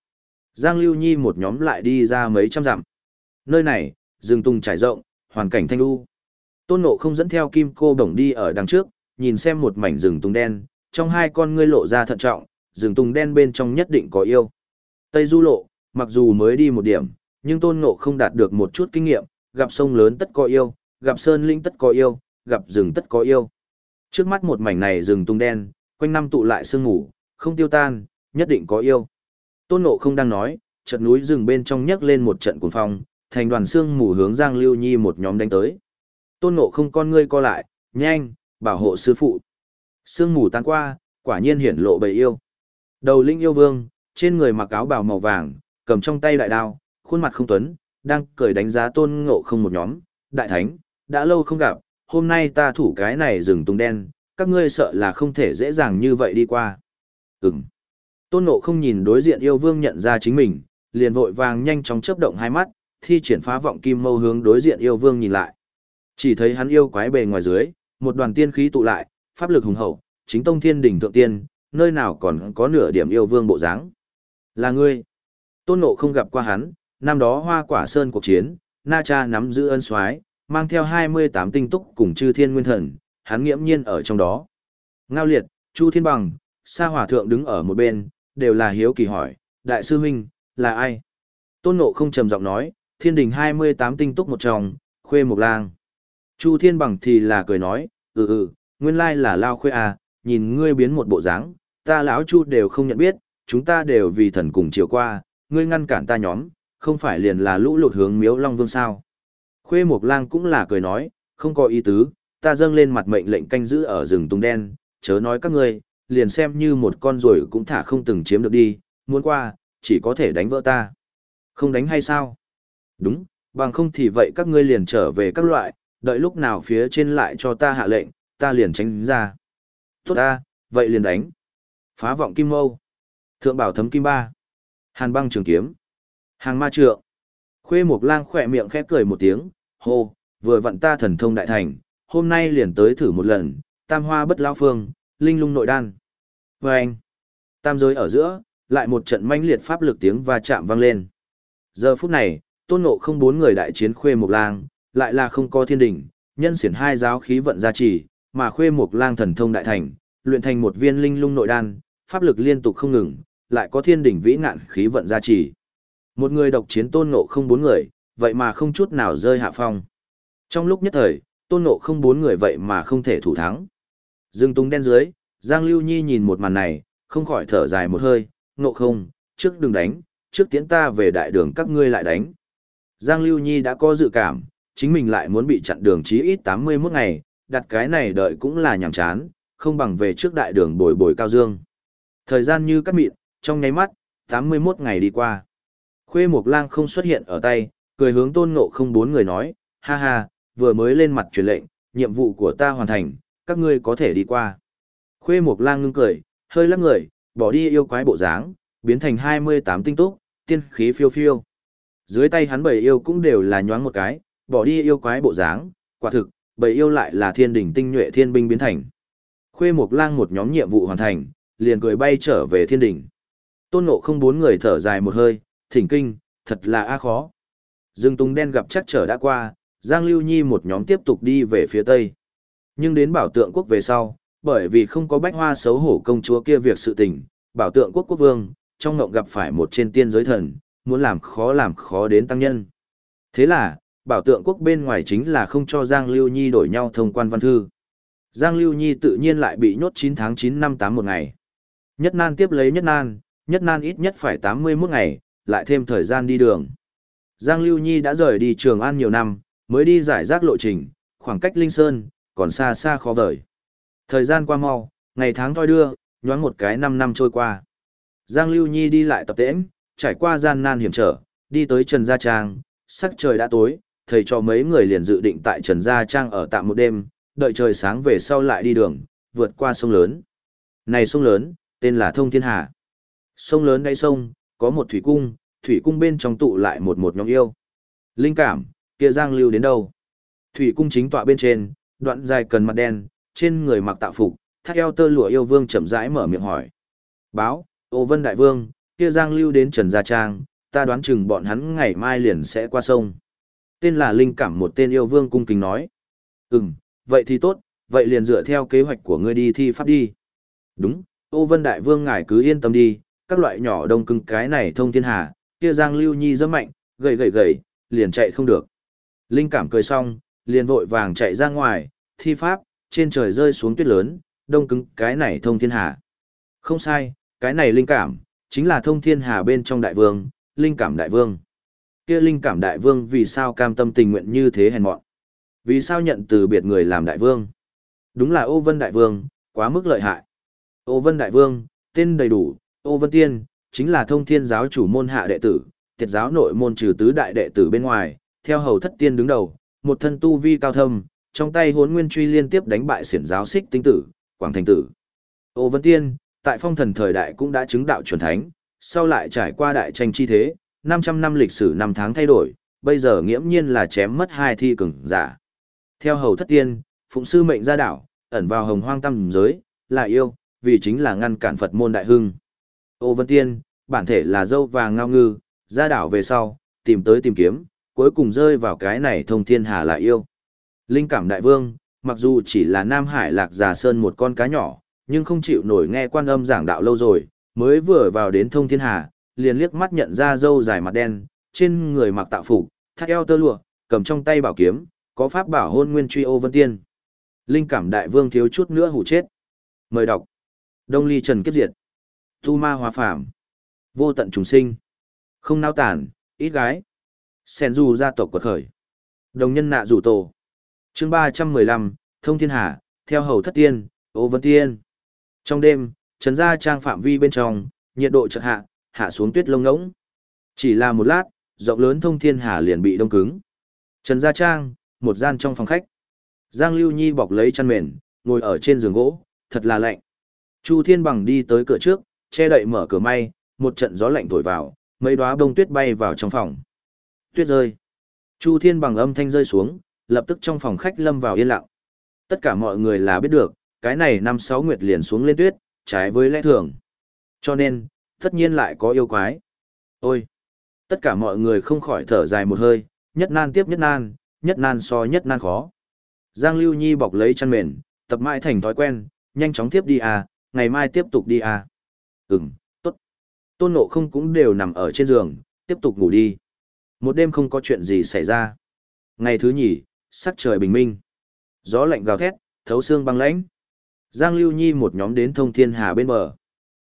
Giang Lưu Nhi một nhóm lại đi ra mấy trăm dặm. Nơi này, rừng tung trải rộng, hoàn cảnh thanh lưu. Tôn Ngộ không dẫn theo kim cô Đồng đi ở đằng trước, nhìn xem một mảnh rừng tung đen, trong hai con ngươi lộ ra thận trọng, rừng tung đen bên trong nhất định có yêu. Tây Du lộ, mặc dù mới đi một điểm, nhưng Tôn Ngộ không đạt được một chút kinh nghiệm, gặp sông lớn tất có yêu, gặp sơn linh tất có yêu, gặp rừng tất có yêu. Trước mắt một mảnh này rừng tung đen, quanh năm tụ lại sương ngủ, không tiêu tan, nhất định có yêu. Tôn Ngộ không đang nói, trận núi rừng bên trong nhấc lên một trận cuồng phong, thành đoàn sương mù hướng Giang Lưu Nhi một nhóm đánh tới. Tôn Ngộ không con ngươi co lại, nhanh, bảo hộ sư phụ. Sương mù tan qua, quả nhiên hiển lộ bầy yêu. Đầu linh yêu vương, trên người mặc áo bào màu vàng, cầm trong tay đại đao, khuôn mặt không tuấn, đang cười đánh giá Tôn Ngộ không một nhóm, đại thánh, đã lâu không gặp, hôm nay ta thủ cái này rừng tung đen, các ngươi sợ là không thể dễ dàng như vậy đi qua. Ừm. Tôn Ngộ không nhìn đối diện yêu vương nhận ra chính mình, liền vội vàng nhanh chóng chớp động hai mắt, thi triển phá vọng kim mâu hướng đối diện yêu vương nhìn lại. Chỉ thấy hắn yêu quái bề ngoài dưới, một đoàn tiên khí tụ lại, pháp lực hùng hậu, chính tông thiên đỉnh thượng tiên, nơi nào còn có nửa điểm yêu vương bộ dáng. Là ngươi. Tôn Ngộ không gặp qua hắn, năm đó hoa quả sơn cuộc chiến, Na Cha nắm giữ ân soái, mang theo 28 tinh túc cùng chư thiên nguyên thần, hắn nghiễm nhiên ở trong đó. Ngao liệt, Chu Thiên Bằng, Sa Hòa Thượng đứng ở một bên, đều là hiếu kỳ hỏi, Đại sư huynh, là ai? Tôn Ngộ không trầm giọng nói, thiên đình 28 tinh túc một trong, khuê một lang. Chu Thiên Bằng thì là cười nói, ừ ừ, nguyên lai là Lao khuê à, nhìn ngươi biến một bộ dáng, ta lão Chu đều không nhận biết, chúng ta đều vì thần cùng chiều qua, ngươi ngăn cản ta nhóm, không phải liền là lũ lụt hướng miếu Long Vương sao. Khuê Mộc Lang cũng là cười nói, không có ý tứ, ta dâng lên mặt mệnh lệnh canh giữ ở rừng tung đen, chớ nói các ngươi, liền xem như một con rồi cũng thả không từng chiếm được đi, muốn qua, chỉ có thể đánh vỡ ta. Không đánh hay sao? Đúng, bằng không thì vậy các ngươi liền trở về các loại, đợi lúc nào phía trên lại cho ta hạ lệnh, ta liền tránh ra. Tốt ta, vậy liền đánh. Phá vọng kim mâu. Thượng bảo thấm kim ba. Hàn băng trường kiếm. Hàng ma trượng. Khuê Mộc Lang khỏe miệng khẽ cười một tiếng, hô, vừa vặn ta thần thông đại thành, hôm nay liền tới thử một lần, tam hoa bất lao phương, linh lung nội đan. Và anh, tam giới ở giữa, lại một trận manh liệt pháp lực tiếng va chạm vang lên. Giờ phút này, tôn ngộ không bốn người đại chiến Khuê Mộc Lang, lại là không có thiên đỉnh, nhân xiển hai giáo khí vận gia trì, mà Khuê Mộc Lang thần thông đại thành, luyện thành một viên linh lung nội đan, pháp lực liên tục không ngừng, lại có thiên đỉnh vĩ ngạn khí vận gia trì. Một người độc chiến tôn ngộ không bốn người, vậy mà không chút nào rơi hạ phong. Trong lúc nhất thời, tôn ngộ không bốn người vậy mà không thể thủ thắng. Dương tung đen dưới, Giang Lưu Nhi nhìn một màn này, không khỏi thở dài một hơi, ngộ không, trước đừng đánh, trước tiến ta về đại đường các ngươi lại đánh. Giang Lưu Nhi đã có dự cảm, chính mình lại muốn bị chặn đường chí ít 81 ngày, đặt cái này đợi cũng là nhảm chán, không bằng về trước đại đường bồi bồi cao dương. Thời gian như cắt mịn, trong nháy mắt, 81 ngày đi qua. Khuê Mộc Lang không xuất hiện ở tay, cười hướng Tôn Ngộ không bốn người nói, ha ha, vừa mới lên mặt truyền lệnh, nhiệm vụ của ta hoàn thành, các ngươi có thể đi qua. Khuê Mộc Lang ngưng cười, hơi lắc người, bỏ đi yêu quái bộ dáng, biến thành 28 tinh túc, tiên khí phiêu phiêu. Dưới tay hắn bảy yêu cũng đều là nhoáng một cái, bỏ đi yêu quái bộ dáng, quả thực, bảy yêu lại là thiên đỉnh tinh nhuệ thiên binh biến thành. Khuê Mộc Lang một nhóm nhiệm vụ hoàn thành, liền cười bay trở về thiên đỉnh. Tôn Ngộ không bốn người thở dài một hơi, thỉnh kinh, thật là a khó. Dương Tùng đen gặp chắc trở đã qua, Giang Lưu Nhi một nhóm tiếp tục đi về phía tây. Nhưng đến bảo tượng quốc về sau, bởi vì không có bách hoa xấu hổ công chúa kia việc sự tình, bảo tượng quốc quốc vương, trong ngộng gặp phải một trên tiên giới thần, muốn làm khó làm khó đến tăng nhân. Thế là, bảo tượng quốc bên ngoài chính là không cho Giang Lưu Nhi đổi nhau thông quan văn thư. Giang Lưu Nhi tự nhiên lại bị nhốt 9 tháng 9 năm 8 một ngày. Nhất nan tiếp lấy nhất nan, nhất nan ít nhất phải 81 ngày, lại thêm thời gian đi đường. Giang Lưu Nhi đã rời đi Trường An nhiều năm, mới đi giải rác lộ trình, khoảng cách Linh Sơn, còn xa xa khó vời. Thời gian qua mau, ngày tháng thoi đưa, nhoáng một cái 5 năm trôi qua. Giang Lưu Nhi đi lại tập tễnh, trải qua gian nan hiểm trở, đi tới Trần Gia Trang, sắc trời đã tối, thầy cho mấy người liền dự định tại Trần Gia Trang ở tạm một đêm, đợi trời sáng về sau lại đi đường, vượt qua sông lớn. Này sông lớn, tên là Thông Thiên Hà. Sông lớn đáy sông, có một thủy cung, thủy cung bên trong tụ lại một một nhóm yêu. Linh cảm, kia Giang Lưu đến đâu? Thủy cung chính tọa bên trên, đoạn dài cần mặt đen, trên người mặc tạo phục, thắt eo tơ lụa yêu vương chậm rãi mở miệng hỏi. Báo, ô vân đại vương, kia Giang Lưu đến Trần Gia Trang, ta đoán chừng bọn hắn ngày mai liền sẽ qua sông. Tên là Linh Cảm một tên yêu vương cung kính nói. Ừm, vậy thì tốt, vậy liền dựa theo kế hoạch của ngươi đi thi pháp đi. Đúng, ô vân đại vương ngài cứ yên tâm đi, các loại nhỏ đông cưng cái này thông thiên hà, kia Giang Lưu Nhi rất mạnh, gầy gầy gầy, liền chạy không được. Linh Cảm cười xong, liền vội vàng chạy ra ngoài, thi pháp, trên trời rơi xuống tuyết lớn, đông cứng cái này thông thiên hà. Không sai, cái này linh cảm, chính là thông thiên hà bên trong đại vương, linh cảm đại vương. Kia linh cảm đại vương vì sao cam tâm tình nguyện như thế hèn mọn? Vì sao nhận từ biệt người làm đại vương? Đúng là ô vân đại vương, quá mức lợi hại. Ô vân đại vương, tên đầy đủ, ô vân tiên, chính là thông thiên giáo chủ môn hạ đệ tử, tiệt giáo nội môn trừ tứ đại đệ tử bên ngoài, theo hầu thất tiên đứng đầu, một thân tu vi cao thâm, trong tay hốn nguyên truy liên tiếp đánh bại siển giáo xích tinh tử, quảng thành tử. Ô Vân Tiên, tại phong thần thời đại cũng đã chứng đạo chuẩn thánh, sau lại trải qua đại tranh chi thế, 500 năm lịch sử năm tháng thay đổi, bây giờ nghiễm nhiên là chém mất hai thi cường giả. Theo hầu thất tiên, phụng sư mệnh ra đảo, ẩn vào hồng hoang tâm giới, là yêu, vì chính là ngăn cản Phật môn đại hưng. Ô Vân Tiên, bản thể là dâu vàng ngao ngư, ra đảo về sau, tìm tới tìm kiếm, cuối cùng rơi vào cái này thông thiên hà là yêu. Linh cảm đại vương, mặc dù chỉ là Nam Hải lạc già sơn một con cá nhỏ, nhưng không chịu nổi nghe quan âm giảng đạo lâu rồi, mới vừa vào đến thông thiên hà, liền liếc mắt nhận ra dâu dài mặt đen, trên người mặc tạo phục, thắt eo tơ lụa, cầm trong tay bảo kiếm, có pháp bảo hôn nguyên truy ô vân tiên. Linh cảm đại vương thiếu chút nữa hủ chết. Mời đọc. Đông ly trần kiếp diệt. Tu ma hòa phạm. Vô tận trùng sinh. Không nao tản, ít gái. Sen du gia tộc quật khởi. Đồng nhân nạ rủ tổ chương ba trăm mười lăm thông thiên hà theo hầu thất tiên ô vân tiên trong đêm trần gia trang phạm vi bên trong nhiệt độ chợt hạ hạ xuống tuyết lông ngỗng chỉ là một lát rộng lớn thông thiên hà liền bị đông cứng trần gia trang một gian trong phòng khách giang lưu nhi bọc lấy chăn mền ngồi ở trên giường gỗ thật là lạnh chu thiên bằng đi tới cửa trước che đậy mở cửa may một trận gió lạnh thổi vào mấy đóa bông tuyết bay vào trong phòng tuyết rơi chu thiên bằng âm thanh rơi xuống lập tức trong phòng khách lâm vào yên lặng. Tất cả mọi người là biết được, cái này năm sáu nguyệt liền xuống lên tuyết, trái với lẽ thường. Cho nên, tất nhiên lại có yêu quái. Ôi! Tất cả mọi người không khỏi thở dài một hơi, nhất nan tiếp nhất nan, nhất nan so nhất nan khó. Giang Lưu Nhi bọc lấy chăn mền, tập mãi thành thói quen, nhanh chóng tiếp đi à, ngày mai tiếp tục đi à. Ừm, tốt. Tôn Ngộ không cũng đều nằm ở trên giường, tiếp tục ngủ đi. Một đêm không có chuyện gì xảy ra. Ngày thứ nhì, sắc trời bình minh. Gió lạnh gào thét, thấu xương băng lãnh. Giang Lưu Nhi một nhóm đến thông thiên hà bên bờ.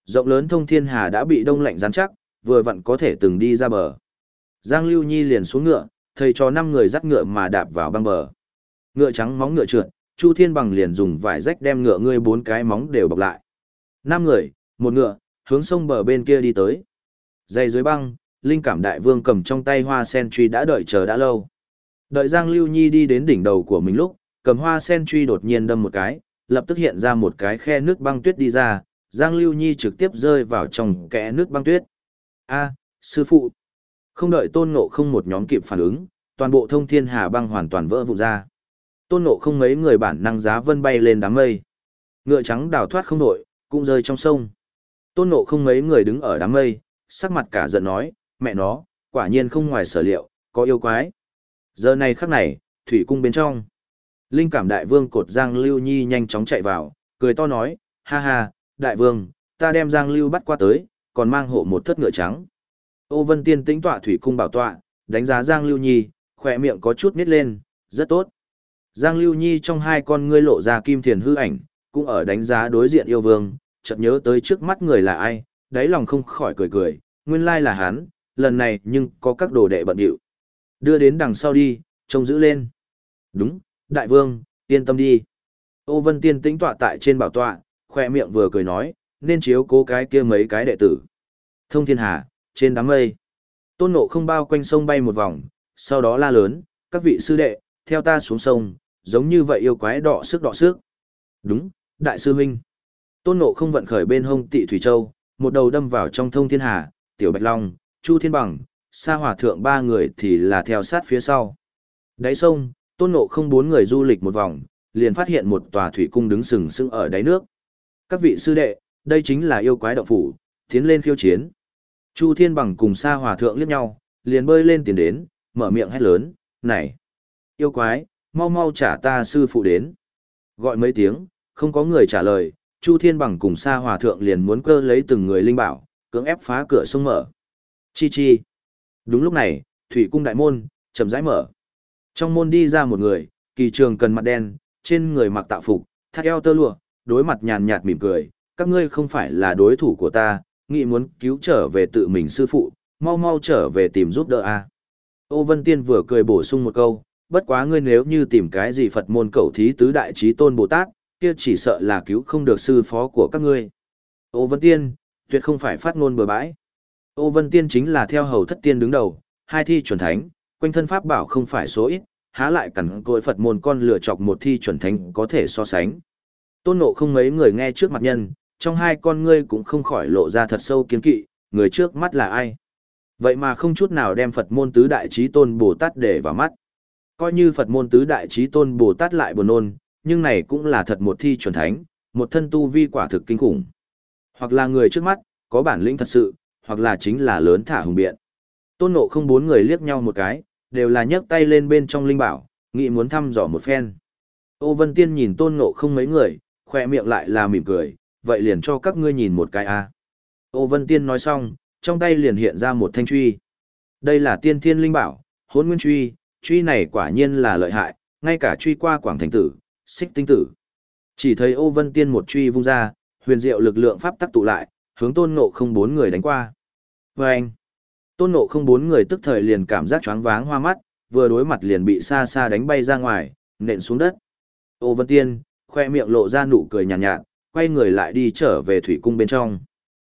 Rộng lớn thông thiên hà đã bị đông lạnh rắn chắc, vừa vặn có thể từng đi ra bờ. Giang Lưu Nhi liền xuống ngựa, thầy cho năm người dắt ngựa mà đạp vào băng bờ. Ngựa trắng móng ngựa trượt, Chu Thiên Bằng liền dùng vải rách đem ngựa ngươi bốn cái móng đều bọc lại. Năm người, một ngựa, hướng sông bờ bên kia đi tới. Dây dưới băng, linh cảm đại vương cầm trong tay hoa sen truy đã đợi chờ đã lâu. Đợi Giang Lưu Nhi đi đến đỉnh đầu của mình lúc, cầm hoa sen truy đột nhiên đâm một cái, lập tức hiện ra một cái khe nước băng tuyết đi ra, Giang Lưu Nhi trực tiếp rơi vào trong kẽ nước băng tuyết. A, sư phụ. Không đợi tôn ngộ không một nhóm kịp phản ứng, toàn bộ thông thiên hà băng hoàn toàn vỡ vụn ra. Tôn ngộ không mấy người bản năng giá vân bay lên đám mây. Ngựa trắng đào thoát không nổi, cũng rơi trong sông. Tôn ngộ không mấy người đứng ở đám mây, sắc mặt cả giận nói, mẹ nó, quả nhiên không ngoài sở liệu, có yêu quái. Giờ này khắc này, thủy cung bên trong. Linh cảm đại vương cột Giang Lưu Nhi nhanh chóng chạy vào, cười to nói, ha ha, đại vương, ta đem Giang Lưu bắt qua tới, còn mang hộ một thất ngựa trắng. Ô Vân Tiên tĩnh tọa thủy cung bảo tọa, đánh giá Giang Lưu Nhi, khỏe miệng có chút nít lên, rất tốt. Giang Lưu Nhi trong hai con ngươi lộ ra kim thiền hư ảnh, cũng ở đánh giá đối diện yêu vương, chợt nhớ tới trước mắt người là ai, đáy lòng không khỏi cười cười, nguyên lai là hắn, lần này nhưng có các đồ đệ bận điệu. Đưa đến đằng sau đi, trông giữ lên. Đúng, đại vương, yên tâm đi. Ô Vân Tiên tĩnh tọa tại trên bảo tọa, khoe miệng vừa cười nói, nên chiếu cố cái kia mấy cái đệ tử. Thông thiên hà, trên đám mây. Tôn Ngộ không bao quanh sông bay một vòng, sau đó la lớn, các vị sư đệ, theo ta xuống sông, giống như vậy yêu quái đọ sức đọ sức. Đúng, đại sư huynh. Tôn Ngộ không vận khởi bên hông tị Thủy Châu, một đầu đâm vào trong thông thiên hà, tiểu bạch long, chu thiên bằng, sa hòa thượng ba người thì là theo sát phía sau. Đáy sông, Tôn Ngộ không bốn người du lịch một vòng, liền phát hiện một tòa thủy cung đứng sừng sững ở đáy nước. Các vị sư đệ, đây chính là yêu quái động phủ, tiến lên khiêu chiến. Chu Thiên Bằng cùng Sa Hòa Thượng liếc nhau, liền bơi lên tiền đến, mở miệng hét lớn, này, yêu quái, mau mau trả ta sư phụ đến. Gọi mấy tiếng, không có người trả lời, Chu Thiên Bằng cùng Sa Hòa Thượng liền muốn cơ lấy từng người linh bảo, cưỡng ép phá cửa sông mở. Chi chi. Đúng lúc này, thủy cung đại môn, chậm rãi mở. Trong môn đi ra một người, kỳ trường cần mặt đen, trên người mặc tạo phục, thắt eo tơ lụa, đối mặt nhàn nhạt mỉm cười, các ngươi không phải là đối thủ của ta, nghĩ muốn cứu trở về tự mình sư phụ, mau mau trở về tìm giúp đỡ a. Ô Vân Tiên vừa cười bổ sung một câu, bất quá ngươi nếu như tìm cái gì Phật môn cầu thí tứ đại trí tôn Bồ Tát, kia chỉ sợ là cứu không được sư phó của các ngươi. Ô Vân Tiên, tuyệt không phải phát ngôn bừa bãi. Ô Vân Tiên chính là theo hầu thất tiên đứng đầu, hai thi chuẩn thánh, quanh thân pháp bảo không phải số ít, há lại cẩn cội Phật môn con lựa chọc một thi chuẩn thánh có thể so sánh. Tôn nộ không mấy người nghe trước mặt nhân, trong hai con ngươi cũng không khỏi lộ ra thật sâu kiến kỵ, người trước mắt là ai. Vậy mà không chút nào đem Phật môn tứ đại trí tôn Bồ Tát để vào mắt. Coi như Phật môn tứ đại trí tôn Bồ Tát lại buồn nôn, nhưng này cũng là thật một thi chuẩn thánh, một thân tu vi quả thực kinh khủng. Hoặc là người trước mắt, có bản lĩnh thật sự, hoặc là chính là lớn thả hùng biện. Tôn nộ không bốn người liếc nhau một cái, đều là nhấc tay lên bên trong linh bảo, nghĩ muốn thăm dò một phen. Ô Vân Tiên nhìn tôn nộ không mấy người, khoe miệng lại là mỉm cười, vậy liền cho các ngươi nhìn một cái a. Ô Vân Tiên nói xong, trong tay liền hiện ra một thanh truy. Đây là tiên thiên linh bảo, hôn nguyên truy, truy này quả nhiên là lợi hại, ngay cả truy qua quảng thành tử, xích tinh tử. Chỉ thấy ô vân tiên một truy vung ra, huyền diệu lực lượng pháp tắc tụ lại, hướng tôn ngộ không bốn người đánh qua. Và anh, tôn ngộ không bốn người tức thời liền cảm giác choáng váng hoa mắt, vừa đối mặt liền bị xa xa đánh bay ra ngoài, nện xuống đất. Ô vân tiên, khoe miệng lộ ra nụ cười nhàn nhạt, nhạt, quay người lại đi trở về thủy cung bên trong.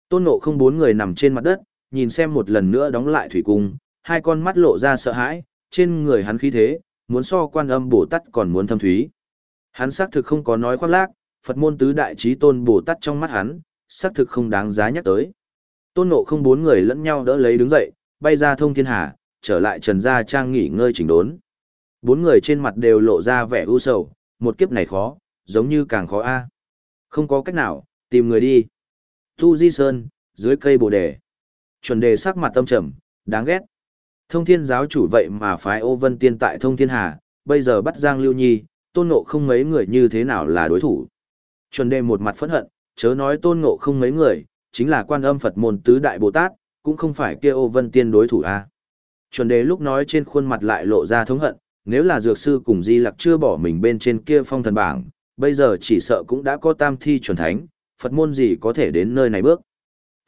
Tôn ngộ không bốn người nằm trên mặt đất, nhìn xem một lần nữa đóng lại thủy cung, hai con mắt lộ ra sợ hãi, trên người hắn khí thế, muốn so quan âm bổ tát còn muốn thâm thúy. Hắn xác thực không có nói khoác lác, Phật môn tứ đại trí tôn Bồ Tát trong mắt hắn, xác thực không đáng giá nhắc tới. Tôn nộ không bốn người lẫn nhau đỡ lấy đứng dậy, bay ra thông thiên hà, trở lại trần gia trang nghỉ ngơi chỉnh đốn. Bốn người trên mặt đều lộ ra vẻ u sầu, một kiếp này khó, giống như càng khó a. Không có cách nào, tìm người đi. Tu Di Sơn, dưới cây bồ đề. Chuẩn đề sắc mặt tâm trầm, đáng ghét. Thông thiên giáo chủ vậy mà phái ô vân tiên tại thông thiên hà, bây giờ bắt Giang Lưu Nhi, tôn ngộ không mấy người như thế nào là đối thủ. Chuẩn đề một mặt phẫn hận, chớ nói tôn ngộ không mấy người, chính là quan âm Phật môn tứ đại Bồ Tát, cũng không phải kia ô vân tiên đối thủ a. À. Chuẩn đề lúc nói trên khuôn mặt lại lộ ra thống hận, nếu là dược sư cùng di lặc chưa bỏ mình bên trên kia phong thần bảng, bây giờ chỉ sợ cũng đã có tam thi chuẩn thánh, Phật môn gì có thể đến nơi này bước.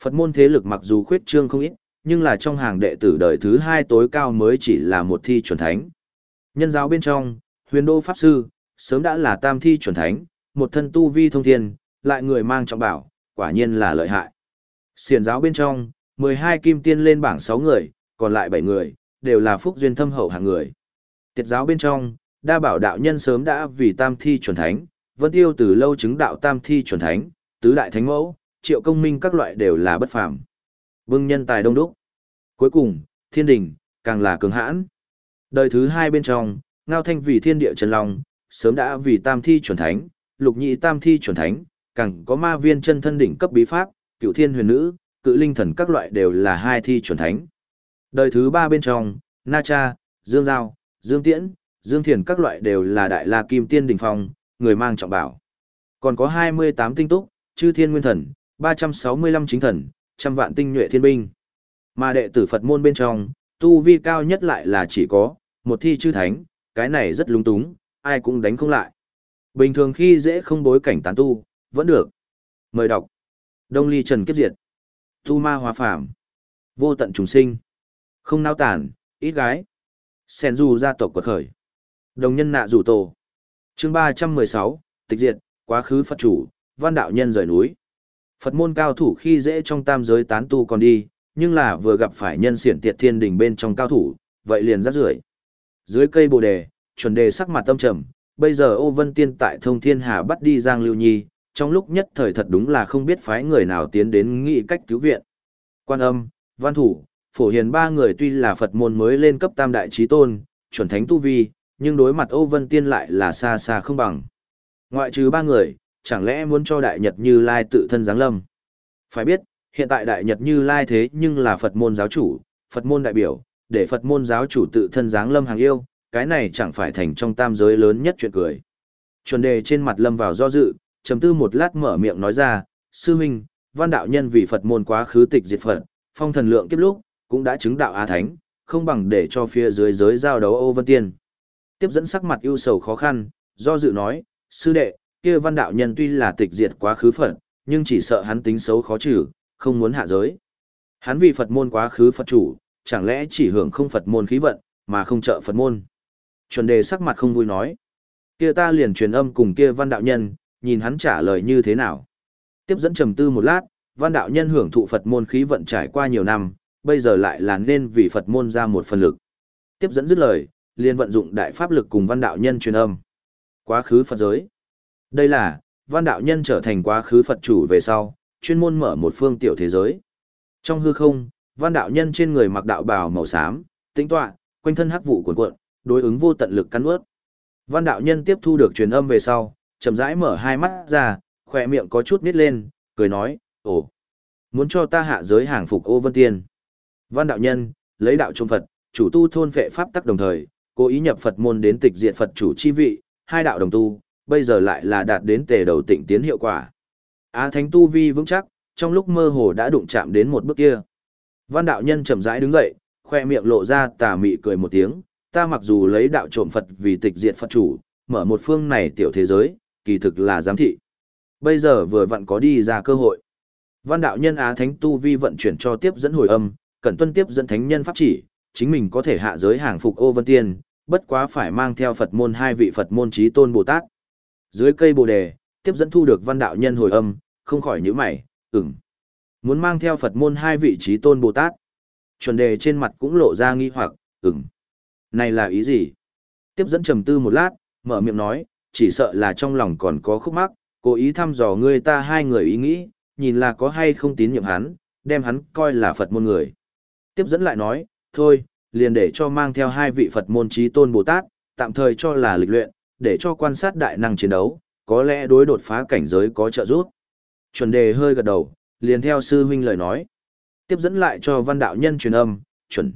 Phật môn thế lực mặc dù khuyết trương không ít, nhưng là trong hàng đệ tử đời thứ hai tối cao mới chỉ là một thi chuẩn thánh. Nhân giáo bên trong, huyền đô pháp sư, sớm đã là tam thi chuẩn thánh, một thân tu vi thông thiên, lại người mang trọng bảo, quả nhiên là lợi hại. Xiển giáo bên trong, 12 kim tiên lên bảng 6 người, còn lại 7 người, đều là phúc duyên thâm hậu hạng người. Tiệt giáo bên trong, đa bảo đạo nhân sớm đã vì tam thi chuẩn thánh, vân tiêu từ lâu chứng đạo tam thi chuẩn thánh, tứ đại thánh mẫu, triệu công minh các loại đều là bất phàm. Vương nhân tài đông đúc. Cuối cùng, thiên đình, càng là cường hãn. Đời thứ hai bên trong, ngao thanh vì thiên địa trần long, sớm đã vì tam thi chuẩn thánh, lục nhị tam thi chuẩn thánh, càng có ma viên chân thân đỉnh cấp bí pháp, cựu thiên huyền nữ, cự linh thần các loại đều là hai thi chuẩn thánh. Đời thứ ba bên trong, Na Cha, Dương Giao, Dương Tiễn, Dương Thiền các loại đều là đại la kim tiên đỉnh phong, người mang trọng bảo. Còn có 28 tinh túc, chư thiên nguyên thần, 365 chính thần, trăm vạn tinh nhuệ thiên binh. Mà đệ tử Phật môn bên trong, tu vi cao nhất lại là chỉ có, một thi chư thánh, cái này rất lung túng, ai cũng đánh không lại. Bình thường khi dễ không bối cảnh tán tu, vẫn được. Mời đọc. Đông ly trần kiếp diệt. Tu ma Hòa phàm. Vô tận trùng sinh. Không nao tản, ít gái. Sen dù gia tộc quật khởi. Đồng nhân nạ rủ tổ. chương ba trăm mười sáu tịch diệt, quá khứ Phật chủ, văn đạo nhân rời núi. Phật môn cao thủ khi dễ trong tam giới tán tu còn đi, nhưng là vừa gặp phải nhân siển tiệt thiên đình bên trong cao thủ, vậy liền rắc rưởi. Dưới cây bồ đề, chuẩn đề sắc mặt tâm trầm, bây giờ ô vân tiên tại thông thiên hà bắt đi Giang Lưu Nhi, trong lúc nhất thời thật đúng là không biết phái người nào tiến đến nghị cách cứu viện. Quan âm, văn thủ, phổ hiền ba người tuy là Phật môn mới lên cấp tam đại trí tôn, chuẩn thánh tu vi, nhưng đối mặt ô vân tiên lại là xa xa không bằng. Ngoại trừ ba người, chẳng lẽ muốn cho đại nhật như lai tự thân giáng lâm? Phải biết, hiện tại đại nhật như lai thế nhưng là Phật môn giáo chủ, Phật môn đại biểu, để Phật môn giáo chủ tự thân giáng lâm hàng yêu, cái này chẳng phải thành trong tam giới lớn nhất chuyện cười. Chuẩn đề trên mặt lâm vào do dự, trầm tư một lát mở miệng nói ra, sư huynh, văn đạo nhân vì Phật môn quá khứ tịch diệt Phật, phong thần lượng kiếp lúc, cũng đã chứng đạo Á Thánh, không bằng để cho phía dưới giới giao đấu Âu Vân Tiên. Tiếp dẫn sắc mặt ưu sầu khó khăn, do dự nói, sư đệ, kia văn đạo nhân tuy là tịch diệt quá khứ Phật, nhưng chỉ sợ hắn tính xấu khó trừ, không muốn hạ giới. Hắn vì Phật môn quá khứ Phật chủ, chẳng lẽ chỉ hưởng không Phật môn khí vận, mà không trợ Phật môn. Chuẩn đề sắc mặt không vui nói. Kia ta liền truyền âm cùng kia văn đạo nhân, nhìn hắn trả lời như thế nào. Tiếp dẫn trầm tư một lát, văn đạo nhân hưởng thụ Phật môn khí vận trải qua nhiều năm, bây giờ lại là nên vì Phật môn ra một phần lực. Tiếp dẫn dứt lời, liền vận dụng đại pháp lực cùng văn đạo nhân truyền âm. Quá khứ Phật giới. Đây là, văn đạo nhân trở thành quá khứ Phật chủ về sau, chuyên môn mở một phương tiểu thế giới. Trong hư không, văn đạo nhân trên người mặc đạo bào màu xám, tĩnh tọa, quanh thân hắc vụ cuộn cuộn, đối ứng vô tận lực cắn ướt. Văn đạo nhân tiếp thu được truyền âm về sau, chậm rãi mở hai mắt ra, khỏe miệng có chút nít lên, cười nói, ồ, muốn cho ta hạ giới hàng phục ô vân tiên. Văn đạo nhân, lấy đạo trung Phật, chủ tu thôn vệ pháp tắc đồng thời, cố ý nhập Phật môn đến tịch diện Phật chủ chi vị, hai đạo đồng tu, bây giờ lại là đạt đến tề đầu tịnh tiến hiệu quả. Á thánh tu vi vững chắc, trong lúc mơ hồ đã đụng chạm đến một bước kia. Văn đạo nhân chậm rãi đứng dậy, khoe miệng lộ ra tà mị cười một tiếng, ta mặc dù lấy đạo trộm Phật vì tịch diệt Phật chủ, mở một phương này tiểu thế giới, kỳ thực là giám thị. Bây giờ vừa vặn có đi ra cơ hội. Văn đạo nhân Á Thánh Tu Vi vận chuyển cho tiếp dẫn hồi âm, cần tuân tiếp dẫn thánh nhân pháp chỉ, chính mình có thể hạ giới hàng phục ô vân tiên, bất quá phải mang theo Phật môn hai vị Phật môn trí tôn Bồ Tát. Dưới cây bồ đề, tiếp dẫn thu được văn đạo nhân hồi âm, không khỏi nhíu mày, ừm. Muốn mang theo Phật môn hai vị trí tôn Bồ Tát. Chuẩn đề trên mặt cũng lộ ra nghi hoặc, ừm. Này là ý gì? Tiếp dẫn trầm tư một lát, mở miệng nói, chỉ sợ là trong lòng còn có khúc mắc, cố ý thăm dò ngươi ta hai người ý nghĩ, nhìn là có hay không tín nhiệm hắn, đem hắn coi là Phật môn người. Tiếp dẫn lại nói, thôi, liền để cho mang theo hai vị Phật môn trí tôn Bồ Tát, tạm thời cho là lịch luyện, để cho quan sát đại năng chiến đấu, có lẽ đối đột phá cảnh giới có trợ giúp. Chuẩn đề hơi gật đầu, liền theo sư huynh lời nói. Tiếp dẫn lại cho văn đạo nhân truyền âm, chuẩn.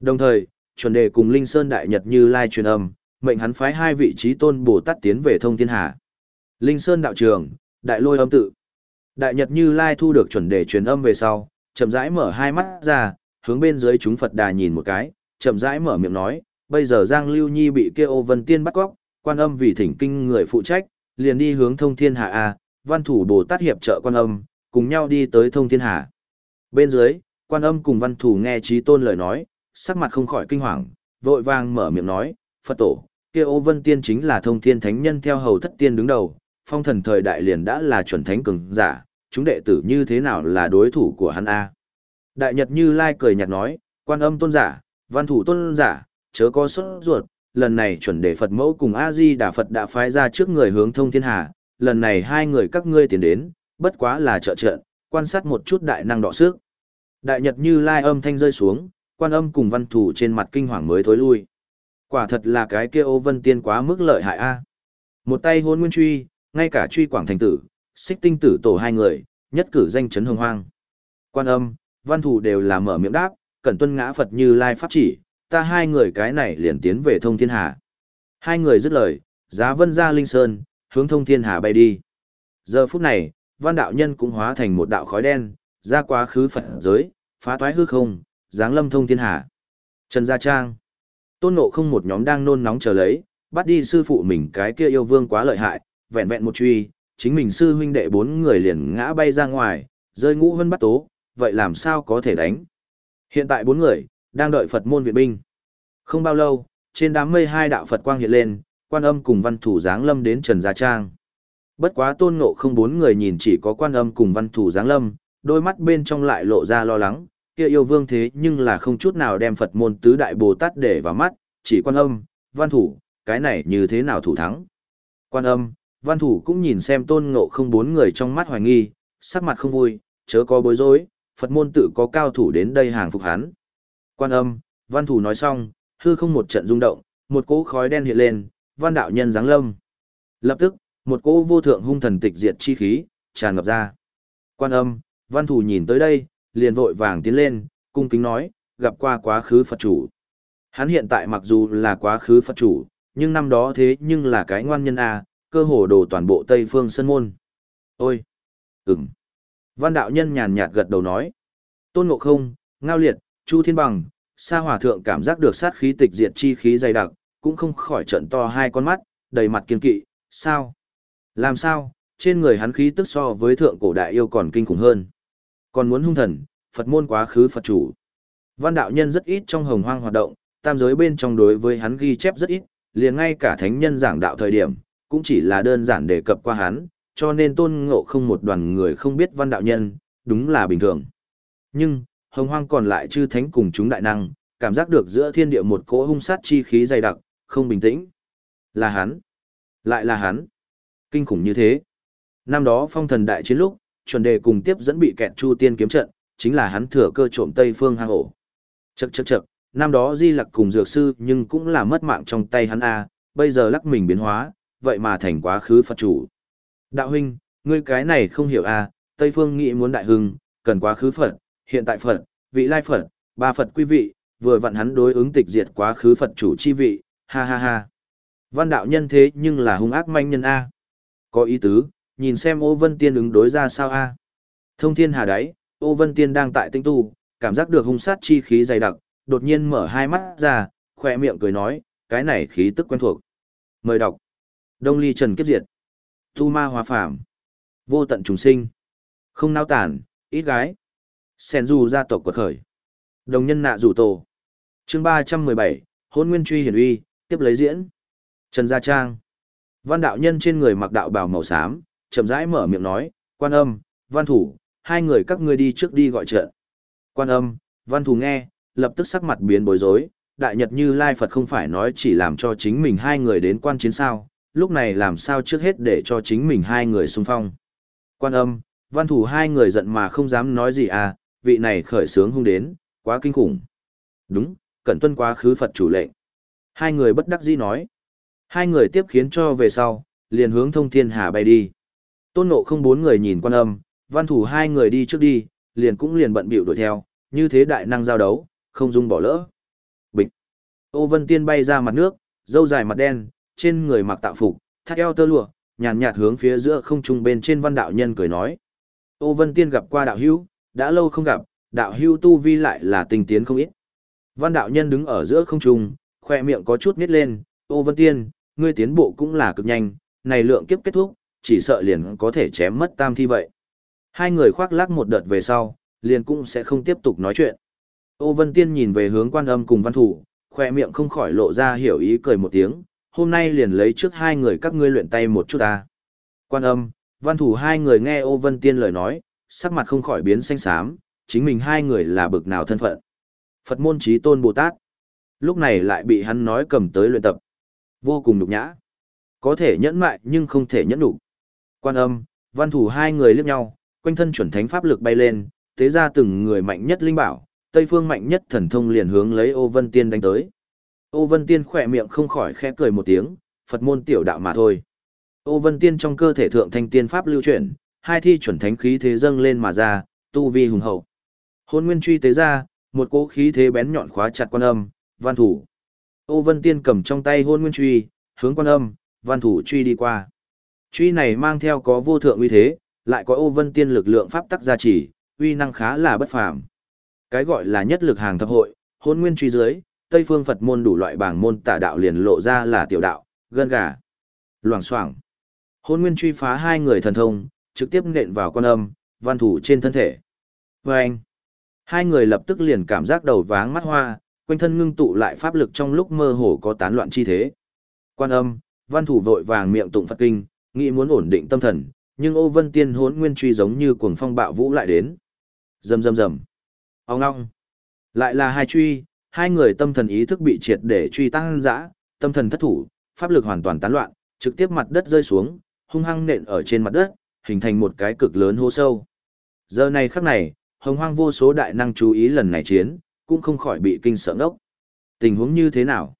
Đồng thời, chuẩn đề cùng Linh Sơn Đại Nhật Như Lai truyền âm, mệnh hắn phái hai vị trí tôn Bồ Tát tiến về thông thiên hà. Linh Sơn đạo trường, đại lôi âm tự. Đại Nhật Như Lai thu được chuẩn đề truyền âm về sau, chậm rãi mở hai mắt ra, hướng bên dưới chúng Phật đà nhìn một cái, chậm rãi mở miệng nói, bây giờ Giang Lưu Nhi bị kia ô vân tiên bắt cóc, quan âm vì thỉnh kinh người phụ trách, liền đi hướng thông thiên hà A, văn thủ Bồ Tát hiệp trợ quan âm, cùng nhau đi tới thông thiên hà. Bên dưới, quan âm cùng văn thủ nghe trí tôn lời nói, sắc mặt không khỏi kinh hoàng, vội vàng mở miệng nói, Phật tổ, kia ô vân tiên chính là thông thiên thánh nhân theo hầu thất tiên đứng đầu, phong thần thời đại liền đã là chuẩn thánh cường giả, chúng đệ tử như thế nào là đối thủ của hắn A. Đại Nhật Như Lai cười nhạt nói, quan âm tôn giả, văn thủ tôn giả, chớ có sốt ruột, lần này chuẩn đề Phật mẫu cùng A-di Đà Phật đã phái ra trước người hướng thông thiên hà, lần này hai người các ngươi tiến đến, bất quá là trợ trận, quan sát một chút đại năng đọ sức. Đại Nhật Như Lai âm thanh rơi xuống, quan âm cùng văn thủ trên mặt kinh hoàng mới thối lui. Quả thật là cái kia ô vân tiên quá mức lợi hại a. Một tay hôn nguyên truy, ngay cả truy quảng thành tử, xích tinh tử tổ hai người, nhất cử danh chấn hồng hoang. Quan âm, văn thủ đều là mở miệng đáp, cẩn tuân ngã Phật như lai pháp chỉ, ta hai người cái này liền tiến về thông thiên hà. Hai người dứt lời, giá vân ra linh sơn, hướng thông thiên hà bay đi. Giờ phút này, văn đạo nhân cũng hóa thành một đạo khói đen, ra quá khứ Phật giới, phá toái hư không, giáng lâm thông thiên hà. Trần Gia Trang. Tôn Ngộ không một nhóm đang nôn nóng chờ lấy, bắt đi sư phụ mình cái kia yêu vương quá lợi hại, vẹn vẹn một truy, chính mình sư huynh đệ bốn người liền ngã bay ra ngoài, rơi ngũ vân bắt tố, vậy làm sao có thể đánh? Hiện tại bốn người, đang đợi Phật môn viện binh. Không bao lâu, trên đám mây hai đạo Phật quang hiện lên, quan âm cùng văn thủ giáng lâm đến Trần Gia Trang. Bất quá tôn ngộ không bốn người nhìn chỉ có quan âm cùng văn thủ giáng lâm, đôi mắt bên trong lại lộ ra lo lắng, kia yêu vương thế nhưng là không chút nào đem Phật môn tứ đại Bồ Tát để vào mắt, chỉ quan âm, văn thủ, cái này như thế nào thủ thắng. Quan âm, văn thủ cũng nhìn xem tôn ngộ không bốn người trong mắt hoài nghi, sắc mặt không vui, chớ có bối rối, Phật môn tự có cao thủ đến đây hàng phục hắn. Quan âm, văn thủ nói xong, hư không một trận rung động, một cỗ khói đen hiện lên, văn đạo nhân giáng lâm. Lập tức, một cỗ vô thượng hung thần tịch diệt chi khí, tràn ngập ra. Quan âm, văn thủ nhìn tới đây, liền vội vàng tiến lên, cung kính nói, gặp qua quá khứ Phật chủ. Hắn hiện tại mặc dù là quá khứ Phật chủ, nhưng năm đó thế nhưng là cái ngoan nhân A, cơ hồ đồ toàn bộ Tây Phương Sơn Môn. Ôi! Ừm! Văn đạo nhân nhàn nhạt gật đầu nói. Tôn Ngộ Không, Ngao Liệt, Chu Thiên Bằng, Sa Hòa Thượng cảm giác được sát khí tịch diệt chi khí dày đặc, cũng không khỏi trận to hai con mắt, đầy mặt kiên kỵ, sao? Làm sao? Trên người hắn khí tức so với thượng cổ đại yêu còn kinh khủng hơn. Còn muốn hung thần, Phật môn quá khứ Phật chủ. Văn đạo nhân rất ít trong hồng hoang hoạt động, tam giới bên trong đối với hắn ghi chép rất ít, liền ngay cả thánh nhân giảng đạo thời điểm, cũng chỉ là đơn giản đề cập qua hắn, cho nên tôn ngộ không một đoàn người không biết văn đạo nhân, đúng là bình thường. Nhưng, hồng hoang còn lại chư thánh cùng chúng đại năng, cảm giác được giữa thiên địa một cỗ hung sát chi khí dày đặc, không bình tĩnh. Là hắn. Lại là hắn. Kinh khủng như thế. Năm đó phong thần đại chiến lúc, chuẩn đề cùng tiếp dẫn bị kẹt chu tiên kiếm trận, chính là hắn thừa cơ trộm Tây Phương hang ổ. Chậc chậc chậc, năm đó Di Lặc cùng dược sư nhưng cũng là mất mạng trong tay hắn a, bây giờ lắc mình biến hóa, vậy mà thành quá khứ Phật chủ. Đạo huynh, ngươi cái này không hiểu a, Tây Phương nghĩ muốn đại hưng, cần quá khứ Phật, hiện tại Phật, vị lai Phật, ba Phật quý vị, vừa vặn hắn đối ứng tịch diệt quá khứ Phật chủ chi vị, ha ha ha. Văn đạo nhân thế nhưng là hung ác manh nhân a. Có ý tứ, nhìn xem ô vân tiên ứng đối ra sao a. Thông thiên hà đáy, ô vân tiên đang tại tinh tu, cảm giác được hung sát chi khí dày đặc, đột nhiên mở hai mắt ra, khoe miệng cười nói, cái này khí tức quen thuộc. Mời đọc. Đông ly trần kiếp diệt. Tu ma hòa phạm. Vô tận trùng sinh. Không nao tản, ít gái. Sen du gia tộc quật khởi. Đồng nhân nạ rủ tổ. chương ba trăm mười bảy hôn nguyên truy hiển uy, tiếp lấy diễn. Trần Gia Trang. Văn đạo nhân trên người mặc đạo bào màu xám, chậm rãi mở miệng nói, quan âm, văn thủ, hai người các ngươi đi trước đi gọi trợ. Quan âm, văn thủ nghe, lập tức sắc mặt biến bối rối, đại nhật như lai Phật không phải nói chỉ làm cho chính mình hai người đến quan chiến sao, lúc này làm sao trước hết để cho chính mình hai người xung phong. Quan âm, văn thủ hai người giận mà không dám nói gì à, vị này khởi sướng hung đến, quá kinh khủng. Đúng, cẩn tuân quá khứ Phật chủ lệnh. Hai người bất đắc dĩ nói. Hai người tiếp khiến cho về sau, liền hướng thông thiên hà bay đi. Tôn nộ không bốn người nhìn quan âm, văn thủ hai người đi trước đi, liền cũng liền bận bịu đuổi theo, như thế đại năng giao đấu, không dung bỏ lỡ. Bịch. Ô Vân Tiên bay ra mặt nước, dâu dài mặt đen, trên người mặc tạo phục, thắt eo tơ lụa, nhàn nhạt hướng phía giữa không trung bên trên văn đạo nhân cười nói. Ô Vân Tiên gặp qua đạo hữu, đã lâu không gặp, đạo hữu tu vi lại là tình tiến không ít. Văn đạo nhân đứng ở giữa không trung, khoe miệng có chút nít lên, Ô Vân Tiên, ngươi tiến bộ cũng là cực nhanh, này lượng kiếp kết thúc, chỉ sợ liền có thể chém mất tam thi vậy. Hai người khoác lác một đợt về sau, liền cũng sẽ không tiếp tục nói chuyện. Ô Vân Tiên nhìn về hướng quan âm cùng văn thủ, khoe miệng không khỏi lộ ra hiểu ý cười một tiếng, hôm nay liền lấy trước hai người các ngươi luyện tay một chút ta. Quan âm, văn thủ hai người nghe Ô Vân Tiên lời nói, sắc mặt không khỏi biến xanh xám, chính mình hai người là bực nào thân phận. Phật môn trí tôn Bồ Tát. Lúc này lại bị hắn nói cầm tới luyện tập. Vô cùng nhục nhã. Có thể nhẫn mại nhưng không thể nhẫn đủ. Quan âm, văn thủ hai người liếc nhau, quanh thân chuẩn thánh pháp lực bay lên, tế ra từng người mạnh nhất linh bảo, Tây phương mạnh nhất thần thông liền hướng lấy Ô Vân Tiên đánh tới. Ô Vân Tiên khỏe miệng không khỏi khẽ cười một tiếng, Phật môn tiểu đạo mà thôi. Ô Vân Tiên trong cơ thể thượng thanh tiên pháp lưu chuyển, hai thi chuẩn thánh khí thế dâng lên mà ra, tu vi hùng hậu. Hôn nguyên truy tế ra, một cỗ khí thế bén nhọn khóa chặt quan âm, văn thủ. Ô Vân Tiên cầm trong tay hôn nguyên truy, hướng quan âm, văn thủ truy đi qua. Truy này mang theo có vô thượng uy thế, lại có Ô Vân Tiên lực lượng pháp tắc gia trì, uy năng khá là bất phàm. Cái gọi là nhất lực hàng thập hội, hôn nguyên truy dưới, Tây phương Phật môn đủ loại bảng môn tả đạo liền lộ ra là tiểu đạo, gân gà, loảng xoảng. Hôn nguyên truy phá hai người thần thông, trực tiếp nện vào quan âm, văn thủ trên thân thể. Và anh, Hai người lập tức liền cảm giác đầu váng mắt hoa, quanh thân ngưng tụ lại pháp lực trong lúc mơ hồ có tán loạn chi thế. Quan âm, văn thủ vội vàng miệng tụng Phật kinh, nghĩ muốn ổn định tâm thần, nhưng ô vân tiên Hỗn nguyên truy giống như cuồng phong bạo vũ lại đến. Rầm rầm rầm. Ông ngoong. Lại là hai truy, hai người tâm thần ý thức bị triệt để truy tăng dã, tâm thần thất thủ, pháp lực hoàn toàn tán loạn, trực tiếp mặt đất rơi xuống, hung hăng nện ở trên mặt đất, hình thành một cái cực lớn hố sâu. Giờ này khắc này, hồng hoang vô số đại năng chú ý lần này chiến, cũng không khỏi bị kinh sợ ngốc. Tình huống như thế nào?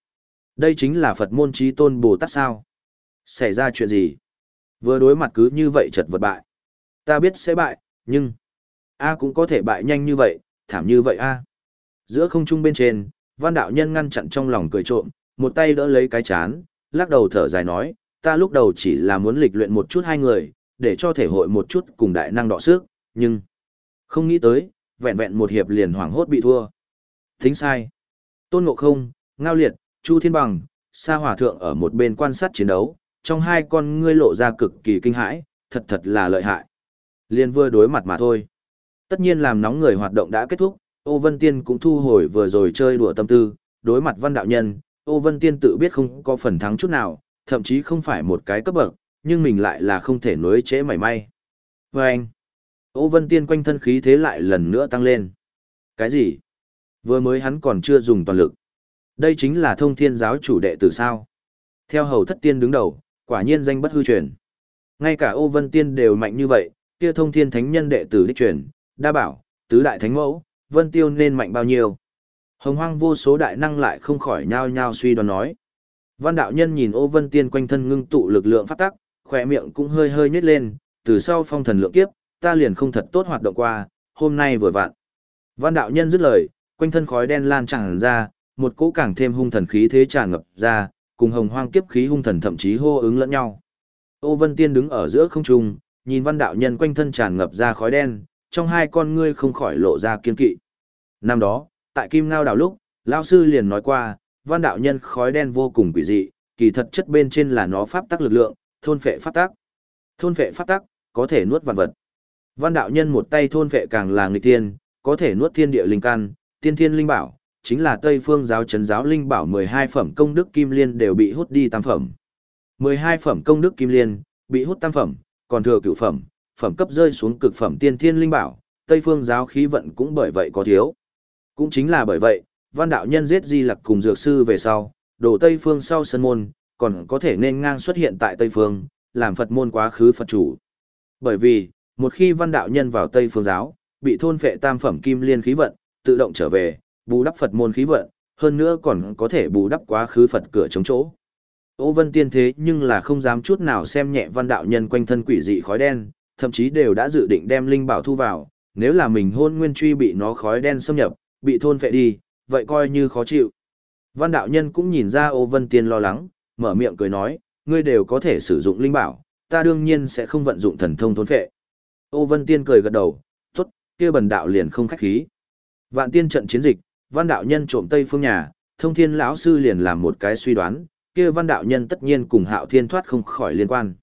Đây chính là Phật môn trí tôn Bồ Tát sao? Xảy ra chuyện gì? Vừa đối mặt cứ như vậy chật vật bại. Ta biết sẽ bại, nhưng... A cũng có thể bại nhanh như vậy, thảm như vậy A. Giữa không trung bên trên, văn đạo nhân ngăn chặn trong lòng cười trộm, một tay đỡ lấy cái chán, lắc đầu thở dài nói, ta lúc đầu chỉ là muốn lịch luyện một chút hai người, để cho thể hội một chút cùng đại năng đọ sức, nhưng... Không nghĩ tới, vẹn vẹn một hiệp liền hoảng hốt bị thua. Thính sai. Tôn Ngộ Không, Ngao Liệt, Chu Thiên Bằng, Sa Hòa Thượng ở một bên quan sát chiến đấu, trong hai con ngươi lộ ra cực kỳ kinh hãi, thật thật là lợi hại. Liên vừa đối mặt mà thôi. Tất nhiên làm nóng người hoạt động đã kết thúc, Ô Vân Tiên cũng thu hồi vừa rồi chơi đùa tâm tư, đối mặt văn đạo nhân, Ô Vân Tiên tự biết không có phần thắng chút nào, thậm chí không phải một cái cấp bậc, nhưng mình lại là không thể nối chế mảy may. Và anh, Ô Vân Tiên quanh thân khí thế lại lần nữa tăng lên. Cái gì? Vừa mới hắn còn chưa dùng toàn lực. Đây chính là thông thiên giáo chủ đệ tử sao. Theo hầu thất tiên đứng đầu, quả nhiên danh bất hư truyền. Ngay cả ô vân tiên đều mạnh như vậy, kia thông thiên thánh nhân đệ tử đích truyền, đa bảo, tứ đại thánh mẫu, vân tiêu nên mạnh bao nhiêu. Hồng hoang vô số đại năng lại không khỏi nhao nhao suy đoán nói. Văn đạo nhân nhìn ô vân tiên quanh thân ngưng tụ lực lượng phát tắc, khỏe miệng cũng hơi hơi nhếch lên, từ sau phong thần lượng kiếp, ta liền không thật tốt hoạt động qua, hôm nay vừa vặn. Văn đạo nhân dứt lời, quanh thân khói đen lan tràn ra, một cỗ càng thêm hung thần khí thế tràn ngập ra, cùng hồng hoang kiếp khí hung thần thậm chí hô ứng lẫn nhau. Ô Vân Tiên đứng ở giữa không trung, nhìn văn đạo nhân quanh thân tràn ngập ra khói đen, trong hai con ngươi không khỏi lộ ra kiên kỵ. Năm đó, tại Kim Ngao đảo lúc, lão sư liền nói qua, văn đạo nhân khói đen vô cùng quỷ dị, kỳ thật chất bên trên là nó pháp tắc lực lượng, thôn phệ pháp tắc. Thôn phệ pháp tắc, có thể nuốt vạn vật. Văn đạo nhân một tay thôn phệ càng là người tiên, có thể nuốt thiên địa linh căn, tiên thiên linh bảo, chính là Tây Phương giáo trấn giáo linh bảo 12 phẩm công đức kim liên đều bị hút đi tam phẩm. 12 phẩm công đức kim liên bị hút tam phẩm, còn thừa cửu phẩm, phẩm cấp rơi xuống cực phẩm tiên thiên linh bảo, Tây Phương giáo khí vận cũng bởi vậy có thiếu. Cũng chính là bởi vậy, văn đạo nhân giết Di Lặc cùng dược sư về sau, đổ Tây Phương sau sân môn, còn có thể nên ngang xuất hiện tại Tây Phương, làm Phật môn quá khứ Phật chủ. Bởi vì, một khi văn đạo nhân vào Tây Phương giáo, bị thôn phệ tam phẩm kim liên khí vận, tự động trở về, bù đắp Phật môn khí vận, hơn nữa còn có thể bù đắp quá khứ Phật cửa chống chỗ. Ô Vân Tiên thế nhưng là không dám chút nào xem nhẹ văn đạo nhân quanh thân quỷ dị khói đen, thậm chí đều đã dự định đem linh bảo thu vào, nếu là mình hôn nguyên truy bị nó khói đen xâm nhập, bị thôn phệ đi, vậy coi như khó chịu. Văn đạo nhân cũng nhìn ra Ô Vân Tiên lo lắng, mở miệng cười nói, ngươi đều có thể sử dụng linh bảo, ta đương nhiên sẽ không vận dụng thần thông thôn phệ. Ô Vân Tiên cười gật đầu, tốt, kia bần đạo liền không khách khí. Vạn tiên trận chiến dịch, văn đạo nhân trộm tây phương nhà, thông thiên lão sư liền làm một cái suy đoán, kia văn đạo nhân tất nhiên cùng hạo thiên thoát không khỏi liên quan.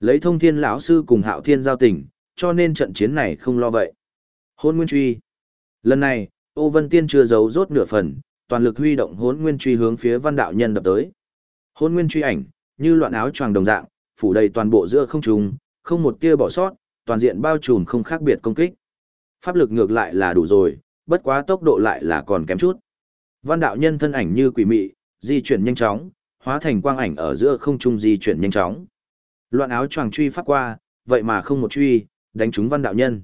Lấy thông thiên lão sư cùng hạo thiên giao tình, cho nên trận chiến này không lo vậy. Hôn nguyên truy. Lần này, ô vân tiên chưa giấu rốt nửa phần, toàn lực huy động hôn nguyên truy hướng phía văn đạo nhân đập tới. Hôn nguyên truy ảnh, như loạn áo choàng đồng dạng, phủ đầy toàn bộ giữa không trùng, không một tia bỏ sót, toàn diện bao trùm không khác biệt công kích. Pháp lực ngược lại là đủ rồi, bất quá tốc độ lại là còn kém chút. Văn đạo nhân thân ảnh như quỷ mị, di chuyển nhanh chóng, hóa thành quang ảnh ở giữa không trung di chuyển nhanh chóng. Loạn áo choàng truy phát qua, vậy mà không một truy, đánh trúng văn đạo nhân.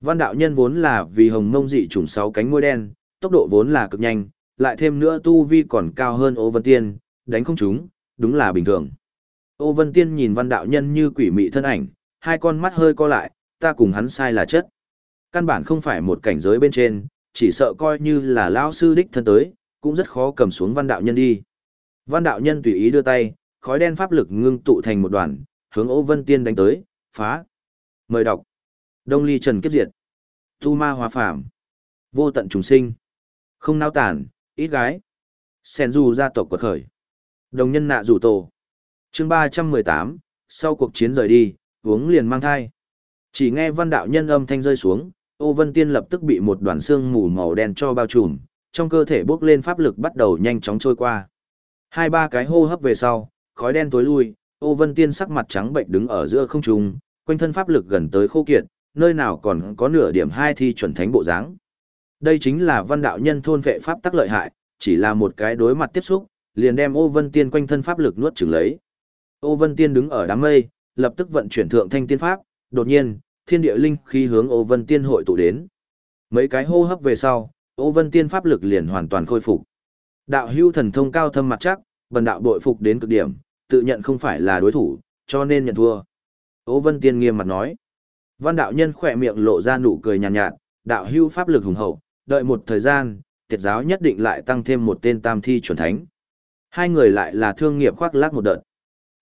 Văn đạo nhân vốn là vì hồng mông dị trùng sáu cánh môi đen, tốc độ vốn là cực nhanh, lại thêm nữa tu vi còn cao hơn Ô Vân Tiên, đánh không trúng, đúng là bình thường. Ô Vân Tiên nhìn văn đạo nhân như quỷ mị thân ảnh, hai con mắt hơi co lại, ta cùng hắn sai là chất. Căn bản không phải một cảnh giới bên trên, chỉ sợ coi như là lão sư đích thân tới, cũng rất khó cầm xuống văn đạo nhân đi. Văn đạo nhân tùy ý đưa tay, khói đen pháp lực ngưng tụ thành một đoàn, hướng Ô Vân Tiên đánh tới, phá. Mời đọc. Đông Ly Trần Kiếp Diệt. Tu Ma Hóa Phàm, Vô tận trùng sinh. Không nao tản, ít gái. Sen dù gia tộc quật khởi. Đồng nhân nạ rủ tổ. chương 318, sau cuộc chiến rời đi, uống liền mang thai. Chỉ nghe văn đạo nhân âm thanh rơi xuống, Ô Vân Tiên lập tức bị một đoàn xương mù màu đen cho bao trùm, trong cơ thể bốc lên pháp lực bắt đầu nhanh chóng trôi qua. Hai ba cái hô hấp về sau, khói đen tối lui, Ô Vân Tiên sắc mặt trắng bệnh đứng ở giữa không trung, quanh thân pháp lực gần tới khô kiệt, nơi nào còn có nửa điểm hai thi chuẩn thánh bộ dáng. Đây chính là văn đạo nhân thôn vệ pháp tắc lợi hại, chỉ là một cái đối mặt tiếp xúc, liền đem Ô Vân Tiên quanh thân pháp lực nuốt chửng lấy. Ô Vân Tiên đứng ở đám mây, lập tức vận chuyển thượng thanh tiên pháp, đột nhiên, thiên địa linh khí hướng Ô Vân Tiên hội tụ đến. Mấy cái hô hấp về sau, Ô Vân Tiên pháp lực liền hoàn toàn khôi phục. Đạo hưu thần thông cao thâm mặt chắc, bần đạo bội phục đến cực điểm, tự nhận không phải là đối thủ, cho nên nhận thua. Ô Vân Tiên nghiêm mặt nói. Văn đạo nhân khỏe miệng lộ ra nụ cười nhàn nhạt, nhạt, đạo hưu pháp lực hùng hậu, đợi một thời gian, tiệt giáo nhất định lại tăng thêm một tên tam thi chuẩn thánh. Hai người lại là thương nghiệp khoác lác một đợt.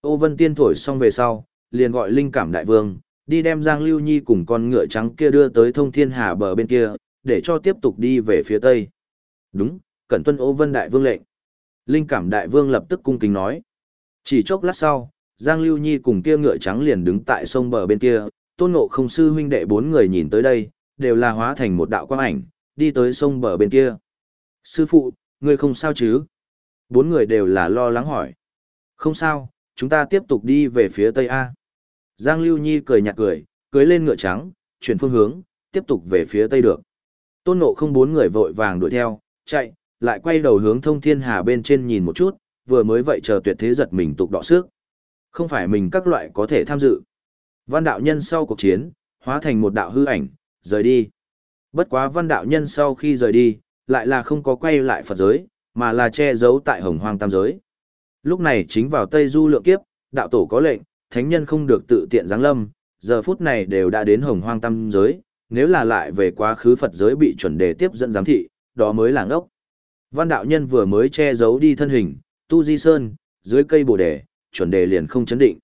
Ô Vân Tiên thổi xong về sau, liền gọi linh cảm đại vương, đi đem Giang Lưu Nhi cùng con ngựa trắng kia đưa tới thông thiên hà bờ bên kia, để cho tiếp tục đi về phía tây. Đúng, cẩn tuân Ô Vân đại vương lệnh. Linh cảm đại vương lập tức cung kính nói. Chỉ chốc lát sau, Giang Lưu Nhi cùng kia ngựa trắng liền đứng tại sông bờ bên kia, tôn ngộ không sư huynh đệ bốn người nhìn tới đây, đều là hóa thành một đạo quang ảnh, đi tới sông bờ bên kia. Sư phụ, ngươi không sao chứ? Bốn người đều là lo lắng hỏi. Không sao, chúng ta tiếp tục đi về phía tây A. Giang Lưu Nhi cười nhạt cười, cưới lên ngựa trắng, chuyển phương hướng, tiếp tục về phía tây được. Tôn ngộ không bốn người vội vàng đuổi theo, chạy, lại quay đầu hướng thông thiên hà bên trên nhìn một chút, vừa mới vậy chờ tuyệt thế giật mình tục đọ sức. Không phải mình các loại có thể tham dự. Văn đạo nhân sau cuộc chiến, hóa thành một đạo hư ảnh, rời đi. Bất quá văn đạo nhân sau khi rời đi, lại là không có quay lại Phật giới, mà là che giấu tại hồng hoang tam giới. Lúc này chính vào Tây Du lượng kiếp, đạo tổ có lệnh, thánh nhân không được tự tiện giáng lâm, giờ phút này đều đã đến hồng hoang tam giới, nếu là lại về quá khứ Phật giới bị chuẩn đề tiếp dẫn giám thị, đó mới là ngốc. Văn đạo nhân vừa mới che giấu đi thân hình, tu di sơn, dưới cây bồ đề, chuẩn đề liền không chấn định.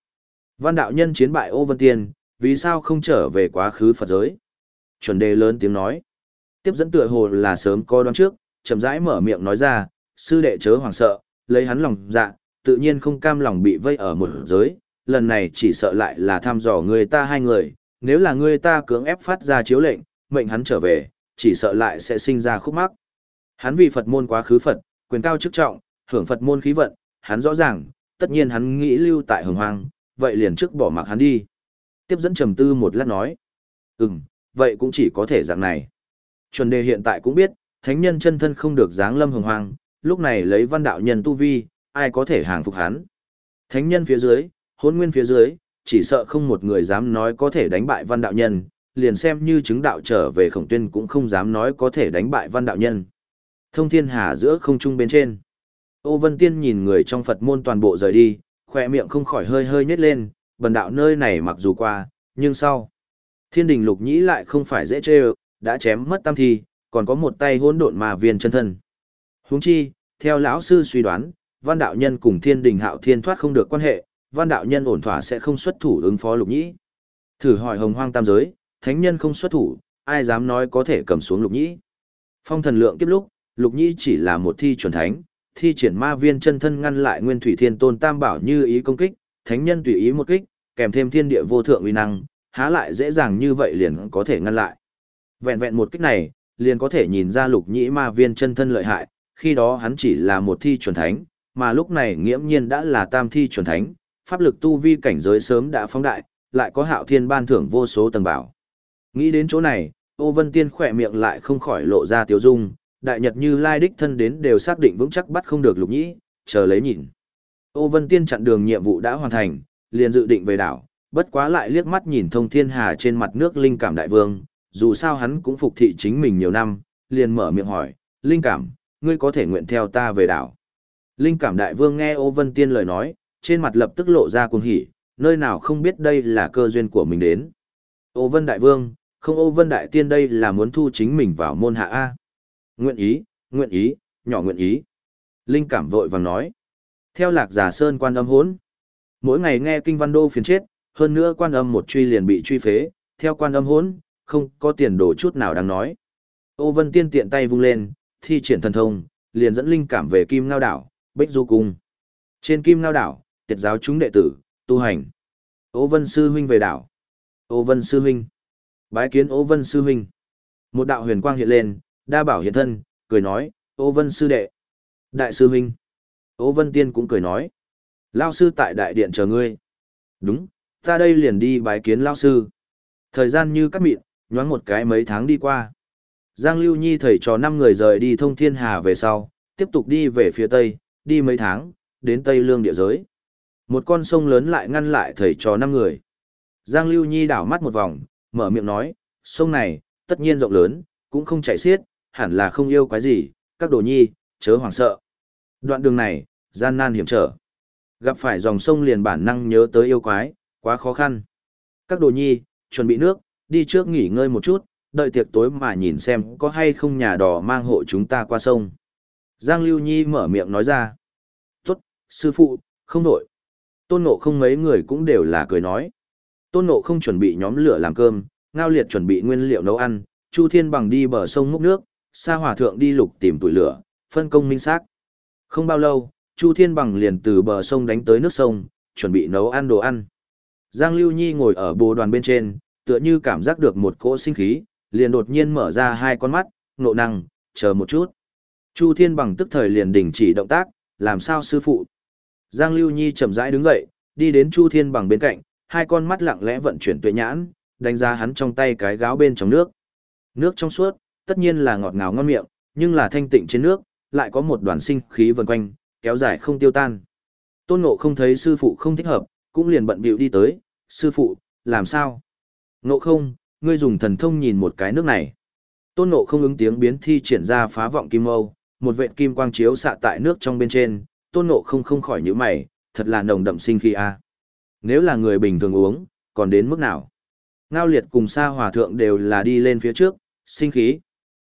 Văn đạo nhân chiến bại ô vân tiên, vì sao không trở về quá khứ Phật giới? Chuẩn đề lớn tiếng nói. Tiếp dẫn tựa hồ là sớm coi đoán trước, chậm rãi mở miệng nói ra, sư đệ chớ hoàng sợ, lấy hắn lòng dạ, tự nhiên không cam lòng bị vây ở một giới, lần này chỉ sợ lại là thăm dò người ta hai người, nếu là người ta cưỡng ép phát ra chiếu lệnh, mệnh hắn trở về, chỉ sợ lại sẽ sinh ra khúc mắc. Hắn vì Phật môn quá khứ Phật, quyền cao chức trọng, hưởng Phật môn khí vận, hắn rõ ràng, tất nhiên hắn nghĩ lưu tại hồng hoang, vậy liền trước bỏ mặc hắn đi. Tiếp dẫn trầm tư một lát nói, ừm, vậy cũng chỉ có thể dạng này. Chuẩn đề hiện tại cũng biết, thánh nhân chân thân không được dáng lâm hồng hoang, lúc này lấy văn đạo nhân tu vi, ai có thể hàng phục hắn. Thánh nhân phía dưới, hôn nguyên phía dưới, chỉ sợ không một người dám nói có thể đánh bại văn đạo nhân, liền xem như chứng đạo trở về khổng tuyên cũng không dám nói có thể đánh bại văn đạo nhân. Thông thiên hà giữa không trung bên trên. Ô Vân Tiên nhìn người trong Phật môn toàn bộ rời đi, khỏe miệng không khỏi hơi hơi nhếch lên, bần đạo nơi này mặc dù qua, nhưng sau. Thiên đình lục nhĩ lại không phải dễ chê đã chém mất tam thi, còn có một tay hỗn độn mà viên chân thân. Huống chi, theo lão sư suy đoán, văn đạo nhân cùng thiên đình hạo thiên thoát không được quan hệ, văn đạo nhân ổn thỏa sẽ không xuất thủ ứng phó lục nhĩ. Thử hỏi hồng hoang tam giới, thánh nhân không xuất thủ, ai dám nói có thể cầm xuống lục nhĩ. Phong thần lượng kiếp lúc, lục nhĩ chỉ là một thi chuẩn thánh, thi triển ma viên chân thân ngăn lại nguyên thủy thiên tôn tam bảo như ý công kích, thánh nhân tùy ý một kích, kèm thêm thiên địa vô thượng uy năng, há lại dễ dàng như vậy liền có thể ngăn lại. Vẹn vẹn một kích này, liền có thể nhìn ra lục nhĩ ma viên chân thân lợi hại, khi đó hắn chỉ là một thi chuẩn thánh, mà lúc này nghiễm nhiên đã là tam thi chuẩn thánh, pháp lực tu vi cảnh giới sớm đã phóng đại, lại có hạo thiên ban thưởng vô số tầng bảo. Nghĩ đến chỗ này, ô vân tiên khỏe miệng lại không khỏi lộ ra tiêu dung, đại nhật như lai đích thân đến đều xác định vững chắc bắt không được lục nhĩ, chờ lấy nhìn. Ô vân tiên chặn đường nhiệm vụ đã hoàn thành, liền dự định về đảo, bất quá lại liếc mắt nhìn thông thiên hà trên mặt nước linh cảm đại vương, dù sao hắn cũng phục thị chính mình nhiều năm, liền mở miệng hỏi, linh cảm, ngươi có thể nguyện theo ta về đảo. Linh cảm đại vương nghe ô vân tiên lời nói, trên mặt lập tức lộ ra cuồng hỉ, nơi nào không biết đây là cơ duyên của mình đến. Ô vân đại vương, không ô vân đại tiên đây là muốn thu chính mình vào môn hạ A. Nguyện ý, nguyện ý, nhỏ nguyện ý. Linh cảm vội vàng nói. Theo lạc giả sơn quan âm hốn. Mỗi ngày nghe kinh văn đô phiền chết, hơn nữa quan âm một truy liền bị truy phế, theo quan âm hốn, không có tiền đồ chút nào đáng nói. Ô vân tiên tiện tay vung lên, thi triển thần thông, liền dẫn linh cảm về kim ngao đảo, bích du cung. Trên kim ngao đảo, tiệt giáo chúng đệ tử, tu hành. Ô vân sư huynh về đảo. Ô vân sư huynh. Bái kiến ô vân sư huynh. Một đạo huyền quang hiện lên, đa bảo hiện thân, cười nói, ô vân sư đệ. Đại sư huynh. Ô vân tiên cũng cười nói. Lao sư tại đại điện chờ ngươi. Đúng, ta đây liền đi bái kiến Lao sư. Thời gian như cắt mịn, nhoáng một cái mấy tháng đi qua. Giang Lưu Nhi thầy trò năm người rời đi thông thiên hà về sau, tiếp tục đi về phía tây, đi mấy tháng, đến tây lương địa giới. Một con sông lớn lại ngăn lại thầy trò năm người. Giang Lưu Nhi đảo mắt một vòng, mở miệng nói, sông này, tất nhiên rộng lớn, cũng không chảy xiết, hẳn là không yêu quái gì, các đồ nhi, chớ hoảng sợ. Đoạn đường này, gian nan hiểm trở. Gặp phải dòng sông liền bản năng nhớ tới yêu quái, quá khó khăn. Các đồ nhi, chuẩn bị nước, đi trước nghỉ ngơi một chút, đợi tiệc tối mà nhìn xem có hay không nhà đò mang hộ chúng ta qua sông. Giang Lưu Nhi mở miệng nói ra. Tốt, sư phụ, không đổi. Tôn nộ không mấy người cũng đều là cười nói. Tôn nộ không chuẩn bị nhóm lửa làm cơm, ngao liệt chuẩn bị nguyên liệu nấu ăn, Chu Thiên bằng đi bờ sông múc nước, Sa Hòa Thượng đi lục tìm tuổi lửa, phân công minh xác. Không bao lâu, Chu Thiên bằng liền từ bờ sông đánh tới nước sông, chuẩn bị nấu ăn đồ ăn. Giang Lưu Nhi ngồi ở bồ đoàn bên trên, tựa như cảm giác được một cỗ sinh khí, liền đột nhiên mở ra hai con mắt, nộ năng, chờ một chút. Chu Thiên bằng tức thời liền đình chỉ động tác, làm sao sư phụ. Giang Lưu Nhi chậm rãi đứng dậy, đi đến Chu Thiên bằng bên cạnh, hai con mắt lặng lẽ vận chuyển tuệ nhãn, đánh giá hắn trong tay cái gáo bên trong nước. Nước trong suốt, tất nhiên là ngọt ngào ngon miệng, nhưng là thanh tịnh trên nước, lại có một đoàn sinh khí vần quanh, kéo dài không tiêu tan. Tôn Ngộ không thấy sư phụ không thích hợp, cũng liền bận bịu đi tới, sư phụ, làm sao? Ngộ không, ngươi dùng thần thông nhìn một cái nước này. Tôn Ngộ không ứng tiếng biến thi triển ra phá vọng kim mâu, một vệt kim quang chiếu xạ tại nước trong bên trên, Tôn Ngộ không không khỏi nhíu mày, thật là nồng đậm sinh khí a. Nếu là người bình thường uống, còn đến mức nào? Ngao liệt cùng sa hòa thượng đều là đi lên phía trước, sinh khí,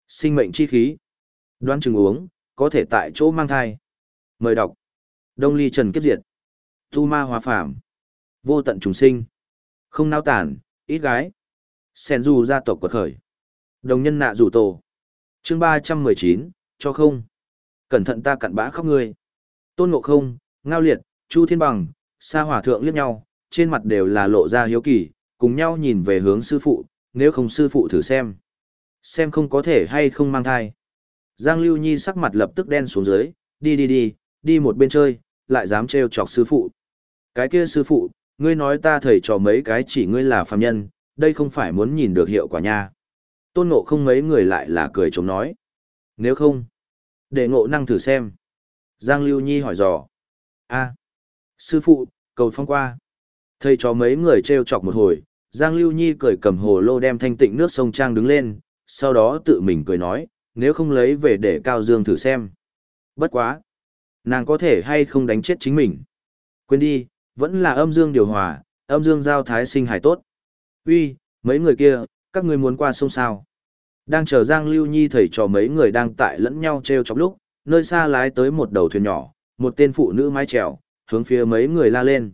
sinh mệnh chi khí. Đoán chừng uống, có thể tại chỗ mang thai. Mời đọc. Đông ly trần kiếp diệt. Tu ma hòa phạm. Vô tận trùng sinh. Không nao tản, ít gái. Sen dù gia tộc quật khởi. Đồng nhân nạ rủ tổ. chương ba trăm mười chín cho không. Cẩn thận ta cặn bã khóc ngươi. Tôn ngộ không, ngao liệt, chu thiên bằng, sa hỏa thượng liếc nhau, trên mặt đều là lộ ra hiếu kỳ, cùng nhau nhìn về hướng sư phụ, nếu không sư phụ thử xem. Xem không có thể hay không mang thai. Giang Lưu Nhi sắc mặt lập tức đen xuống dưới, đi đi đi, đi một bên chơi, lại dám trêu chọc sư phụ. Cái kia sư phụ, ngươi nói ta thầy trò mấy cái chỉ ngươi là phàm nhân, đây không phải muốn nhìn được hiệu quả nha. Tôn ngộ không mấy người lại là cười chống nói. Nếu không, để ngộ năng thử xem. Giang Lưu Nhi hỏi dò. a sư phụ, cầu phong qua. Thầy trò mấy người treo chọc một hồi, Giang Lưu Nhi cười cầm hồ lô đem thanh tịnh nước sông Trang đứng lên, sau đó tự mình cười nói, nếu không lấy về để Cao Dương thử xem. Bất quá. Nàng có thể hay không đánh chết chính mình. Quên đi, vẫn là âm dương điều hòa, âm dương giao thái sinh hài tốt. Uy, mấy người kia, các ngươi muốn qua sông sao? Đang chờ Giang Lưu Nhi thầy trò mấy người đang tại lẫn nhau treo chọc lúc, nơi xa lái tới một đầu thuyền nhỏ, một tên phụ nữ mái chèo, hướng phía mấy người la lên.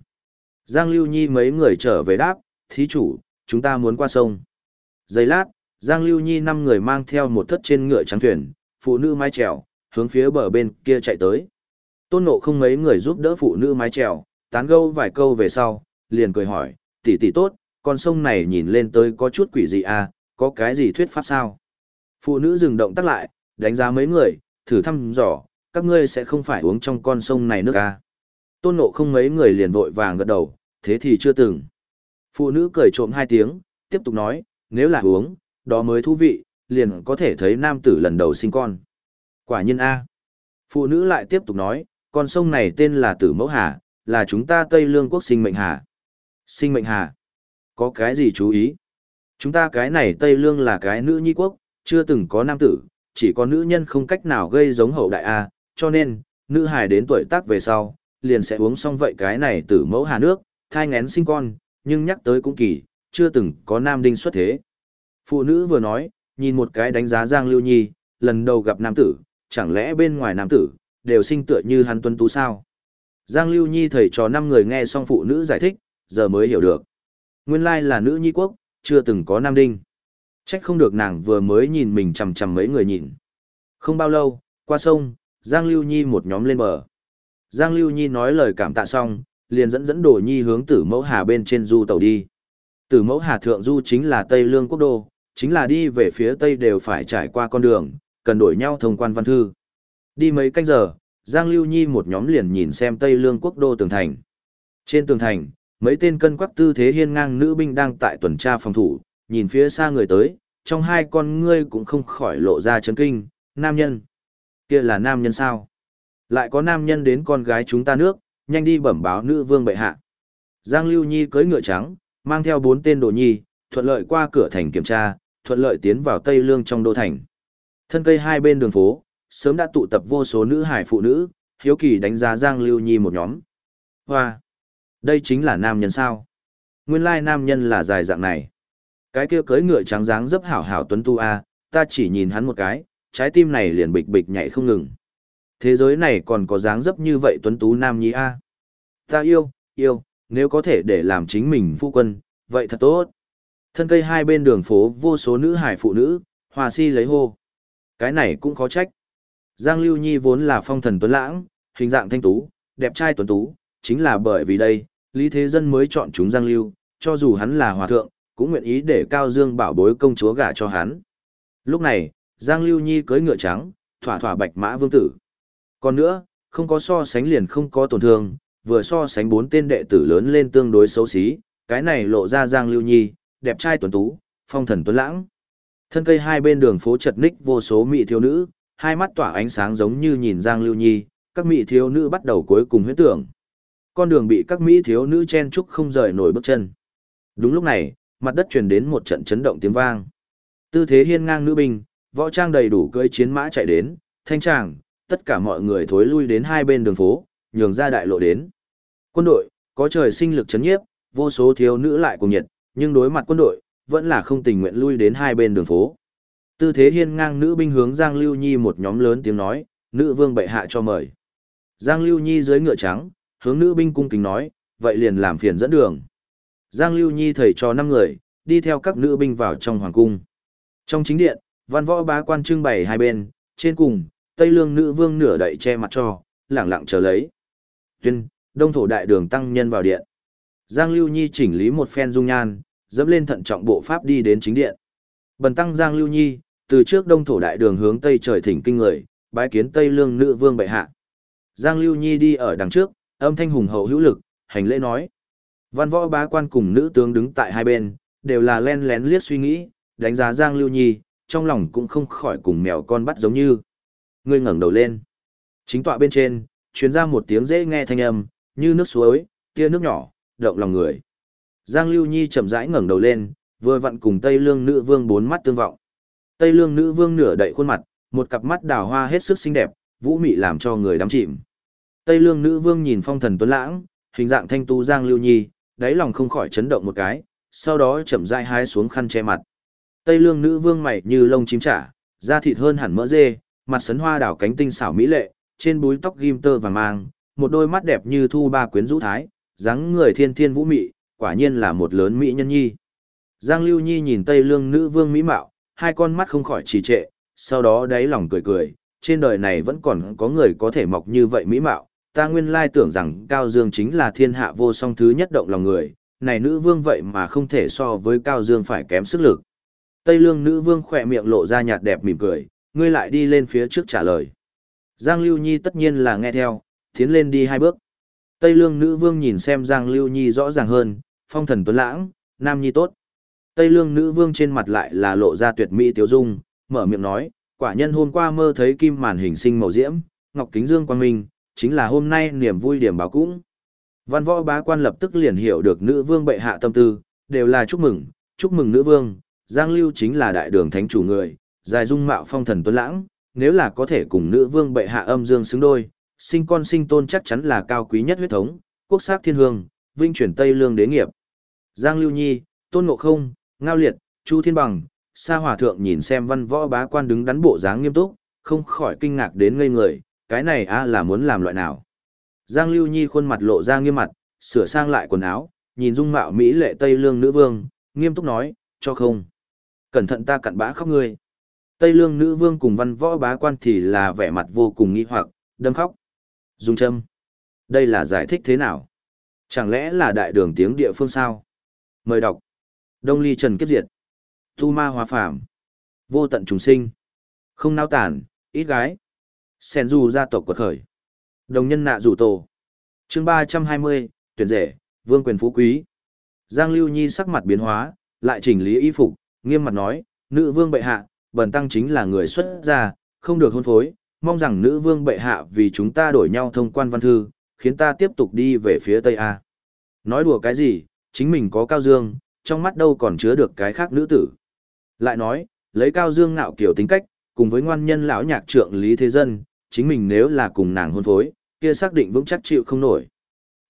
Giang Lưu Nhi mấy người trở về đáp, thí chủ, chúng ta muốn qua sông. Giây lát, Giang Lưu Nhi năm người mang theo một thất trên ngựa trắng thuyền, phụ nữ mái chèo, hướng phía bờ bên kia chạy tới. Tôn nộ không mấy người giúp đỡ phụ nữ mái chèo, tán gâu vài câu về sau, liền cười hỏi, tỷ tỷ tốt, con sông này nhìn lên tới có chút quỷ gì à, có cái gì thuyết pháp sao? Phụ nữ dừng động tắt lại, đánh giá mấy người, thử thăm dò, các ngươi sẽ không phải uống trong con sông này nước à? Tôn nộ không mấy người liền vội vàng gật đầu, thế thì chưa từng. Phụ nữ cười trộm hai tiếng, tiếp tục nói, nếu là uống, đó mới thú vị, liền có thể thấy nam tử lần đầu sinh con. Quả nhiên A. Phụ nữ lại tiếp tục nói, con sông này tên là Tử Mẫu Hà, là chúng ta Tây Lương quốc sinh mệnh hà. Sinh mệnh hà. Có cái gì chú ý? Chúng ta cái này Tây Lương là cái nữ nhi quốc, chưa từng có nam tử, chỉ có nữ nhân không cách nào gây giống hậu đại A, cho nên, nữ hài đến tuổi tác về sau, liền sẽ uống xong vậy cái này tử mẫu hà nước, thai ngén sinh con, nhưng nhắc tới cũng kỳ, chưa từng có nam đinh xuất thế. Phụ nữ vừa nói, nhìn một cái đánh giá Giang Lưu Nhi, lần đầu gặp nam tử, chẳng lẽ bên ngoài nam tử, đều sinh tựa như hắn tuân tú sao? Giang Lưu Nhi thầy trò năm người nghe xong phụ nữ giải thích, giờ mới hiểu được. Nguyên lai là nữ nhi quốc, chưa từng có nam đinh. Trách không được nàng vừa mới nhìn mình chằm chằm mấy người nhìn. Không bao lâu, qua sông, Giang Lưu Nhi một nhóm lên bờ. Giang Lưu Nhi nói lời cảm tạ xong, liền dẫn dẫn Đồ Nhi hướng Tử Mẫu Hà bên trên du tàu đi. Tử Mẫu Hà thượng du chính là Tây Lương quốc đô, Chính là đi về phía tây đều phải trải qua con đường, cần đổi nhau thông quan văn thư. Đi mấy canh giờ, Giang Lưu Nhi một nhóm liền nhìn xem Tây Lương quốc đô tường thành. Trên tường thành, mấy tên cân quắc tư thế hiên ngang nữ binh đang tại tuần tra phòng thủ, nhìn phía xa người tới, trong hai con ngươi cũng không khỏi lộ ra chấn kinh, nam nhân. kia là nam nhân sao? Lại có nam nhân đến con gái chúng ta nước, nhanh đi bẩm báo nữ vương bệ hạ. Giang Lưu Nhi cưỡi ngựa trắng, mang theo bốn tên đồ nhi, thuận lợi qua cửa thành kiểm tra, thuận lợi tiến vào Tây Lương trong đô thành. Thân cây hai bên đường phố, sớm đã tụ tập vô số nữ hải phụ nữ, hiếu kỳ đánh giá Giang Lưu Nhi một nhóm. Hoa! Đây chính là nam nhân sao? Nguyên lai nam nhân là dài dạng này. Cái kia cưỡi ngựa trắng dáng dấp hảo hảo tuấn tu a, ta chỉ nhìn hắn một cái, trái tim này liền bịch bịch nhảy không ngừng. Thế giới này còn có dáng dấp như vậy tuấn tú nam nhi a. Ta yêu, yêu, nếu có thể để làm chính mình phu quân, vậy thật tốt. Thân cây hai bên đường phố vô số nữ hải phụ nữ, hòa si lấy hô. Cái này cũng khó trách. Giang Lưu Nhi vốn là phong thần tuấn lãng, hình dạng thanh tú, đẹp trai tuấn tú, chính là bởi vì đây, Lý Thế Dân mới chọn chúng Giang Lưu, cho dù hắn là hòa thượng, cũng nguyện ý để Cao Dương bảo bối công chúa gả cho hắn. Lúc này, Giang Lưu Nhi cưỡi ngựa trắng, thỏa thỏa bạch mã vương tử. Còn nữa, không có so sánh liền không có tổn thương, vừa so sánh bốn tên đệ tử lớn lên tương đối xấu xí, cái này lộ ra Giang Lưu Nhi, đẹp trai tuấn tú, phong thần tuấn lãng. Thân cây hai bên đường phố chật ních vô số mỹ thiếu nữ, hai mắt tỏa ánh sáng giống như nhìn Giang Lưu Nhi, các mỹ thiếu nữ bắt đầu cuối cùng huyết tưởng. Con đường bị các mỹ thiếu nữ chen chúc không rời nổi bước chân. Đúng lúc này, mặt đất truyền đến một trận chấn động tiếng vang. Tư thế hiên ngang nữ binh, võ trang đầy đủ cưỡi chiến mã chạy đến, thanh tràng, tất cả mọi người thối lui đến hai bên đường phố, nhường ra đại lộ đến. Quân đội, có trời sinh lực chấn nhiếp, vô số thiếu nữ lại cùng nhiệt, nhưng đối mặt quân đội, vẫn là không tình nguyện lui đến hai bên đường phố. Tư thế hiên ngang nữ binh hướng Giang Lưu Nhi một nhóm lớn tiếng nói, nữ vương bệ hạ cho mời. Giang Lưu Nhi dưới ngựa trắng, hướng nữ binh cung kính nói, vậy liền làm phiền dẫn đường. Giang Lưu Nhi thầy cho năm người, đi theo các nữ binh vào trong hoàng cung. Trong chính điện, văn võ bá quan trưng bày hai bên, trên cùng, Tây Lương nữ vương nửa đậy che mặt cho, lẳng lặng chờ lấy. Tuyên, đông thổ đại đường tăng nhân vào điện. Giang Lưu Nhi chỉnh lý một phen dung nhan, dẫm lên thận trọng bộ pháp đi đến chính điện. Bần tăng Giang Lưu Nhi, từ trước đông thổ đại đường hướng tây trời thỉnh kinh người, bái kiến Tây Lương nữ vương bệ hạ. Giang Lưu Nhi đi ở đằng trước, âm thanh hùng hậu hữu lực, hành lễ nói. Văn võ bá quan cùng nữ tướng đứng tại hai bên, đều là len lén liếc suy nghĩ, đánh giá Giang Lưu Nhi, trong lòng cũng không khỏi cùng mèo con bắt giống như. Ngươi ngẩng đầu lên. Chính tọa bên trên, truyền ra một tiếng dễ nghe thanh âm, như nước suối, tia nước nhỏ, động lòng người. Giang Lưu Nhi chậm rãi ngẩng đầu lên, vừa vặn cùng Tây Lương nữ vương bốn mắt tương vọng. Tây Lương nữ vương nửa đậy khuôn mặt, một cặp mắt đào hoa hết sức xinh đẹp, vũ mị làm cho người đắm chìm. Tây Lương nữ vương nhìn phong thần tuấn lãng, hình dạng thanh tú Giang Lưu Nhi, đáy lòng không khỏi chấn động một cái, sau đó chậm rãi hái xuống khăn che mặt. Tây Lương nữ vương mày như lông chim trả, da thịt hơn hẳn mỡ dê, mặt sấn hoa đảo cánh tinh xảo mỹ lệ, trên búi tóc ghim tơ vàng mang, một đôi mắt đẹp như thu ba quyến rũ thái, dáng người thiên thiên vũ mị, quả nhiên là một lớn mỹ nhân nhi. Giang Lưu Nhi nhìn Tây Lương nữ vương mỹ mạo, hai con mắt không khỏi trì trệ, sau đó đáy lòng cười cười, trên đời này vẫn còn có người có thể mọc như vậy mỹ mạo, ta nguyên lai tưởng rằng Cao Dương chính là thiên hạ vô song thứ nhất động lòng người, này nữ vương vậy mà không thể so với Cao Dương phải kém sức lực. Tây Lương nữ vương khỏe miệng lộ ra nhạt đẹp mỉm cười, ngươi lại đi lên phía trước trả lời. Giang Lưu Nhi tất nhiên là nghe theo, tiến lên đi hai bước. Tây Lương nữ vương nhìn xem Giang Lưu Nhi rõ ràng hơn, phong thần tuấn lãng, nam nhi tốt. Tây Lương nữ vương trên mặt lại là lộ ra tuyệt mỹ tiếu dung, mở miệng nói, quả nhân hôm qua mơ thấy kim màn hình sinh màu diễm, ngọc kính dương quang minh, chính là hôm nay niềm vui điểm báo cũng. Văn võ bá quan lập tức liền hiểu được nữ vương bệ hạ tâm tư, đều là chúc mừng, chúc mừng nữ vương, Giang Lưu chính là đại đường thánh chủ người, dài dung mạo phong thần tuấn lãng, nếu là có thể cùng nữ vương bệ hạ âm dương xứng đôi, sinh con sinh tôn chắc chắn là cao quý nhất huyết thống, quốc sắc thiên hương, vinh chuyển Tây Lương đế nghiệp. Giang Lưu Nhi, Tôn Ngộ Không, Ngao Liệt, Chu Thiên Bằng, Sa Hòa Thượng nhìn xem văn võ bá quan đứng đắn bộ dáng nghiêm túc, không khỏi kinh ngạc đến ngây người, cái này a là muốn làm loại nào. Giang Lưu Nhi khuôn mặt lộ ra nghiêm mặt, sửa sang lại quần áo, nhìn dung mạo Mỹ lệ Tây Lương nữ vương, nghiêm túc nói, cho không. Cẩn thận ta cặn bã khóc ngươi. Tây Lương nữ vương cùng văn võ bá quan thì là vẻ mặt vô cùng nghi hoặc, đâm khóc. Dung châm. Đây là giải thích thế nào? Chẳng lẽ là đại đường tiếng địa phương sao? Mời đọc. Đông ly trần kiếp diệt. Tu ma hóa phàm. Vô tận trùng sinh. Không nao tản, ít gái. Sen dù gia tộc quật khởi. Đồng nhân nạ rủ tổ. chương ba trăm hai mươi tuyển rể, vương quyền phú quý. Giang Lưu Nhi sắc mặt biến hóa, lại chỉnh lý y phục, nghiêm mặt nói, nữ vương bệ hạ, bần tăng chính là người xuất gia, không được hôn phối, mong rằng nữ vương bệ hạ vì chúng ta đổi nhau thông quan văn thư, khiến ta tiếp tục đi về phía Tây A. Nói đùa cái gì, chính mình có cao dương, trong mắt đâu còn chứa được cái khác nữ tử. Lại nói, lấy cao dương ngạo kiểu tính cách, cùng với ngoan nhân lão nhạc trượng Lý Thế Dân, chính mình nếu là cùng nàng hôn phối, kia xác định vững chắc chịu không nổi.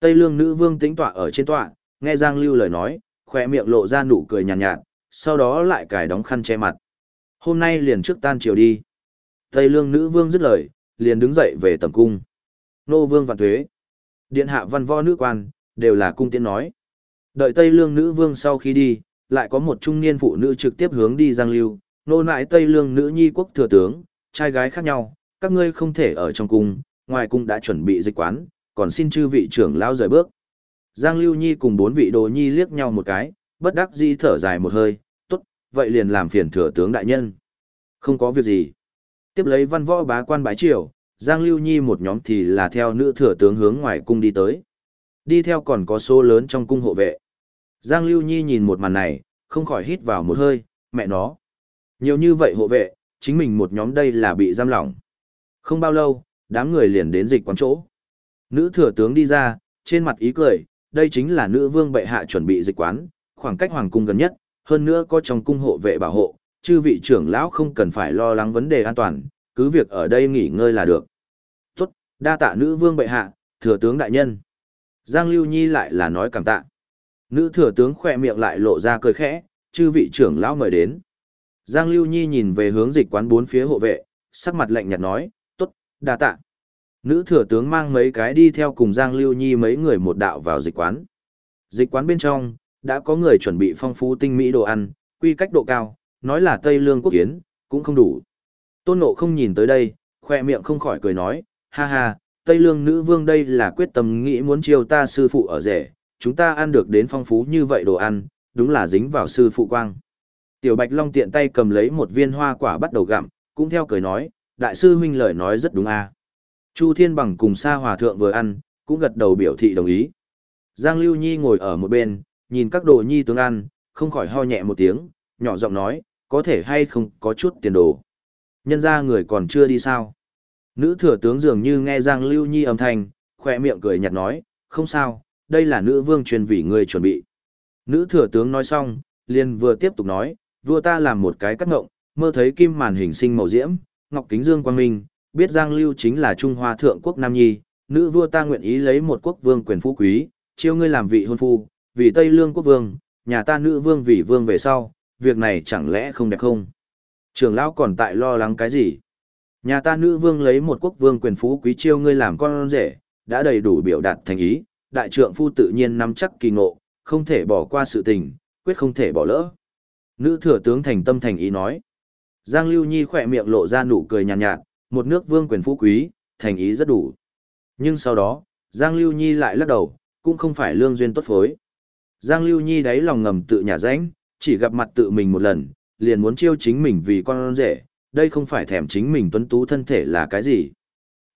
Tây lương nữ vương tính tọa ở trên tọa, nghe Giang Lưu lời nói, khỏe miệng lộ ra nụ cười nhàn nhạt, nhạt, sau đó lại cài đóng khăn che mặt. Hôm nay liền trước tan chiều đi. Tây lương nữ vương dứt lời, liền đứng dậy về tầm cung. Nô vương vạn thuế. Điện hạ văn võ nữ quan, đều là cung tiến nói. Đợi Tây lương nữ vương sau khi đi, lại có một trung niên phụ nữ trực tiếp hướng đi Giang Lưu, nô nại Tây lương nữ nhi quốc thừa tướng, trai gái khác nhau, các ngươi không thể ở trong cung, ngoài cung đã chuẩn bị dịch quán, còn xin chư vị trưởng lao rời bước. Giang Lưu Nhi cùng bốn vị đồ nhi liếc nhau một cái, bất đắc dĩ thở dài một hơi, tốt, vậy liền làm phiền thừa tướng đại nhân. Không có việc gì. Tiếp lấy văn võ bá quan bái triều, Giang Lưu Nhi một nhóm thì là theo nữ thừa tướng hướng ngoài cung đi tới. Đi theo còn có số lớn trong cung hộ vệ. Giang Lưu Nhi nhìn một màn này, không khỏi hít vào một hơi, mẹ nó. Nhiều như vậy hộ vệ, chính mình một nhóm đây là bị giam lỏng. Không bao lâu, đám người liền đến dịch quán chỗ. Nữ thừa tướng đi ra, trên mặt ý cười, đây chính là nữ vương bệ hạ chuẩn bị dịch quán, khoảng cách hoàng cung gần nhất, hơn nữa có trong cung hộ vệ bảo hộ, chư vị trưởng lão không cần phải lo lắng vấn đề an toàn, cứ việc ở đây nghỉ ngơi là được. Tốt, đa tạ nữ vương bệ hạ, thừa tướng đại nhân. Giang Lưu Nhi lại là nói cảm tạ. Nữ thừa tướng khỏe miệng lại lộ ra cười khẽ, chư vị trưởng lão mời đến. Giang Lưu Nhi nhìn về hướng dịch quán bốn phía hộ vệ, sắc mặt lạnh nhạt nói, đa tạ. Nữ thừa tướng mang mấy cái đi theo cùng Giang Lưu Nhi mấy người một đạo vào dịch quán. Dịch quán bên trong, đã có người chuẩn bị phong phú tinh mỹ đồ ăn, quy cách độ cao, nói là Tây Lương quốc kiến, cũng không đủ. Tôn Ngộ không nhìn tới đây, khoe miệng không khỏi cười nói, ha ha, Tây Lương nữ vương đây là quyết tâm nghĩ muốn chiêu ta sư phụ ở rể, chúng ta ăn được đến phong phú như vậy đồ ăn, đúng là dính vào sư phụ quang. Tiểu Bạch Long tiện tay cầm lấy một viên hoa quả bắt đầu gặm, cũng theo cười nói, đại sư huynh lời nói rất đúng a. Chu Thiên Bằng cùng Sa Hòa Thượng vừa ăn, cũng gật đầu biểu thị đồng ý. Giang Lưu Nhi ngồi ở một bên, nhìn các đồ nhi tướng ăn, không khỏi ho nhẹ một tiếng, nhỏ giọng nói, có thể hay không có chút tiền đồ. Nhân ra người còn chưa đi sao. Nữ thừa tướng dường như nghe Giang Lưu Nhi âm thanh, khoe miệng cười nhạt nói, không sao, đây là nữ vương truyền vì người chuẩn bị. Nữ thừa tướng nói xong, liền vừa tiếp tục nói, vua ta làm một cái cắt ngộng, mơ thấy kim màn hình sinh màu diễm, ngọc kính dương quang minh, biết Giang Lưu chính là Trung Hoa thượng quốc Nam Nhi, nữ vua ta nguyện ý lấy một quốc vương quyền phú quý, chiêu ngươi làm vị hôn phu, vì Tây Lương quốc vương, nhà ta nữ vương vì vương về sau, việc này chẳng lẽ không đẹp không? Trường lão còn tại lo lắng cái gì? Nhà ta nữ vương lấy một quốc vương quyền phú quý chiêu ngươi làm con rể, đã đầy đủ biểu đạt thành ý, đại trượng phu tự nhiên nắm chắc kỳ ngộ, không thể bỏ qua sự tình, quyết không thể bỏ lỡ. Nữ thừa tướng thành tâm thành ý nói. Giang Lưu Nhi khỏe miệng lộ ra nụ cười nhàn nhạt, nhạt, một nước vương quyền phú quý, thành ý rất đủ. Nhưng sau đó, Giang Lưu Nhi lại lắc đầu, cũng không phải lương duyên tốt phối. Giang Lưu Nhi đáy lòng ngầm tự nhả ránh, chỉ gặp mặt tự mình một lần, liền muốn chiêu chính mình vì con rể, đây không phải thèm chính mình tuấn tú thân thể là cái gì.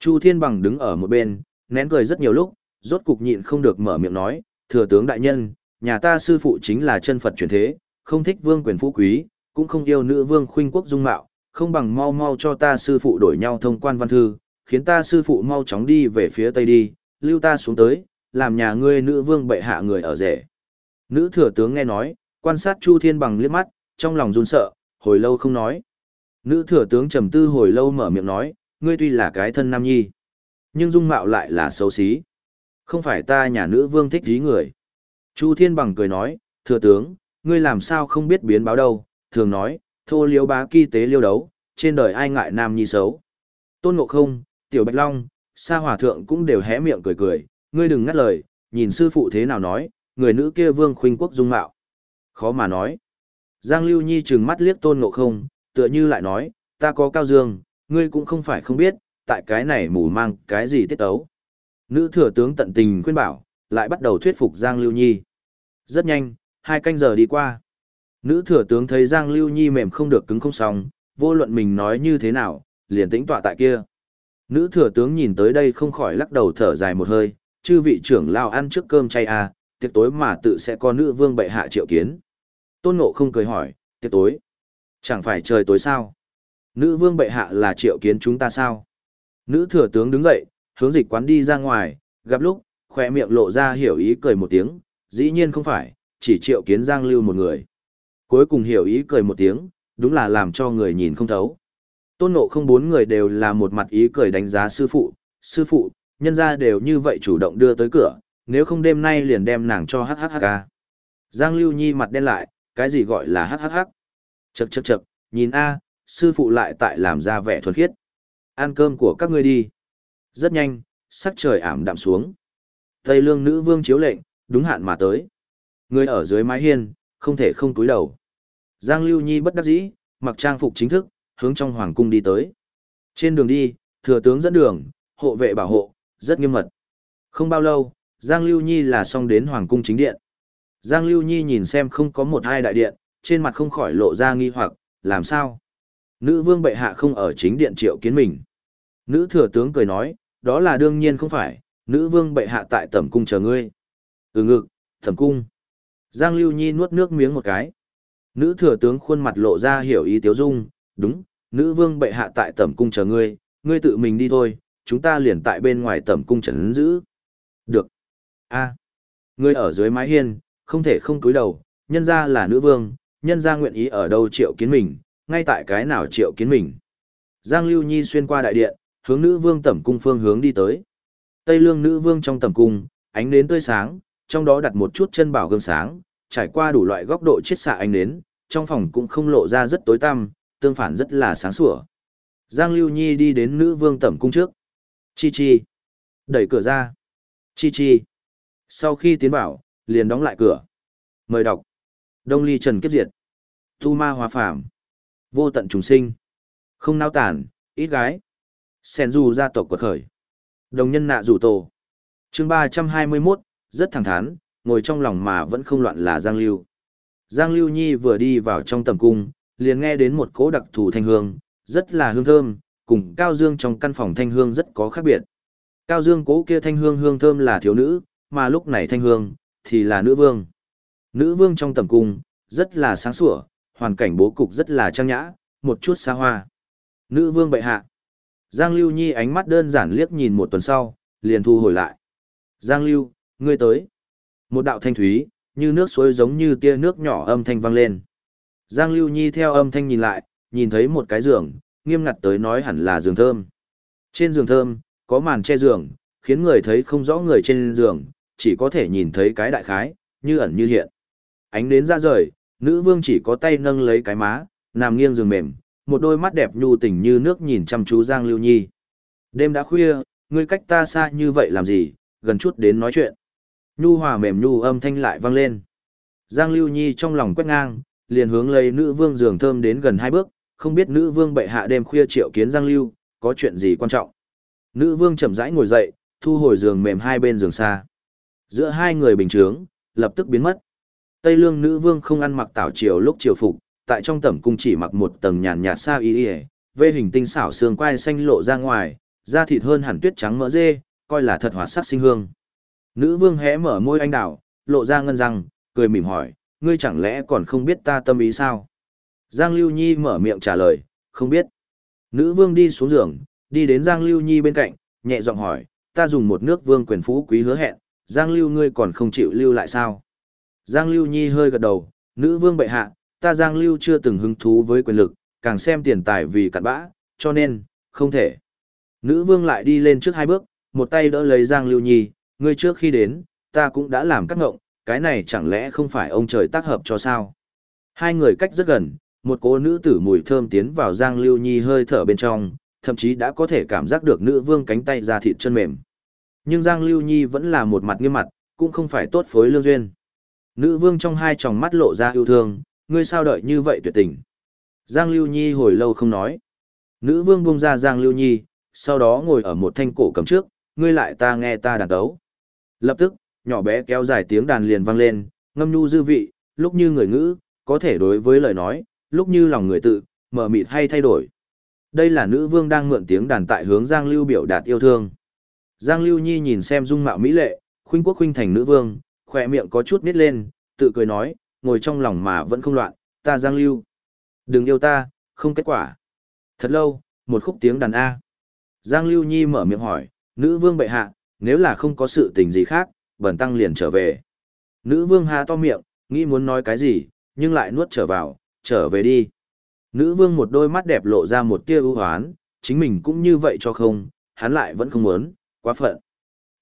Chu Thiên Bằng đứng ở một bên, nén cười rất nhiều lúc, rốt cục nhịn không được mở miệng nói, thừa tướng đại nhân, nhà ta sư phụ chính là chân Phật truyền thế, không thích vương quyền phú quý, cũng không yêu nữ vương khuynh quốc dung mạo, không bằng mau mau cho ta sư phụ đổi nhau thông quan văn thư, khiến ta sư phụ mau chóng đi về phía tây đi, lưu ta xuống tới, làm nhà ngươi nữ vương bệ hạ người ở rể. Nữ thừa tướng nghe nói, quan sát Chu Thiên bằng liếc mắt, trong lòng run sợ, hồi lâu không nói. Nữ thừa tướng trầm tư hồi lâu mở miệng nói, ngươi tuy là cái thân nam nhi, nhưng dung mạo lại là xấu xí. Không phải ta nhà nữ vương thích dí người. Chu Thiên bằng cười nói, thừa tướng, ngươi làm sao không biết biến báo đâu, thường nói, thô liếu bá kỳ tế liêu đấu, trên đời ai ngại nam nhi xấu. Tôn Ngộ Không, Tiểu Bạch Long, Sa Hòa Thượng cũng đều hé miệng cười cười, ngươi đừng ngắt lời, nhìn sư phụ thế nào nói, người nữ kia vương khuynh quốc dung mạo. Khó mà nói. Giang Lưu Nhi trừng mắt liếc Tôn Ngộ Không, tựa như lại nói, ta có cao dương, ngươi cũng không phải không biết, tại cái này mù mang cái gì tiết tấu. Nữ thừa tướng tận tình khuyên bảo, lại bắt đầu thuyết phục Giang Lưu Nhi. Rất nhanh, hai canh giờ đi qua. Nữ thừa tướng thấy Giang Lưu Nhi mềm không được cứng không xong, vô luận mình nói như thế nào, liền tĩnh tọa tại kia. Nữ thừa tướng nhìn tới đây không khỏi lắc đầu thở dài một hơi, chư vị trưởng lao ăn trước cơm chay à, tiệc tối mà tự sẽ có nữ vương bệ hạ triệu kiến. Tôn Ngộ không cười hỏi, tiệc tối? Chẳng phải trời tối sao? Nữ vương bệ hạ là triệu kiến chúng ta sao? Nữ thừa tướng đứng dậy, hướng dịch quán đi ra ngoài, gặp lúc, khỏe miệng lộ ra hiểu ý cười một tiếng, dĩ nhiên không phải, chỉ triệu kiến Giang Lưu một người. Cuối cùng hiểu ý cười một tiếng, đúng là làm cho người nhìn không thấu. Tôn Ngộ không bốn người đều là một mặt ý cười đánh giá sư phụ, sư phụ, nhân ra đều như vậy chủ động đưa tới cửa, nếu không đêm nay liền đem nàng cho hhhk. Giang Lưu Nhi mặt đen lại, cái gì gọi là hhh. Chậc chậc chậc, nhìn a, sư phụ lại tại làm ra vẻ thuần khiết. Ăn cơm của các ngươi đi. Rất nhanh, sắc trời ảm đạm xuống. Tây lương nữ vương chiếu lệnh, đúng hạn mà tới. Người ở dưới mái hiên, không thể không túi đầu. Giang Lưu Nhi bất đắc dĩ, mặc trang phục chính thức, hướng trong hoàng cung đi tới. Trên đường đi, thừa tướng dẫn đường, hộ vệ bảo hộ, rất nghiêm mật. Không bao lâu, Giang Lưu Nhi là xong đến hoàng cung chính điện. Giang Lưu Nhi nhìn xem không có một hai đại điện, trên mặt không khỏi lộ ra nghi hoặc, làm sao? Nữ vương bệ hạ không ở chính điện triệu kiến mình. Nữ thừa tướng cười nói, đó là đương nhiên không phải, nữ vương bệ hạ tại tẩm cung chờ ngươi. Ừ ngực, tẩm cung. Giang Lưu Nhi nuốt nước miếng một cái. Nữ thừa tướng khuôn mặt lộ ra hiểu ý tiếu dung, đúng, nữ vương bệ hạ tại tẩm cung chờ ngươi, ngươi tự mình đi thôi, chúng ta liền tại bên ngoài tẩm cung trấn giữ. Được. a ngươi ở dưới mái hiên, không thể không cúi đầu, nhân ra là nữ vương, nhân ra nguyện ý ở đâu triệu kiến mình, ngay tại cái nào triệu kiến mình. Giang Lưu Nhi xuyên qua đại điện, hướng nữ vương tẩm cung phương hướng đi tới. Tây lương nữ vương trong tẩm cung, ánh đến tươi sáng, trong đó đặt một chút chân bảo gương sáng, trải qua đủ loại góc độ chiết xạ ánh nến, trong phòng cũng không lộ ra rất tối tăm, tương phản rất là sáng sủa. Giang Lưu Nhi đi đến nữ vương tẩm cung trước. Chi chi. Đẩy cửa ra. Chi chi. Sau khi tiến vào, liền đóng lại cửa. Mời đọc. Đông ly trần kiếp diệt. Tu ma hòa phàm. Vô tận trùng sinh. Không nao tản, ít gái. Sen dù gia tộc quật khởi. Đồng nhân nạ rủ tổ. chương ba trăm hai mươi 321, rất thẳng thắn, ngồi trong lòng mà vẫn không loạn là Giang Lưu. Giang Lưu Nhi vừa đi vào trong tầm cung, liền nghe đến một cỗ đặc thù thanh hương, rất là hương thơm, cùng Cao Dương trong căn phòng thanh hương rất có khác biệt. Cao Dương cố kia thanh hương hương thơm là thiếu nữ, mà lúc này thanh hương, thì là nữ vương. Nữ vương trong tầm cung, rất là sáng sủa, hoàn cảnh bố cục rất là trang nhã, một chút xa hoa. Nữ vương bệ hạ. Giang Lưu Nhi ánh mắt đơn giản liếc nhìn một tuần sau, liền thu hồi lại. Giang Lưu, ngươi tới. Một đạo thanh thúy, như nước suối giống như tia nước nhỏ âm thanh vang lên. Giang Lưu Nhi theo âm thanh nhìn lại, nhìn thấy một cái giường, nghiêm ngặt tới nói hẳn là giường thơm. Trên giường thơm, có màn che giường, khiến người thấy không rõ người trên giường, chỉ có thể nhìn thấy cái đại khái, như ẩn như hiện. Ánh đến ra rời, nữ vương chỉ có tay nâng lấy cái má, nằm nghiêng giường mềm, một đôi mắt đẹp nhu tình như nước nhìn chăm chú Giang Lưu Nhi. Đêm đã khuya, ngươi cách ta xa như vậy làm gì, gần chút đến nói chuyện. Nhu hòa mềm nhu âm thanh lại vang lên. Giang Lưu Nhi trong lòng quét ngang, liền hướng lấy nữ vương giường thơm đến gần hai bước, không biết nữ vương bệ hạ đêm khuya triệu kiến Giang Lưu, có chuyện gì quan trọng. Nữ vương chậm rãi ngồi dậy, thu hồi giường mềm hai bên giường xa. Giữa hai người bình trướng, lập tức biến mất. Tây lương nữ vương không ăn mặc tảo triều lúc triều phục, tại trong tẩm cung chỉ mặc một tầng nhàn nhạt sa y y, vê hình tinh xảo xương quai xanh lộ ra ngoài, da thịt hơn hẳn tuyết trắng mỡ dê, coi là thật hoạt sắc sinh hương. Nữ vương hé mở môi anh đào, lộ ra ngân răng, cười mỉm hỏi, ngươi chẳng lẽ còn không biết ta tâm ý sao? Giang Lưu Nhi mở miệng trả lời, không biết. Nữ vương đi xuống giường, đi đến Giang Lưu Nhi bên cạnh, nhẹ giọng hỏi, ta dùng một nước vương quyền phú quý hứa hẹn, Giang Lưu ngươi còn không chịu lưu lại sao? Giang Lưu Nhi hơi gật đầu, nữ vương bệ hạ, ta Giang Lưu chưa từng hứng thú với quyền lực, càng xem tiền tài vì cặn bã, cho nên, không thể. Nữ vương lại đi lên trước hai bước, một tay đỡ lấy Giang Lưu Nhi, ngươi trước khi đến, ta cũng đã làm các ngộng, cái này chẳng lẽ không phải ông trời tác hợp cho sao? Hai người cách rất gần, một cô nữ tử mùi thơm tiến vào Giang Lưu Nhi hơi thở bên trong, thậm chí đã có thể cảm giác được nữ vương cánh tay ra thịt chân mềm. Nhưng Giang Lưu Nhi vẫn là một mặt nghiêm mặt, cũng không phải tốt phối lương duyên. Nữ vương trong hai tròng mắt lộ ra yêu thương, ngươi sao đợi như vậy tuyệt tình. Giang Lưu Nhi hồi lâu không nói. Nữ vương buông ra Giang Lưu Nhi, sau đó ngồi ở một thanh cổ cầm trước, ngươi lại ta nghe ta đàn tấu. Lập tức, nhỏ bé kéo dài tiếng đàn liền vang lên, ngâm nhu dư vị, lúc như người ngữ, có thể đối với lời nói, lúc như lòng người tự, mở mịt hay thay đổi. Đây là nữ vương đang mượn tiếng đàn tại hướng Giang Lưu biểu đạt yêu thương. Giang Lưu Nhi nhìn xem dung mạo mỹ lệ, khuynh quốc khuynh thành nữ vương, khỏe miệng có chút nít lên, tự cười nói, ngồi trong lòng mà vẫn không loạn, ta Giang Lưu. Đừng yêu ta, không kết quả. Thật lâu, một khúc tiếng đàn A. Giang Lưu Nhi mở miệng hỏi, nữ vương bệ hạ, nếu là không có sự tình gì khác, bẩn tăng liền trở về. Nữ vương há to miệng, nghĩ muốn nói cái gì, nhưng lại nuốt trở vào, trở về đi. Nữ vương một đôi mắt đẹp lộ ra một tia ưu hoán, chính mình cũng như vậy cho không, hắn lại vẫn không muốn, quá phận.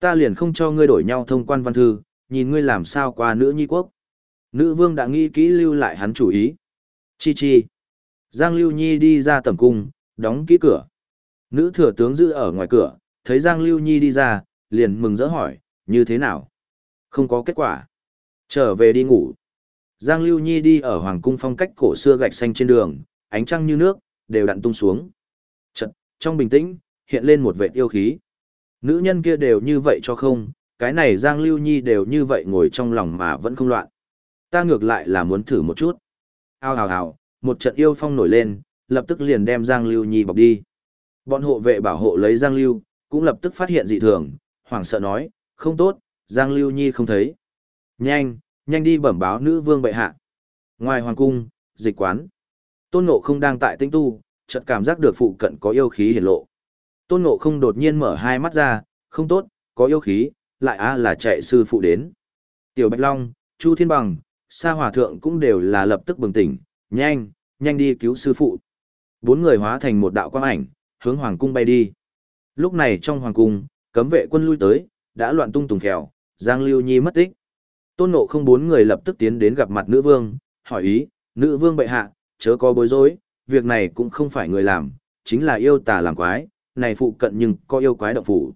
Ta liền không cho ngươi đổi nhau thông quan văn thư, nhìn ngươi làm sao qua nữ nhi quốc. Nữ vương đã nghĩ kỹ lưu lại hắn chủ ý. Chi chi. Giang Lưu Nhi đi ra tầm cung, đóng kỹ cửa. Nữ thừa tướng giữ ở ngoài cửa, thấy Giang Lưu Nhi đi ra, liền mừng rỡ hỏi, như thế nào? Không có kết quả. Trở về đi ngủ. Giang Lưu Nhi đi ở hoàng cung phong cách cổ xưa gạch xanh trên đường, ánh trăng như nước, đều đặn tung xuống. Chật, trong bình tĩnh, hiện lên một vệ yêu khí. Nữ nhân kia đều như vậy cho không, cái này Giang Lưu Nhi đều như vậy ngồi trong lòng mà vẫn không loạn. Ta ngược lại là muốn thử một chút. Ao hào hào, một trận yêu phong nổi lên, lập tức liền đem Giang Lưu Nhi bọc đi. Bọn hộ vệ bảo hộ lấy Giang Lưu, cũng lập tức phát hiện dị thường, hoảng sợ nói, không tốt, Giang Lưu Nhi không thấy. Nhanh, nhanh đi bẩm báo nữ vương bệ hạ. Ngoài hoàng cung, dịch quán. Tôn Ngộ không đang tại tinh tu, chợt cảm giác được phụ cận có yêu khí hiển lộ. Tôn Ngộ không đột nhiên mở hai mắt ra, không tốt, có yêu khí, lại á là chạy sư phụ đến. Tiểu Bạch Long, Chu Thiên Bằng, Sa Hòa Thượng cũng đều là lập tức bừng tỉnh, nhanh, nhanh đi cứu sư phụ. Bốn người hóa thành một đạo quang ảnh, hướng hoàng cung bay đi. Lúc này trong hoàng cung, cấm vệ quân lui tới, đã loạn tung tùng phèo, Giang Lưu Nhi mất tích. Tôn Ngộ không bốn người lập tức tiến đến gặp mặt nữ vương, hỏi ý, nữ vương bệ hạ, chớ có bối rối, việc này cũng không phải người làm, chính là yêu tà làm quái, này phụ cận nhưng có yêu quái động phủ.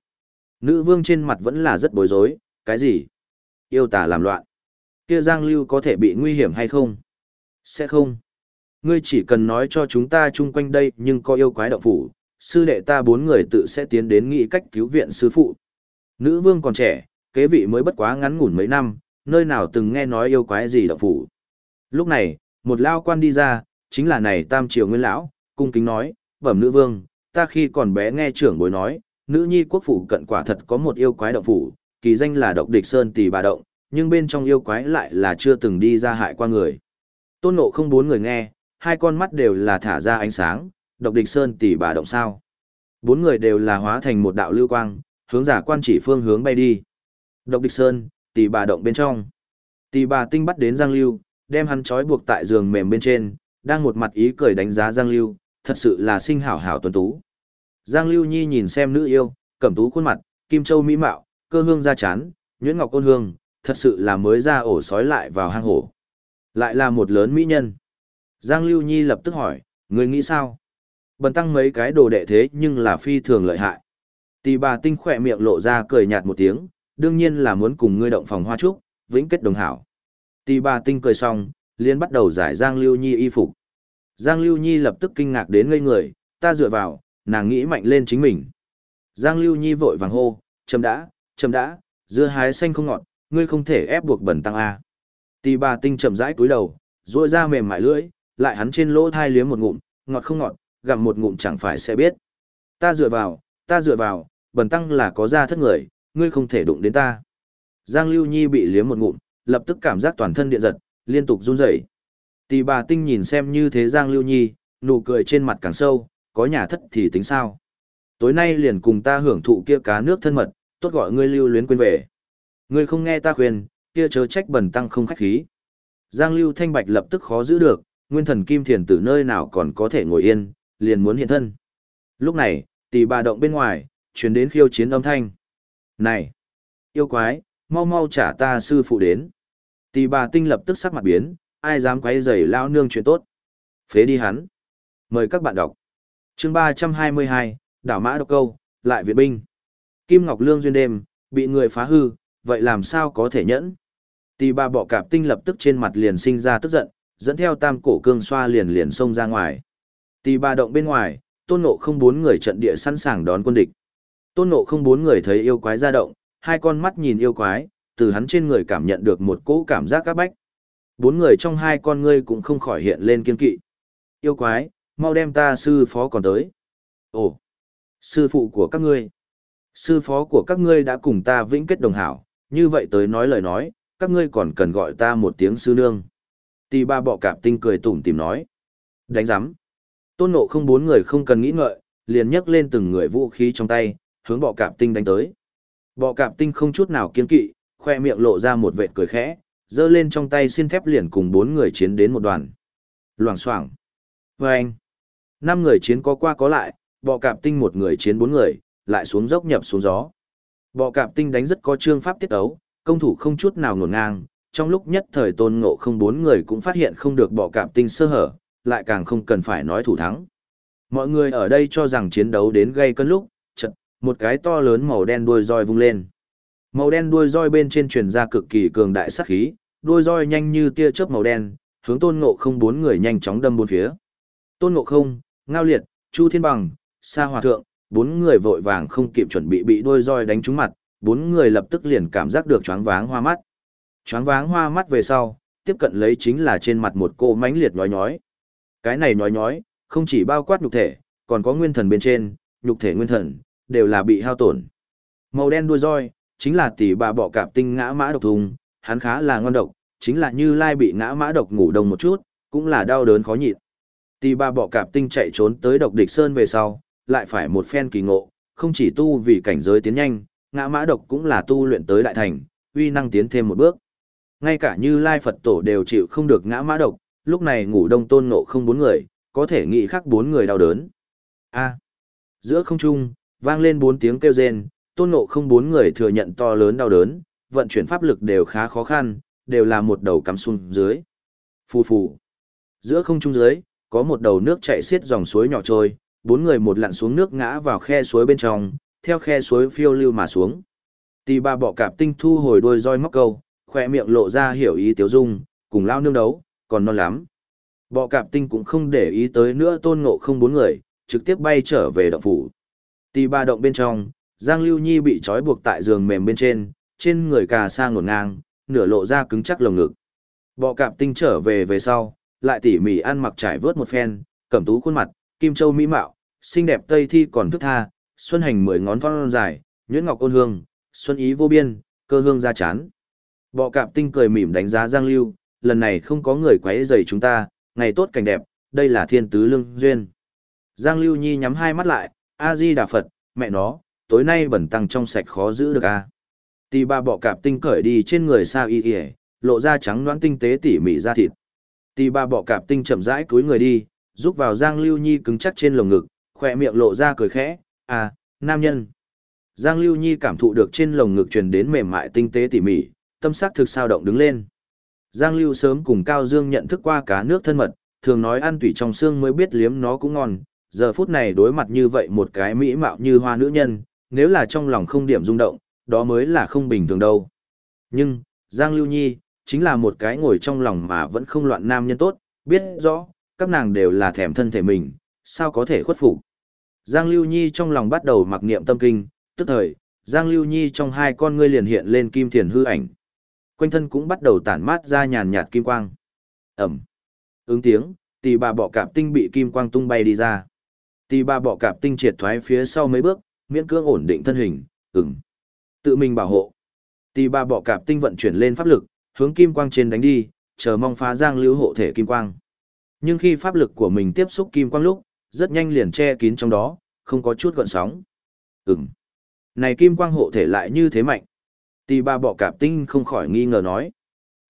Nữ vương trên mặt vẫn là rất bối rối, cái gì? Yêu tà làm loạn. Kia Giang Lưu có thể bị nguy hiểm hay không? Sẽ không. Ngươi chỉ cần nói cho chúng ta chung quanh đây nhưng có yêu quái động phủ, sư đệ ta bốn người tự sẽ tiến đến nghĩ cách cứu viện sư phụ. Nữ vương còn trẻ, kế vị mới bất quá ngắn ngủn mấy năm, nơi nào từng nghe nói yêu quái gì động phủ. Lúc này, một lao quan đi ra, chính là này tam triều nguyên lão, cung kính nói, bẩm nữ vương, ta khi còn bé nghe trưởng bối nói, nữ nhi quốc phủ cận quả thật có một yêu quái động phủ, kỳ danh là độc địch sơn tỷ bà động, nhưng bên trong yêu quái lại là chưa từng đi ra hại qua người. Tôn nộ không bốn người nghe, hai con mắt đều là thả ra ánh sáng, độc địch sơn tỷ bà động sao. Bốn người đều là hóa thành một đạo lưu quang, hướng giả quan chỉ phương hướng bay đi. Độc địch sơn, tỷ bà động bên trong. Tỷ bà tinh bắt đến Giang Lưu, đem hắn trói buộc tại giường mềm bên trên, đang một mặt ý cười đánh giá Giang Lưu, thật sự là sinh hảo hảo tuấn tú. Giang Lưu Nhi nhìn xem nữ yêu, cẩm tú khuôn mặt, kim châu mỹ mạo, cơ hương da chán, nhuyễn ngọc ôn hương, thật sự là mới ra ổ sói lại vào hang hổ. Lại là một lớn mỹ nhân. Giang Lưu Nhi lập tức hỏi, người nghĩ sao? Bần tăng mấy cái đồ đệ thế nhưng là phi thường lợi hại. Tỷ bà tinh khỏe miệng lộ ra cười nhạt một tiếng, đương nhiên là muốn cùng ngươi động phòng hoa trúc, vĩnh kết đồng hảo. Tỷ bà tinh cười xong, liền bắt đầu giải Giang Lưu Nhi y phục. Giang Lưu Nhi lập tức kinh ngạc đến ngây người, ta dựa vào, nàng nghĩ mạnh lên chính mình. Giang Lưu Nhi vội vàng hô, chấm đã, chấm đã, dưa hái xanh không ngọt, ngươi không thể ép buộc bẩn tăng A. Tỷ bà tinh chậm rãi cúi đầu, ruôi ra mềm mại lưỡi, lại hắn trên lỗ thai liếm một ngụm, ngọt không ngọt, gặm một ngụm chẳng phải sẽ biết. Ta dựa vào, ta dựa vào, bần tăng là có da thất người, ngươi không thể đụng đến ta. Giang Lưu Nhi bị liếm một ngụm, lập tức cảm giác toàn thân điện giật, liên tục run rẩy. Tỷ bà tinh nhìn xem như thế Giang Lưu Nhi, nụ cười trên mặt càng sâu, có nhà thất thì tính sao. Tối nay liền cùng ta hưởng thụ kia cá nước thân mật, tốt gọi ngươi lưu luyến quên về. Ngươi không nghe ta khuyên, kia chớ trách bần tăng không khách khí. Giang Lưu Thanh Bạch lập tức khó giữ được, nguyên thần kim thiền từ nơi nào còn có thể ngồi yên, liền muốn hiện thân. Lúc này, tỷ bà động bên ngoài, chuyển đến khiêu chiến âm thanh. Này! Yêu quái, mau mau trả ta sư phụ đến. Tỷ bà tinh lập tức sắc mặt biến, ai dám quấy rầy lao nương chuyện tốt. Phế đi hắn. Mời các bạn đọc. chương 322, đảo mã độc câu, lại việt binh. Kim Ngọc Lương duyên đêm, bị người phá hư, vậy làm sao có thể nhẫn? Tỷ bà bọ cạp tinh lập tức trên mặt liền sinh ra tức giận, dẫn theo tam cổ cương xoa liền liền xông ra ngoài. Tỷ bà động bên ngoài, tôn ngộ không bốn người trận địa sẵn sàng đón quân địch. Tôn ngộ không bốn người thấy yêu quái ra động, hai con mắt nhìn yêu quái, từ hắn trên người cảm nhận được một cỗ cảm giác các bách. Bốn người trong hai con ngươi cũng không khỏi hiện lên kiên kỵ. Yêu quái, mau đem ta sư phó còn tới. Ồ, sư phụ của các ngươi. Sư phó của các ngươi đã cùng ta vĩnh kết đồng hảo, như vậy tới nói lời nói, các ngươi còn cần gọi ta một tiếng sư nương. Tì ba bọ cạp tinh cười tủm tìm nói. Đánh giắm, Tôn nộ không bốn người không cần nghĩ ngợi, liền nhấc lên từng người vũ khí trong tay, hướng bọ cạp tinh đánh tới. Bọ cạp tinh không chút nào kiên kỵ, khoe miệng lộ ra một vệt cười khẽ, giơ lên trong tay xin thép liền cùng bốn người chiến đến một đoàn. Loảng xoảng. Và anh. Năm người chiến có qua có lại, bọ cạp tinh một người chiến bốn người, lại xuống dốc nhập xuống gió. Bọ cạp tinh đánh rất có trương pháp tiết ấu, công thủ không chút nào ngổn ngang, trong lúc nhất thời tôn ngộ không bốn người cũng phát hiện không được bọ cạp tinh sơ hở, lại càng không cần phải nói thủ thắng. Mọi người ở đây cho rằng chiến đấu đến gây cân lúc, chật, một cái to lớn màu đen đuôi roi vung lên. Màu đen đuôi roi bên trên truyền ra cực kỳ cường đại sát khí, đuôi roi nhanh như tia chớp màu đen, hướng tôn ngộ không bốn người nhanh chóng đâm bốn phía. Tôn ngộ không, ngao liệt, chu thiên bằng, sa hòa thượng, bốn người vội vàng không kịp chuẩn bị bị đuôi roi đánh trúng mặt, bốn người lập tức liền cảm giác được choáng váng hoa mắt. Choáng váng hoa mắt về sau, tiếp cận lấy chính là trên mặt một cô mánh liệt nhói nhói. Cái này nhói nhói, không chỉ bao quát nhục thể, còn có nguyên thần bên trên, nhục thể nguyên thần, đều là bị hao tổn. Màu đen đuôi roi, chính là tỷ bà bọ cạp tinh ngã mã độc thùng, hắn khá là ngon độc, chính là như lai bị ngã mã độc ngủ đông một chút, cũng là đau đớn khó nhịn. Tỷ bà bọ cạp tinh chạy trốn tới độc địch sơn về sau, lại phải một phen kỳ ngộ, không chỉ tu vì cảnh giới tiến nhanh, ngã mã độc cũng là tu luyện tới đại thành, uy năng tiến thêm một bước. Ngay cả như lai Phật tổ đều chịu không được ngã mã độc, lúc này ngủ đông tôn ngộ không bốn người, có thể nghĩ khác bốn người đau đớn. A. Giữa không trung, vang lên bốn tiếng kêu rên, tôn ngộ không bốn người thừa nhận to lớn đau đớn, vận chuyển pháp lực đều khá khó khăn, đều là một đầu cắm xuống dưới. Phù phù. Giữa không trung dưới, có một đầu nước chảy xiết dòng suối nhỏ trôi, bốn người một lặn xuống nước ngã vào khe suối bên trong, theo khe suối phiêu lưu mà xuống. Tì ba bọ cạp tinh thu hồi đôi roi móc câu, khoe miệng lộ ra hiểu ý tiếu dung, cùng lao nương đấu, còn non lắm. Bọ cạp tinh cũng không để ý tới nữa tôn ngộ không bốn người, trực tiếp bay trở về động phủ. Tì ba động bên trong, Giang Lưu Nhi bị trói buộc tại giường mềm bên trên, trên người cà sa ngổn ngang, nửa lộ ra cứng chắc lồng ngực. Bọ cạp tinh trở về về sau, lại tỉ mỉ ăn mặc trải vớt một phen, cẩm tú khuôn mặt, kim châu mỹ mạo, xinh đẹp tây thi còn thức tha, xuân hành mười ngón phong dài, nhuyễn ngọc ôn hương, xuân ý vô biên, cơ hương ra chán. Bọ cạp tinh cười mỉm đánh giá Giang Lưu, lần này không có người quấy rầy chúng ta, ngày tốt cảnh đẹp, đây là thiên tứ lương duyên. Giang Lưu Nhi nhắm hai mắt lại, A-di Đà Phật, mẹ nó, tối nay bẩn tăng trong sạch khó giữ được a. À. Tì ba bọ cạp tinh cởi đi trên người sao y y, lộ ra trắng noãn tinh tế tỉ mỉ da thịt. Tì ba bọ cạp tinh chậm rãi cúi người đi, giúp vào Giang Lưu Nhi cứng chắc trên lồng ngực, khỏe miệng lộ ra cười khẽ, à, nam nhân. Giang Lưu Nhi cảm thụ được trên lồng ngực truyền đến mềm mại tinh tế tỉ mỉ, tâm sắc thực sao động đứng lên. Giang Lưu sớm cùng Cao Dương nhận thức qua cá nước thân mật, thường nói ăn tủy trong xương mới biết liếm nó cũng ngon, giờ phút này đối mặt như vậy một cái mỹ mạo như hoa nữ nhân, nếu là trong lòng không điểm rung động, đó mới là không bình thường đâu. Nhưng, Giang Lưu Nhi, chính là một cái ngồi trong lòng mà vẫn không loạn nam nhân tốt, biết rõ, các nàng đều là thèm thân thể mình, sao có thể khuất phục. Giang Lưu Nhi trong lòng bắt đầu mặc niệm tâm kinh, tức thời, Giang Lưu Nhi trong hai con ngươi liền hiện lên kim thiền hư ảnh. Quanh thân cũng bắt đầu tản mát ra nhàn nhạt kim quang. Ẩm. Ứng tiếng, tỷ bà bọ cạp tinh bị kim quang tung bay đi ra. Tỷ bà bọ cạp tinh triệt thoái phía sau mấy bước, miễn cưỡng ổn định thân hình, ừm. Tự mình bảo hộ. Tỷ bà bọ cạp tinh vận chuyển lên pháp lực, hướng kim quang trên đánh đi, chờ mong phá Giang Lưu hộ thể kim quang. Nhưng khi pháp lực của mình tiếp xúc kim quang lúc, rất nhanh liền che kín trong đó, không có chút gợn sóng. Ừm. Này kim quang hộ thể lại như thế mạnh. Tì ba bọ cạp tinh không khỏi nghi ngờ nói.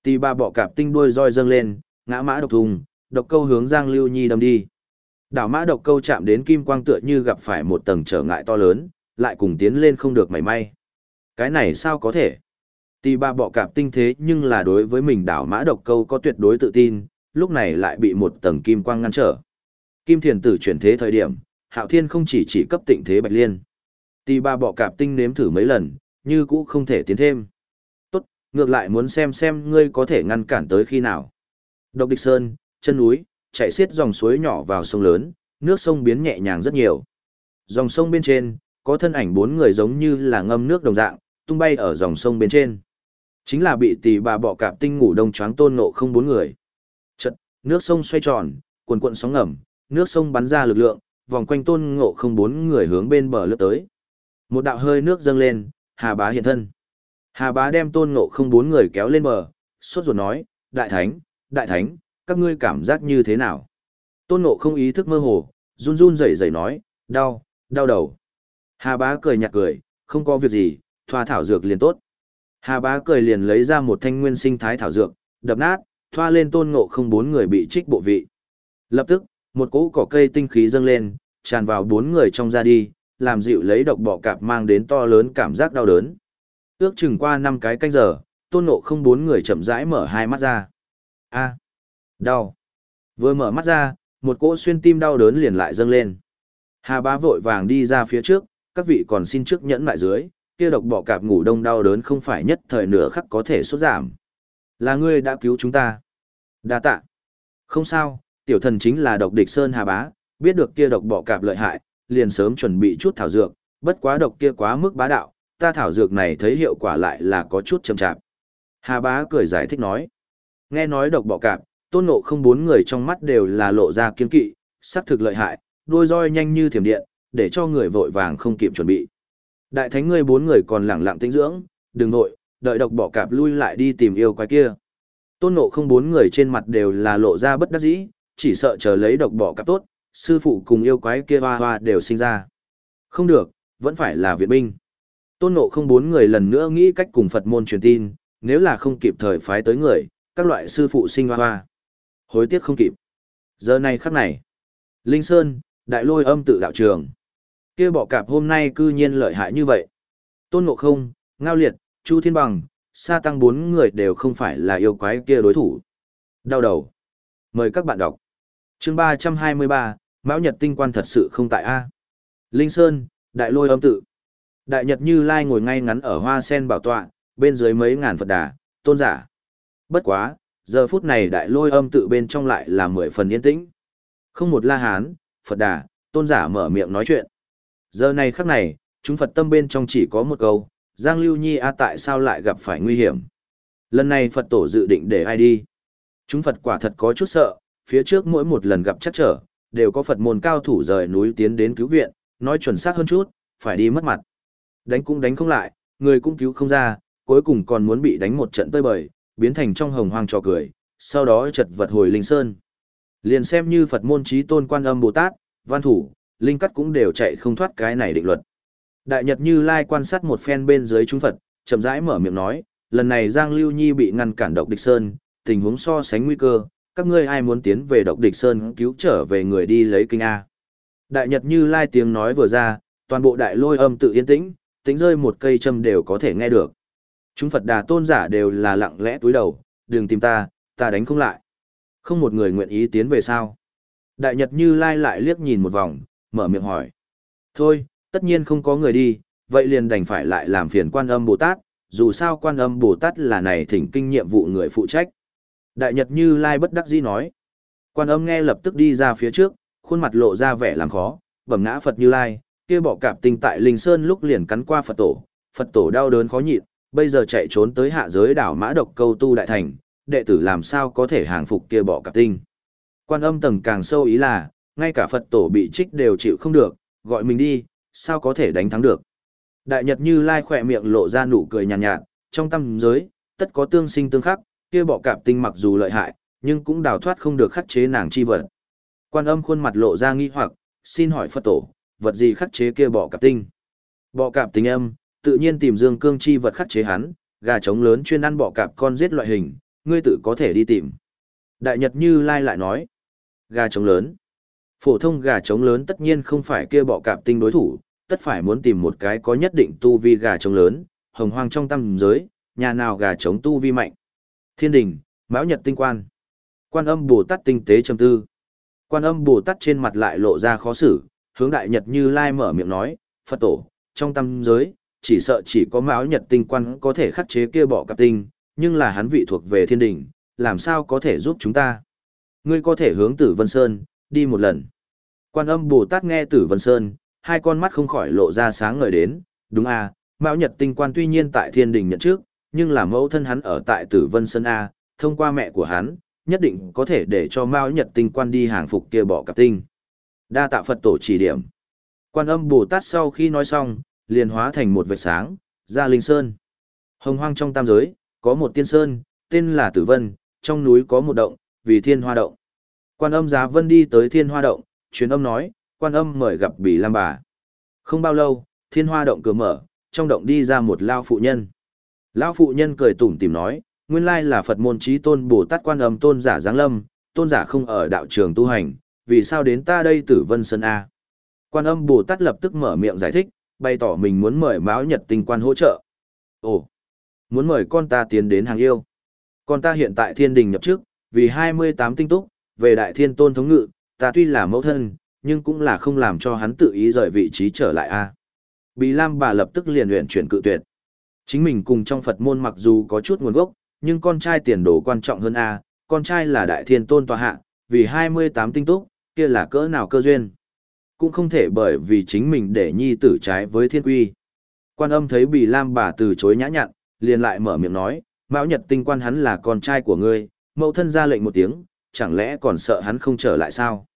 Tì ba bọ cạp tinh đuôi roi dâng lên, ngã mã độc thùng, độc câu hướng Giang Lưu Nhi đâm đi. Đảo mã độc câu chạm đến kim quang tựa như gặp phải một tầng trở ngại to lớn, lại cùng tiến lên không được mảy may. Cái này sao có thể? Tì ba bọ cạp tinh thế nhưng là đối với mình đảo mã độc câu có tuyệt đối tự tin, lúc này lại bị một tầng kim quang ngăn trở. Kim thiền tử chuyển thế thời điểm, hạo thiên không chỉ chỉ cấp tịnh thế bạch liên. Tì ba bọ cạp tinh nếm thử mấy lần, như cũ không thể tiến thêm. Tốt, ngược lại muốn xem xem ngươi có thể ngăn cản tới khi nào. Độc địch sơn, chân núi, chạy xiết dòng suối nhỏ vào sông lớn, nước sông biến nhẹ nhàng rất nhiều. Dòng sông bên trên, có thân ảnh bốn người giống như là ngâm nước đồng dạng, tung bay ở dòng sông bên trên. Chính là bị tỷ bà bọ cạp tinh ngủ đông choáng tôn ngộ không bốn người. Chật, nước sông xoay tròn, cuồn cuộn sóng ngầm, nước sông bắn ra lực lượng, vòng quanh tôn ngộ không bốn người hướng bên bờ lướt tới. Một đạo hơi nước dâng lên, Hà Bá hiện thân. Hà Bá đem tôn ngộ không bốn người kéo lên bờ, sốt ruột nói, Đại Thánh, Đại Thánh, các ngươi cảm giác như thế nào? Tôn ngộ không ý thức mơ hồ, run run rẩy rẩy nói, đau, đau đầu. Hà Bá cười nhạt cười, không có việc gì, thoa thảo dược liền tốt. Hà Bá cười liền lấy ra một thanh nguyên sinh thái thảo dược, đập nát, thoa lên tôn ngộ không bốn người bị trích bộ vị. Lập tức, một cỗ cỏ cây tinh khí dâng lên, tràn vào bốn người trong ra đi, làm dịu lấy độc bọ cạp mang đến to lớn cảm giác đau đớn. Ước chừng qua năm cái canh giờ, tôn ngộ không bốn người chậm rãi mở hai mắt ra. a đau. Vừa mở mắt ra, một cỗ xuyên tim đau đớn liền lại dâng lên. Hà bá vội vàng đi ra phía trước, các vị còn xin trước nhẫn lại dưới, kia độc bọ cạp ngủ đông đau đớn không phải nhất thời nửa khắc có thể xuất giảm. Là ngươi đã cứu chúng ta. Đa tạ. Không sao, tiểu thần chính là độc địch Sơn Hà Bá, biết được kia độc bọ cạp lợi hại, liền sớm chuẩn bị chút thảo dược, bất quá độc kia quá mức bá đạo, ta thảo dược này thấy hiệu quả lại là có chút chậm chạp. Hà Bá cười giải thích nói. Nghe nói độc bọ cạp, tôn ngộ không bốn người trong mắt đều là lộ ra kiên kỵ, sắc thực lợi hại, đôi roi nhanh như thiểm điện, để cho người vội vàng không kịp chuẩn bị. Đại thánh ngươi bốn người còn lẳng lặng tĩnh dưỡng, đừng vội, đợi độc bọ cạp lui lại đi tìm yêu quái kia. Tôn ngộ không bốn người trên mặt đều là lộ ra bất đắc dĩ, chỉ sợ chờ lấy độc bọ cạp tốt, sư phụ cùng yêu quái kia hoa hoa đều sinh ra. Không được, vẫn phải là viện binh. Tôn Ngộ không bốn người lần nữa nghĩ cách cùng Phật môn truyền tin, nếu là không kịp thời phái tới người, các loại sư phụ sinh hoa hoa. Hối tiếc không kịp. Giờ này khắc này. Linh Sơn, đại lôi âm tự đạo trường. kia bỏ cạp hôm nay cư nhiên lợi hại như vậy. Tôn Ngộ không, Ngao Liệt, Chu Thiên Bằng, Sa Tăng bốn người đều không phải là yêu quái kia đối thủ. Đau đầu. Mời các bạn đọc. chương 323, Mão Nhật tinh quan thật sự không tại A. Linh Sơn, đại lôi âm tự. Đại Nhật Như Lai ngồi ngay ngắn ở hoa sen bảo tọa, bên dưới mấy ngàn Phật đà, tôn giả. Bất quá, giờ phút này đại lôi âm tự bên trong lại là mười phần yên tĩnh. Không một la hán, Phật đà, tôn giả mở miệng nói chuyện. Giờ này khắc này, chúng Phật tâm bên trong chỉ có một câu, Giang Lưu Nhi a tại sao lại gặp phải nguy hiểm. Lần này Phật tổ dự định để ai đi. Chúng Phật quả thật có chút sợ, phía trước mỗi một lần gặp chắc trở, đều có Phật môn cao thủ rời núi tiến đến cứu viện, nói chuẩn xác hơn chút, phải đi mất mặt. Đánh cũng đánh không lại, người cũng cứu không ra, cuối cùng còn muốn bị đánh một trận tơi bời, biến thành trong hồng hoang trò cười, sau đó chật vật hồi linh sơn. Liền xem như Phật môn trí tôn quan âm Bồ Tát, văn thủ, linh cắt cũng đều chạy không thoát cái này định luật. Đại Nhật Như Lai quan sát một phen bên dưới chúng Phật, chậm rãi mở miệng nói, lần này Giang Lưu Nhi bị ngăn cản độc địch sơn, tình huống so sánh nguy cơ, các ngươi ai muốn tiến về độc địch sơn cứu trở về người đi lấy kinh A. Đại Nhật Như Lai tiếng nói vừa ra, toàn bộ đại lôi âm tự yên tĩnh, tính rơi một cây châm đều có thể nghe được. Chúng Phật đà tôn giả đều là lặng lẽ túi đầu, đừng tìm ta, ta đánh không lại. Không một người nguyện ý tiến về sao. Đại Nhật Như Lai lại liếc nhìn một vòng, mở miệng hỏi. Thôi, tất nhiên không có người đi, vậy liền đành phải lại làm phiền quan âm Bồ Tát, dù sao quan âm Bồ Tát là này thỉnh kinh nhiệm vụ người phụ trách. Đại Nhật Như Lai bất đắc dĩ nói. Quan âm nghe lập tức đi ra phía trước, khuôn mặt lộ ra vẻ làm khó, bẩm ngã Phật Như Lai, kia bỏ cạp tinh tại Linh Sơn lúc liền cắn qua Phật tổ, Phật tổ đau đớn khó nhịn, bây giờ chạy trốn tới hạ giới đảo Mã Độc Câu Tu Đại Thành, đệ tử làm sao có thể hàng phục kia bỏ cạp tinh. Quan âm tầng càng sâu ý là, ngay cả Phật tổ bị trích đều chịu không được, gọi mình đi, sao có thể đánh thắng được. Đại Nhật Như Lai khỏe miệng lộ ra nụ cười nhàn nhạt, nhạt, trong tâm giới, tất có tương sinh tương khắc, kia bọ cạp tinh mặc dù lợi hại, nhưng cũng đào thoát không được khắc chế nàng chi vật. Quan âm khuôn mặt lộ ra nghi hoặc, xin hỏi Phật tổ, vật gì khắc chế kia bọ cạp tinh? Bọ cạp tinh âm, tự nhiên tìm dương cương chi vật khắc chế hắn, gà trống lớn chuyên ăn bọ cạp con giết loại hình, ngươi tự có thể đi tìm. Đại Nhật Như Lai lại nói, gà trống lớn. Phổ thông gà trống lớn tất nhiên không phải kia bọ cạp tinh đối thủ, tất phải muốn tìm một cái có nhất định tu vi gà trống lớn, hồng hoang trong tâm giới, nhà nào gà trống tu vi mạnh. Thiên đình, Mão Nhật tinh quan. Quan âm Bồ Tát tinh tế trầm tư. Quan âm Bồ Tát trên mặt lại lộ ra khó xử, hướng đại nhật như lai mở miệng nói, Phật tổ, trong tâm giới, chỉ sợ chỉ có Mão Nhật tinh quan có thể khắc chế kia bỏ cặp tinh, nhưng là hắn vị thuộc về thiên đình, làm sao có thể giúp chúng ta. Ngươi có thể hướng tử Vân Sơn, đi một lần. Quan âm Bồ Tát nghe tử Vân Sơn, hai con mắt không khỏi lộ ra sáng ngời đến, đúng à, Mão Nhật tinh quan tuy nhiên tại thiên đình nhận trước, nhưng là mẫu thân hắn ở tại Tử Vân Sơn A, thông qua mẹ của hắn, nhất định có thể để cho Mao Nhật Tinh quan đi hàng phục kia bỏ cặp tinh. Đa tạ Phật tổ chỉ điểm. Quan âm Bồ Tát sau khi nói xong, liền hóa thành một vệt sáng, ra linh sơn. Hồng hoang trong tam giới, có một tiên sơn, tên là Tử Vân, trong núi có một động, vì thiên hoa động. Quan âm giá vân đi tới thiên hoa động, truyền âm nói, quan âm mời gặp bỉ lam bà. Không bao lâu, thiên hoa động cửa mở, trong động đi ra một lao phụ nhân lão phụ nhân cười tủm tỉm nói, nguyên lai là Phật môn trí tôn Bồ Tát quan âm tôn giả giáng lâm, tôn giả không ở đạo trường tu hành, vì sao đến ta đây tử vân sơn A. Quan âm Bồ Tát lập tức mở miệng giải thích, bày tỏ mình muốn mời Mão Nhật Tinh Quan hỗ trợ. Ồ, muốn mời con ta tiến đến hàng yêu. Con ta hiện tại thiên đình nhập trước, vì 28 tinh túc, về đại thiên tôn thống ngự, ta tuy là mẫu thân, nhưng cũng là không làm cho hắn tự ý rời vị trí trở lại a. Bì Lam bà lập tức liền luyện chuyển cự tuyệt. Chính mình cùng trong Phật môn mặc dù có chút nguồn gốc, nhưng con trai tiền đồ quan trọng hơn a, con trai là đại thiên tôn tòa hạ, vì 28 tinh túc, kia là cỡ nào cơ duyên. Cũng không thể bởi vì chính mình để nhi tử trái với thiên quy. Quan âm thấy bị Lam bà từ chối nhã nhặn, liền lại mở miệng nói, Mão Nhật tinh quan hắn là con trai của ngươi, mẫu thân ra lệnh một tiếng, chẳng lẽ còn sợ hắn không trở lại sao?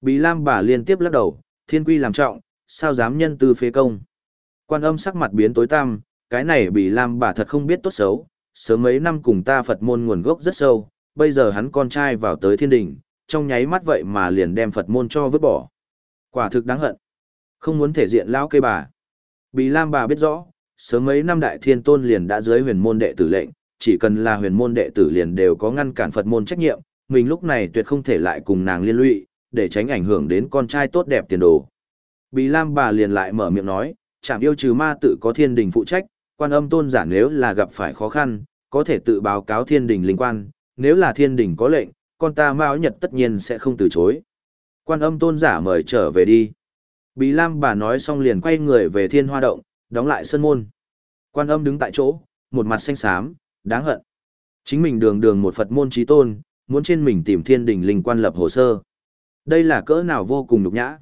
Bì Lam bà liên tiếp lắc đầu, thiên quy làm trọng, sao dám nhân tư phế công? Quan âm sắc mặt biến tối tăm, cái này bị Lam bà thật không biết tốt xấu, sớm mấy năm cùng ta Phật môn nguồn gốc rất sâu, bây giờ hắn con trai vào tới thiên đình, trong nháy mắt vậy mà liền đem Phật môn cho vứt bỏ. Quả thực đáng hận. Không muốn thể diện lão cây bà. bị Lam bà biết rõ, sớm mấy năm đại thiên tôn liền đã dưới huyền môn đệ tử lệnh, chỉ cần là huyền môn đệ tử liền đều có ngăn cản Phật môn trách nhiệm, mình lúc này tuyệt không thể lại cùng nàng liên lụy, để tránh ảnh hưởng đến con trai tốt đẹp tiền đồ. Bì Lam bà liền lại mở miệng nói, chạm yêu trừ ma tự có thiên đình phụ trách, quan âm tôn giả nếu là gặp phải khó khăn, có thể tự báo cáo thiên đình linh quan, nếu là thiên đình có lệnh, con ta Mao Nhật tất nhiên sẽ không từ chối. Quan âm tôn giả mời trở về đi. Bì Lam bà nói xong liền quay người về thiên hoa động, đóng lại sân môn. Quan âm đứng tại chỗ, một mặt xanh xám, đáng hận. Chính mình đường đường một Phật môn trí tôn, muốn trên mình tìm thiên đình linh quan lập hồ sơ. Đây là cỡ nào vô cùng nhục nhã.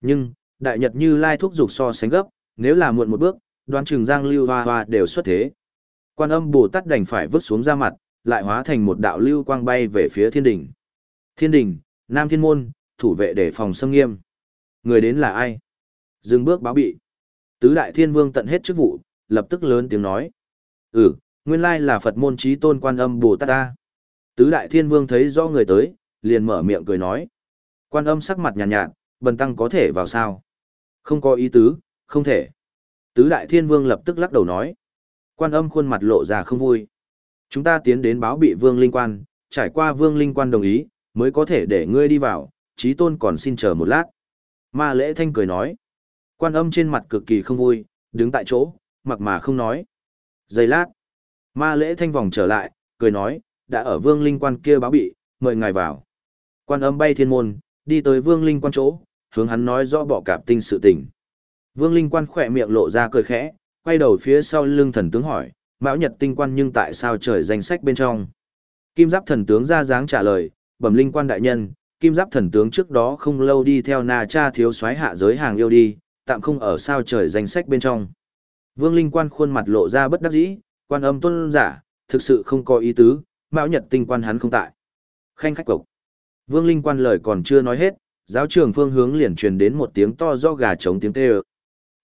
Nhưng, đại nhật như lai thúc dục so sánh gấp, nếu là muộn một bước, đoán chừng giang lưu hoa hoa đều xuất thế. Quan âm Bồ Tát đành phải vứt xuống ra mặt, lại hóa thành một đạo lưu quang bay về phía thiên đình. Thiên đình, Nam Thiên Môn, thủ vệ để phòng xâm nghiêm. Người đến là ai? Dừng bước báo bị. Tứ đại thiên vương tận hết chức vụ, lập tức lớn tiếng nói. Ừ, nguyên lai là Phật môn trí tôn quan âm Bồ Tát ta. Tứ đại thiên vương thấy rõ người tới, liền mở miệng cười nói. Quan âm sắc mặt nhàn nhạt, nhạt, bần tăng có thể vào sao? Không có ý tứ, không thể. Tứ đại thiên vương lập tức lắc đầu nói. Quan âm khuôn mặt lộ ra không vui. Chúng ta tiến đến báo bị vương linh quan, trải qua vương linh quan đồng ý, mới có thể để ngươi đi vào, trí tôn còn xin chờ một lát. Ma lễ thanh cười nói. Quan âm trên mặt cực kỳ không vui, đứng tại chỗ, mặc mà không nói. Giây lát. Ma lễ thanh vòng trở lại, cười nói, đã ở vương linh quan kia báo bị, mời ngài vào. Quan âm bay thiên môn, đi tới vương linh quan chỗ, hướng hắn nói rõ bỏ cạp tinh sự tình. Vương linh quan khỏe miệng lộ ra cười khẽ, quay đầu phía sau lưng thần tướng hỏi, mão nhật tinh quan nhưng tại sao trời danh sách bên trong. Kim giáp thần tướng ra dáng trả lời, bẩm linh quan đại nhân, kim giáp thần tướng trước đó không lâu đi theo na cha thiếu soái hạ giới hàng yêu đi, tạm không ở sao trời danh sách bên trong. Vương linh quan khuôn mặt lộ ra bất đắc dĩ, quan âm tôn giả, thực sự không có ý tứ, mão nhật tinh quan hắn không tại. Khanh khách cục. Vương linh quan lời còn chưa nói hết, giáo trường phương hướng liền truyền đến một tiếng to do gà trống tiếng kêu.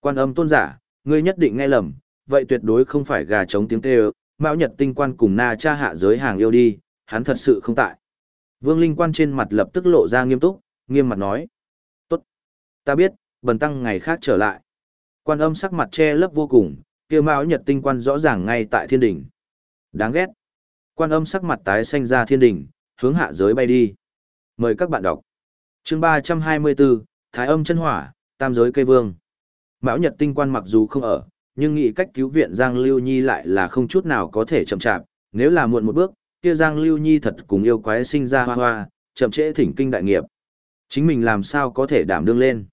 Quan âm tôn giả, ngươi nhất định nghe lầm, vậy tuyệt đối không phải gà trống tiếng kêu, mão nhật tinh quan cùng na cha hạ giới hàng yêu đi, hắn thật sự không tại. Vương linh quan trên mặt lập tức lộ ra nghiêm túc, nghiêm mặt nói. Tốt. Ta biết, bần tăng ngày khác trở lại. Quan âm sắc mặt che lấp vô cùng, kêu mão nhật tinh quan rõ ràng ngay tại thiên đỉnh. Đáng ghét. Quan âm sắc mặt tái xanh ra thiên đỉnh, hướng hạ giới bay đi. Mời các bạn đọc. chương 324, Thái âm chân hỏa, tam giới cây vương. Mão nhật tinh quan mặc dù không ở, nhưng nghĩ cách cứu viện Giang Lưu Nhi lại là không chút nào có thể chậm chạp, nếu là muộn một bước, kia Giang Lưu Nhi thật cùng yêu quái sinh ra hoa hoa, chậm trễ thỉnh kinh đại nghiệp. Chính mình làm sao có thể đảm đương lên.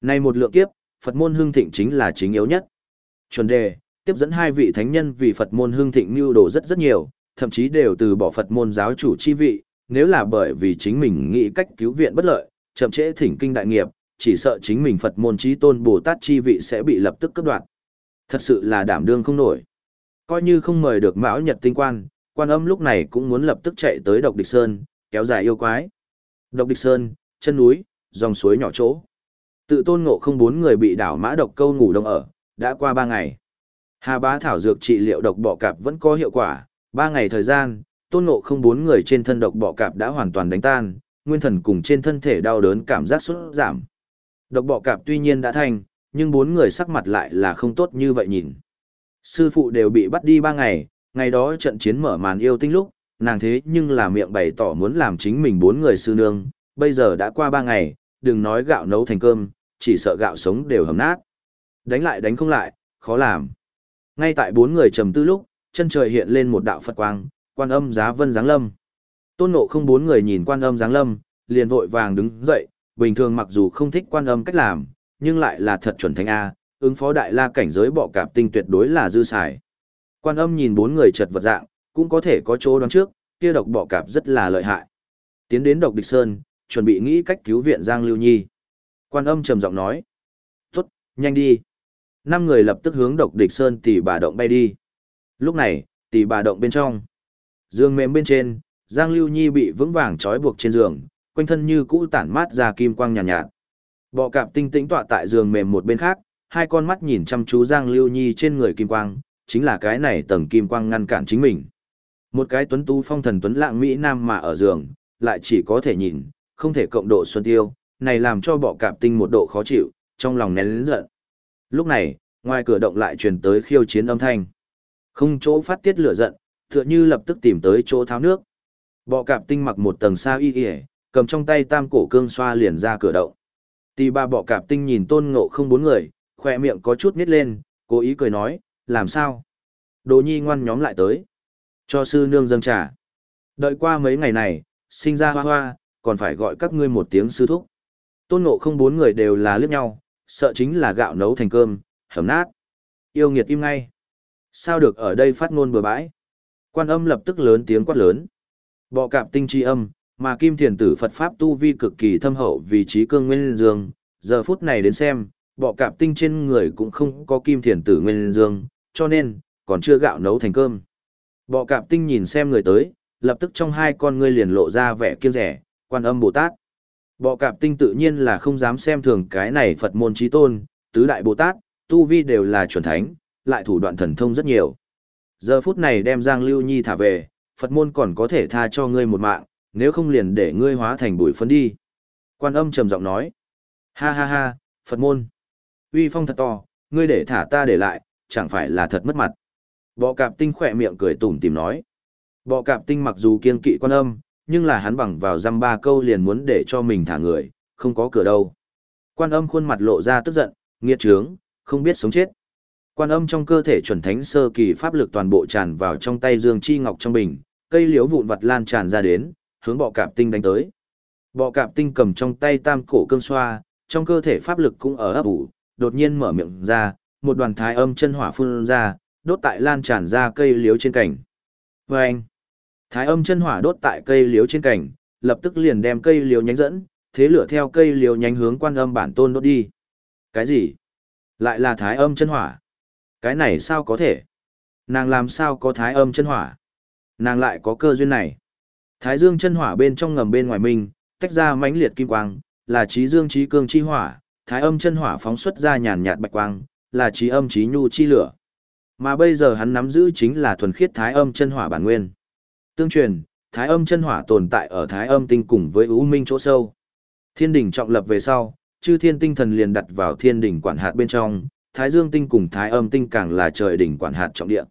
Nay một lượng kiếp, Phật môn hương thịnh chính là chính yếu nhất. Chuẩn đề, tiếp dẫn hai vị thánh nhân vì Phật môn hương thịnh mưu đồ rất rất nhiều, thậm chí đều từ bỏ Phật môn giáo chủ chi vị, nếu là bởi vì chính mình nghĩ cách cứu viện bất lợi, chậm trễ thỉnh kinh đại nghiệp, chỉ sợ chính mình Phật môn trí tôn Bồ Tát chi vị sẽ bị lập tức cấp đoạt. Thật sự là đảm đương không nổi. Coi như không mời được Mão Nhật tinh quan, quan âm lúc này cũng muốn lập tức chạy tới Độc Địch Sơn, kéo dài yêu quái. Độc Địch Sơn, chân núi, dòng suối nhỏ chỗ. Tự tôn ngộ không bốn người bị đảo mã độc câu ngủ đông ở, đã qua ba ngày. Hà bá thảo dược trị liệu độc bọ cạp vẫn có hiệu quả, ba ngày thời gian, tôn ngộ không bốn người trên thân độc bọ cạp đã hoàn toàn đánh tan, nguyên thần cùng trên thân thể đau đớn cảm giác sốt giảm. Độc bọ cạp tuy nhiên đã thành, nhưng bốn người sắc mặt lại là không tốt như vậy nhìn. Sư phụ đều bị bắt đi ba ngày, ngày đó trận chiến mở màn yêu tinh lúc, nàng thế nhưng là miệng bày tỏ muốn làm chính mình bốn người sư nương, bây giờ đã qua ba ngày, đừng nói gạo nấu thành cơm, chỉ sợ gạo sống đều hầm nát. Đánh lại đánh không lại, khó làm. Ngay tại bốn người trầm tư lúc, chân trời hiện lên một đạo Phật quang, quan âm giá vân giáng lâm. Tôn ngộ không bốn người nhìn quan âm giáng lâm, liền vội vàng đứng dậy, bình thường mặc dù không thích quan âm cách làm, nhưng lại là thật chuẩn thánh A, ứng phó đại la cảnh giới bọ cạp tinh tuyệt đối là dư xài. Quan âm nhìn bốn người chật vật dạng, cũng có thể có chỗ đoán trước, kia độc bọ cạp rất là lợi hại. Tiến đến độc địch sơn, chuẩn bị nghĩ cách cứu viện Giang Lưu Nhi. Quan âm trầm giọng nói. Tốt, nhanh đi. Năm người lập tức hướng độc địch sơn tỷ bà động bay đi. Lúc này, tỷ bà động bên trong. Dương mềm bên trên, Giang Lưu Nhi bị vững vàng trói buộc trên giường, quanh thân như cũ tản mát ra kim quang nhàn nhạt, nhạt. Bọ cạp tinh tĩnh tọa tại giường mềm một bên khác, hai con mắt nhìn chăm chú Giang Lưu Nhi trên người kim quang, chính là cái này tầng kim quang ngăn cản chính mình. Một cái tuấn tú phong thần tuấn lạng mỹ nam mà ở giường, lại chỉ có thể nhìn, không thể cộng độ xuân tiêu, này làm cho bọ cạp tinh một độ khó chịu, trong lòng nén lớn giận. Lúc này, ngoài cửa động lại truyền tới khiêu chiến âm thanh. Không chỗ phát tiết lửa giận, tựa như lập tức tìm tới chỗ tháo nước. Bọ cạp tinh mặc một tầng sa y y, cầm trong tay tam cổ cương xoa liền ra cửa động. Tì ba bọ cạp tinh nhìn tôn ngộ không bốn người, khoe miệng có chút nít lên, cố ý cười nói, làm sao? Đồ nhi ngoan nhóm lại tới. Cho sư nương dâng trà. Đợi qua mấy ngày này, sinh ra hoa hoa, còn phải gọi các ngươi một tiếng sư thúc. Tôn ngộ không bốn người đều là liếc nhau, sợ chính là gạo nấu thành cơm, hầm nát. Yêu nghiệt im ngay. Sao được ở đây phát ngôn bừa bãi? Quan âm lập tức lớn tiếng quát lớn. Bọ cạp tinh chi âm, mà kim thiền tử Phật Pháp tu vi cực kỳ thâm hậu vì trí cương nguyên dương, giờ phút này đến xem, bọ cạp tinh trên người cũng không có kim thiền tử nguyên dương, cho nên, còn chưa gạo nấu thành cơm. Bọ cạp tinh nhìn xem người tới, lập tức trong hai con ngươi liền lộ ra vẻ kiêng rẻ, quan âm Bồ Tát. Bọ cạp tinh tự nhiên là không dám xem thường cái này Phật môn trí tôn, tứ đại Bồ Tát, tu vi đều là chuẩn thánh, lại thủ đoạn thần thông rất nhiều. Giờ phút này đem Giang Lưu Nhi thả về, Phật môn còn có thể tha cho ngươi một mạng, nếu không liền để ngươi hóa thành bụi phấn đi. Quan âm trầm giọng nói. Ha ha ha, Phật môn. Uy phong thật to, ngươi để thả ta để lại, chẳng phải là thật mất mặt. Bọ cạp tinh khỏe miệng cười tủm tìm nói. Bọ cạp tinh mặc dù kiên kỵ quan âm, nhưng là hắn bằng vào răm ba câu liền muốn để cho mình thả người, không có cửa đâu. Quan âm khuôn mặt lộ ra tức giận, nghiệt trướng, không biết sống chết. Quan âm trong cơ thể chuẩn thánh sơ kỳ pháp lực toàn bộ tràn vào trong tay Dương Chi Ngọc trong bình, cây liễu vụn vặt lan tràn ra đến, hướng bọ cạp tinh đánh tới. Bọ cạp tinh cầm trong tay tam cổ cương xoa, trong cơ thể pháp lực cũng ở ấp ủ, đột nhiên mở miệng ra, một đoàn thái âm chân hỏa phun ra, đốt tại lan tràn ra cây liễu trên cảnh. Và vâng! anh, thái âm chân hỏa đốt tại cây liễu trên cảnh, lập tức liền đem cây liễu nhánh dẫn, thế lửa theo cây liễu nhánh hướng quan âm bản tôn đốt đi. Cái gì? Lại là thái âm chân hỏa. Cái này sao có thể? Nàng làm sao có thái âm chân hỏa? Nàng lại có cơ duyên này. Thái dương chân hỏa bên trong ngầm bên ngoài mình, tách ra mãnh liệt kim quang, là trí dương trí cương chi hỏa, thái âm chân hỏa phóng xuất ra nhàn nhạt bạch quang, là trí âm trí nhu chi lửa. Mà bây giờ hắn nắm giữ chính là thuần khiết thái âm chân hỏa bản nguyên. Tương truyền, thái âm chân hỏa tồn tại ở thái âm tinh cùng với ưu minh chỗ sâu. Thiên đỉnh trọng lập về sau, chư thiên tinh thần liền đặt vào thiên đỉnh quản hạt bên trong, thái dương tinh cùng thái âm tinh càng là trời đỉnh quản hạt trọng địa.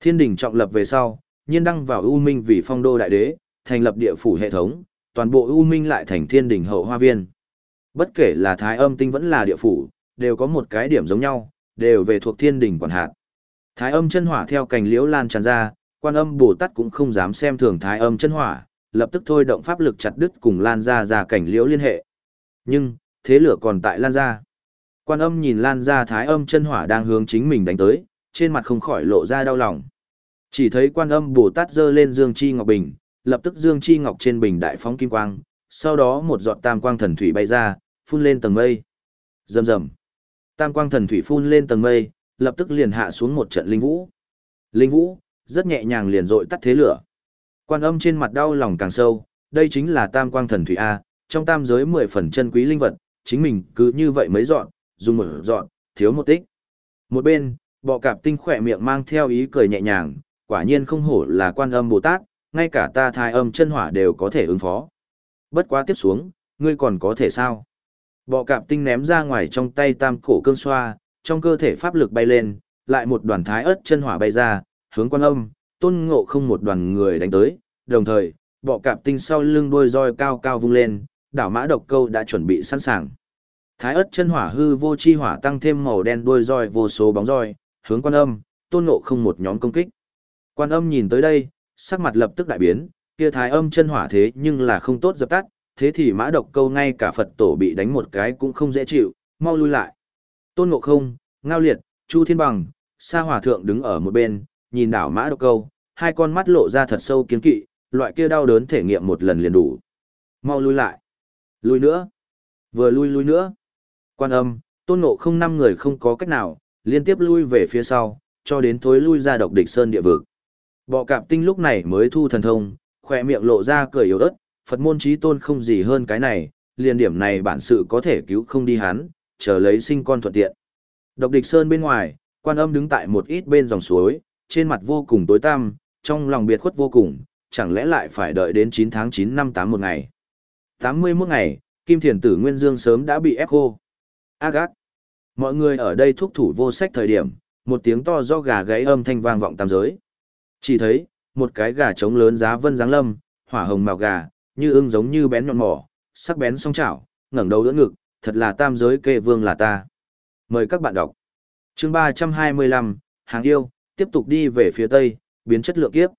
Thiên đỉnh trọng lập về sau, nhiên đăng vào ưu minh vì phong đô đại đế, thành lập địa phủ hệ thống, toàn bộ u minh lại thành thiên đỉnh hậu hoa viên. Bất kể là thái âm tinh vẫn là địa phủ, đều có một cái điểm giống nhau, đều về thuộc thiên đỉnh quản hạt. Thái âm chân hỏa theo cành liễu lan tràn ra, quan âm Bồ Tát cũng không dám xem thường thái âm chân hỏa, lập tức thôi động pháp lực chặt đứt cùng lan ra ra cảnh liễu liên hệ. Nhưng, thế lửa còn tại lan ra. Quan âm nhìn lan ra thái âm chân hỏa đang hướng chính mình đánh tới, trên mặt không khỏi lộ ra đau lòng. Chỉ thấy quan âm Bồ Tát giơ lên dương chi ngọc bình, lập tức dương chi ngọc trên bình đại phóng kim quang, sau đó một giọt tam quang thần thủy bay ra, phun lên tầng mây. Rầm rầm. Tam quang thần thủy phun lên tầng mây, lập tức liền hạ xuống một trận linh vũ. Linh Vũ, rất nhẹ nhàng liền dội tắt thế lửa. Quan âm trên mặt đau lòng càng sâu, đây chính là tam quang thần thủy A, trong tam giới mười phần chân quý linh vật, chính mình cứ như vậy mấy dọn, dùng một dọn, thiếu một tích. Một bên, bọ cạp tinh khỏe miệng mang theo ý cười nhẹ nhàng, quả nhiên không hổ là quan âm Bồ Tát, ngay cả ta thai âm chân hỏa đều có thể ứng phó. Bất quá tiếp xuống, ngươi còn có thể sao? Bọ cạp tinh ném ra ngoài trong tay tam cổ cương xoa, trong cơ thể pháp lực bay lên, lại một đoàn thái ớt chân hỏa bay ra, hướng quan âm, tôn ngộ không một đoàn người đánh tới, đồng thời, bọ cạp tinh sau lưng đuôi roi cao cao vung lên, đảo mã độc câu đã chuẩn bị sẵn sàng. Thái ớt chân hỏa hư vô chi hỏa tăng thêm màu đen đuôi roi vô số bóng roi, hướng quan âm, tôn ngộ không một nhóm công kích. Quan âm nhìn tới đây, sắc mặt lập tức đại biến, kia thái âm chân hỏa thế nhưng là không tốt dập tắt, thế thì mã độc câu ngay cả Phật tổ bị đánh một cái cũng không dễ chịu, mau lui lại. Tôn ngộ không, ngao liệt, chu thiên bằng, sa hòa thượng đứng ở một bên, nhìn đảo mã độc câu, hai con mắt lộ ra thật sâu kiến kỵ, loại kia đau đớn thể nghiệm một lần liền đủ. Mau lui lại. Lui nữa. Vừa lui lui nữa. Quan âm, tôn ngộ không năm người không có cách nào, liên tiếp lui về phía sau, cho đến thối lui ra độc địch sơn địa vực. Bọ cạp tinh lúc này mới thu thần thông, khỏe miệng lộ ra cười yếu ớt, Phật môn trí tôn không gì hơn cái này, liền điểm này bản sự có thể cứu không đi hắn, chờ lấy sinh con thuận tiện. Độc địch sơn bên ngoài, quan âm đứng tại một ít bên dòng suối, trên mặt vô cùng tối tăm, trong lòng biệt khuất vô cùng, chẳng lẽ lại phải đợi đến 9 tháng 9 năm 8 một ngày. 81 ngày, Kim Thiền Tử Nguyên Dương sớm đã bị ép khô. gác, Mọi người ở đây thúc thủ vô sách thời điểm, một tiếng to do gà gáy âm thanh vang vọng tam giới. Chỉ thấy, một cái gà trống lớn giá vân dáng lâm, hỏa hồng màu gà, như ưng giống như bén nhọn mỏ, sắc bén song chảo, ngẩng đầu đỡ ngực, thật là tam giới kê vương là ta. Mời các bạn đọc. Chương 325, Hàng yêu, tiếp tục đi về phía tây, biến chất lượng kiếp.